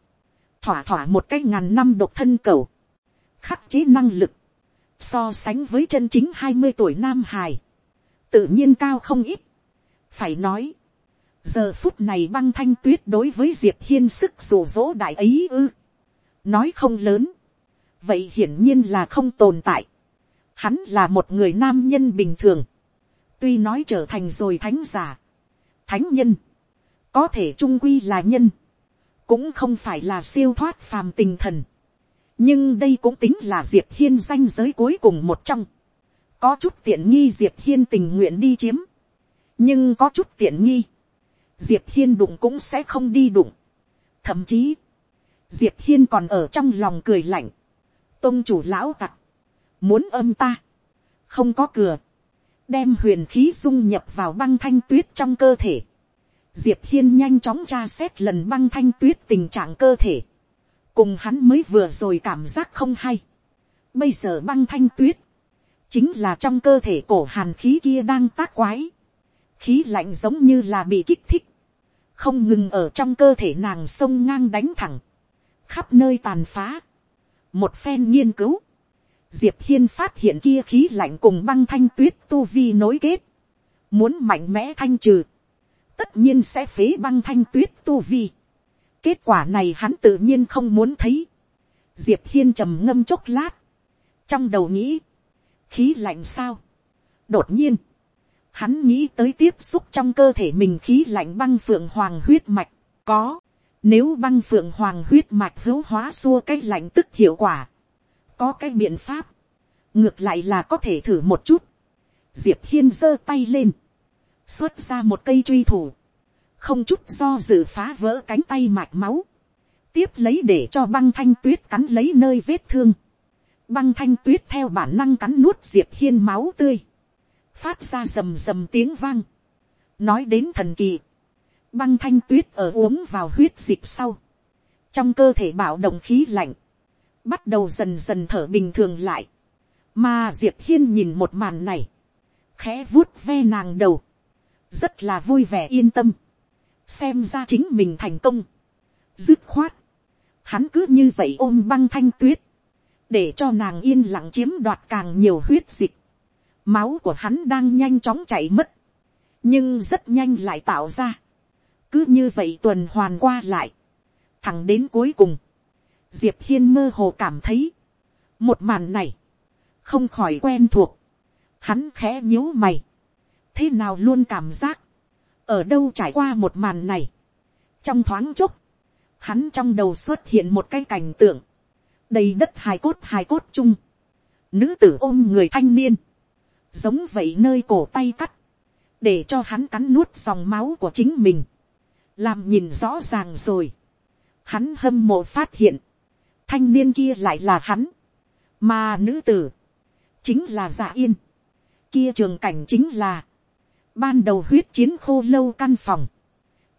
thỏa thỏa một cái ngàn năm độc thân cầu. khắc chế năng lực so sánh với chân chính hai mươi tuổi nam hài, tự nhiên cao không ít. phải nói, giờ phút này băng thanh tuyết đối với diệp hiên sức rủ rỗ đại ấy ư. nói không lớn, vậy hiển nhiên là không tồn tại. hắn là một người nam nhân bình thường, tuy nói trở thành rồi thánh giả, thánh nhân, có thể trung quy là nhân, cũng không phải là siêu thoát phàm tình thần nhưng đây cũng tính là diệp hiên danh giới cuối cùng một trong. có chút tiện nghi diệp hiên tình nguyện đi chiếm. nhưng có chút tiện nghi. diệp hiên đụng cũng sẽ không đi đụng. thậm chí, diệp hiên còn ở trong lòng cười lạnh. tôn chủ lão tặc, muốn âm ta, không có cửa, đem huyền khí dung nhập vào băng thanh tuyết trong cơ thể. Diệp hiên nhanh chóng tra xét lần băng thanh tuyết tình trạng cơ thể cùng hắn mới vừa rồi cảm giác không hay. Bây giờ băng thanh tuyết, chính là trong cơ thể cổ hàn khí kia đang tác quái. Khí lạnh giống như là bị kích thích, không ngừng ở trong cơ thể nàng sông ngang đánh thẳng, khắp nơi tàn phá. Một phen nghiên cứu, diệp hiên phát hiện kia khí lạnh cùng băng thanh tuyết tu vi nối kết, muốn mạnh mẽ thanh trừ, tất nhiên sẽ phế băng thanh tuyết tu vi. Kết quả này hắn tự nhiên không muốn thấy. Diệp Hiên trầm ngâm chốc lát. Trong đầu nghĩ. Khí lạnh sao? Đột nhiên. Hắn nghĩ tới tiếp xúc trong cơ thể mình khí lạnh băng phượng hoàng huyết mạch. Có. Nếu băng phượng hoàng huyết mạch hữu hóa xua cái lạnh tức hiệu quả. Có cái biện pháp. Ngược lại là có thể thử một chút. Diệp Hiên giơ tay lên. Xuất ra một cây truy thủ không chút do dự phá vỡ cánh tay mạch máu, tiếp lấy để cho băng thanh tuyết cắn lấy nơi vết thương, băng thanh tuyết theo bản năng cắn nuốt diệp hiên máu tươi, phát ra rầm rầm tiếng vang, nói đến thần kỳ, băng thanh tuyết ở uống vào huyết dịch sau, trong cơ thể bảo động khí lạnh, bắt đầu dần dần thở bình thường lại, mà diệp hiên nhìn một màn này, khẽ vuốt ve nàng đầu, rất là vui vẻ yên tâm, xem ra chính mình thành công, dứt khoát, hắn cứ như vậy ôm băng thanh tuyết, để cho nàng yên lặng chiếm đoạt càng nhiều huyết dịch, máu của hắn đang nhanh chóng chảy mất, nhưng rất nhanh lại tạo ra, cứ như vậy tuần hoàn qua lại, thẳng đến cuối cùng, diệp hiên mơ hồ cảm thấy, một màn này, không khỏi quen thuộc, hắn khẽ nhíu mày, thế nào luôn cảm giác, ở đâu trải qua một màn này, trong thoáng chốc, hắn trong đầu xuất hiện một cái cảnh tượng, đầy đất hài cốt hài cốt chung, nữ tử ôm người thanh niên, giống vậy nơi cổ tay cắt, để cho hắn cắn nuốt dòng máu của chính mình, làm nhìn rõ ràng rồi, hắn hâm mộ phát hiện, thanh niên kia lại là hắn, mà nữ tử, chính là dạ yên, kia trường cảnh chính là, ban đầu huyết chiến khô lâu căn phòng,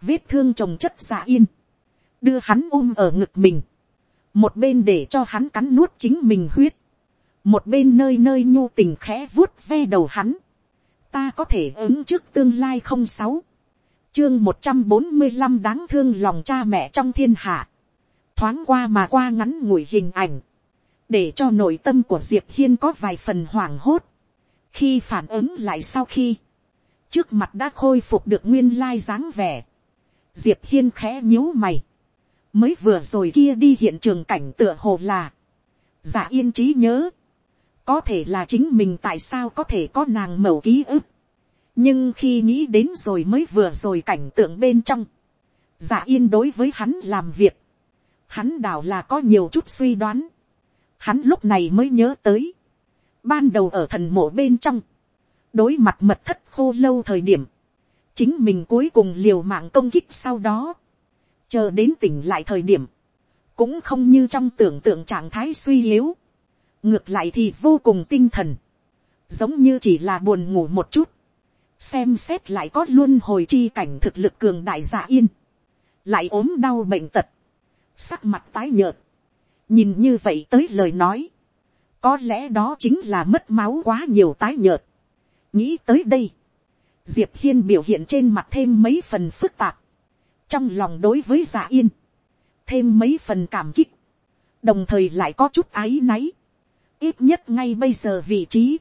vết thương trồng chất dạ yên, đưa hắn ôm ở ngực mình, một bên để cho hắn cắn nuốt chính mình huyết, một bên nơi nơi nhu tình khẽ vuốt ve đầu hắn, ta có thể ứng trước tương lai không sáu, chương một trăm bốn mươi năm đáng thương lòng cha mẹ trong thiên hạ, thoáng qua mà qua ngắn ngủi hình ảnh, để cho nội tâm của diệp hiên có vài phần hoảng hốt, khi phản ứng lại sau khi, trước mặt đã khôi phục được nguyên lai dáng vẻ, diệp hiên khẽ nhíu mày, mới vừa rồi kia đi hiện trường cảnh tựa hồ là, giả yên trí nhớ, có thể là chính mình tại sao có thể có nàng mẩu ký ức, nhưng khi nghĩ đến rồi mới vừa rồi cảnh tượng bên trong, giả yên đối với hắn làm việc, hắn đảo là có nhiều chút suy đoán, hắn lúc này mới nhớ tới, ban đầu ở thần mộ bên trong, đối mặt mật thất khô lâu thời điểm, chính mình cuối cùng liều mạng công kích sau đó, chờ đến tỉnh lại thời điểm, cũng không như trong tưởng tượng trạng thái suy yếu, ngược lại thì vô cùng tinh thần, giống như chỉ là buồn ngủ một chút, xem xét lại có luôn hồi chi cảnh thực lực cường đại giả yên, lại ốm đau bệnh tật, sắc mặt tái nhợt, nhìn như vậy tới lời nói, có lẽ đó chính là mất máu quá nhiều tái nhợt nghĩ tới đây, diệp hiên biểu hiện trên mặt thêm mấy phần phức tạp, trong lòng đối với giả yên, thêm mấy phần cảm kích, đồng thời lại có chút áy náy, ít nhất ngay bây giờ vị trí,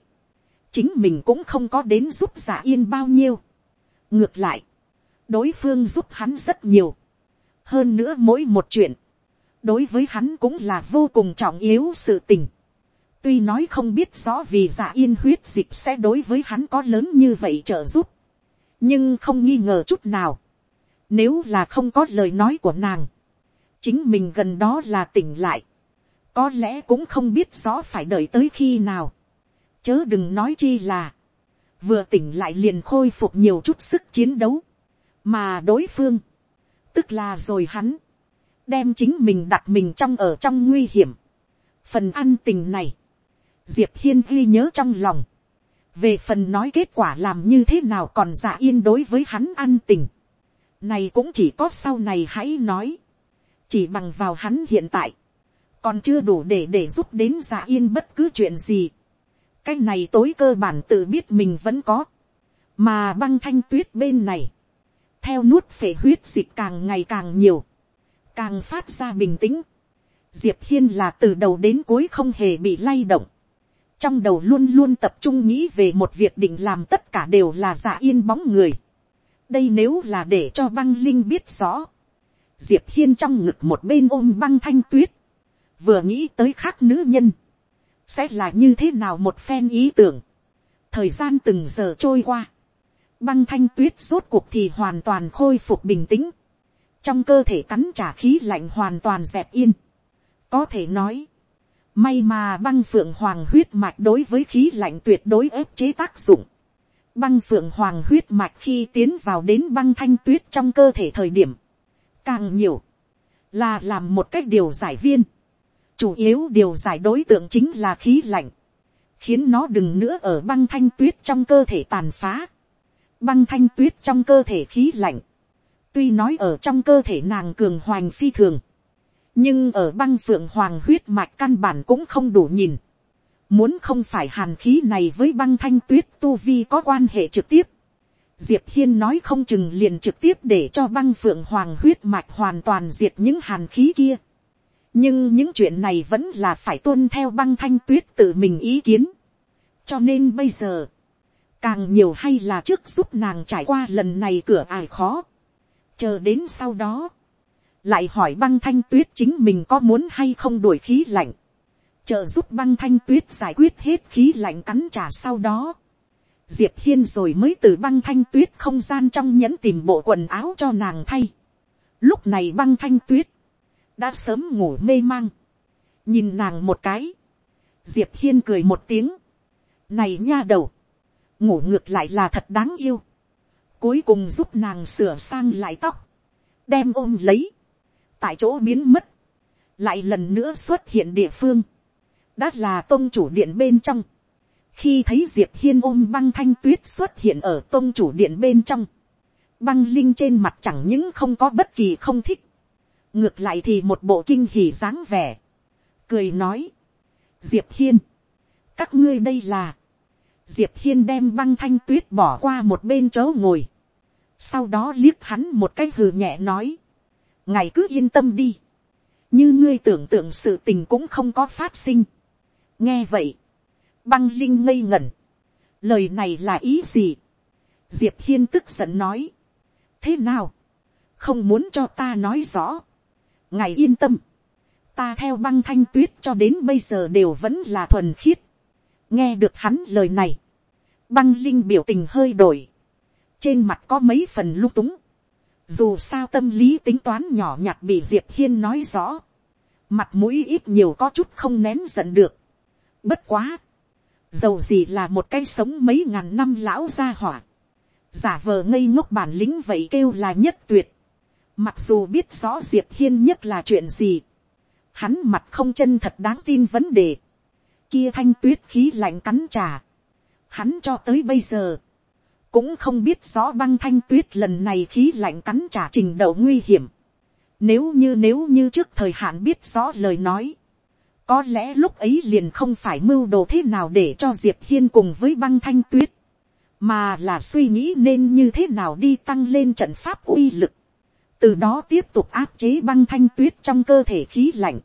chính mình cũng không có đến giúp giả yên bao nhiêu. ngược lại, đối phương giúp hắn rất nhiều, hơn nữa mỗi một chuyện, đối với hắn cũng là vô cùng trọng yếu sự tình tuy nói không biết rõ vì giả yên huyết dịch sẽ đối với hắn có lớn như vậy trợ giúp, nhưng không nghi ngờ chút nào, nếu là không có lời nói của nàng, chính mình gần đó là tỉnh lại, có lẽ cũng không biết rõ phải đợi tới khi nào, chớ đừng nói chi là, vừa tỉnh lại liền khôi phục nhiều chút sức chiến đấu, mà đối phương, tức là rồi hắn, đem chính mình đặt mình trong ở trong nguy hiểm. Phần ăn tình này, diệp hiên ghi nhớ trong lòng. về phần nói kết quả làm như thế nào còn giả yên đối với hắn ăn tình. này cũng chỉ có sau này hãy nói. chỉ bằng vào hắn hiện tại, còn chưa đủ để để giúp đến giả yên bất cứ chuyện gì. cái này tối cơ bản tự biết mình vẫn có. mà băng thanh tuyết bên này, theo nuốt phể huyết dịch càng ngày càng nhiều càng phát ra bình tĩnh. Diệp hiên là từ đầu đến cuối không hề bị lay động trong đầu luôn luôn tập trung nghĩ về một việc định làm tất cả đều là giả yên bóng người. đây nếu là để cho băng linh biết rõ. diệp hiên trong ngực một bên ôm băng thanh tuyết. vừa nghĩ tới khác nữ nhân. sẽ là như thế nào một phen ý tưởng. thời gian từng giờ trôi qua. băng thanh tuyết rốt cuộc thì hoàn toàn khôi phục bình tĩnh trong cơ thể cắn trả khí lạnh hoàn toàn dẹp yên. có thể nói, may mà băng phượng hoàng huyết mạch đối với khí lạnh tuyệt đối ép chế tác dụng. băng phượng hoàng huyết mạch khi tiến vào đến băng thanh tuyết trong cơ thể thời điểm, càng nhiều, là làm một cách điều giải viên. chủ yếu điều giải đối tượng chính là khí lạnh, khiến nó đừng nữa ở băng thanh tuyết trong cơ thể tàn phá. băng thanh tuyết trong cơ thể khí lạnh, Tuy nói ở trong cơ thể nàng cường hoành phi thường. Nhưng ở băng phượng hoàng huyết mạch căn bản cũng không đủ nhìn. Muốn không phải hàn khí này với băng thanh tuyết tu vi có quan hệ trực tiếp. Diệp Hiên nói không chừng liền trực tiếp để cho băng phượng hoàng huyết mạch hoàn toàn diệt những hàn khí kia. Nhưng những chuyện này vẫn là phải tuân theo băng thanh tuyết tự mình ý kiến. Cho nên bây giờ, càng nhiều hay là trước giúp nàng trải qua lần này cửa ải khó chờ đến sau đó, lại hỏi băng thanh tuyết chính mình có muốn hay không đuổi khí lạnh, chờ giúp băng thanh tuyết giải quyết hết khí lạnh cắn trả sau đó, diệp hiên rồi mới từ băng thanh tuyết không gian trong nhẫn tìm bộ quần áo cho nàng thay. lúc này băng thanh tuyết, đã sớm ngủ mê mang, nhìn nàng một cái, diệp hiên cười một tiếng, này nha đầu, ngủ ngược lại là thật đáng yêu, cuối cùng giúp nàng sửa sang lại tóc, đem ôm lấy, tại chỗ biến mất, lại lần nữa xuất hiện địa phương, đã là tôn chủ điện bên trong, khi thấy diệp hiên ôm băng thanh tuyết xuất hiện ở tôn chủ điện bên trong, băng linh trên mặt chẳng những không có bất kỳ không thích, ngược lại thì một bộ kinh hỉ dáng vẻ, cười nói, diệp hiên, các ngươi đây là, diệp hiên đem băng thanh tuyết bỏ qua một bên chỗ ngồi, sau đó liếc hắn một cái hừ nhẹ nói, ngài cứ yên tâm đi, như ngươi tưởng tượng sự tình cũng không có phát sinh. nghe vậy, băng linh ngây ngẩn, lời này là ý gì, diệp hiên tức giận nói, thế nào, không muốn cho ta nói rõ, ngài yên tâm, ta theo băng thanh tuyết cho đến bây giờ đều vẫn là thuần khiết, nghe được hắn lời này, băng linh biểu tình hơi đổi, trên mặt có mấy phần lung túng, dù sao tâm lý tính toán nhỏ nhặt bị diệp hiên nói rõ, mặt mũi ít nhiều có chút không nén giận được. bất quá, dầu gì là một cái sống mấy ngàn năm lão gia hỏa, giả vờ ngây ngốc bản lĩnh vậy kêu là nhất tuyệt, mặc dù biết rõ diệp hiên nhất là chuyện gì, hắn mặt không chân thật đáng tin vấn đề, kia thanh tuyết khí lạnh cắn trà, hắn cho tới bây giờ, cũng không biết rõ băng thanh tuyết lần này khí lạnh cắn trả trình độ nguy hiểm. Nếu như nếu như trước thời hạn biết rõ lời nói, có lẽ lúc ấy liền không phải mưu đồ thế nào để cho diệp hiên cùng với băng thanh tuyết, mà là suy nghĩ nên như thế nào đi tăng lên trận pháp uy lực, từ đó tiếp tục áp chế băng thanh tuyết trong cơ thể khí lạnh.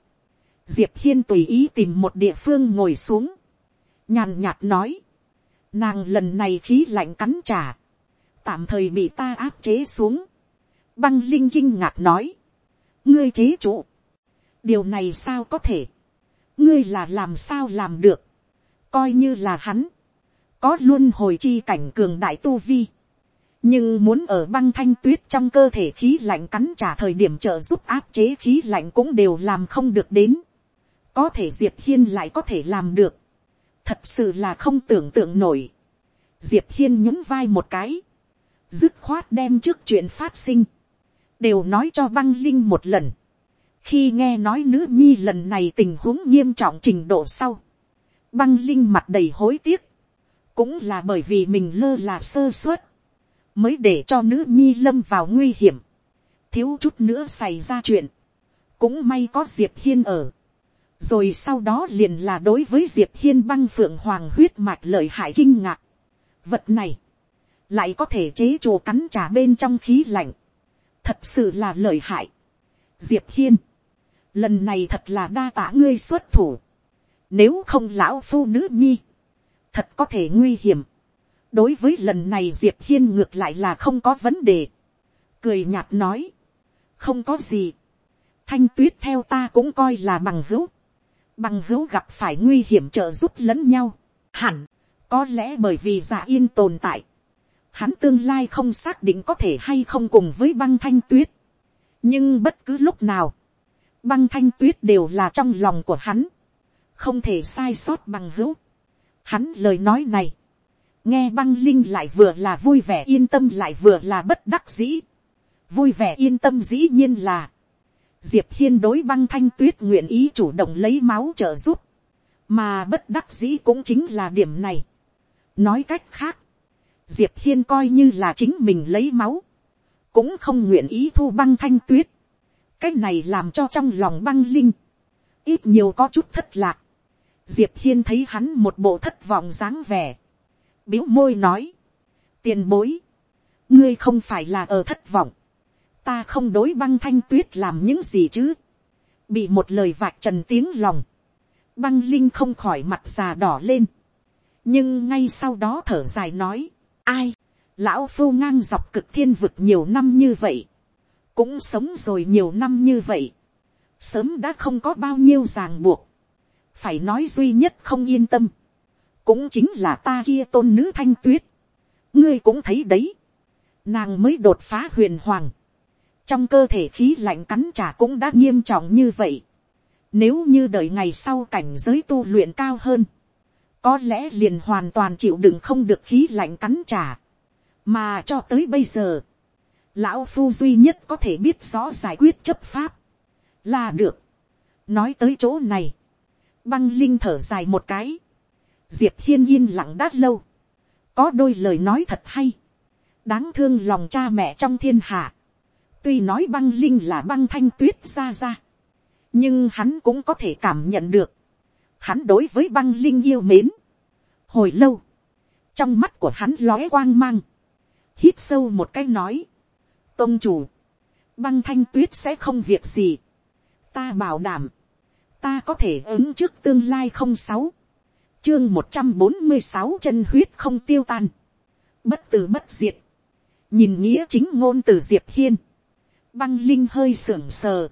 Diệp hiên tùy ý tìm một địa phương ngồi xuống, nhàn nhạt nói, Nàng lần này khí lạnh cắn trả. Tạm thời bị ta áp chế xuống. Băng Linh kinh ngạc nói. Ngươi chế trụ. Điều này sao có thể. Ngươi là làm sao làm được. Coi như là hắn. Có luôn hồi chi cảnh cường đại tu vi. Nhưng muốn ở băng thanh tuyết trong cơ thể khí lạnh cắn trả thời điểm trợ giúp áp chế khí lạnh cũng đều làm không được đến. Có thể Diệp Hiên lại có thể làm được thật sự là không tưởng tượng nổi. diệp hiên nhún vai một cái, dứt khoát đem trước chuyện phát sinh, đều nói cho băng linh một lần. khi nghe nói nữ nhi lần này tình huống nghiêm trọng trình độ sau, băng linh mặt đầy hối tiếc, cũng là bởi vì mình lơ là sơ suất, mới để cho nữ nhi lâm vào nguy hiểm, thiếu chút nữa xảy ra chuyện, cũng may có diệp hiên ở, rồi sau đó liền là đối với diệp hiên băng phượng hoàng huyết mạch lợi hại kinh ngạc. vật này, lại có thể chế chùa cắn trà bên trong khí lạnh, thật sự là lợi hại. diệp hiên, lần này thật là đa tả ngươi xuất thủ, nếu không lão phu nữ nhi, thật có thể nguy hiểm. đối với lần này diệp hiên ngược lại là không có vấn đề, cười nhạt nói, không có gì, thanh tuyết theo ta cũng coi là bằng hữu, bằng hữu gặp phải nguy hiểm trợ giúp lẫn nhau, hẳn, có lẽ bởi vì giả yên tồn tại, hắn tương lai không xác định có thể hay không cùng với băng thanh tuyết, nhưng bất cứ lúc nào, băng thanh tuyết đều là trong lòng của hắn, không thể sai sót bằng hữu. Hắn lời nói này, nghe băng linh lại vừa là vui vẻ yên tâm lại vừa là bất đắc dĩ. vui vẻ yên tâm dĩ nhiên là, diệp hiên đối băng thanh tuyết nguyện ý chủ động lấy máu trợ giúp, mà bất đắc dĩ cũng chính là điểm này. nói cách khác, diệp hiên coi như là chính mình lấy máu, cũng không nguyện ý thu băng thanh tuyết. cái này làm cho trong lòng băng linh, ít nhiều có chút thất lạc. diệp hiên thấy hắn một bộ thất vọng dáng vẻ, biếu môi nói, tiền bối, ngươi không phải là ở thất vọng, ta không đối băng thanh tuyết làm những gì chứ, bị một lời vạch trần tiếng lòng, băng linh không khỏi mặt già đỏ lên, nhưng ngay sau đó thở dài nói, ai, lão phu ngang dọc cực thiên vực nhiều năm như vậy, cũng sống rồi nhiều năm như vậy, sớm đã không có bao nhiêu ràng buộc, phải nói duy nhất không yên tâm, cũng chính là ta kia tôn nữ thanh tuyết, ngươi cũng thấy đấy, nàng mới đột phá huyền hoàng, trong cơ thể khí lạnh cắn trả cũng đã nghiêm trọng như vậy. Nếu như đợi ngày sau cảnh giới tu luyện cao hơn, có lẽ liền hoàn toàn chịu đựng không được khí lạnh cắn trả. Mà cho tới bây giờ, lão phu duy nhất có thể biết rõ giải quyết chấp pháp, là được. nói tới chỗ này, băng linh thở dài một cái, diệp hiên yên lặng đát lâu, có đôi lời nói thật hay, đáng thương lòng cha mẹ trong thiên hạ, tuy nói băng linh là băng thanh tuyết ra ra, nhưng hắn cũng có thể cảm nhận được, hắn đối với băng linh yêu mến. hồi lâu, trong mắt của hắn lóe quang mang, hít sâu một cái nói, tôn chủ, băng thanh tuyết sẽ không việc gì, ta bảo đảm, ta có thể ứng trước tương lai không sáu, chương một trăm bốn mươi sáu chân huyết không tiêu tan, bất tử bất diệt, nhìn nghĩa chính ngôn từ diệp hiên, băng linh hơi sưởng sờ,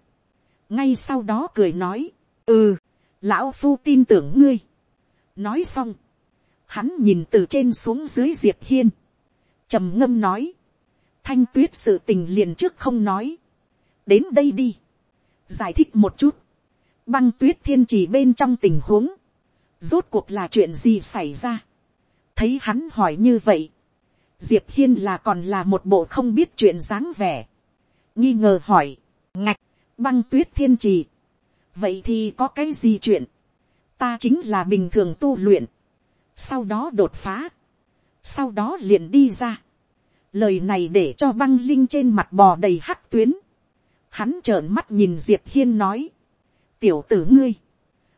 ngay sau đó cười nói, ừ, lão phu tin tưởng ngươi. nói xong, hắn nhìn từ trên xuống dưới diệp hiên, trầm ngâm nói, thanh tuyết sự tình liền trước không nói, đến đây đi, giải thích một chút, băng tuyết thiên trì bên trong tình huống, rốt cuộc là chuyện gì xảy ra, thấy hắn hỏi như vậy, diệp hiên là còn là một bộ không biết chuyện dáng vẻ, nghi ngờ hỏi, ngạch, băng tuyết thiên trì, vậy thì có cái gì chuyện, ta chính là bình thường tu luyện, sau đó đột phá, sau đó liền đi ra, lời này để cho băng linh trên mặt bò đầy hắc tuyến, hắn trợn mắt nhìn diệp hiên nói, tiểu tử ngươi,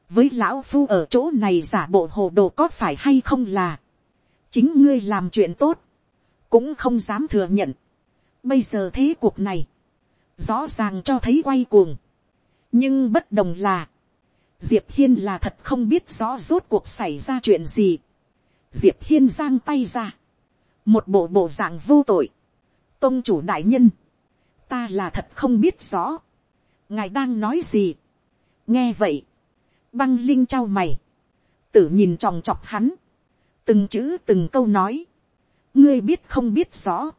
với lão phu ở chỗ này giả bộ hồ đồ có phải hay không là, chính ngươi làm chuyện tốt, cũng không dám thừa nhận, bây giờ thế cuộc này, rõ ràng cho thấy quay cuồng, nhưng bất đồng là, diệp hiên là thật không biết rõ rốt cuộc xảy ra chuyện gì. diệp hiên giang tay ra, một bộ bộ dạng vô tội, tôn chủ đại nhân, ta là thật không biết rõ, ngài đang nói gì. nghe vậy, băng linh trao mày, tử nhìn tròng chọc hắn, từng chữ từng câu nói, ngươi biết không biết rõ,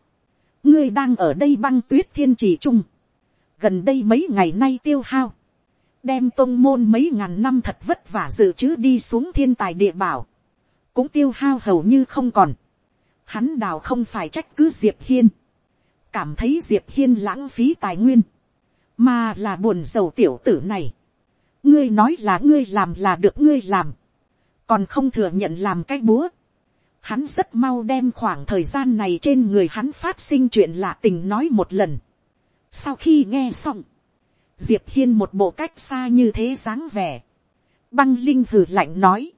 ngươi đang ở đây băng tuyết thiên trì trung, gần đây mấy ngày nay tiêu hao, đem tôn môn mấy ngàn năm thật vất vả dự trữ đi xuống thiên tài địa bảo, cũng tiêu hao hầu như không còn. Hắn đào không phải trách cứ diệp hiên, cảm thấy diệp hiên lãng phí tài nguyên, mà là buồn giàu tiểu tử này. ngươi nói là ngươi làm là được ngươi làm, còn không thừa nhận làm cái búa. Hắn rất mau đem khoảng thời gian này trên người hắn phát sinh chuyện lạ tình nói một lần. Sau khi nghe xong, diệp hiên một bộ cách xa như thế dáng vẻ. băng linh hử lạnh nói,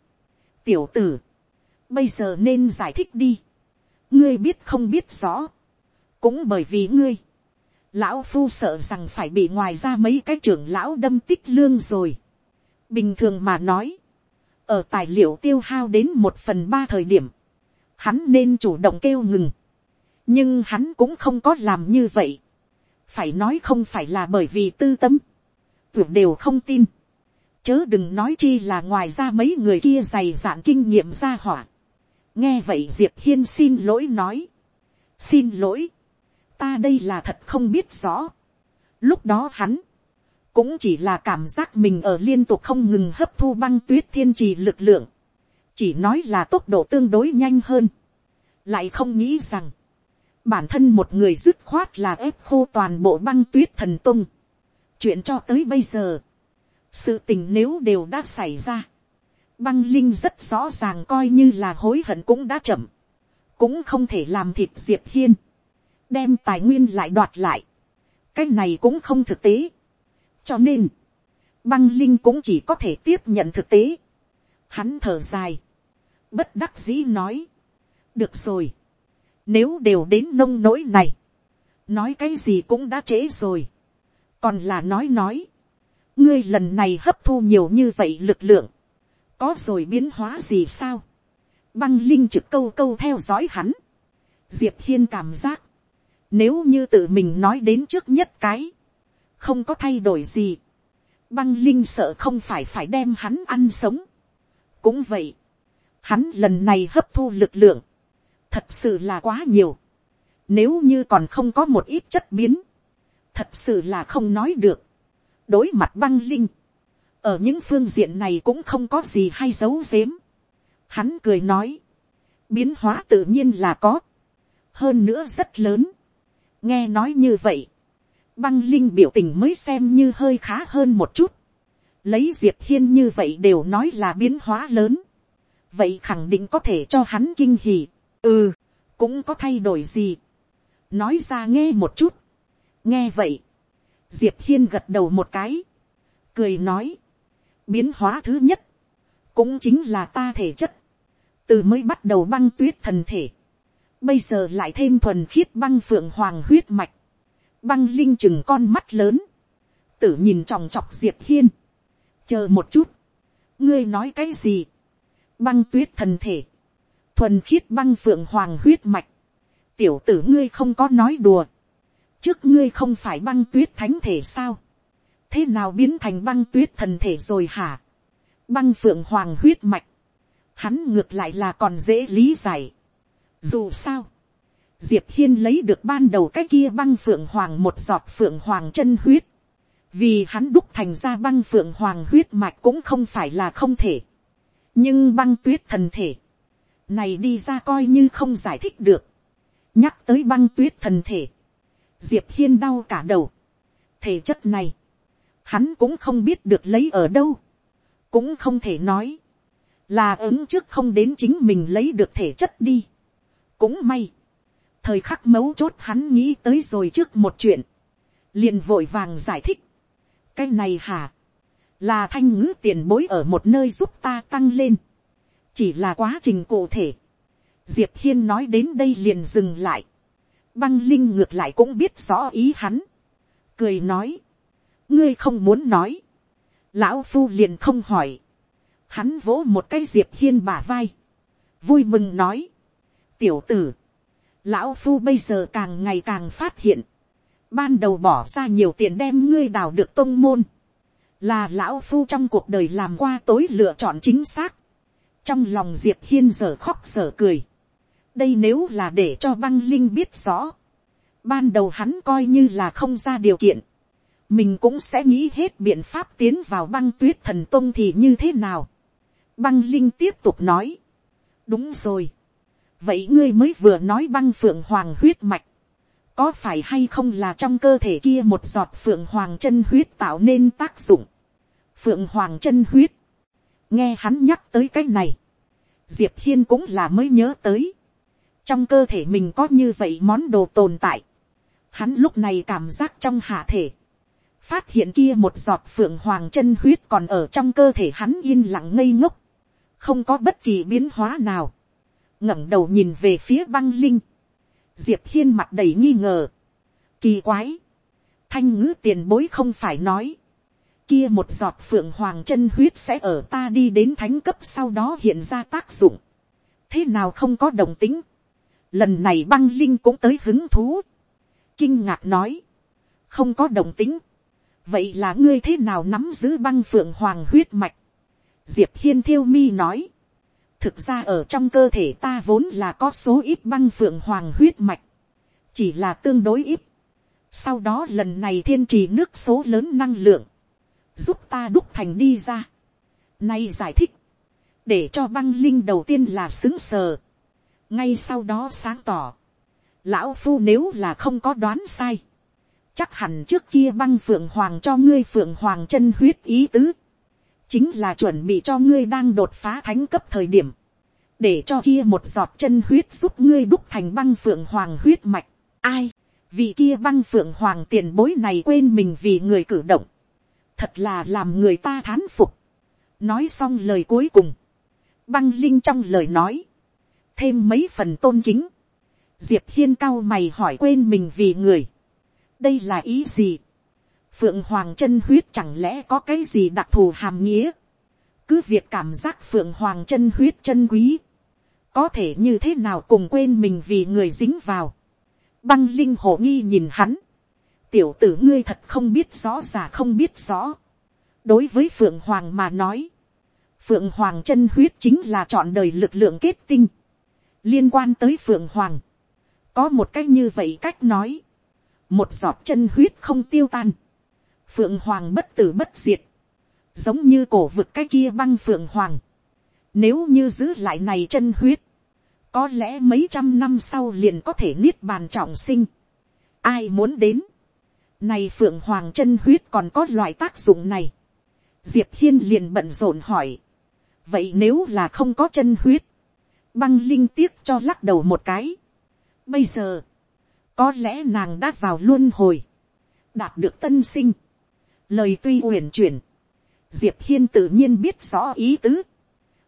tiểu tử, bây giờ nên giải thích đi. ngươi biết không biết rõ, cũng bởi vì ngươi, lão phu sợ rằng phải bị ngoài ra mấy cái trưởng lão đâm tích lương rồi. bình thường mà nói, ở tài liệu tiêu hao đến một phần ba thời điểm, hắn nên chủ động kêu ngừng, nhưng hắn cũng không có làm như vậy phải nói không phải là bởi vì tư tâm, tuyệt đều không tin, chớ đừng nói chi là ngoài ra mấy người kia dày dạn kinh nghiệm ra hỏa. nghe vậy diệp hiên xin lỗi nói, xin lỗi, ta đây là thật không biết rõ. lúc đó hắn, cũng chỉ là cảm giác mình ở liên tục không ngừng hấp thu băng tuyết thiên trì lực lượng, chỉ nói là tốc độ tương đối nhanh hơn, lại không nghĩ rằng, bản thân một người dứt khoát là ép khô toàn bộ băng tuyết thần tung. chuyện cho tới bây giờ, sự tình nếu đều đã xảy ra, băng linh rất rõ ràng coi như là hối hận cũng đã chậm, cũng không thể làm thịt diệp hiên, đem tài nguyên lại đoạt lại, cái này cũng không thực tế, cho nên, băng linh cũng chỉ có thể tiếp nhận thực tế, hắn thở dài, bất đắc dĩ nói, được rồi, nếu đều đến nông nỗi này. Nói cái gì cũng đã trễ rồi. Còn là nói nói. Ngươi lần này hấp thu nhiều như vậy lực lượng. Có rồi biến hóa gì sao? Băng Linh trực câu câu theo dõi hắn. Diệp Hiên cảm giác. Nếu như tự mình nói đến trước nhất cái. Không có thay đổi gì. Băng Linh sợ không phải phải đem hắn ăn sống. Cũng vậy. Hắn lần này hấp thu lực lượng thật sự là quá nhiều. Nếu như còn không có một ít chất biến, thật sự là không nói được. đối mặt băng linh, ở những phương diện này cũng không có gì hay giấu giếm. Hắn cười nói, biến hóa tự nhiên là có, hơn nữa rất lớn. nghe nói như vậy, băng linh biểu tình mới xem như hơi khá hơn một chút, lấy diệp hiên như vậy đều nói là biến hóa lớn, vậy khẳng định có thể cho hắn kinh hỉ, ừ, cũng có thay đổi gì, nói ra nghe một chút, nghe vậy, diệp hiên gật đầu một cái, cười nói, biến hóa thứ nhất, cũng chính là ta thể chất, từ mới bắt đầu băng tuyết thần thể, bây giờ lại thêm thuần khiết băng phượng hoàng huyết mạch, băng linh chừng con mắt lớn, tử nhìn tròng trọc diệp hiên, chờ một chút, ngươi nói cái gì, băng tuyết thần thể, thuần khiết băng phượng hoàng huyết mạch, tiểu tử ngươi không có nói đùa, trước ngươi không phải băng tuyết thánh thể sao, thế nào biến thành băng tuyết thần thể rồi hả, băng phượng hoàng huyết mạch, hắn ngược lại là còn dễ lý giải. Dù sao, diệp hiên lấy được ban đầu cái kia băng phượng hoàng một giọt phượng hoàng chân huyết, vì hắn đúc thành ra băng phượng hoàng huyết mạch cũng không phải là không thể, nhưng băng tuyết thần thể, này đi ra coi như không giải thích được, nhắc tới băng tuyết thần thể, diệp hiên đau cả đầu, thể chất này, hắn cũng không biết được lấy ở đâu, cũng không thể nói, là ứng trước không đến chính mình lấy được thể chất đi. cũng may, thời khắc mấu chốt hắn nghĩ tới rồi trước một chuyện, liền vội vàng giải thích. cái này hả, là thanh ngữ tiền bối ở một nơi giúp ta tăng lên, chỉ là quá trình cụ thể. diệp hiên nói đến đây liền dừng lại, băng linh ngược lại cũng biết rõ ý hắn, cười nói, ngươi không muốn nói, lão phu liền không hỏi, hắn vỗ một cái diệp hiên bả vai, vui mừng nói, tiểu tử, lão phu bây giờ càng ngày càng phát hiện, ban đầu bỏ ra nhiều tiền đem ngươi đào được tôn môn, là lão phu trong cuộc đời làm qua tối lựa chọn chính xác, trong lòng diệp hiên giờ khóc giờ cười, đây nếu là để cho băng linh biết rõ, ban đầu hắn coi như là không ra điều kiện, mình cũng sẽ nghĩ hết biện pháp tiến vào băng tuyết thần tông thì như thế nào. Băng linh tiếp tục nói. đúng rồi. vậy ngươi mới vừa nói băng phượng hoàng huyết mạch. có phải hay không là trong cơ thể kia một giọt phượng hoàng chân huyết tạo nên tác dụng. phượng hoàng chân huyết nghe hắn nhắc tới cái này. diệp hiên cũng là mới nhớ tới. trong cơ thể mình có như vậy món đồ tồn tại. hắn lúc này cảm giác trong hạ thể. Phát hiện kia một giọt phượng hoàng chân huyết còn ở trong cơ thể hắn yên lặng ngây ngốc, không có bất kỳ biến hóa nào, ngẩng đầu nhìn về phía băng linh, diệp hiên mặt đầy nghi ngờ, kỳ quái, thanh ngữ tiền bối không phải nói, kia một giọt phượng hoàng chân huyết sẽ ở ta đi đến thánh cấp sau đó hiện ra tác dụng, thế nào không có đồng tính, lần này băng linh cũng tới hứng thú, kinh ngạc nói, không có đồng tính, vậy là ngươi thế nào nắm giữ băng phượng hoàng huyết mạch. diệp hiên thiêu mi nói. thực ra ở trong cơ thể ta vốn là có số ít băng phượng hoàng huyết mạch. chỉ là tương đối ít. sau đó lần này thiên trì nước số lớn năng lượng giúp ta đúc thành đi ra. nay giải thích. để cho băng linh đầu tiên là xứng sờ. ngay sau đó sáng tỏ. lão phu nếu là không có đoán sai chắc hẳn trước kia băng phượng hoàng cho ngươi phượng hoàng chân huyết ý tứ, chính là chuẩn bị cho ngươi đang đột phá thánh cấp thời điểm, để cho kia một giọt chân huyết giúp ngươi đúc thành băng phượng hoàng huyết mạch. Ai, vì kia băng phượng hoàng tiền bối này quên mình vì người cử động, thật là làm người ta thán phục. nói xong lời cuối cùng, băng linh trong lời nói, thêm mấy phần tôn kính, diệp hiên cao mày hỏi quên mình vì người, đây là ý gì. phượng hoàng chân huyết chẳng lẽ có cái gì đặc thù hàm nghĩa. cứ việc cảm giác phượng hoàng chân huyết chân quý. có thể như thế nào cùng quên mình vì người dính vào. băng linh hồ nghi nhìn hắn tiểu tử ngươi thật không biết rõ giả không biết rõ. đối với phượng hoàng mà nói, phượng hoàng chân huyết chính là chọn đời lực lượng kết tinh. liên quan tới phượng hoàng, có một cách như vậy cách nói, một giọt chân huyết không tiêu tan, phượng hoàng bất tử bất diệt, giống như cổ vực cái kia băng phượng hoàng, nếu như giữ lại này chân huyết, có lẽ mấy trăm năm sau liền có thể niết bàn trọng sinh, ai muốn đến, này phượng hoàng chân huyết còn có loại tác dụng này, diệp hiên liền bận rộn hỏi, vậy nếu là không có chân huyết, băng linh tiếc cho lắc đầu một cái, bây giờ, có lẽ nàng đã vào luôn hồi, đạt được tân sinh, lời tuy uyển chuyển, diệp hiên tự nhiên biết rõ ý tứ,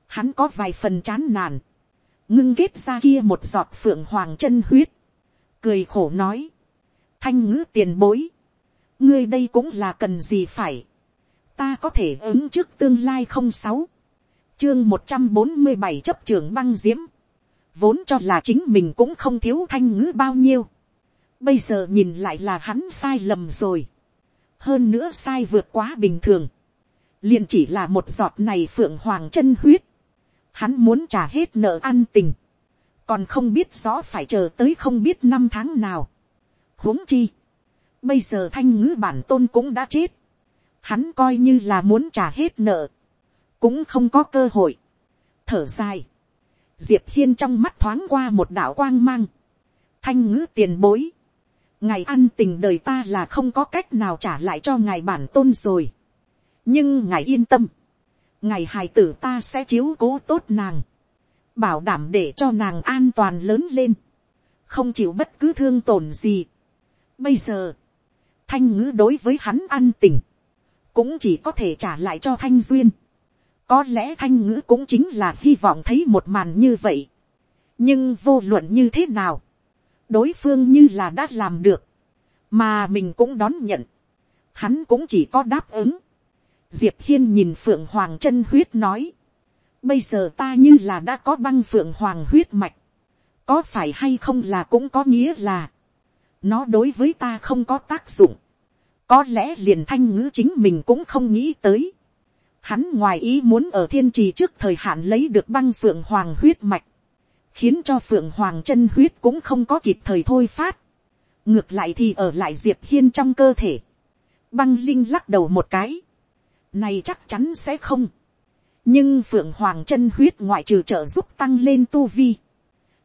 hắn có vài phần chán nản, ngưng kết ra kia một giọt phượng hoàng chân huyết, cười khổ nói, thanh ngữ tiền bối, ngươi đây cũng là cần gì phải, ta có thể ứng trước tương lai không sáu, chương một trăm bốn mươi bảy chấp trưởng băng diễm, vốn cho là chính mình cũng không thiếu thanh ngữ bao nhiêu, bây giờ nhìn lại là hắn sai lầm rồi, hơn nữa sai vượt quá bình thường, liền chỉ là một giọt này phượng hoàng chân huyết, hắn muốn trả hết nợ ăn tình, còn không biết rõ phải chờ tới không biết năm tháng nào. huống chi, bây giờ thanh ngữ bản tôn cũng đã chết, hắn coi như là muốn trả hết nợ, cũng không có cơ hội. thở dài, diệp hiên trong mắt thoáng qua một đạo quang mang, thanh ngữ tiền bối, ngày ăn tình đời ta là không có cách nào trả lại cho ngài bản tôn rồi. nhưng ngài yên tâm, ngày hài tử ta sẽ chiếu cố tốt nàng, bảo đảm để cho nàng an toàn lớn lên, không chịu bất cứ thương tổn gì. Bây giờ, thanh ngữ đối với hắn ăn tình, cũng chỉ có thể trả lại cho thanh duyên. có lẽ thanh ngữ cũng chính là hy vọng thấy một màn như vậy. nhưng vô luận như thế nào, đối phương như là đã làm được, mà mình cũng đón nhận, hắn cũng chỉ có đáp ứng. Diệp hiên nhìn phượng hoàng chân huyết nói, bây giờ ta như là đã có băng phượng hoàng huyết mạch, có phải hay không là cũng có nghĩa là, nó đối với ta không có tác dụng, có lẽ liền thanh ngữ chính mình cũng không nghĩ tới. Hắn ngoài ý muốn ở thiên trì trước thời hạn lấy được băng phượng hoàng huyết mạch, khiến cho phượng hoàng chân huyết cũng không có kịp thời thôi phát. ngược lại thì ở lại diệp hiên trong cơ thể. băng linh lắc đầu một cái. này chắc chắn sẽ không. nhưng phượng hoàng chân huyết ngoại trừ trợ giúp tăng lên tu vi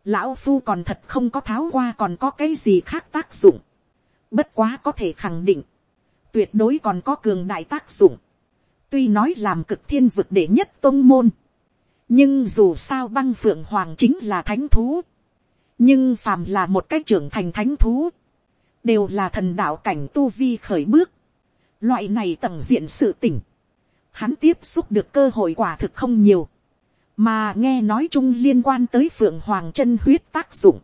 lão phu còn thật không có tháo qua còn có cái gì khác tác dụng. bất quá có thể khẳng định. tuyệt đối còn có cường đại tác dụng. tuy nói làm cực thiên vực đệ nhất tôn môn nhưng dù sao băng phượng hoàng chính là thánh thú, nhưng phàm là một cái trưởng thành thánh thú, đều là thần đạo cảnh tu vi khởi bước, loại này tầng diện sự tỉnh, hắn tiếp xúc được cơ hội quả thực không nhiều, mà nghe nói chung liên quan tới phượng hoàng chân huyết tác dụng,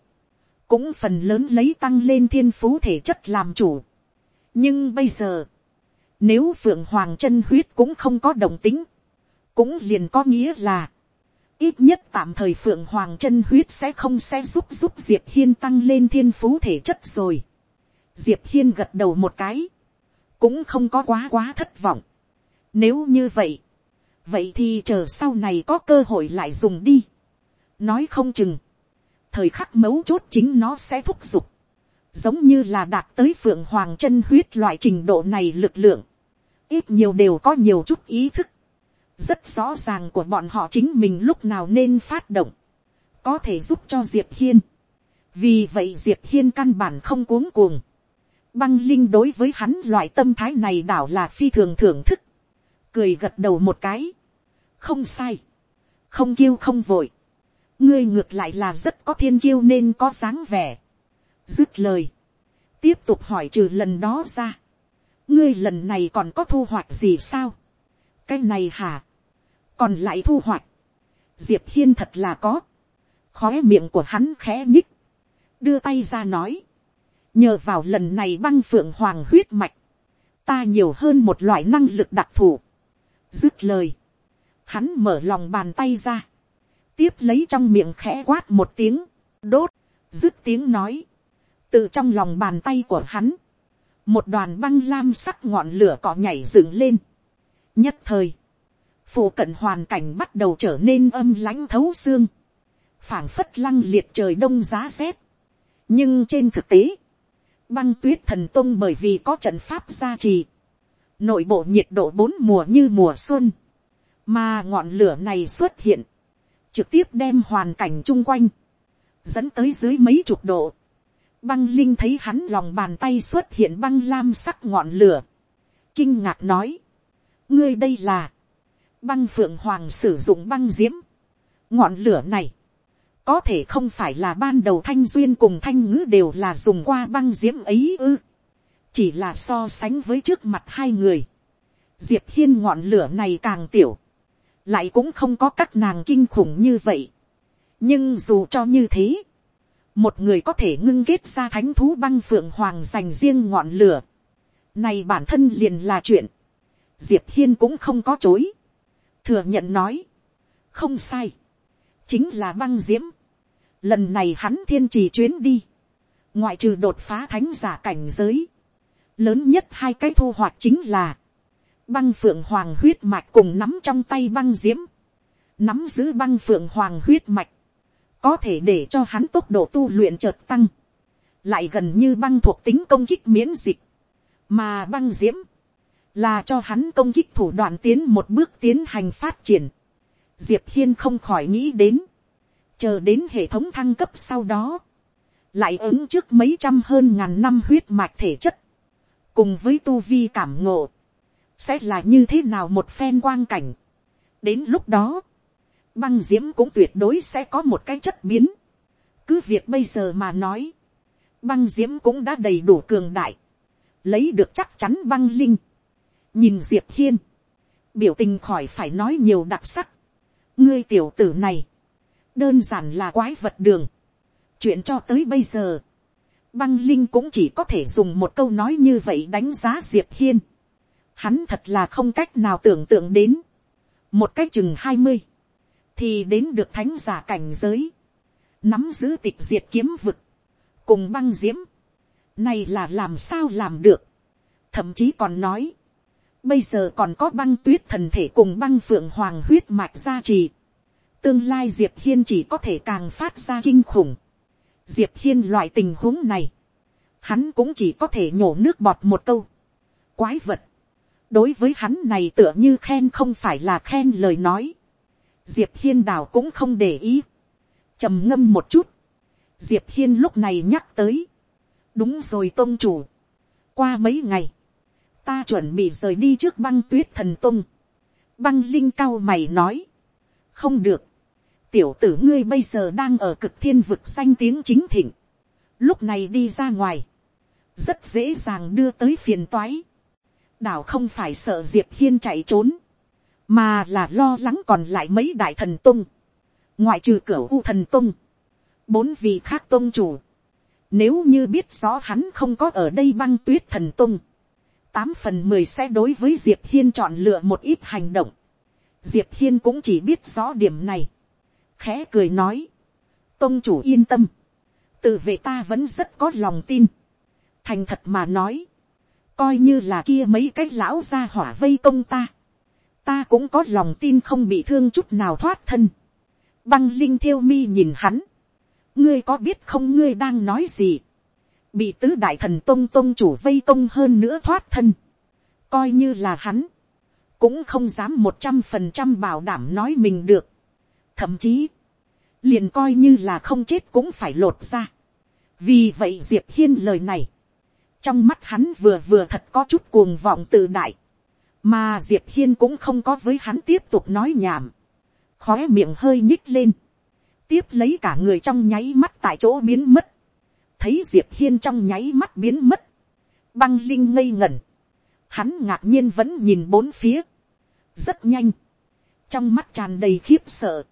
cũng phần lớn lấy tăng lên thiên phú thể chất làm chủ. nhưng bây giờ, nếu phượng hoàng chân huyết cũng không có đồng tính, cũng liền có nghĩa là, ít nhất tạm thời phượng hoàng chân huyết sẽ không sẽ giúp giúp diệp hiên tăng lên thiên phú thể chất rồi. diệp hiên gật đầu một cái, cũng không có quá quá thất vọng. nếu như vậy, vậy thì chờ sau này có cơ hội lại dùng đi. nói không chừng, thời khắc mấu chốt chính nó sẽ thúc giục, giống như là đạt tới phượng hoàng chân huyết loại trình độ này lực lượng, ít nhiều đều có nhiều chút ý thức. Rất rõ ràng của bọn họ chính mình lúc nào nên phát động, có thể giúp cho diệp hiên. vì vậy diệp hiên căn bản không cuống cuồng. băng linh đối với hắn loại tâm thái này đảo là phi thường thưởng thức, cười gật đầu một cái, không sai, không kiêu không vội, ngươi ngược lại là rất có thiên kiêu nên có dáng vẻ. dứt lời, tiếp tục hỏi trừ lần đó ra, ngươi lần này còn có thu hoạch gì sao, cái này hả, còn lại thu hoạch, diệp hiên thật là có, khói miệng của hắn khẽ nhích, đưa tay ra nói, nhờ vào lần này băng phượng hoàng huyết mạch, ta nhiều hơn một loại năng lực đặc thù. dứt lời, hắn mở lòng bàn tay ra, tiếp lấy trong miệng khẽ quát một tiếng, đốt, dứt tiếng nói, từ trong lòng bàn tay của hắn, một đoàn băng lam sắc ngọn lửa cỏ nhảy dựng lên. nhất thời, phổ cận hoàn cảnh bắt đầu trở nên âm lãnh thấu xương, phảng phất lăng liệt trời đông giá rét. nhưng trên thực tế, băng tuyết thần tông bởi vì có trận pháp gia trì, nội bộ nhiệt độ bốn mùa như mùa xuân, mà ngọn lửa này xuất hiện, trực tiếp đem hoàn cảnh chung quanh, dẫn tới dưới mấy chục độ, Băng linh thấy hắn lòng bàn tay xuất hiện băng lam sắc ngọn lửa. Kinh ngạc nói. Ngươi đây là. Băng phượng hoàng sử dụng băng diễm. Ngọn lửa này. Có thể không phải là ban đầu thanh duyên cùng thanh ngữ đều là dùng qua băng diễm ấy ư. Chỉ là so sánh với trước mặt hai người. Diệp hiên ngọn lửa này càng tiểu. Lại cũng không có các nàng kinh khủng như vậy. Nhưng dù cho như thế, một người có thể ngưng kết ra thánh thú băng phượng hoàng dành riêng ngọn lửa. Này bản thân liền là chuyện. Diệp Hiên cũng không có chối. Thừa nhận nói. Không sai. Chính là băng diễm. Lần này hắn thiên trì chuyến đi. Ngoại trừ đột phá thánh giả cảnh giới. Lớn nhất hai cái thu hoạch chính là. Băng phượng hoàng huyết mạch cùng nắm trong tay băng diễm. Nắm giữ băng phượng hoàng huyết mạch. Có thể để cho hắn tốc độ tu luyện chợt tăng, lại gần như băng thuộc tính công kích miễn dịch, mà băng diễm, là cho hắn công kích thủ đoạn tiến một bước tiến hành phát triển. Diệp hiên không khỏi nghĩ đến, chờ đến hệ thống thăng cấp sau đó, lại ứng trước mấy trăm hơn ngàn năm huyết mạch thể chất, cùng với tu vi cảm ngộ, sẽ là như thế nào một phen quang cảnh. đến lúc đó, băng diễm cũng tuyệt đối sẽ có một cái chất biến. cứ việc bây giờ mà nói, băng diễm cũng đã đầy đủ cường đại, lấy được chắc chắn băng linh. nhìn diệp hiên, biểu tình khỏi phải nói nhiều đặc sắc. ngươi tiểu tử này, đơn giản là quái vật đường. chuyện cho tới bây giờ, băng linh cũng chỉ có thể dùng một câu nói như vậy đánh giá diệp hiên hắn thật là không cách nào tưởng tượng đến. một cách chừng hai mươi, thì đến được thánh giả cảnh giới, nắm giữ tịch diệt kiếm vực, cùng băng diễm, này là làm sao làm được, thậm chí còn nói, bây giờ còn có băng tuyết thần thể cùng băng phượng hoàng huyết mạch gia trì, tương lai diệp hiên chỉ có thể càng phát ra kinh khủng, diệp hiên loại tình huống này, hắn cũng chỉ có thể nhổ nước bọt một câu, quái vật, đối với hắn này tựa như khen không phải là khen lời nói, diệp hiên đào cũng không để ý, trầm ngâm một chút, diệp hiên lúc này nhắc tới, đúng rồi tôn chủ, qua mấy ngày, ta chuẩn bị rời đi trước băng tuyết thần tung, băng linh cao mày nói, không được, tiểu tử ngươi bây giờ đang ở cực thiên vực xanh tiếng chính thịnh, lúc này đi ra ngoài, rất dễ dàng đưa tới phiền toái, đảo không phải sợ diệp hiên chạy trốn, mà là lo lắng còn lại mấy đại thần tung, ngoại trừ cửa u thần tung, bốn vị khác tôn chủ, nếu như biết rõ hắn không có ở đây băng tuyết thần tung, tám phần mười sẽ đối với diệp hiên chọn lựa một ít hành động, diệp hiên cũng chỉ biết rõ điểm này, khẽ cười nói, tôn chủ yên tâm, tự vệ ta vẫn rất có lòng tin, thành thật mà nói, coi như là kia mấy cái lão ra hỏa vây công ta, ta cũng có lòng tin không bị thương chút nào thoát thân. băng linh thiêu mi nhìn hắn. ngươi có biết không ngươi đang nói gì. bị tứ đại thần tôn tôn chủ vây công hơn nữa thoát thân. coi như là hắn. cũng không dám một trăm phần trăm bảo đảm nói mình được. thậm chí, liền coi như là không chết cũng phải lột ra. vì vậy diệp hiên lời này, trong mắt hắn vừa vừa thật có chút cuồng vọng tự đại. Mà diệp hiên cũng không có với hắn tiếp tục nói nhảm, khóe miệng hơi nhích lên, tiếp lấy cả người trong nháy mắt tại chỗ biến mất, thấy diệp hiên trong nháy mắt biến mất, băng linh ngây ngẩn, hắn ngạc nhiên vẫn nhìn bốn phía, rất nhanh, trong mắt tràn đầy khiếp sợ,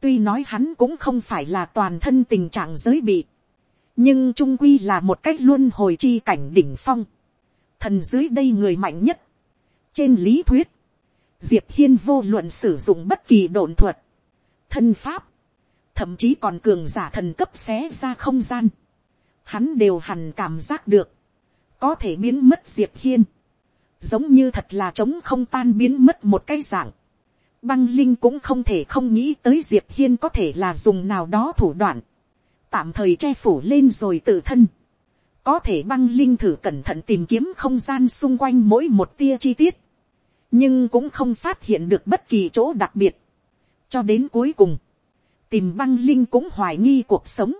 tuy nói hắn cũng không phải là toàn thân tình trạng giới bị, nhưng trung quy là một cách luôn hồi chi cảnh đỉnh phong, thần dưới đây người mạnh nhất, trên lý thuyết, diệp hiên vô luận sử dụng bất kỳ đồn thuật, thân pháp, thậm chí còn cường giả thần cấp xé ra không gian, hắn đều hẳn cảm giác được, có thể biến mất diệp hiên, giống như thật là trống không tan biến mất một cái dạng, băng linh cũng không thể không nghĩ tới diệp hiên có thể là dùng nào đó thủ đoạn, tạm thời che phủ lên rồi tự thân, có thể băng linh thử cẩn thận tìm kiếm không gian xung quanh mỗi một tia chi tiết, nhưng cũng không phát hiện được bất kỳ chỗ đặc biệt. cho đến cuối cùng, tìm băng linh cũng hoài nghi cuộc sống.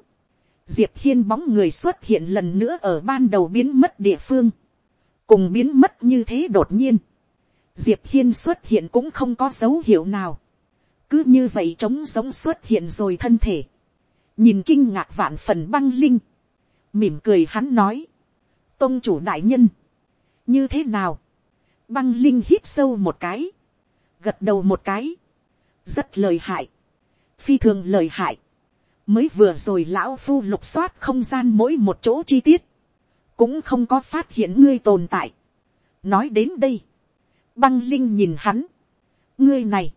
diệp hiên bóng người xuất hiện lần nữa ở ban đầu biến mất địa phương, cùng biến mất như thế đột nhiên, diệp hiên xuất hiện cũng không có dấu hiệu nào, cứ như vậy trống giống xuất hiện rồi thân thể, nhìn kinh ngạc vạn phần băng linh, mỉm cười hắn nói, tôn chủ đại nhân, như thế nào, băng linh hít sâu một cái, gật đầu một cái, rất lời hại, phi thường lời hại, mới vừa rồi lão phu lục soát không gian mỗi một chỗ chi tiết, cũng không có phát hiện ngươi tồn tại. nói đến đây, băng linh nhìn hắn, ngươi này,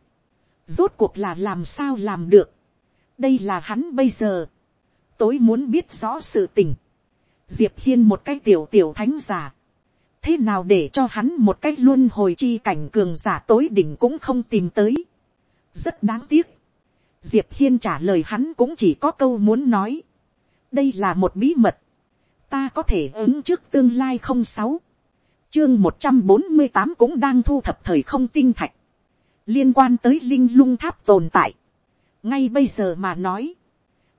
rốt cuộc là làm sao làm được, đây là hắn bây giờ, tối muốn biết rõ sự tình, diệp hiên một cái tiểu tiểu thánh giả, thế nào để cho hắn một cách luôn hồi chi cảnh cường giả tối đỉnh cũng không tìm tới. rất đáng tiếc. diệp hiên trả lời hắn cũng chỉ có câu muốn nói. đây là một bí mật. ta có thể ứng trước tương lai không sáu. chương một trăm bốn mươi tám cũng đang thu thập thời không tinh thạch. liên quan tới linh lung tháp tồn tại ngay bây giờ mà nói.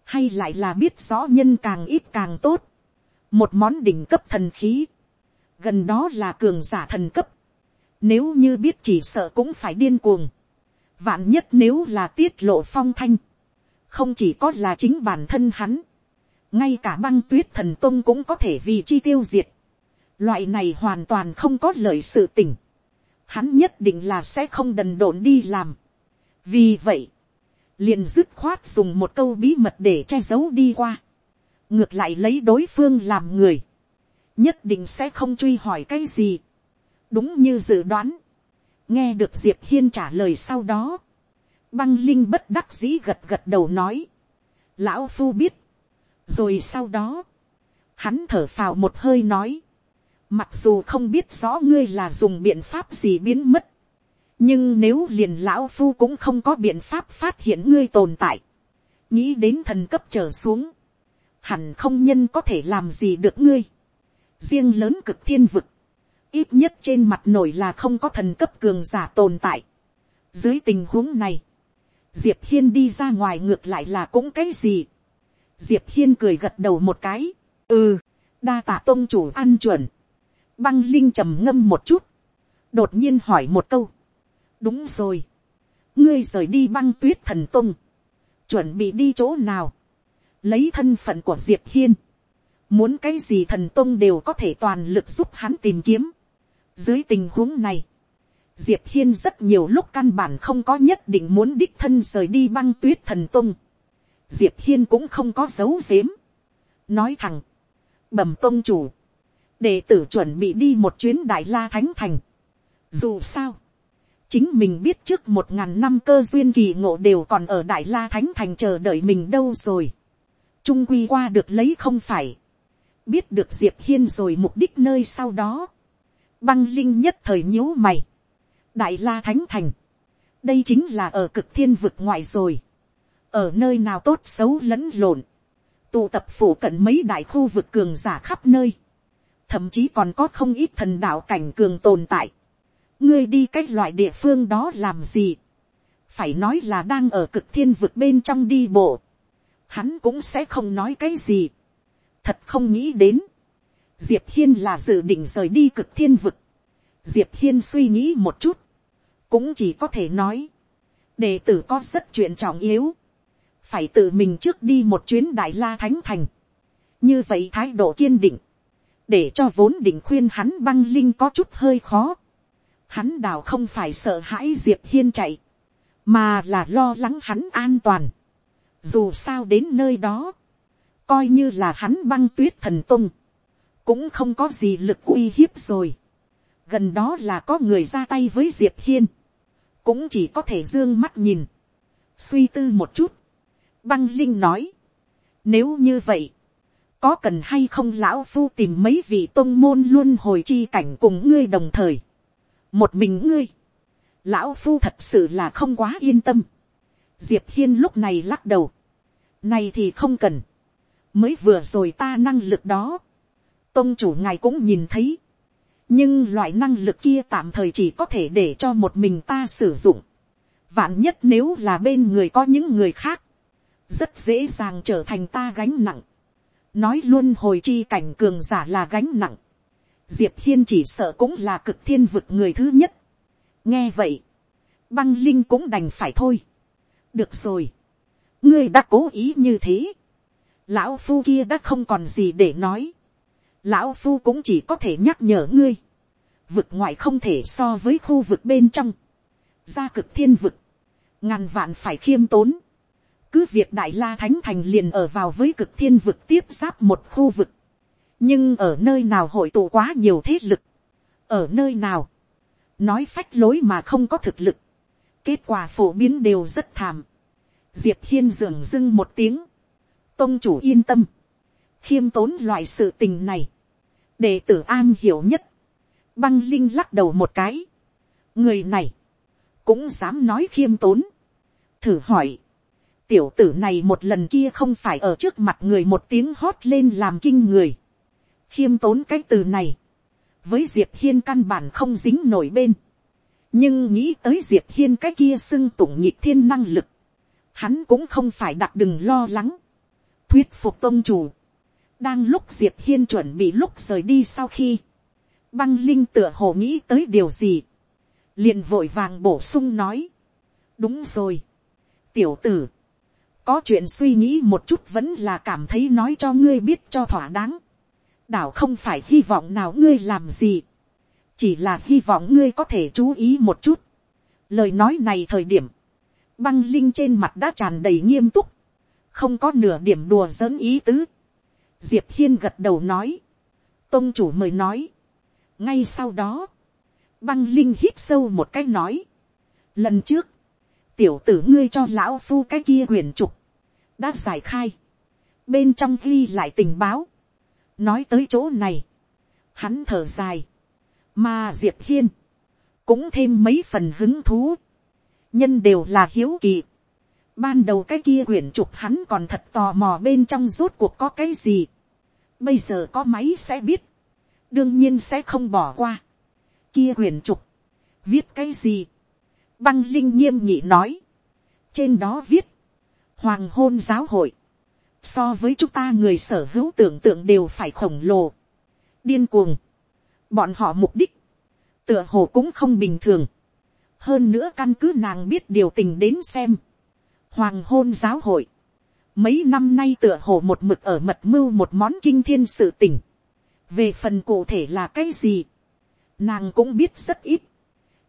hay lại là biết rõ nhân càng ít càng tốt. một món đỉnh cấp thần khí. Gần đó là cường giả thần cấp, nếu như biết chỉ sợ cũng phải điên cuồng, vạn nhất nếu là tiết lộ phong thanh, không chỉ có là chính bản thân hắn, ngay cả băng tuyết thần tông cũng có thể vì chi tiêu diệt, loại này hoàn toàn không có lợi sự tình, hắn nhất định là sẽ không đần độn đi làm. vì vậy, liền dứt khoát dùng một câu bí mật để che giấu đi qua, ngược lại lấy đối phương làm người, nhất định sẽ không truy hỏi cái gì. đúng như dự đoán, nghe được diệp hiên trả lời sau đó, băng linh bất đắc dĩ gật gật đầu nói, lão phu biết, rồi sau đó, hắn thở phào một hơi nói, mặc dù không biết rõ ngươi là dùng biện pháp gì biến mất, nhưng nếu liền lão phu cũng không có biện pháp phát hiện ngươi tồn tại, nghĩ đến thần cấp trở xuống, hẳn không nhân có thể làm gì được ngươi riêng lớn cực thiên vực, ít nhất trên mặt nổi là không có thần cấp cường giả tồn tại. Dưới tình huống này, diệp hiên đi ra ngoài ngược lại là cũng cái gì. diệp hiên cười gật đầu một cái, ừ, đa tạ tôn chủ ăn chuẩn. băng linh trầm ngâm một chút, đột nhiên hỏi một câu đúng rồi, ngươi rời đi băng tuyết thần tôn, chuẩn bị đi chỗ nào, lấy thân phận của diệp hiên, muốn cái gì thần tôn đều có thể toàn lực giúp hắn tìm kiếm. dưới tình huống này, diệp hiên rất nhiều lúc căn bản không có nhất định muốn đích thân rời đi băng tuyết thần tôn. diệp hiên cũng không có dấu dếm. nói thẳng, bẩm tôn chủ, đệ tử chuẩn bị đi một chuyến đại la thánh thành. dù sao, chính mình biết trước một ngàn năm cơ duyên kỳ ngộ đều còn ở đại la thánh thành chờ đợi mình đâu rồi. trung quy qua được lấy không phải. Biết được diệp hiên rồi mục đích nơi sau đó, băng linh nhất thời nhíu mày, đại la thánh thành, đây chính là ở cực thiên vực ngoại rồi, ở nơi nào tốt xấu lẫn lộn, tụ tập phủ cận mấy đại khu vực cường giả khắp nơi, thậm chí còn có không ít thần đạo cảnh cường tồn tại, ngươi đi cách loại địa phương đó làm gì, phải nói là đang ở cực thiên vực bên trong đi bộ, hắn cũng sẽ không nói cái gì, thật không nghĩ đến, diệp hiên là dự định rời đi cực thiên vực. diệp hiên suy nghĩ một chút, cũng chỉ có thể nói, đệ tử có rất chuyện trọng yếu, phải tự mình trước đi một chuyến đại la thánh thành, như vậy thái độ kiên định, để cho vốn định khuyên hắn băng linh có chút hơi khó, hắn đào không phải sợ hãi diệp hiên chạy, mà là lo lắng hắn an toàn, dù sao đến nơi đó, coi như là hắn băng tuyết thần tung, cũng không có gì lực uy hiếp rồi. gần đó là có người ra tay với diệp hiên, cũng chỉ có thể d ư ơ n g mắt nhìn, suy tư một chút. băng linh nói, nếu như vậy, có cần hay không lão phu tìm mấy vị tôn môn luôn hồi chi cảnh cùng ngươi đồng thời, một mình ngươi, lão phu thật sự là không quá yên tâm. diệp hiên lúc này lắc đầu, này thì không cần, mới vừa rồi ta năng lực đó, tôn chủ ngài cũng nhìn thấy, nhưng loại năng lực kia tạm thời chỉ có thể để cho một mình ta sử dụng, vạn nhất nếu là bên người có những người khác, rất dễ dàng trở thành ta gánh nặng, nói luôn hồi chi cảnh cường giả là gánh nặng, diệp hiên chỉ sợ cũng là cực thiên vực người thứ nhất. nghe vậy, băng linh cũng đành phải thôi. được rồi, ngươi đã cố ý như thế, lão phu kia đã không còn gì để nói, lão phu cũng chỉ có thể nhắc nhở ngươi, vực ngoại không thể so với khu vực bên trong, ra cực thiên vực, ngàn vạn phải khiêm tốn, cứ việc đại la thánh thành liền ở vào với cực thiên vực tiếp giáp một khu vực, nhưng ở nơi nào hội tụ quá nhiều thế lực, ở nơi nào, nói phách lối mà không có thực lực, kết quả phổ biến đều rất thảm, diệp hiên dường dưng một tiếng, tôn chủ yên tâm, khiêm tốn loại sự tình này, đệ tử an hiểu nhất, băng linh lắc đầu một cái, người này, cũng dám nói khiêm tốn, thử hỏi, tiểu tử này một lần kia không phải ở trước mặt người một tiếng hót lên làm kinh người, khiêm tốn cái từ này, với diệp hiên căn bản không dính nổi bên, nhưng nghĩ tới diệp hiên cái kia xưng tụng nhịp thiên năng lực, hắn cũng không phải đặt đừng lo lắng, thuyết phục tôn chủ, đang lúc diệp hiên chuẩn bị lúc rời đi sau khi, băng linh tựa hồ nghĩ tới điều gì, liền vội vàng bổ sung nói, đúng rồi, tiểu tử, có chuyện suy nghĩ một chút vẫn là cảm thấy nói cho ngươi biết cho thỏa đáng, đảo không phải hy vọng nào ngươi làm gì, chỉ là hy vọng ngươi có thể chú ý một chút. lời nói này thời điểm, băng linh trên mặt đã tràn đầy nghiêm túc, không có nửa điểm đùa giỡn ý tứ. diệp hiên gật đầu nói, tôn chủ mời nói. ngay sau đó, băng linh hít sâu một cái nói. lần trước, tiểu tử ngươi cho lão phu cái kia huyền trục, đã giải khai, bên trong ghi lại tình báo, nói tới chỗ này, hắn thở dài, mà diệp hiên, cũng thêm mấy phần hứng thú, nhân đều là hiếu kỳ, ban đầu cái kia quyển trục hắn còn thật tò mò bên trong rốt cuộc có cái gì, bây giờ có máy sẽ biết, đương nhiên sẽ không bỏ qua, kia quyển trục, viết cái gì, băng linh nghiêm nhị nói, trên đó viết, hoàng hôn giáo hội, so với chúng ta người sở hữu tưởng tượng đều phải khổng lồ, điên cuồng, bọn họ mục đích, tựa hồ cũng không bình thường, hơn nữa căn cứ nàng biết điều tình đến xem, hoàng hôn giáo hội, mấy năm nay tựa hồ một mực ở mật mưu một món kinh thiên sự tình, về phần cụ thể là cái gì, nàng cũng biết rất ít,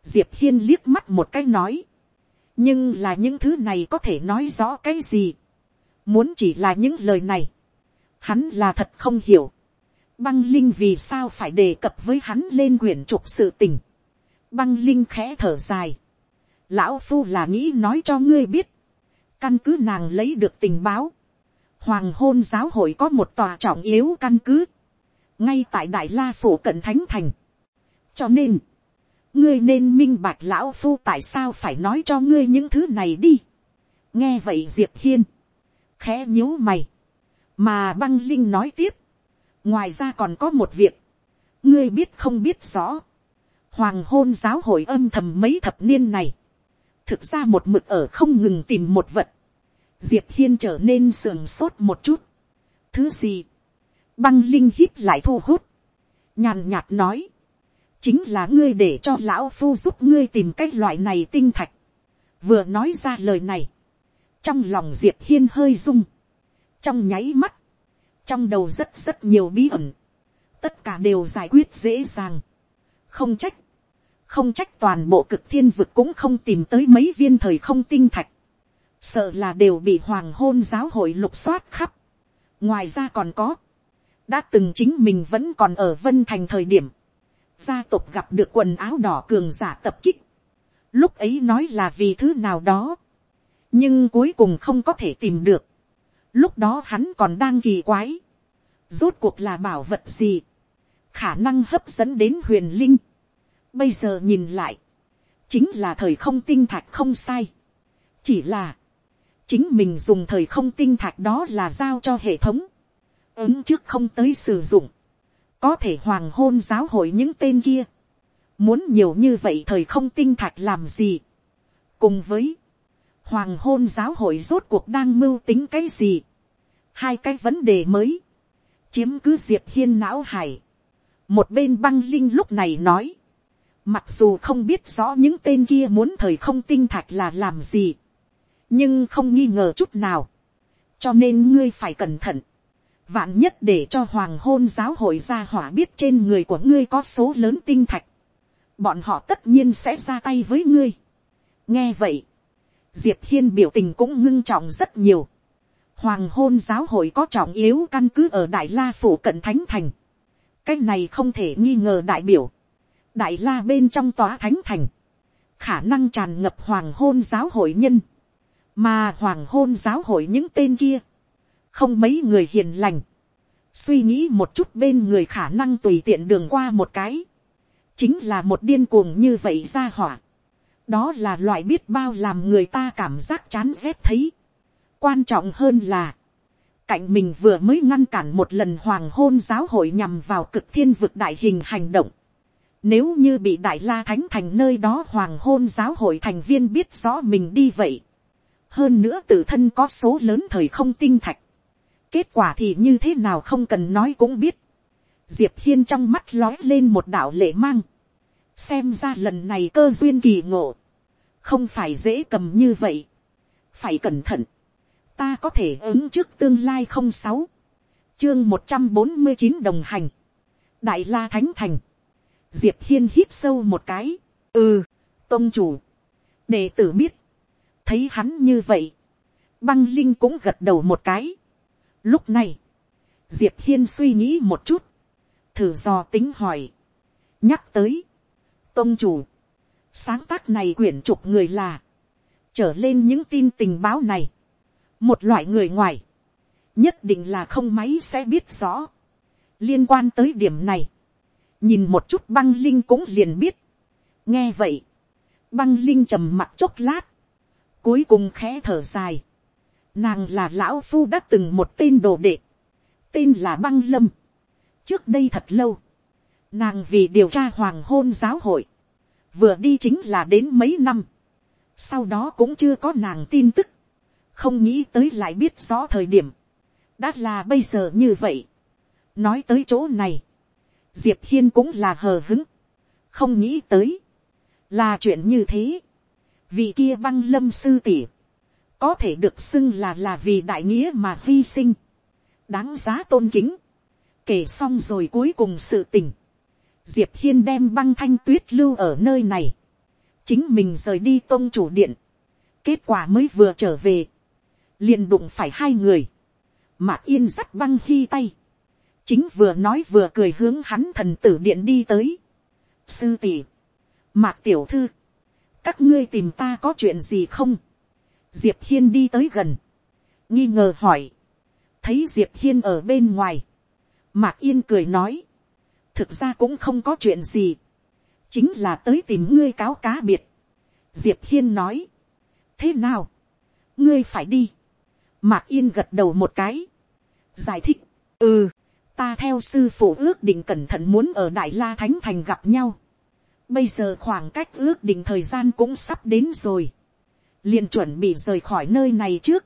diệp hiên liếc mắt một cái nói, nhưng là những thứ này có thể nói rõ cái gì, Muốn chỉ là những lời này. Hắn là thật không hiểu. Băng Linh vì sao phải đề cập với hắn lên quyển trục sự tình. Băng Linh khẽ thở dài. Lão Phu là nghĩ nói cho ngươi biết. Căn cứ nàng lấy được tình báo. Hoàng hôn giáo hội có một tòa trọng yếu căn cứ. Ngay tại Đại La Phủ Cận Thánh Thành. Cho nên. Ngươi nên minh bạch Lão Phu tại sao phải nói cho ngươi những thứ này đi. Nghe vậy Diệp Hiên khẽ nhíu mày, mà băng linh nói tiếp, ngoài ra còn có một việc, ngươi biết không biết rõ, hoàng hôn giáo hội âm thầm mấy thập niên này, thực ra một mực ở không ngừng tìm một vật, diệp hiên trở nên sườn sốt một chút, thứ gì, băng linh hít lại thu hút, nhàn nhạt nói, chính là ngươi để cho lão phu giúp ngươi tìm cách loại này tinh thạch, vừa nói ra lời này, trong lòng diệp hiên hơi rung, trong nháy mắt, trong đầu rất rất nhiều bí ẩn, tất cả đều giải quyết dễ dàng, không trách, không trách toàn bộ cực thiên vực cũng không tìm tới mấy viên thời không tinh thạch, sợ là đều bị hoàng hôn giáo hội lục soát khắp. ngoài ra còn có, đã từng chính mình vẫn còn ở vân thành thời điểm, gia tộc gặp được quần áo đỏ cường giả tập kích, lúc ấy nói là vì thứ nào đó, nhưng cuối cùng không có thể tìm được. lúc đó hắn còn đang kỳ quái. rốt cuộc là bảo vật gì. khả năng hấp dẫn đến huyền linh. bây giờ nhìn lại, chính là thời không tinh thạch không sai. chỉ là, chính mình dùng thời không tinh thạch đó là giao cho hệ thống. ứng trước không tới sử dụng. có thể hoàng hôn giáo hội những tên kia. muốn nhiều như vậy thời không tinh thạch làm gì. cùng với, hoàng hôn giáo hội rốt cuộc đang mưu tính cái gì. hai cái vấn đề mới. chiếm cứ diệp hiên não hải. một bên băng linh lúc này nói, mặc dù không biết rõ những tên kia muốn thời không tinh thạch là làm gì, nhưng không nghi ngờ chút nào, cho nên ngươi phải cẩn thận, vạn nhất để cho hoàng hôn giáo hội ra hỏa biết trên người của ngươi có số lớn tinh thạch, bọn họ tất nhiên sẽ ra tay với ngươi. nghe vậy, diệp hiên biểu tình cũng ngưng trọng rất nhiều. hoàng hôn giáo hội có trọng yếu căn cứ ở đại la phủ cận thánh thành. cái này không thể nghi ngờ đại biểu. đại la bên trong tòa thánh thành, khả năng tràn ngập hoàng hôn giáo hội nhân, mà hoàng hôn giáo hội những tên kia, không mấy người hiền lành, suy nghĩ một chút bên người khả năng tùy tiện đường qua một cái, chính là một điên cuồng như vậy ra hỏa đó là loại biết bao làm người ta cảm giác chán rét thấy. quan trọng hơn là, cạnh mình vừa mới ngăn cản một lần hoàng hôn giáo hội nhằm vào cực thiên vực đại hình hành động. Nếu như bị đại la thánh thành nơi đó hoàng hôn giáo hội thành viên biết rõ mình đi vậy. Hơn nữa tự thân có số lớn thời không tinh thạch. Kết quả thì như thế nào không cần nói cũng biết diệp hiên trong mắt lói lên một đạo lệ mang, xem ra lần này cơ duyên kỳ ngộ, không phải dễ cầm như vậy, phải cẩn thận, ta có thể ứng trước tương lai không sáu, chương một trăm bốn mươi chín đồng hành, đại la thánh thành, diệp hiên hít sâu một cái, ừ, tôn chủ, đệ tử biết, thấy hắn như vậy, băng linh cũng gật đầu một cái. Lúc này, diệp hiên suy nghĩ một chút, thử dò tính hỏi, nhắc tới, tôn chủ, sáng tác này quyển trục người là, trở lên những tin tình báo này, một loại người ngoài, nhất định là không máy sẽ biết rõ, liên quan tới điểm này, nhìn một chút băng linh cũng liền biết, nghe vậy, băng linh trầm mặt chốc lát, cuối cùng khẽ thở dài, nàng là lão phu đã từng một tên đồ đệ, tên là băng lâm, trước đây thật lâu, nàng vì điều tra hoàng hôn giáo hội, vừa đi chính là đến mấy năm, sau đó cũng chưa có nàng tin tức, không nghĩ tới lại biết rõ thời điểm, đã là bây giờ như vậy. nói tới chỗ này, diệp hiên cũng là hờ hứng, không nghĩ tới, là chuyện như thế, vì kia băng lâm sư tỷ, có thể được xưng là là vì đại nghĩa mà hy sinh, đáng giá tôn kính, kể xong rồi cuối cùng sự tình, diệp hiên đem băng thanh tuyết lưu ở nơi này, chính mình rời đi tôn chủ điện, kết quả mới vừa trở về, liền đụng phải hai người, mạc yên dắt băng khi tay, chính vừa nói vừa cười hướng hắn thần tử điện đi tới. sư tỷ, mạc tiểu thư, các ngươi tìm ta có chuyện gì không, diệp hiên đi tới gần, nghi ngờ hỏi, thấy diệp hiên ở bên ngoài, Mạc Yên cười nói. Thực ra cũng không có chuyện gì. Chính là tới tìm ngươi cáo cá biệt. Diệp Hiên nói. Thế nào? Ngươi phải đi. Mạc Yên gật đầu một cái. Giải thích. Ừ. Ta theo sư phụ ước định cẩn thận muốn ở Đại La Thánh Thành gặp nhau. Bây giờ khoảng cách ước định thời gian cũng sắp đến rồi. liền chuẩn bị rời khỏi nơi này trước.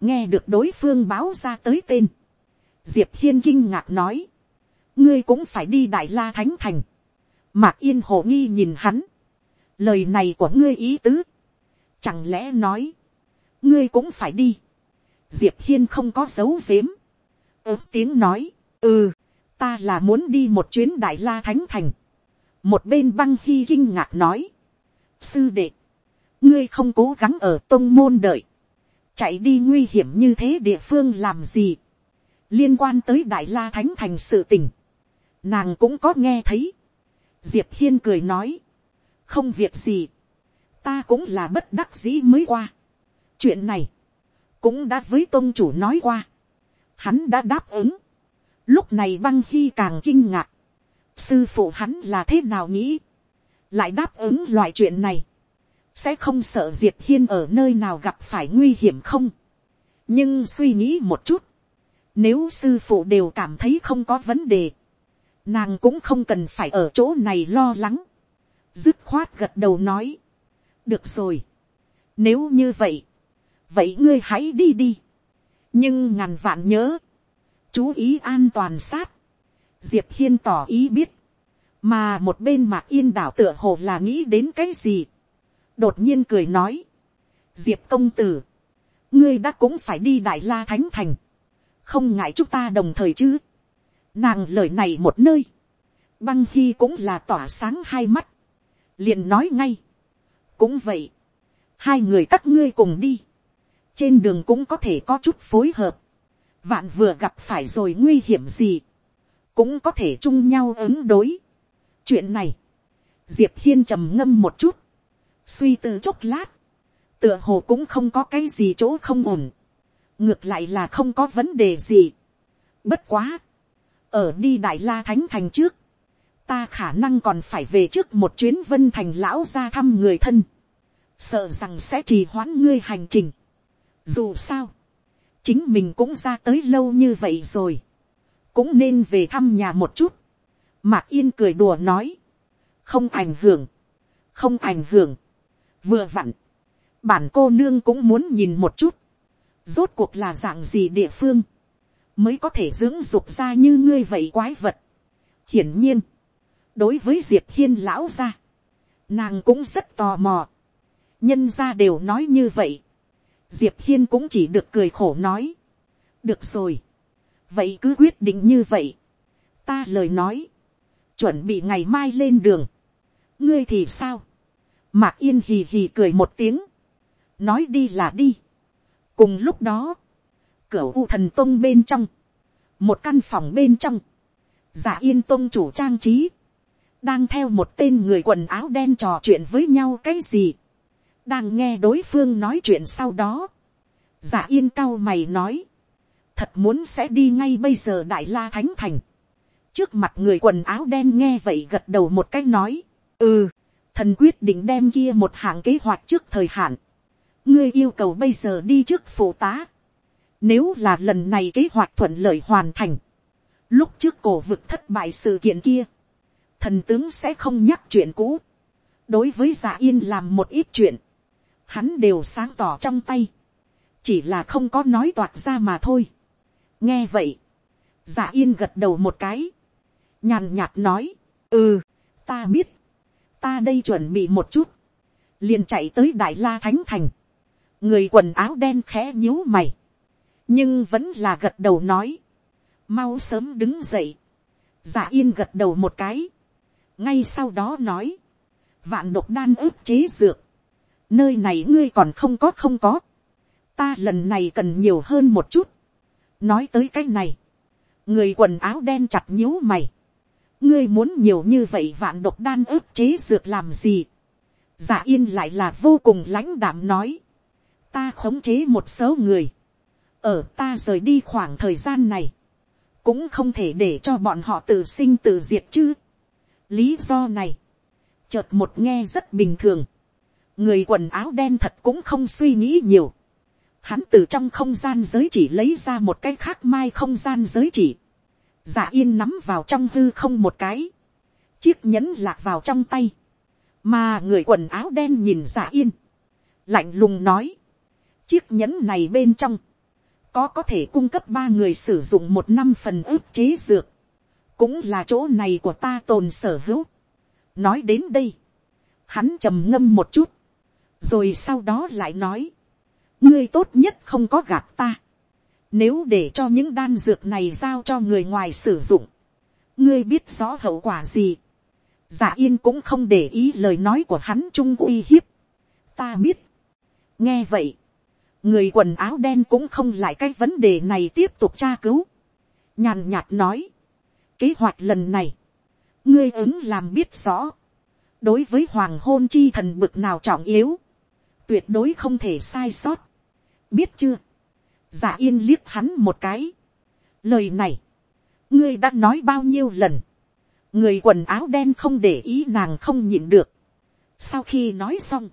Nghe được đối phương báo ra tới tên diệp hiên kinh ngạc nói, ngươi cũng phải đi đại la thánh thành, mạc yên hồ nghi nhìn hắn, lời này của ngươi ý tứ, chẳng lẽ nói, ngươi cũng phải đi, diệp hiên không có dấu xếm. ớ tiếng nói, ừ, ta là muốn đi một chuyến đại la thánh thành, một bên băng khi kinh ngạc nói, sư đệ, ngươi không cố gắng ở tôn môn đợi, chạy đi nguy hiểm như thế địa phương làm gì, liên quan tới đại la thánh thành sự tình, nàng cũng có nghe thấy. diệp hiên cười nói, không việc gì, ta cũng là bất đắc dĩ mới qua. chuyện này, cũng đã với tôn chủ nói qua, hắn đã đáp ứng. lúc này băng khi càng kinh ngạc, sư phụ hắn là thế nào nghĩ, lại đáp ứng loại chuyện này, sẽ không sợ diệp hiên ở nơi nào gặp phải nguy hiểm không. nhưng suy nghĩ một chút, nếu sư phụ đều cảm thấy không có vấn đề. Nàng cũng không cần phải ở chỗ này lo lắng. Dứt khoát gật đầu nói. Được rồi. Nếu như vậy. Vậy ngươi hãy đi đi. Nhưng ngàn vạn nhớ. chú ý an toàn sát, diệp hiên tỏ ý biết, mà một bên mạc yên đảo tựa hồ là nghĩ đến cái gì, đột nhiên cười nói, diệp công tử, ngươi đã cũng phải đi đại la thánh thành, không ngại chúng ta đồng thời chứ, nàng lời này một nơi, băng hy cũng là tỏa sáng hai mắt, liền nói ngay, cũng vậy, hai người các ngươi cùng đi, trên đường cũng có thể có chút phối hợp, vạn vừa gặp phải rồi nguy hiểm gì, cũng có thể chung nhau ứng đối. chuyện này, diệp hiên trầm ngâm một chút, suy tư chốc lát, tựa hồ cũng không có cái gì chỗ không ổn, ngược lại là không có vấn đề gì. bất quá, ở đi đại la thánh thành trước, ta khả năng còn phải về trước một chuyến vân thành lão ra thăm người thân, sợ rằng sẽ trì hoãn ngươi hành trình. dù sao, chính mình cũng ra tới lâu như vậy rồi, cũng nên về thăm nhà một chút. mạc yên cười đùa nói, không ảnh hưởng, không ảnh hưởng, vừa vặn, bản cô nương cũng muốn nhìn một chút, rốt cuộc là dạng gì địa phương, mới có thể dưỡng dục ra như ngươi vậy quái vật. hiển nhiên, đối với diệp hiên lão gia nàng cũng rất tò mò, nhân gia đều nói như vậy, diệp hiên cũng chỉ được cười khổ nói, được rồi, vậy cứ quyết định như vậy, ta lời nói, chuẩn bị ngày mai lên đường, ngươi thì sao, mạc yên hì hì cười một tiếng, nói đi là đi. cùng lúc đó, cửa u thần tông bên trong, một căn phòng bên trong, giả yên tông chủ trang trí, đang theo một tên người quần áo đen trò chuyện với nhau cái gì, đang nghe đối phương nói chuyện sau đó, giả yên cao mày nói, thật muốn sẽ đi ngay bây giờ đại la thánh thành, trước mặt người quần áo đen nghe vậy gật đầu một cái nói, ừ, thần quyết định đem kia một hạng kế hoạch trước thời hạn, ngươi yêu cầu bây giờ đi trước phụ tá, nếu là lần này kế hoạch thuận lợi hoàn thành, lúc trước cổ vực thất bại sự kiện kia, thần tướng sẽ không nhắc chuyện cũ, đối với giả yên làm một ít chuyện, hắn đều sáng tỏ trong tay, chỉ là không có nói toạc ra mà thôi. nghe vậy, giả yên gật đầu một cái, nhàn nhạt nói, ừ, ta biết, ta đây chuẩn bị một chút, liền chạy tới đại la thánh thành, người quần áo đen khẽ nhíu mày, nhưng vẫn là gật đầu nói, mau sớm đứng dậy, giả yên gật đầu một cái, ngay sau đó nói, vạn độc đan ước chế dược, nơi này ngươi còn không có không có, ta lần này cần nhiều hơn một chút, nói tới cái này, người quần áo đen chặt nhíu mày, ngươi muốn nhiều như vậy vạn độc đan ước chế dược làm gì, giả yên lại là vô cùng lãnh đạm nói, ta khống chế một số người, ở ta rời đi khoảng thời gian này, cũng không thể để cho bọn họ tự sinh tự diệt chứ. lý do này, chợt một nghe rất bình thường, người quần áo đen thật cũng không suy nghĩ nhiều, hắn từ trong không gian giới chỉ lấy ra một cái khác mai không gian giới chỉ, giả yên nắm vào trong hư không một cái, chiếc nhẫn lạc vào trong tay, mà người quần áo đen nhìn giả yên, lạnh lùng nói, chiếc nhẫn này bên trong, có có thể cung cấp ba người sử dụng một năm phần ước chế dược, cũng là chỗ này của ta tồn sở hữu. nói đến đây, hắn trầm ngâm một chút, rồi sau đó lại nói, ngươi tốt nhất không có gạt ta, nếu để cho những đan dược này giao cho người ngoài sử dụng, ngươi biết rõ hậu quả gì, giả yên cũng không để ý lời nói của hắn trung uy hiếp, ta biết, nghe vậy, người quần áo đen cũng không lại cái vấn đề này tiếp tục tra cứu. nhàn nhạt nói, kế hoạch lần này, ngươi ứng làm biết rõ, đối với hoàng hôn chi thần bực nào trọng yếu, tuyệt đối không thể sai sót. biết chưa, giả yên liếc hắn một cái. lời này, ngươi đã nói bao nhiêu lần, người quần áo đen không để ý nàng không nhịn được. sau khi nói xong,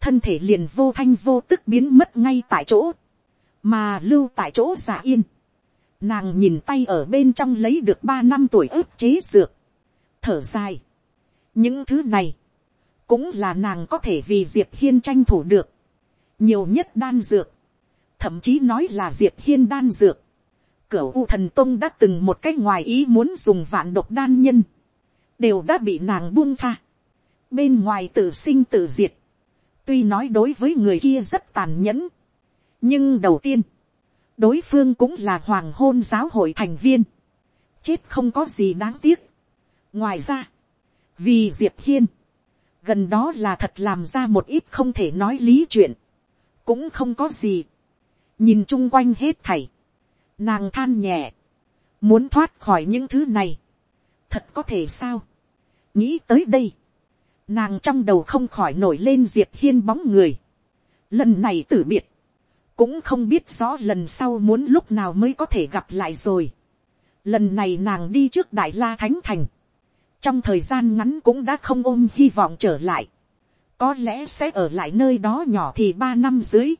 thân thể liền vô thanh vô tức biến mất ngay tại chỗ, mà lưu tại chỗ giả yên. Nàng nhìn tay ở bên trong lấy được ba năm tuổi ức chế dược, thở dài. những thứ này, cũng là nàng có thể vì diệp hiên tranh thủ được, nhiều nhất đan dược, thậm chí nói là diệp hiên đan dược, Cửu U thần tông đã từng một cách ngoài ý muốn dùng vạn độc đan nhân. Đều đã bị nàng buông tha. Bên ngoài tự sinh tự diệt. Tuy nói đối với người kia rất tàn nhẫn. Nhưng đầu tiên. Đối phương cũng là hoàng hôn giáo hội thành viên. Chết không có gì đáng tiếc. Ngoài ra. Vì Diệp Hiên. Gần đó là thật làm ra một ít không thể nói lý chuyện. Cũng không có gì. Nhìn chung quanh hết thảy, Nàng than nhẹ. Muốn thoát khỏi những thứ này. Thật có thể sao? Nghĩ tới đây. Nàng trong đầu không khỏi nổi lên Diệp Hiên bóng người. Lần này tử biệt. Cũng không biết rõ lần sau muốn lúc nào mới có thể gặp lại rồi. Lần này nàng đi trước Đại La Thánh Thành. Trong thời gian ngắn cũng đã không ôm hy vọng trở lại. Có lẽ sẽ ở lại nơi đó nhỏ thì ba năm dưới.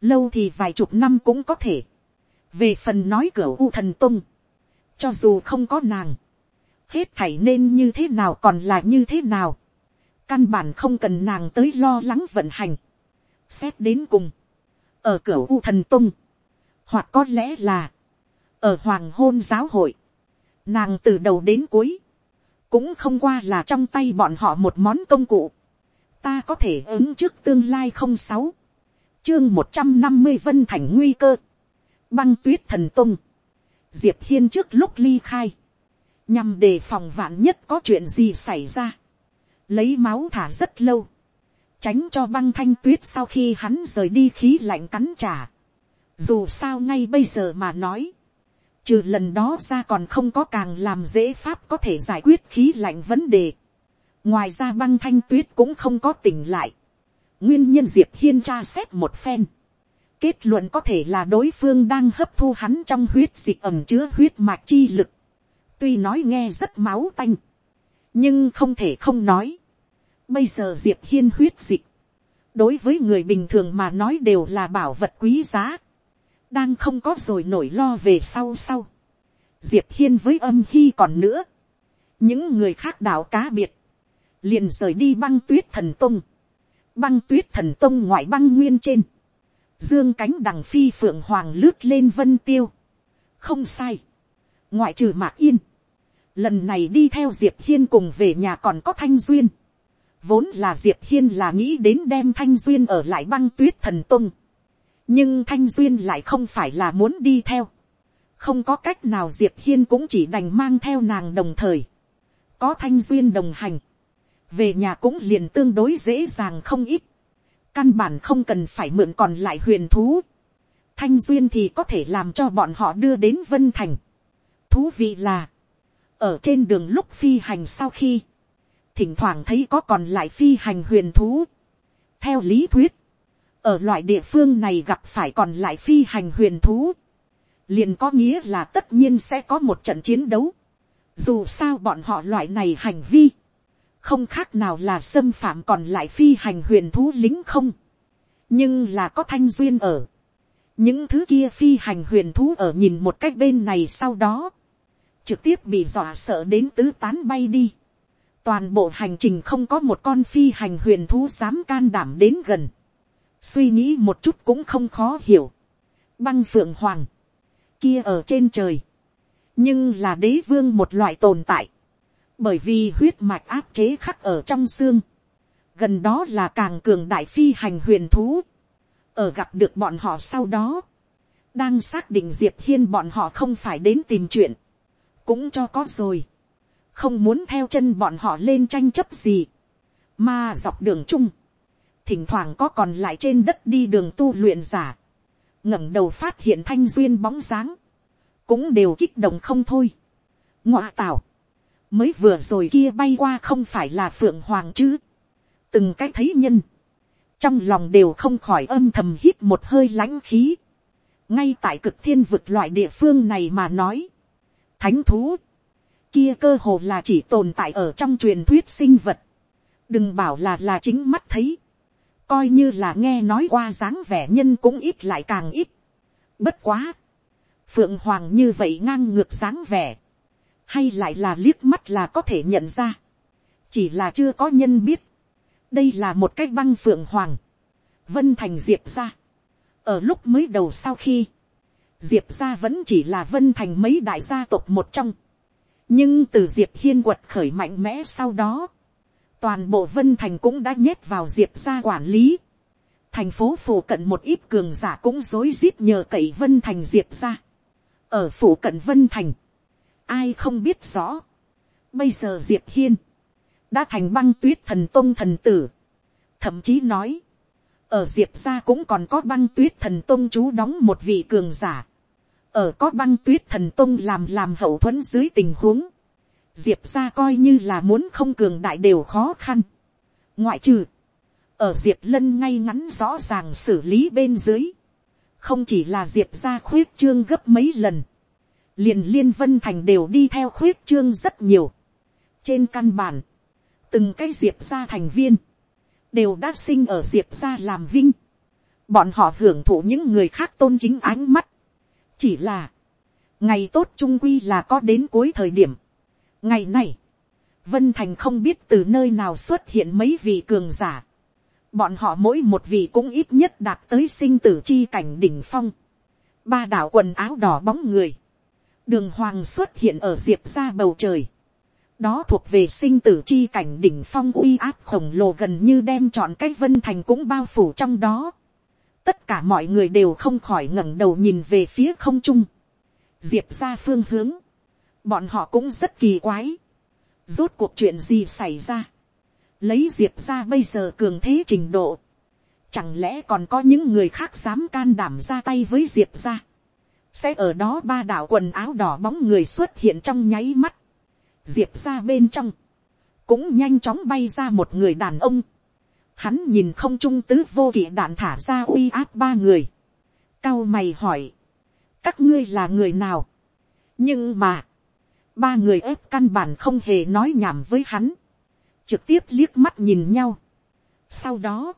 Lâu thì vài chục năm cũng có thể về phần nói cửa u thần tung, cho dù không có nàng, hết thảy nên như thế nào còn là như thế nào, căn bản không cần nàng tới lo lắng vận hành, xét đến cùng, ở cửa u thần tung, hoặc có lẽ là, ở hoàng hôn giáo hội, nàng từ đầu đến cuối, cũng không qua là trong tay bọn họ một món công cụ, ta có thể ứng trước tương lai không sáu, chương một trăm năm mươi vân thành nguy cơ, băng tuyết thần tung, diệp hiên trước lúc ly khai, nhằm đề phòng vạn nhất có chuyện gì xảy ra, lấy máu thả rất lâu, tránh cho băng thanh tuyết sau khi hắn rời đi khí lạnh cắn trả. Dù sao ngay bây giờ mà nói, trừ lần đó ra còn không có càng làm dễ pháp có thể giải quyết khí lạnh vấn đề. ngoài ra băng thanh tuyết cũng không có tỉnh lại. nguyên nhân diệp hiên tra xét một phen kết luận có thể là đối phương đang hấp thu hắn trong huyết dịch ẩm chứa huyết mạch chi lực. Tuy nói nghe rất máu tanh, nhưng không thể không nói. Bây giờ diệp hiên huyết dịch, đối với người bình thường mà nói đều là bảo vật quý giá. đang không có rồi nổi lo về sau sau. diệp hiên với âm hy còn nữa. những người khác đạo cá biệt, liền rời đi băng tuyết thần tông. băng tuyết thần tông ngoại băng nguyên trên dương cánh đằng phi phượng hoàng lướt lên vân tiêu. không sai. ngoại trừ mạc yên. lần này đi theo diệp hiên cùng về nhà còn có thanh duyên vốn là diệp hiên là nghĩ đến đem thanh duyên ở lại băng tuyết thần tung. nhưng thanh duyên lại không phải là muốn đi theo. không có cách nào diệp hiên cũng chỉ đành mang theo nàng đồng thời. có thanh duyên đồng hành. về nhà cũng liền tương đối dễ dàng không ít căn bản không cần phải mượn còn lại huyền thú. thanh duyên thì có thể làm cho bọn họ đưa đến vân thành. thú vị là, ở trên đường lúc phi hành sau khi, thỉnh thoảng thấy có còn lại phi hành huyền thú. theo lý thuyết, ở loại địa phương này gặp phải còn lại phi hành huyền thú, liền có nghĩa là tất nhiên sẽ có một trận chiến đấu. dù sao bọn họ loại này hành vi, không khác nào là xâm phạm còn lại phi hành huyền thú lính không, nhưng là có thanh duyên ở. những thứ kia phi hành huyền thú ở nhìn một cách bên này sau đó, trực tiếp bị dọa sợ đến tứ tán bay đi toàn bộ hành trình không có một con phi hành huyền thú dám can đảm đến gần. suy nghĩ một chút cũng không khó hiểu. băng phượng hoàng, kia ở trên trời, nhưng là đế vương một loại tồn tại. Bởi vì huyết mạch áp chế khắc ở trong xương, gần đó là càng cường đại phi hành huyền thú, ở gặp được bọn họ sau đó, đang xác định diệp hiên bọn họ không phải đến tìm chuyện, cũng cho có rồi, không muốn theo chân bọn họ lên tranh chấp gì, mà dọc đường chung, thỉnh thoảng có còn lại trên đất đi đường tu luyện giả, ngẩng đầu phát hiện thanh duyên bóng dáng, cũng đều kích động không thôi. ngoạ tảo, mới vừa rồi kia bay qua không phải là phượng hoàng chứ. từng cái thấy nhân, trong lòng đều không khỏi âm thầm hít một hơi lãnh khí. ngay tại cực thiên vực loại địa phương này mà nói, thánh thú, kia cơ hồ là chỉ tồn tại ở trong truyền thuyết sinh vật, đừng bảo là là chính mắt thấy, coi như là nghe nói qua dáng vẻ nhân cũng ít lại càng ít. bất quá, phượng hoàng như vậy ngang ngược dáng vẻ, hay lại là liếc mắt là có thể nhận ra, chỉ là chưa có nhân biết, đây là một cái băng phượng hoàng, vân thành diệp ra, ở lúc mới đầu sau khi, diệp gia vẫn chỉ là vân thành mấy đại gia tộc một trong, nhưng từ diệp hiên quật khởi mạnh mẽ sau đó, toàn bộ vân thành cũng đã nhét vào diệp gia quản lý, thành phố phủ cận một ít cường giả cũng rối rít nhờ cậy vân thành diệp gia, ở phủ cận vân thành, ai không biết rõ, bây giờ diệp hiên, đã thành băng tuyết thần tôn thần tử, thậm chí nói, ở diệp gia cũng còn có băng tuyết thần tôn chú đóng một vị cường giả, ở có băng tuyết thần tôn làm làm hậu thuẫn dưới tình huống, diệp gia coi như là muốn không cường đại đều khó khăn, ngoại trừ, ở diệp lân ngay ngắn rõ ràng xử lý bên dưới, không chỉ là diệp gia khuyết trương gấp mấy lần, liền liên vân thành đều đi theo khuyết trương rất nhiều. trên căn bản, từng cái diệp gia thành viên, đều đã sinh ở diệp gia làm vinh. bọn họ hưởng thụ những người khác tôn kính ánh mắt chỉ là, ngày tốt trung quy là có đến cuối thời điểm. ngày này, vân thành không biết từ nơi nào xuất hiện mấy vị cường giả. bọn họ mỗi một vị cũng ít nhất đạt tới sinh tử chi cảnh đỉnh phong. ba đạo quần áo đỏ bóng người. đường hoàng xuất hiện ở diệp ra bầu trời đó thuộc về sinh tử chi cảnh đỉnh phong uy áp khổng lồ gần như đem chọn cái vân thành cũng bao phủ trong đó tất cả mọi người đều không khỏi ngẩng đầu nhìn về phía không trung. diệp ra phương hướng. bọn họ cũng rất kỳ quái. rốt cuộc chuyện gì xảy ra. lấy diệp ra bây giờ cường thế trình độ. chẳng lẽ còn có những người khác dám can đảm ra tay với diệp ra. sẽ ở đó ba đạo quần áo đỏ bóng người xuất hiện trong nháy mắt diệp ra bên trong, cũng nhanh chóng bay ra một người đàn ông. Hắn nhìn không trung tứ vô kỵ đạn thả ra uy áp ba người. Cao mày hỏi, các ngươi là người nào. nhưng mà, ba người ép căn bản không hề nói nhảm với hắn. trực tiếp liếc mắt nhìn nhau. sau đó,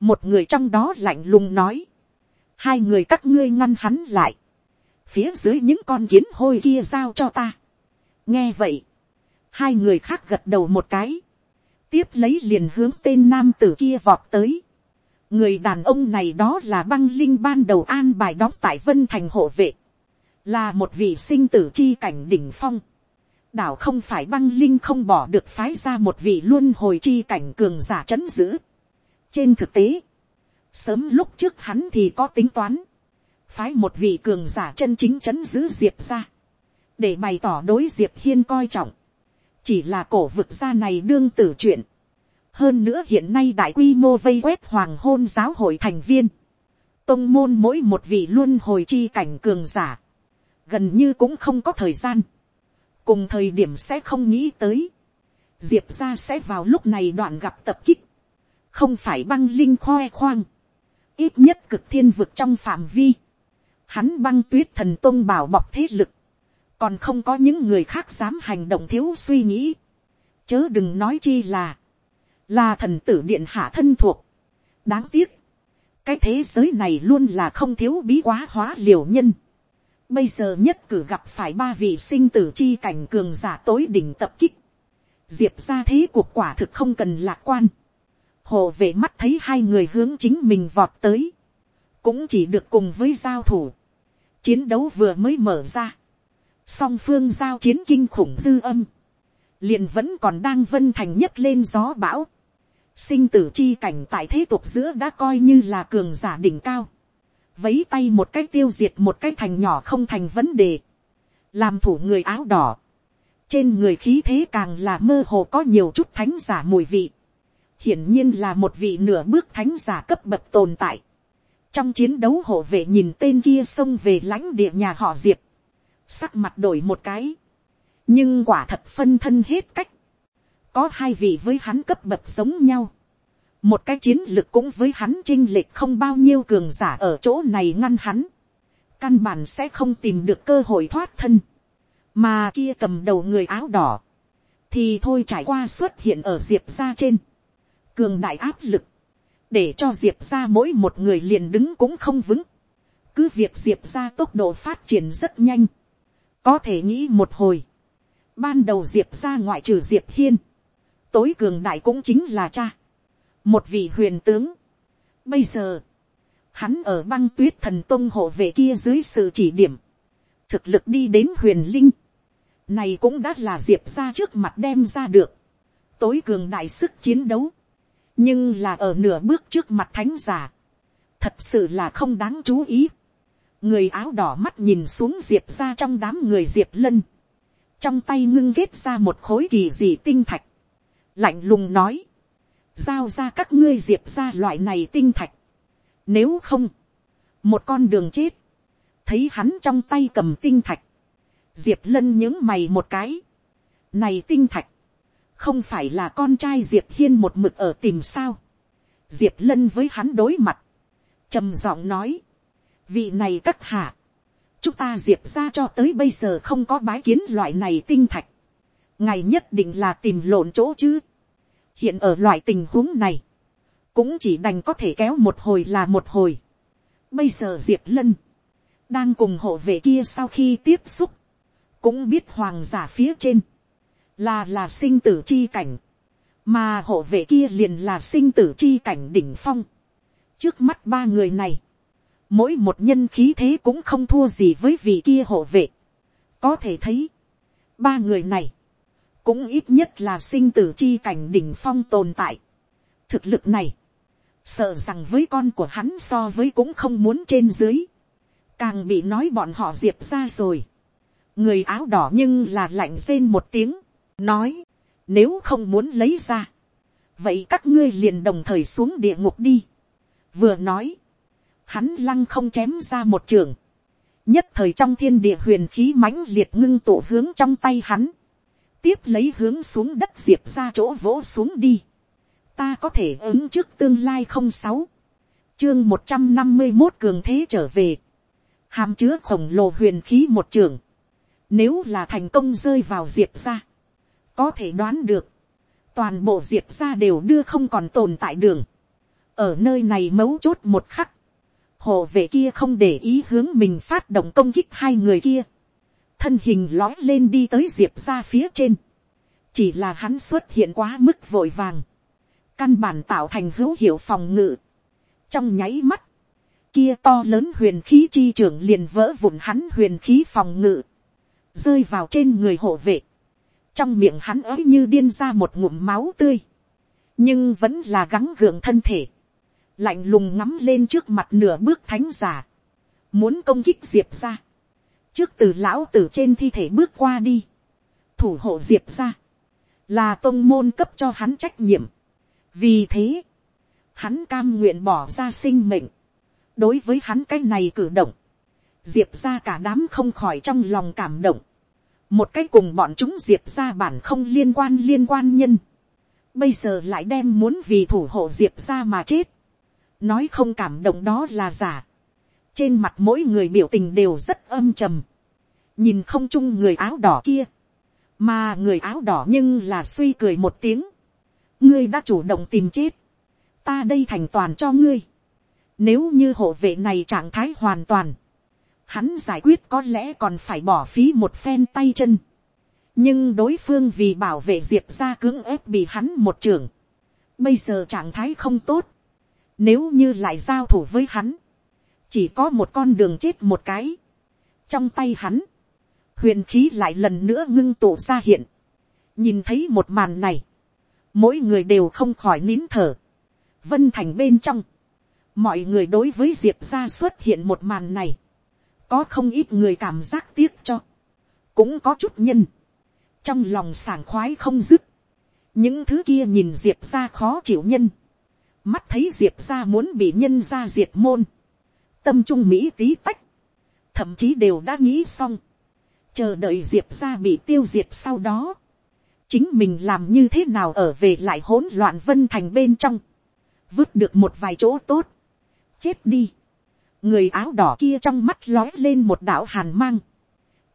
một người trong đó lạnh lùng nói, hai người các ngươi ngăn hắn lại. phía dưới những con kiến hôi kia giao cho ta nghe vậy, hai người khác gật đầu một cái, tiếp lấy liền hướng tên nam tử kia vọt tới. người đàn ông này đó là băng linh ban đầu an bài đóng tại vân thành hộ vệ, là một vị sinh tử chi cảnh đỉnh phong. đảo không phải băng linh không bỏ được phái ra một vị luôn hồi chi cảnh cường giả c h ấ n giữ. trên thực tế, sớm lúc trước hắn thì có tính toán, phái một vị cường giả chân chính c h ấ n giữ diệp ra để bày tỏ đối diệp hiên coi trọng, chỉ là cổ vực gia này đương tử chuyện. hơn nữa hiện nay đại quy mô vây quét hoàng hôn giáo hội thành viên, tông môn mỗi một vị luôn hồi chi cảnh cường giả, gần như cũng không có thời gian, cùng thời điểm sẽ không nghĩ tới, diệp ra sẽ vào lúc này đoạn gặp tập kích, không phải băng linh khoe khoang, ít nhất cực thiên vực trong phạm vi, hắn băng tuyết thần tôn bảo bọc thế lực, còn không có những người khác dám hành động thiếu suy nghĩ, chớ đừng nói chi là, là thần tử điện hạ thân thuộc. đáng tiếc, cái thế giới này luôn là không thiếu bí quá hóa liều nhân. bây giờ nhất cử gặp phải ba vị sinh tử chi cảnh cường giả tối đỉnh tập kích. diệp ra thế cuộc quả thực không cần lạc quan. hồ vệ mắt thấy hai người hướng chính mình vọt tới. cũng chỉ được cùng với giao thủ. chiến đấu vừa mới mở ra song phương giao chiến kinh khủng dư âm, liền vẫn còn đang vân thành nhất lên gió bão, sinh tử chi cảnh tại thế tục giữa đã coi như là cường giả đỉnh cao, vấy tay một cái tiêu diệt một cái thành nhỏ không thành vấn đề, làm thủ người áo đỏ, trên người khí thế càng là mơ hồ có nhiều chút thánh giả mùi vị, hiển nhiên là một vị nửa bước thánh giả cấp bậc tồn tại. trong chiến đấu hộ vệ nhìn tên kia xông về lãnh địa nhà họ diệp, sắc mặt đổi một cái, nhưng quả thật phân thân hết cách, có hai vị với hắn cấp bậc giống nhau, một cái chiến lược cũng với hắn chinh lệch không bao nhiêu cường giả ở chỗ này ngăn hắn, căn bản sẽ không tìm được cơ hội thoát thân, mà kia cầm đầu người áo đỏ, thì thôi trải qua xuất hiện ở diệp ra trên, cường đại áp lực, để cho diệp ra mỗi một người liền đứng cũng không vững, cứ việc diệp ra tốc độ phát triển rất nhanh, có thể nghĩ một hồi. Ban đầu diệp ra ngoại trừ diệp hiên. Tối cường đại cũng chính là cha. Một vị huyền tướng. Bây giờ. hắn ở băng tuyết thần tông hộ vệ kia dưới sự chỉ điểm, thực lực đi đến huyền linh, này cũng đã là diệp ra trước mặt đem ra được, tối cường đại sức chiến đấu, nhưng là ở nửa bước trước mặt thánh giả, thật sự là không đáng chú ý người áo đỏ mắt nhìn xuống diệp ra trong đám người diệp lân, trong tay ngưng ghét ra một khối kỳ dị tinh thạch, lạnh lùng nói, giao ra các ngươi diệp ra loại này tinh thạch, nếu không, một con đường chết, thấy hắn trong tay cầm tinh thạch, diệp lân những mày một cái, này tinh thạch, không phải là con trai diệp hiên một mực ở tìm sao, diệp lân với hắn đối mặt, trầm giọng nói, vị này các hạ, chúng ta diệp ra cho tới bây giờ không có bái kiến loại này tinh thạch, ngài nhất định là tìm lộn chỗ chứ, hiện ở loại tình huống này, cũng chỉ đành có thể kéo một hồi là một hồi. Bây giờ diệp lân, đang cùng hộ vệ kia sau khi tiếp xúc, cũng biết hoàng giả phía trên, là là sinh tử chi cảnh, mà hộ vệ kia liền là sinh tử chi cảnh đỉnh phong. trước mắt ba người này, mỗi một nhân khí thế cũng không thua gì với vị kia hộ vệ. có thể thấy, ba người này, cũng ít nhất là sinh tử chi cảnh đỉnh phong tồn tại. thực lực này, sợ rằng với con của hắn so với cũng không muốn trên dưới, càng bị nói bọn họ diệp ra rồi. người áo đỏ nhưng là lạnh rên một tiếng, nói, nếu không muốn lấy ra, vậy các ngươi liền đồng thời xuống địa ngục đi. vừa nói, hắn lăng không chém ra một trường, nhất thời trong thiên địa huyền khí mãnh liệt ngưng tụ hướng trong tay hắn, tiếp lấy hướng xuống đất diệp ra chỗ vỗ xuống đi. Ta có thể ứng trước tương lai không sáu, chương một trăm năm mươi một cường thế trở về, hàm chứa khổng lồ huyền khí một trường, nếu là thành công rơi vào diệp ra, có thể đoán được, toàn bộ diệp ra đều đưa không còn tồn tại đường, ở nơi này mấu chốt một khắc, hộ vệ kia không để ý hướng mình phát động công kích hai người kia, thân hình lói lên đi tới diệp ra phía trên, chỉ là hắn xuất hiện quá mức vội vàng, căn bản tạo thành hữu hiệu phòng ngự. trong nháy mắt, kia to lớn huyền khí chi trưởng liền vỡ vụn hắn huyền khí phòng ngự, rơi vào trên người hộ vệ, trong miệng hắn ới như điên ra một ngụm máu tươi, nhưng vẫn là gắng gượng thân thể, lạnh lùng ngắm lên trước mặt nửa bước thánh giả, muốn công kích diệp ra, trước từ lão từ trên thi thể bước qua đi, thủ hộ diệp ra, là tôn môn cấp cho hắn trách nhiệm, vì thế, hắn cam nguyện bỏ ra sinh mệnh, đối với hắn cái này cử động, diệp ra cả đám không khỏi trong lòng cảm động, một cái cùng bọn chúng diệp ra bản không liên quan liên quan nhân, bây giờ lại đem muốn vì thủ hộ diệp ra mà chết, nói không cảm động đó là giả, trên mặt mỗi người biểu tình đều rất âm trầm, nhìn không chung người áo đỏ kia, mà người áo đỏ nhưng là suy cười một tiếng, ngươi đã chủ động tìm chết, ta đây thành toàn cho ngươi. Nếu như hộ vệ này trạng thái hoàn toàn, hắn giải quyết có lẽ còn phải bỏ phí một phen tay chân. nhưng đối phương vì bảo vệ diệp ra cưỡng ép bị hắn một trưởng. Bây giờ trạng thái không tốt nếu như lại giao thủ với hắn, chỉ có một con đường chết một cái. trong tay hắn, huyền khí lại lần nữa ngưng tụ ra hiện. nhìn thấy một màn này, mỗi người đều không khỏi nín thở. vân thành bên trong, mọi người đối với diệp ra xuất hiện một màn này, có không ít người cảm giác tiếc cho, cũng có chút nhân, trong lòng sảng khoái không dứt, những thứ kia nhìn diệp ra khó chịu nhân, mắt thấy diệp ra muốn bị nhân ra diệt môn, tâm trung mỹ tí tách, thậm chí đều đã nghĩ xong, chờ đợi diệp ra bị tiêu diệt sau đó, chính mình làm như thế nào ở về lại hỗn loạn vân thành bên trong, vứt được một vài chỗ tốt, chết đi, người áo đỏ kia trong mắt lói lên một đạo hàn mang,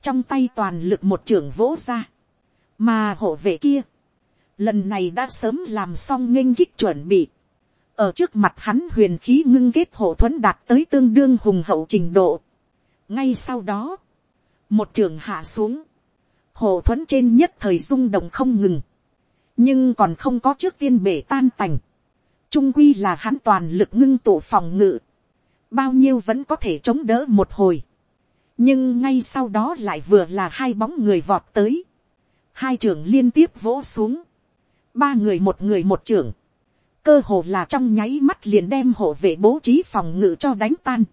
trong tay toàn lực một trưởng vỗ ra, mà hộ vệ kia, lần này đã sớm làm xong nghênh kích chuẩn bị, ở trước mặt hắn huyền khí ngưng kết hộ thuẫn đạt tới tương đương hùng hậu trình độ. ngay sau đó, một trường hạ xuống, hồ thuẫn trên nhất thời rung động không ngừng, nhưng còn không có trước tiên bể tan tành, trung quy là hắn toàn lực ngưng tụ phòng ngự, bao nhiêu vẫn có thể chống đỡ một hồi, nhưng ngay sau đó lại vừa là hai bóng người vọt tới, hai trưởng liên tiếp vỗ xuống, ba người một người một trưởng, cơ hồ là trong nháy mắt liền đem hộ vệ bố trí phòng ngự cho đánh tan,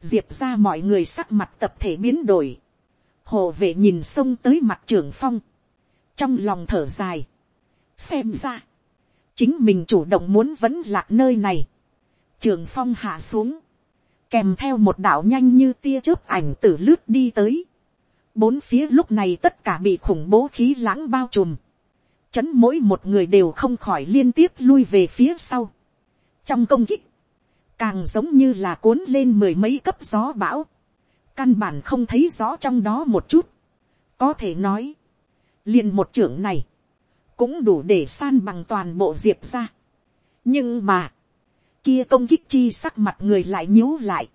diệp ra mọi người sắc mặt tập thể biến đổi, hộ vệ nhìn sông tới mặt trưởng phong, trong lòng thở dài, xem ra, chính mình chủ động muốn vẫn lạc nơi này, trường phong hạ xuống, kèm theo một đạo nhanh như tia chớp ảnh tử lướt đi tới, bốn phía lúc này tất cả bị khủng bố khí lãng bao trùm, chấn mỗi một người đều không khỏi liên tiếp lui về phía sau. trong công kích, càng giống như là cuốn lên mười mấy cấp gió bão, căn bản không thấy rõ trong đó một chút, có thể nói, liền một trưởng này, cũng đủ để san bằng toàn bộ diệp ra. nhưng mà, kia công kích chi sắc mặt người lại nhíu lại,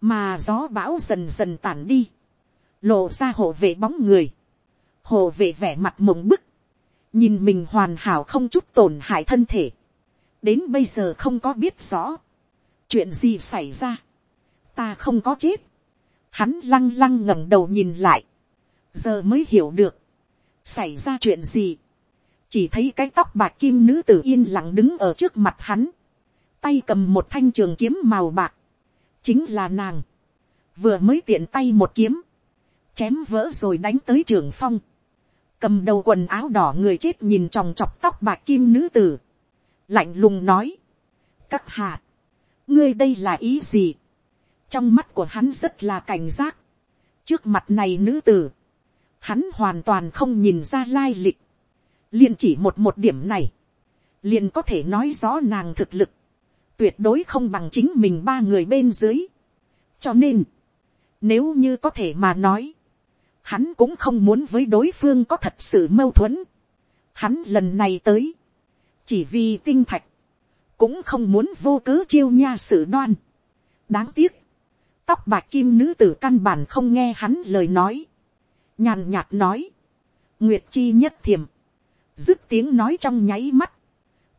mà gió bão dần dần tản đi, lộ ra hộ vệ bóng người, hộ vệ vẻ mặt mộng bức, nhìn mình hoàn hảo không chút tổn hại thân thể, đến bây giờ không có biết rõ, chuyện gì xảy ra, ta không có chết, hắn lăng lăng ngẩng đầu nhìn lại, giờ mới hiểu được, xảy ra chuyện gì, chỉ thấy cái tóc bạc kim nữ tử yên lặng đứng ở trước mặt hắn, tay cầm một thanh trường kiếm màu bạc, chính là nàng, vừa mới tiện tay một kiếm, chém vỡ rồi đánh tới trường phong, cầm đầu quần áo đỏ người chết nhìn tròng trọc tóc bạc kim nữ tử, lạnh lùng nói, các hạ, ngươi đây là ý gì, trong mắt của hắn rất là cảnh giác, trước mặt này nữ tử, hắn hoàn toàn không nhìn ra lai lịch, liền chỉ một một điểm này, liền có thể nói rõ nàng thực lực, tuyệt đối không bằng chính mình ba người bên dưới. cho nên, nếu như có thể mà nói, hắn cũng không muốn với đối phương có thật sự mâu thuẫn. hắn lần này tới, chỉ vì tinh thạch, cũng không muốn vô cớ chiêu nha sự đoan. đáng tiếc, tóc bạc kim nữ tử căn bản không nghe hắn lời nói, nhàn nhạt nói, nguyệt chi nhất thiềm, dứt tiếng nói trong nháy mắt,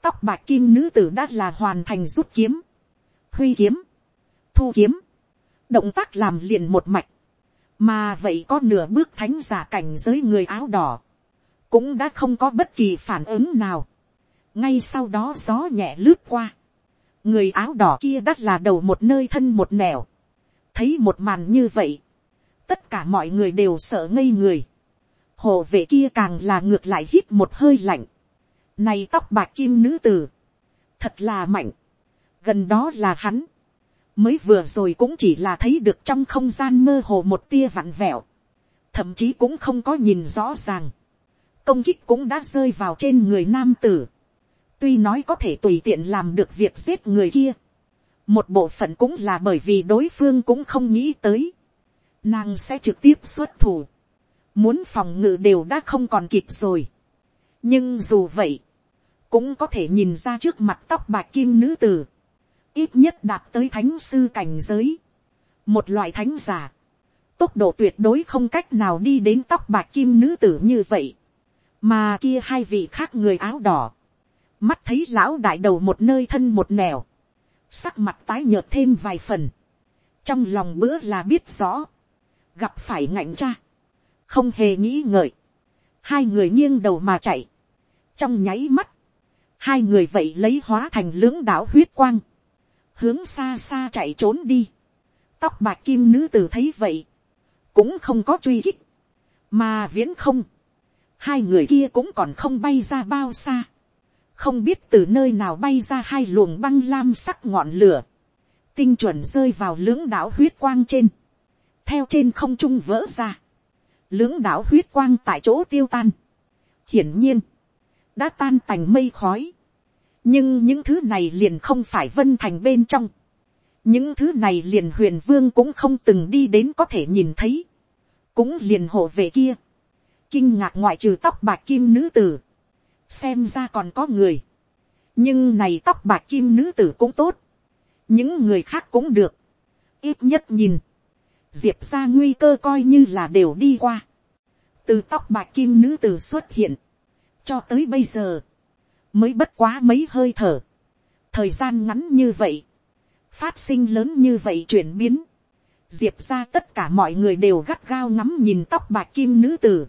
tóc bạc kim nữ tử đã là hoàn thành rút kiếm, huy kiếm, thu kiếm, động tác làm liền một mạch, mà vậy có nửa bước thánh giả cảnh giới người áo đỏ, cũng đã không có bất kỳ phản ứng nào, ngay sau đó gió nhẹ lướt qua, người áo đỏ kia đắt là đầu một nơi thân một nẻo, thấy một màn như vậy, tất cả mọi người đều sợ ngây người, hồ vệ kia càng là ngược lại hít một hơi lạnh, này tóc bạc kim nữ tử. Thật là mạnh. Gần đó là hắn. Mới vừa rồi cũng chỉ là thấy được trong không gian mơ hồ một tia vặn vẹo. Thậm chí cũng không có nhìn rõ ràng. Công kích cũng đã rơi vào trên người nam tử. Tuy nói có thể tùy tiện làm được việc giết người kia. Một bộ phận cũng là bởi vì đối phương cũng không nghĩ tới. Nàng sẽ trực tiếp xuất thủ. Muốn phòng ngự đều đã không còn kịp rồi. Nhưng dù vậy cũng có thể nhìn ra trước mặt tóc bạc kim nữ tử, ít nhất đạt tới thánh sư cảnh giới, một loại thánh giả, tốc độ tuyệt đối không cách nào đi đến tóc bạc kim nữ tử như vậy, mà kia hai vị khác người áo đỏ, mắt thấy lão đại đầu một nơi thân một nẻo, sắc mặt tái nhợt thêm vài phần, trong lòng bữa là biết rõ, gặp phải ngạnh cha, không hề nghĩ ngợi, hai người nghiêng đầu mà chạy, trong nháy mắt, hai người vậy lấy hóa thành lưỡng đạo huyết quang, hướng xa xa chạy trốn đi. Tóc bạc kim nữ tử thấy vậy, cũng không có truy hích, mà viễn không, hai người kia cũng còn không bay ra bao xa, không biết từ nơi nào bay ra hai luồng băng lam sắc ngọn lửa, tinh chuẩn rơi vào lưỡng đảo huyết quang trên, theo trên không trung vỡ ra, lưỡng đảo huyết quang tại chỗ tiêu tan. hiển nhiên, đã tan tành mây khói nhưng những thứ này liền không phải vân thành bên trong. những thứ này liền huyền vương cũng không từng đi đến có thể nhìn thấy. cũng liền hộ về kia. kinh ngạc ngoại trừ tóc bạc kim nữ tử. xem ra còn có người. nhưng này tóc bạc kim nữ tử cũng tốt. những người khác cũng được. ít nhất nhìn. diệp ra nguy cơ coi như là đều đi qua. từ tóc bạc kim nữ tử xuất hiện cho tới bây giờ, mới bất quá mấy hơi thở, thời gian ngắn như vậy, phát sinh lớn như vậy chuyển biến, diệp ra tất cả mọi người đều gắt gao ngắm nhìn tóc bạc kim nữ tử,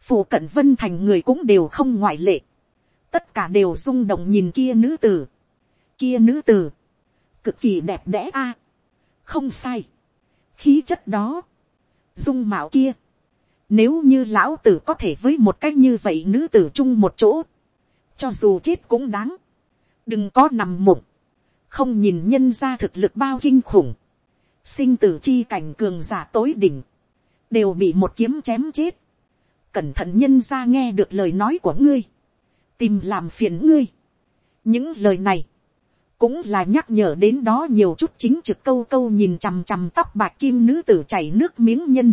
phủ cận vân thành người cũng đều không ngoại lệ, tất cả đều rung động nhìn kia nữ tử, kia nữ tử, cực kỳ đẹp đẽ a, không sai, khí chất đó, dung mạo kia, nếu như lão tử có thể với một cách như vậy nữ tử chung một chỗ, cho dù chết cũng đáng, đừng có nằm mộng, không nhìn nhân ra thực lực bao kinh khủng, sinh tử chi cảnh cường giả tối đỉnh, đều bị một kiếm chém chết, cẩn thận nhân ra nghe được lời nói của ngươi, tìm làm phiền ngươi. những lời này, cũng là nhắc nhở đến đó nhiều chút chính trực câu câu nhìn chằm chằm tóc bạc kim nữ tử chảy nước miếng nhân,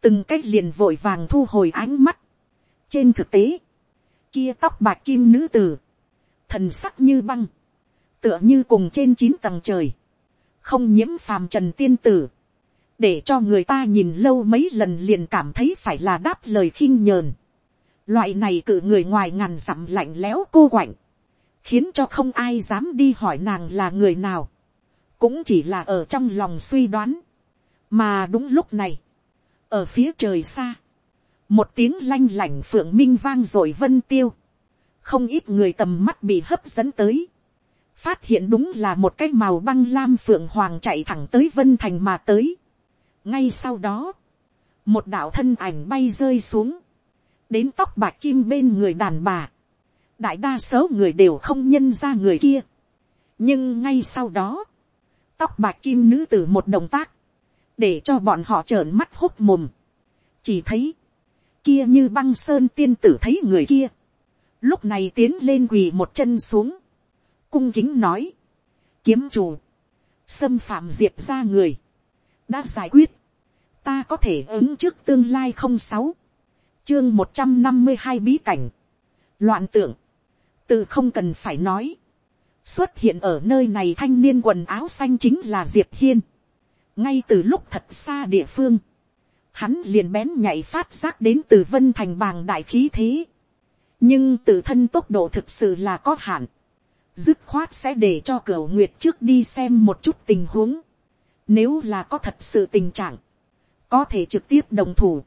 từng cái liền vội vàng thu hồi ánh mắt. trên thực tế, kia tóc bạc kim nữ tử, thần sắc như băng, tựa như cùng trên chín tầng trời, không nhiễm phàm trần tiên tử, để cho người ta nhìn lâu mấy lần liền cảm thấy phải là đáp lời khinh nhờn. Loại này cự người ngoài ngàn dặm lạnh lẽo cô quạnh, khiến cho không ai dám đi hỏi nàng là người nào, cũng chỉ là ở trong lòng suy đoán. mà đúng lúc này, ở phía trời xa, một tiếng lanh lảnh phượng minh vang r ộ i vân tiêu, không ít người tầm mắt bị hấp dẫn tới, phát hiện đúng là một cái màu băng lam phượng hoàng chạy thẳng tới vân thành mà tới. ngay sau đó, một đạo thân ảnh bay rơi xuống, đến tóc bạc kim bên người đàn bà, đại đa số người đều không nhân ra người kia, nhưng ngay sau đó, tóc bạc kim nữ t ử một động tác, để cho bọn họ trợn mắt hốt mồm. chỉ thấy, kia như băng sơn tiên tử thấy người kia, lúc này tiến lên quỳ một chân xuống, cung kính nói, kiếm chủ, xâm phạm diệt ra người, đã giải quyết, ta có thể ứng trước tương lai không sáu, chương một trăm năm mươi hai bí cảnh, loạn tưởng từ không cần phải nói, xuất hiện ở nơi này thanh niên quần áo xanh chính là diệp hiên, ngay từ lúc thật xa địa phương, hắn liền bén nhảy phát giác đến từ vân thành bàng đại khí thế, nhưng tự thân tốc độ thực sự là có hạn, dứt khoát sẽ để cho cửa nguyệt trước đi xem một chút tình huống, nếu là có thật sự tình trạng, có thể trực tiếp đồng thủ,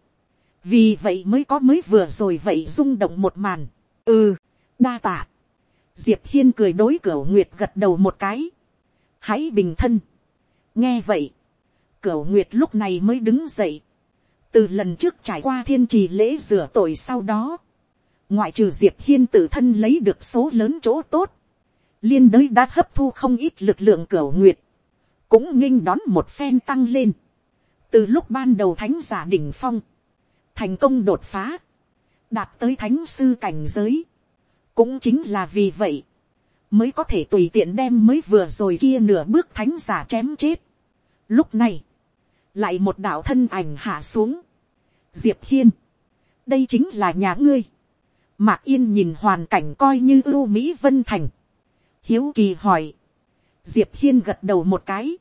vì vậy mới có mới vừa rồi vậy rung động một màn, ừ, đa tạ, diệp hiên cười đối cửa nguyệt gật đầu một cái, hãy bình thân, nghe vậy, cửa Nguyệt lúc này mới đứng dậy. Từ lần trước trải qua thiên trì lễ rửa tội sau đó. Ngoại trừ Diệp Hiên tự thân lấy được số lớn chỗ tốt. Liên đới đã hấp thu không ít lực lượng cửa Nguyệt. Cũng nghinh đón một phen tăng lên. Từ lúc ban đầu thánh giả đỉnh phong. Thành công đột phá. Đạt tới thánh sư cảnh giới. Cũng chính là vì vậy mới có thể tùy tiện đem mới vừa rồi kia nửa bước thánh giả chém chết. Lúc này, lại một đạo thân ảnh hạ xuống. diệp hiên, đây chính là nhà ngươi. mạc yên nhìn hoàn cảnh coi như ưu mỹ vân thành. hiếu kỳ hỏi. diệp hiên gật đầu một cái.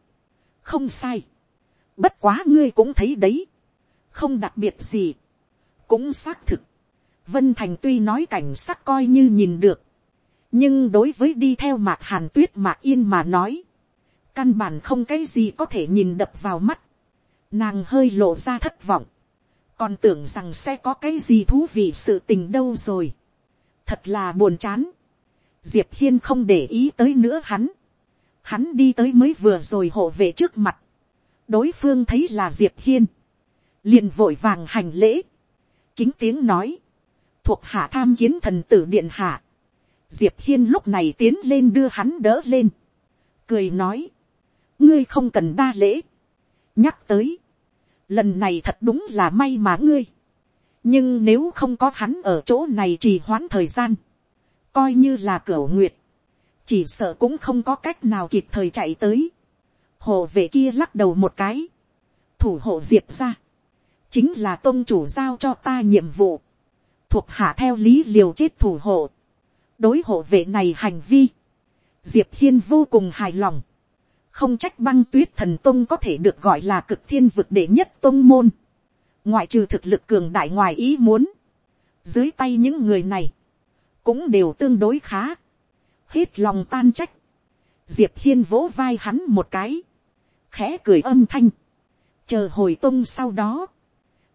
không sai. bất quá ngươi cũng thấy đấy. không đặc biệt gì. cũng xác thực. vân thành tuy nói cảnh sắc coi như nhìn được. nhưng đối với đi theo mạc hàn tuyết mạc yên mà nói. căn bản không cái gì có thể nhìn đập vào mắt Nàng hơi lộ ra thất vọng. Còn tưởng rằng sẽ có cái gì thú vị sự tình đâu rồi. Thật là buồn chán. Diệp Hiên không để ý tới nữa hắn. Hắn đi tới mới vừa rồi hộ vệ trước mặt. Đối phương thấy là Diệp Hiên. liền vội vàng hành lễ. Kính tiếng nói. Thuộc hạ tham kiến thần tử điện hạ. Diệp Hiên lúc này tiến lên đưa hắn đỡ lên. Cười nói. Ngươi không cần đa lễ. Nhắc tới lần này thật đúng là may mà ngươi. nhưng nếu không có hắn ở chỗ này trì hoãn thời gian, coi như là cửa nguyệt, chỉ sợ cũng không có cách nào kịp thời chạy tới. hồ vệ kia lắc đầu một cái, thủ hộ diệp ra, chính là tôn chủ giao cho ta nhiệm vụ, thuộc hạ theo lý liều chết thủ hộ, đối hộ vệ này hành vi, diệp hiên vô cùng hài lòng, không trách băng tuyết thần tông có thể được gọi là cực thiên vực đệ nhất tông môn, ngoại trừ thực lực cường đại ngoài ý muốn, dưới tay những người này, cũng đều tương đối khá, hết lòng tan trách, diệp hiên vỗ vai hắn một cái, khẽ cười âm thanh, chờ hồi tông sau đó,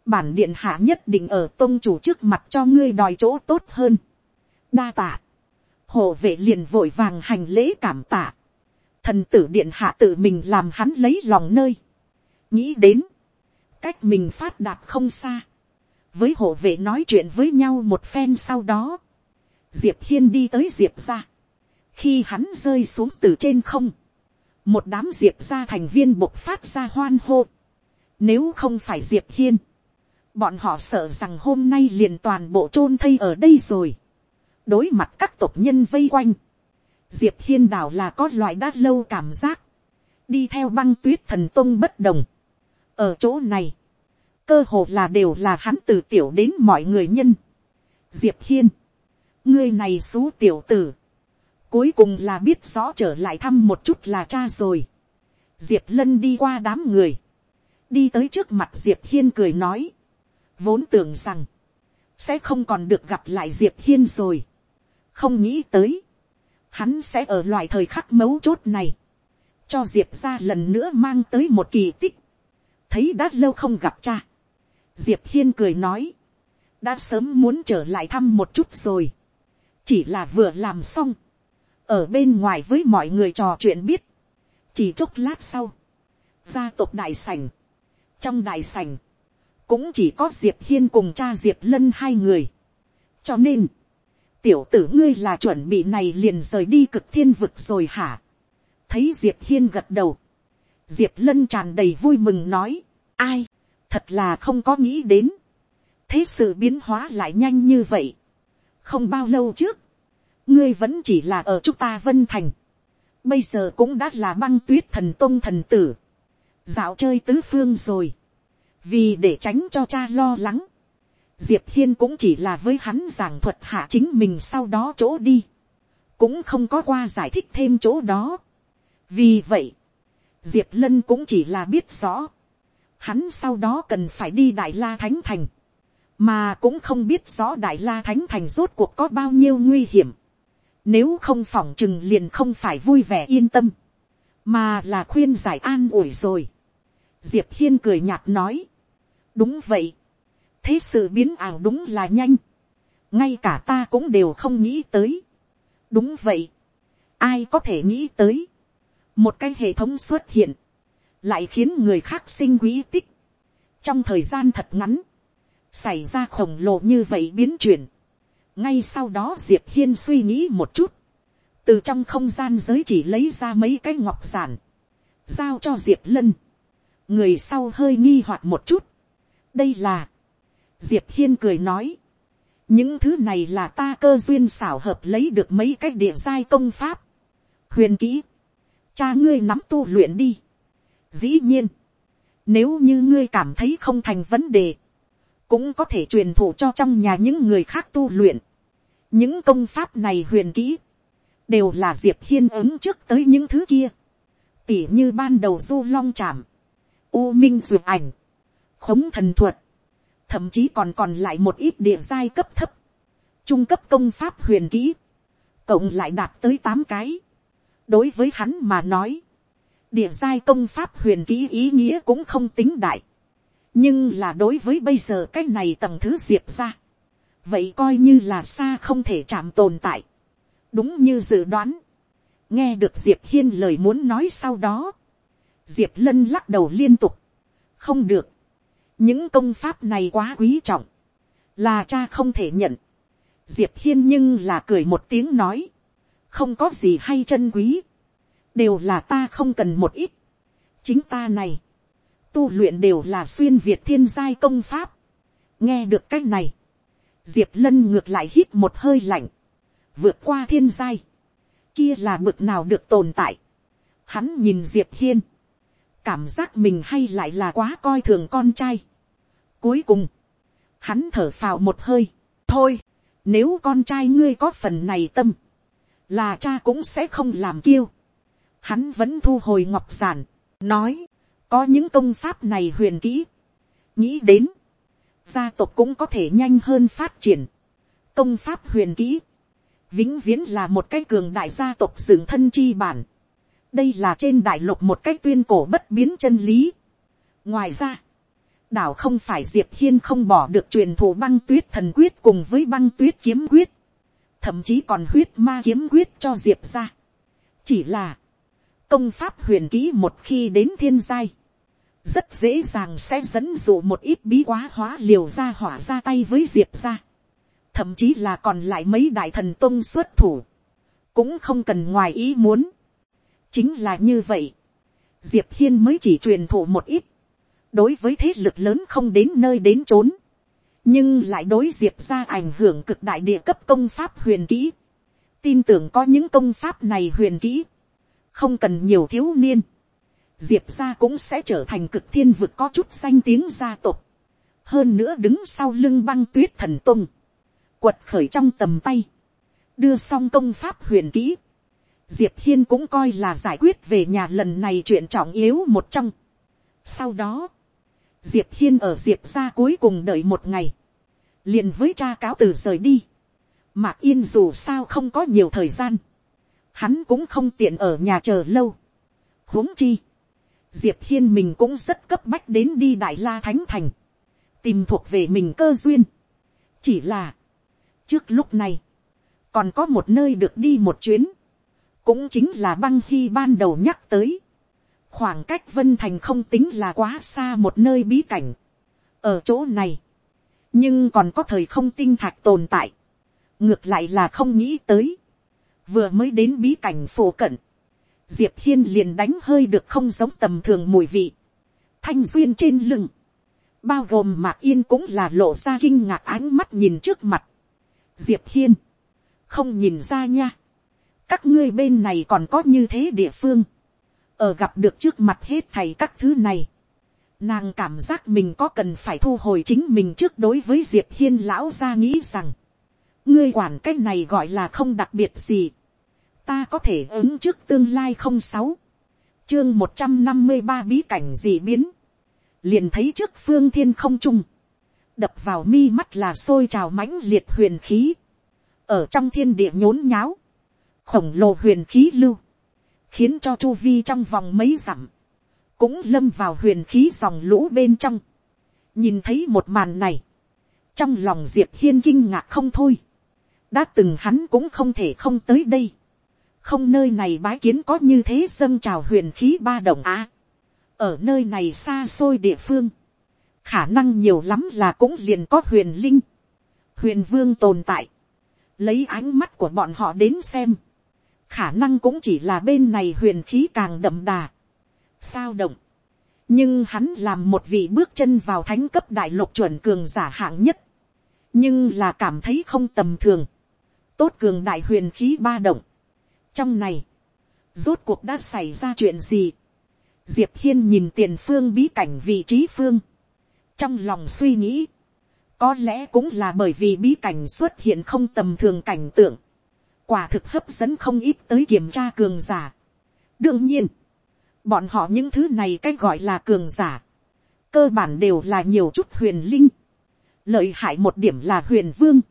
bản điện hạ nhất định ở tôn chủ trước mặt cho ngươi đòi chỗ tốt hơn. đa tạ, hộ vệ liền vội vàng hành lễ cảm tạ, thần tử điện hạ tự mình làm hắn lấy lòng nơi, nghĩ đến, cách mình phát đạt không xa, với hộ vệ nói chuyện với nhau một phen sau đó, diệp hiên đi tới diệp ra, khi hắn rơi xuống từ trên không, một đám diệp ra thành viên bộc phát ra hoan hô, nếu không phải diệp hiên, bọn họ sợ rằng hôm nay liền toàn bộ chôn thây ở đây rồi. đối mặt các tộc nhân vây quanh, diệp hiên đảo là có loại đã lâu cảm giác, đi theo băng tuyết thần tông bất đồng. ở chỗ này, cơ hồ là đều là hắn từ tiểu đến mọi người nhân. diệp hiên, ngươi này xú tiểu tử, cuối cùng là biết rõ trở lại thăm một chút là cha rồi. diệp lân đi qua đám người, đi tới trước mặt diệp hiên cười nói, vốn tưởng rằng, sẽ không còn được gặp lại diệp hiên rồi, không nghĩ tới, hắn sẽ ở loại thời khắc mấu chốt này, cho diệp ra lần nữa mang tới một kỳ tích, thấy đã lâu không gặp cha, diệp hiên cười nói, đã sớm muốn trở lại thăm một chút rồi, chỉ là vừa làm xong, ở bên ngoài với mọi người trò chuyện biết, chỉ chốc lát sau, gia tộc đại sảnh, trong đại sảnh, cũng chỉ có diệp hiên cùng cha diệp lân hai người. cho nên, tiểu tử ngươi là chuẩn bị này liền rời đi cực thiên vực rồi hả. thấy diệp hiên gật đầu, diệp lân tràn đầy vui mừng nói, ai, thật là không có nghĩ đến, thế sự biến hóa lại nhanh như vậy. không bao lâu trước, ngươi vẫn chỉ là ở chúng ta vân thành, bây giờ cũng đã là băng tuyết thần tôn thần tử, dạo chơi tứ phương rồi. Vì để tránh cho cha lo lắng, diệp hiên cũng chỉ là với hắn giảng thuật hạ chính mình sau đó chỗ đi, cũng không có qua giải thích thêm chỗ đó. vì vậy, diệp lân cũng chỉ là biết rõ, hắn sau đó cần phải đi đại la thánh thành, mà cũng không biết rõ đại la thánh thành rốt cuộc có bao nhiêu nguy hiểm, nếu không phỏng chừng liền không phải vui vẻ yên tâm, mà là khuyên giải an ủi rồi. Diệp hiên cười nhạt nói, đúng vậy, thế sự biến ảo đúng là nhanh, ngay cả ta cũng đều không nghĩ tới. đúng vậy, ai có thể nghĩ tới, một cái hệ thống xuất hiện, lại khiến người khác sinh quý tích, trong thời gian thật ngắn, xảy ra khổng lồ như vậy biến chuyển, ngay sau đó diệp hiên suy nghĩ một chút, từ trong không gian giới chỉ lấy ra mấy cái ngọc giản, giao cho diệp lân, người sau hơi nghi hoặc một chút, đây là, diệp hiên cười nói, những thứ này là ta cơ duyên xảo hợp lấy được mấy cái địa giai công pháp, huyền kỹ, cha ngươi nắm tu luyện đi. dĩ nhiên, nếu như ngươi cảm thấy không thành vấn đề, cũng có thể truyền thụ cho trong nhà những người khác tu luyện. những công pháp này huyền kỹ, đều là diệp hiên ứng trước tới những thứ kia, tỉ như ban đầu du long chạm, u minh dược ảnh, khống thần thuật, thậm chí còn còn lại một ít địa giai cấp thấp, trung cấp công pháp huyền kỹ, cộng lại đạt tới tám cái. đối với hắn mà nói, địa giai công pháp huyền kỹ ý nghĩa cũng không tính đại, nhưng là đối với bây giờ cái này tầng thứ diệp ra, vậy coi như là xa không thể chạm tồn tại, đúng như dự đoán, nghe được diệp hiên lời muốn nói sau đó, diệp lân lắc đầu liên tục, không được, những công pháp này quá quý trọng, là cha không thể nhận. diệp hiên nhưng là cười một tiếng nói, không có gì hay chân quý, đều là ta không cần một ít. chính ta này, tu luyện đều là xuyên việt thiên giai công pháp. nghe được c á c h này, diệp lân ngược lại hít một hơi lạnh, vượt qua thiên giai, kia là bực nào được tồn tại. hắn nhìn diệp hiên, cảm giác mình hay lại là quá coi thường con trai. Cuối cùng, hắn thở phào một hơi, thôi, nếu con trai ngươi có phần này tâm, là cha cũng sẽ không làm kiêu. Hắn vẫn thu hồi ngọc giản, nói, có những công pháp này huyền kỹ. nghĩ đến, gia tộc cũng có thể nhanh hơn phát triển. công pháp huyền kỹ, vĩnh viễn là một cái cường đại gia tộc dựng thân chi bản đây là trên đại lục một cách tuyên cổ bất biến chân lý. ngoài ra, đảo không phải diệp hiên không bỏ được truyền thụ băng tuyết thần quyết cùng với băng tuyết kiếm quyết, thậm chí còn huyết ma kiếm quyết cho diệp ra. chỉ là, công pháp huyền ký một khi đến thiên giai, rất dễ dàng sẽ dẫn dụ một ít bí quá hóa liều ra hỏa ra tay với diệp ra. thậm chí là còn lại mấy đại thần tôn xuất thủ, cũng không cần ngoài ý muốn chính là như vậy, diệp hiên mới chỉ truyền thụ một ít, đối với thế lực lớn không đến nơi đến trốn, nhưng lại đối diệp ra ảnh hưởng cực đại địa cấp công pháp huyền kỹ. tin tưởng có những công pháp này huyền kỹ, không cần nhiều thiếu niên, diệp ra cũng sẽ trở thành cực thiên vực có chút danh tiếng gia tộc, hơn nữa đứng sau lưng băng tuyết thần tung, quật khởi trong tầm tay, đưa xong công pháp huyền kỹ, diệp hiên cũng coi là giải quyết về nhà lần này chuyện trọng yếu một trong. sau đó, diệp hiên ở diệp ra cuối cùng đợi một ngày, liền với cha cáo từ rời đi, mạc yên dù sao không có nhiều thời gian, hắn cũng không tiện ở nhà chờ lâu. huống chi, diệp hiên mình cũng rất cấp bách đến đi đại la thánh thành, tìm thuộc về mình cơ duyên. chỉ là, trước lúc này, còn có một nơi được đi một chuyến, cũng chính là băng khi ban đầu nhắc tới, khoảng cách vân thành không tính là quá xa một nơi bí cảnh. ở chỗ này, nhưng còn có thời không tinh thạch tồn tại, ngược lại là không nghĩ tới, vừa mới đến bí cảnh phổ cận, diệp hiên liền đánh hơi được không giống tầm thường mùi vị, thanh duyên trên lưng, bao gồm mạc yên cũng là lộ ra kinh ngạc ánh mắt nhìn trước mặt, diệp hiên, không nhìn ra nha, các ngươi bên này còn có như thế địa phương, ở gặp được trước mặt hết thầy các thứ này, nàng cảm giác mình có cần phải thu hồi chính mình trước đối với diệp hiên lão ra nghĩ rằng, ngươi quản cái này gọi là không đặc biệt gì, ta có thể ứng trước tương lai không sáu, chương một trăm năm mươi ba bí cảnh dị biến, liền thấy trước phương thiên không trung, đập vào mi mắt là xôi trào mãnh liệt huyền khí, ở trong thiên địa nhốn nháo, khổng lồ huyền khí lưu, khiến cho chu vi trong vòng mấy dặm, cũng lâm vào huyền khí dòng lũ bên trong. nhìn thấy một màn này, trong lòng diệp hiên kinh ngạc không thôi, đã từng hắn cũng không thể không tới đây, không nơi này bái kiến có như thế dâng trào huyền khí ba đồng á, ở nơi này xa xôi địa phương, khả năng nhiều lắm là cũng liền có huyền linh, huyền vương tồn tại, lấy ánh mắt của bọn họ đến xem, khả năng cũng chỉ là bên này huyền khí càng đậm đà, sao động, nhưng hắn làm một vị bước chân vào thánh cấp đại lục chuẩn cường giả hạng nhất, nhưng là cảm thấy không tầm thường, tốt cường đại huyền khí ba động. trong này, rốt cuộc đã xảy ra chuyện gì, diệp hiên nhìn tiền phương bí cảnh vị trí phương, trong lòng suy nghĩ, có lẽ cũng là bởi vì bí cảnh xuất hiện không tầm thường cảnh tượng, quả thực hấp dẫn không ít tới kiểm tra cường giả. đương nhiên, bọn họ những thứ này cái gọi là cường giả, cơ bản đều là nhiều chút huyền linh, lợi hại một điểm là huyền vương,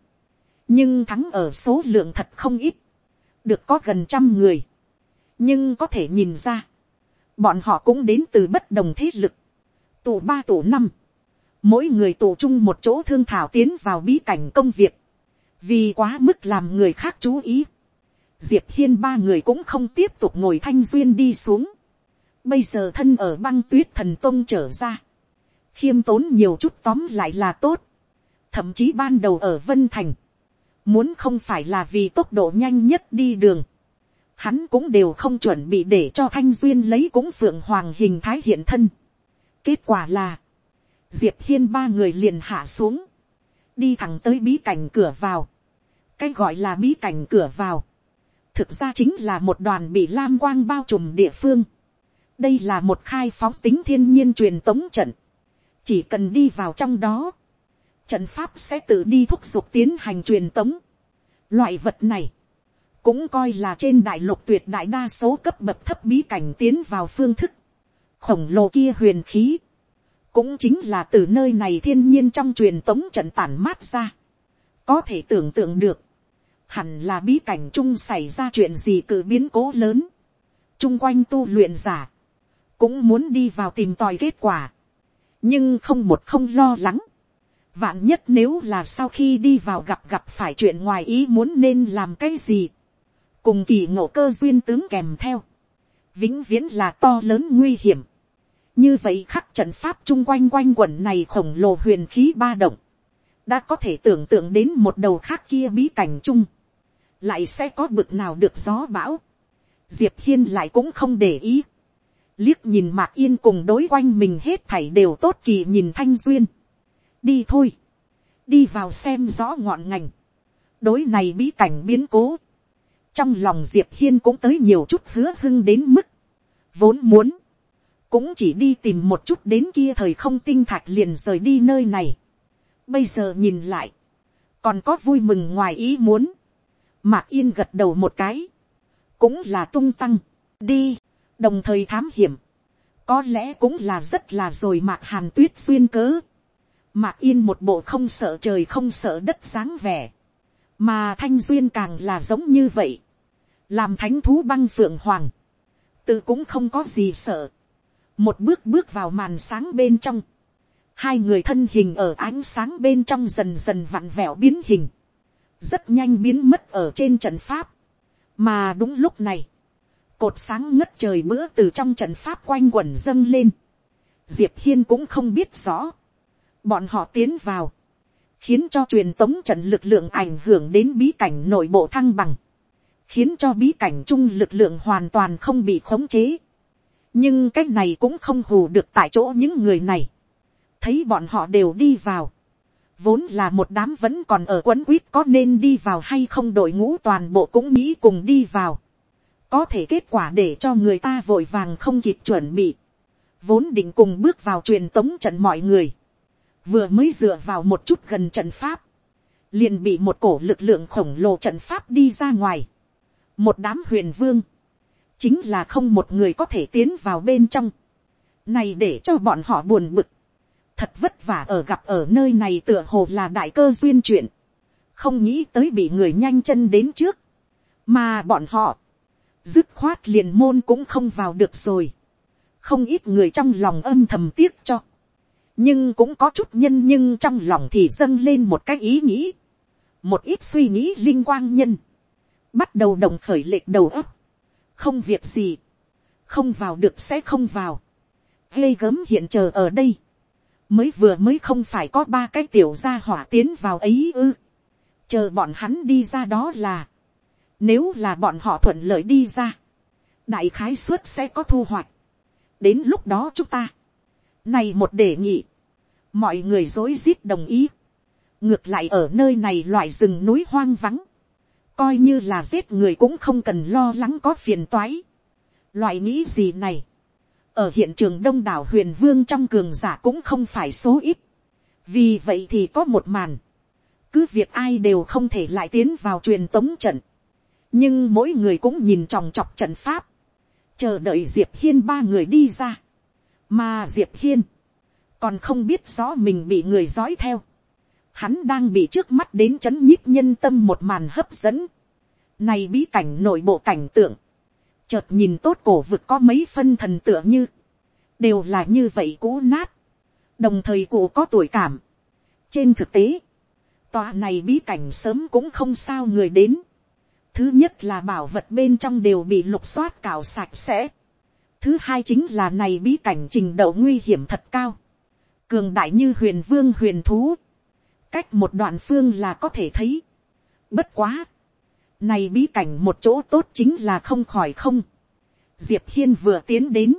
nhưng thắng ở số lượng thật không ít, được có gần trăm người, nhưng có thể nhìn ra, bọn họ cũng đến từ bất đồng thế lực, tổ ba tổ năm, mỗi người tổ chung một chỗ thương thảo tiến vào bí cảnh công việc, vì quá mức làm người khác chú ý, diệp hiên ba người cũng không tiếp tục ngồi thanh duyên đi xuống, bây giờ thân ở băng tuyết thần tông trở ra, khiêm tốn nhiều chút tóm lại là tốt, thậm chí ban đầu ở vân thành, muốn không phải là vì tốc độ nhanh nhất đi đường, hắn cũng đều không chuẩn bị để cho thanh duyên lấy cũng phượng hoàng hình thái hiện thân. kết quả là, diệp hiên ba người liền hạ xuống, đi thẳng tới bí cảnh cửa vào, cái gọi là bí cảnh cửa vào, thực ra chính là một đoàn bị lam quang bao trùm địa phương, đây là một khai phóng tính thiên nhiên truyền tống trận, chỉ cần đi vào trong đó, trận pháp sẽ tự đi thúc giục tiến hành truyền tống. Loại vật này, cũng coi là trên đại lục tuyệt đại đa số cấp bậc thấp bí cảnh tiến vào phương thức, khổng lồ kia huyền khí, cũng chính là từ nơi này thiên nhiên trong truyền tống trận tản mát ra. Có thể tưởng tượng được, hẳn là bí cảnh chung xảy ra chuyện gì cử biến cố lớn chung quanh tu luyện giả, cũng muốn đi vào tìm tòi kết quả, nhưng không một không lo lắng. Vạn nhất nếu là sau khi đi vào gặp gặp phải chuyện ngoài ý muốn nên làm cái gì, cùng kỳ ngộ cơ duyên tướng kèm theo, vĩnh viễn là to lớn nguy hiểm như vậy khắc trận pháp chung quanh quanh quẩn này khổng lồ huyền khí ba động, đã có thể tưởng tượng đến một đầu khác kia bí cảnh chung, lại sẽ có bực nào được gió bão. diệp hiên lại cũng không để ý, liếc nhìn mạc yên cùng đối quanh mình hết thảy đều tốt kỳ nhìn thanh duyên. đi thôi, đi vào xem rõ ngọn ngành, đối này bí cảnh biến cố, trong lòng diệp hiên cũng tới nhiều chút hứa hưng đến mức, vốn muốn, cũng chỉ đi tìm một chút đến kia thời không tinh thạch liền rời đi nơi này. Bây giờ nhìn lại, còn có vui mừng ngoài ý muốn, mạc yên gật đầu một cái, cũng là tung tăng, đi, đồng thời thám hiểm, có lẽ cũng là rất là rồi mạc hàn tuyết xuyên cớ, mạc yên một bộ không sợ trời không sợ đất sáng vẻ, mà thanh duyên càng là giống như vậy, làm thánh thú băng phượng hoàng, tự cũng không có gì sợ, một bước bước vào màn sáng bên trong, hai người thân hình ở ánh sáng bên trong dần dần vặn vẹo biến hình, rất nhanh biến mất ở trên trận pháp, mà đúng lúc này, cột sáng ngất trời bữa từ trong trận pháp quanh quẩn dâng lên, diệp hiên cũng không biết rõ, bọn họ tiến vào, khiến cho truyền tống trận lực lượng ảnh hưởng đến bí cảnh nội bộ thăng bằng, khiến cho bí cảnh chung lực lượng hoàn toàn không bị khống chế nhưng cái này cũng không hù được tại chỗ những người này. thấy bọn họ đều đi vào. vốn là một đám vẫn còn ở quấn quýt có nên đi vào hay không đội ngũ toàn bộ cũng nghĩ cùng đi vào. có thể kết quả để cho người ta vội vàng không kịp chuẩn bị. vốn định cùng bước vào truyền tống trận mọi người. vừa mới dựa vào một chút gần trận pháp. liền bị một cổ lực lượng khổng lồ trận pháp đi ra ngoài một đám huyền vương, chính là không một người có thể tiến vào bên trong, này để cho bọn họ buồn bực, thật vất vả ở gặp ở nơi này tựa hồ là đại cơ duyên chuyện, không nghĩ tới bị người nhanh chân đến trước, mà bọn họ, dứt khoát liền môn cũng không vào được rồi, không ít người trong lòng âm thầm tiếc cho, nhưng cũng có chút nhân nhưng trong lòng thì dâng lên một cái ý nghĩ, một ít suy nghĩ linh quang nhân, bắt đầu đồng khởi lệch đầu ấp, không việc gì, không vào được sẽ không vào, ghê gớm hiện chờ ở đây, mới vừa mới không phải có ba cái tiểu gia hỏa tiến vào ấy ư, chờ bọn hắn đi ra đó là, nếu là bọn họ thuận lợi đi ra, đại khái suất sẽ có thu hoạch, đến lúc đó chúng ta, này một đề nghị, mọi người dối rít đồng ý, ngược lại ở nơi này loại rừng núi hoang vắng, coi như là giết người cũng không cần lo lắng có phiền toái. Loại nghĩ gì này, ở hiện trường đông đảo huyền vương trong cường giả cũng không phải số ít. vì vậy thì có một màn, cứ việc ai đều không thể lại tiến vào truyền tống trận, nhưng mỗi người cũng nhìn tròng trọc trận pháp, chờ đợi diệp hiên ba người đi ra, mà diệp hiên còn không biết rõ mình bị người dõi theo hắn đang bị trước mắt đến chấn nhíp nhân tâm một màn hấp dẫn. Này bí cảnh nội bộ cảnh tượng. Chợt nhìn tốt cổ vực có mấy phân thần tượng như. Đều là như vậy cũ nát. Đồng thời cụ có tuổi cảm. Trên thực tế. Tòa này bí cảnh sớm cũng không sao người đến. Thứ nhất là bảo vật bên trong đều bị lục soát cào sạch sẽ. Thứ hai chính là này bí cảnh trình độ nguy hiểm thật cao. Cường đại như huyền vương huyền thú cách một đoạn phương là có thể thấy. Bất quá. Này bí cảnh một chỗ tốt chính là không khỏi không. Diệp Hiên vừa tiến đến.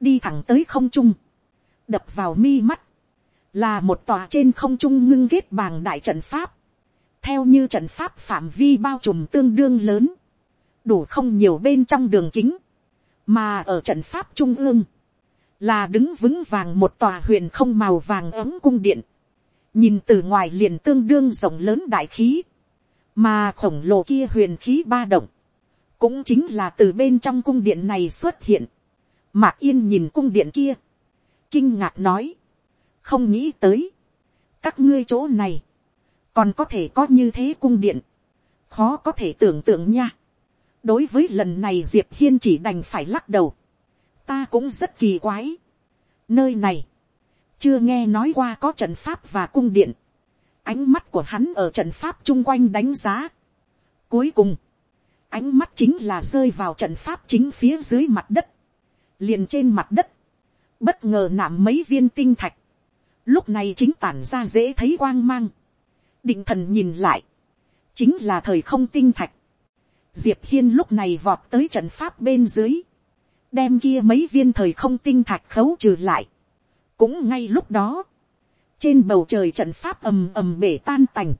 Đi thẳng tới không trung. Đập vào mi mắt. Là một tòa trên không trung ngưng ghét bàng đại trận pháp. Theo như trận pháp phạm vi bao trùm tương đương lớn. Đủ không nhiều bên trong đường kính. Mà ở trận pháp trung ương. Là đứng vững vàng một tòa huyền không màu vàng ấm cung điện nhìn từ ngoài liền tương đương rộng lớn đại khí, mà khổng lồ kia huyền khí ba động, cũng chính là từ bên trong cung điện này xuất hiện, mạc yên nhìn cung điện kia, kinh ngạc nói, không nghĩ tới, các ngươi chỗ này, còn có thể có như thế cung điện, khó có thể tưởng tượng nha, đối với lần này diệp hiên chỉ đành phải lắc đầu, ta cũng rất kỳ quái. nơi này, chưa nghe nói qua có trận pháp và cung điện, ánh mắt của hắn ở trận pháp chung quanh đánh giá. cuối cùng, ánh mắt chính là rơi vào trận pháp chính phía dưới mặt đất, liền trên mặt đất, bất ngờ nạm mấy viên tinh thạch, lúc này chính tản ra dễ thấy quang mang, định thần nhìn lại, chính là thời không tinh thạch, diệp hiên lúc này vọt tới trận pháp bên dưới, đem kia mấy viên thời không tinh thạch khấu trừ lại, cũng ngay lúc đó, trên bầu trời trận pháp ầm ầm bể tan tành,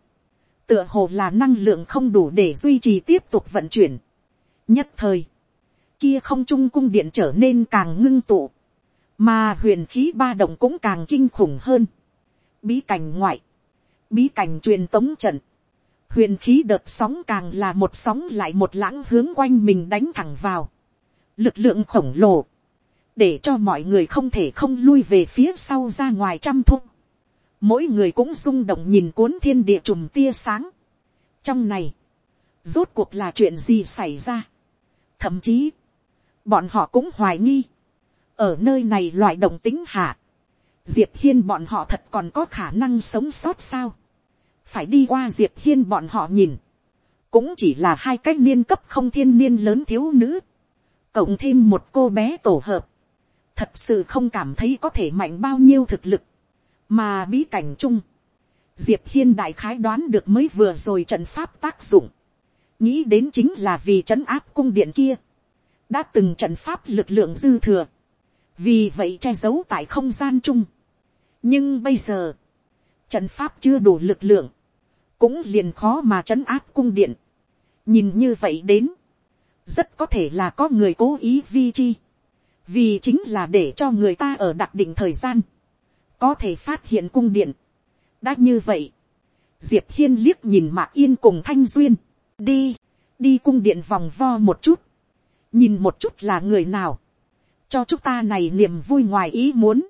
tựa hồ là năng lượng không đủ để duy trì tiếp tục vận chuyển. nhất thời, kia không trung cung điện trở nên càng ngưng tụ, mà huyền khí ba động cũng càng kinh khủng hơn. bí cảnh ngoại, bí cảnh truyền tống trận, huyền khí đợt sóng càng là một sóng lại một lãng hướng quanh mình đánh thẳng vào, lực lượng khổng lồ, để cho mọi người không thể không lui về phía sau ra ngoài trăm thung mỗi người cũng rung động nhìn cuốn thiên địa trùm tia sáng. trong này, rốt cuộc là chuyện gì xảy ra. thậm chí, bọn họ cũng hoài nghi, ở nơi này loại động tính hạ, diệp hiên bọn họ thật còn có khả năng sống sót sao. phải đi qua diệp hiên bọn họ nhìn, cũng chỉ là hai cái niên cấp không thiên niên lớn thiếu nữ, cộng thêm một cô bé tổ hợp, thật sự không cảm thấy có thể mạnh bao nhiêu thực lực. Mà bí cảnh chung, diệp hiên đại khái đoán được mới vừa rồi trận pháp tác dụng, nghĩ đến chính là vì trấn áp cung điện kia, đã từng trận pháp lực lượng dư thừa, vì vậy che giấu tại không gian chung. nhưng bây giờ, trận pháp chưa đủ lực lượng, cũng liền khó mà trấn áp cung điện. nhìn như vậy đến, rất có thể là có người cố ý vi chi, vì chính là để cho người ta ở đặc định thời gian, có thể phát hiện cung điện. đã như vậy, diệp hiên liếc nhìn mạc yên cùng thanh duyên, đi, đi cung điện vòng vo một chút, nhìn một chút là người nào, cho chúng ta này niềm vui ngoài ý muốn,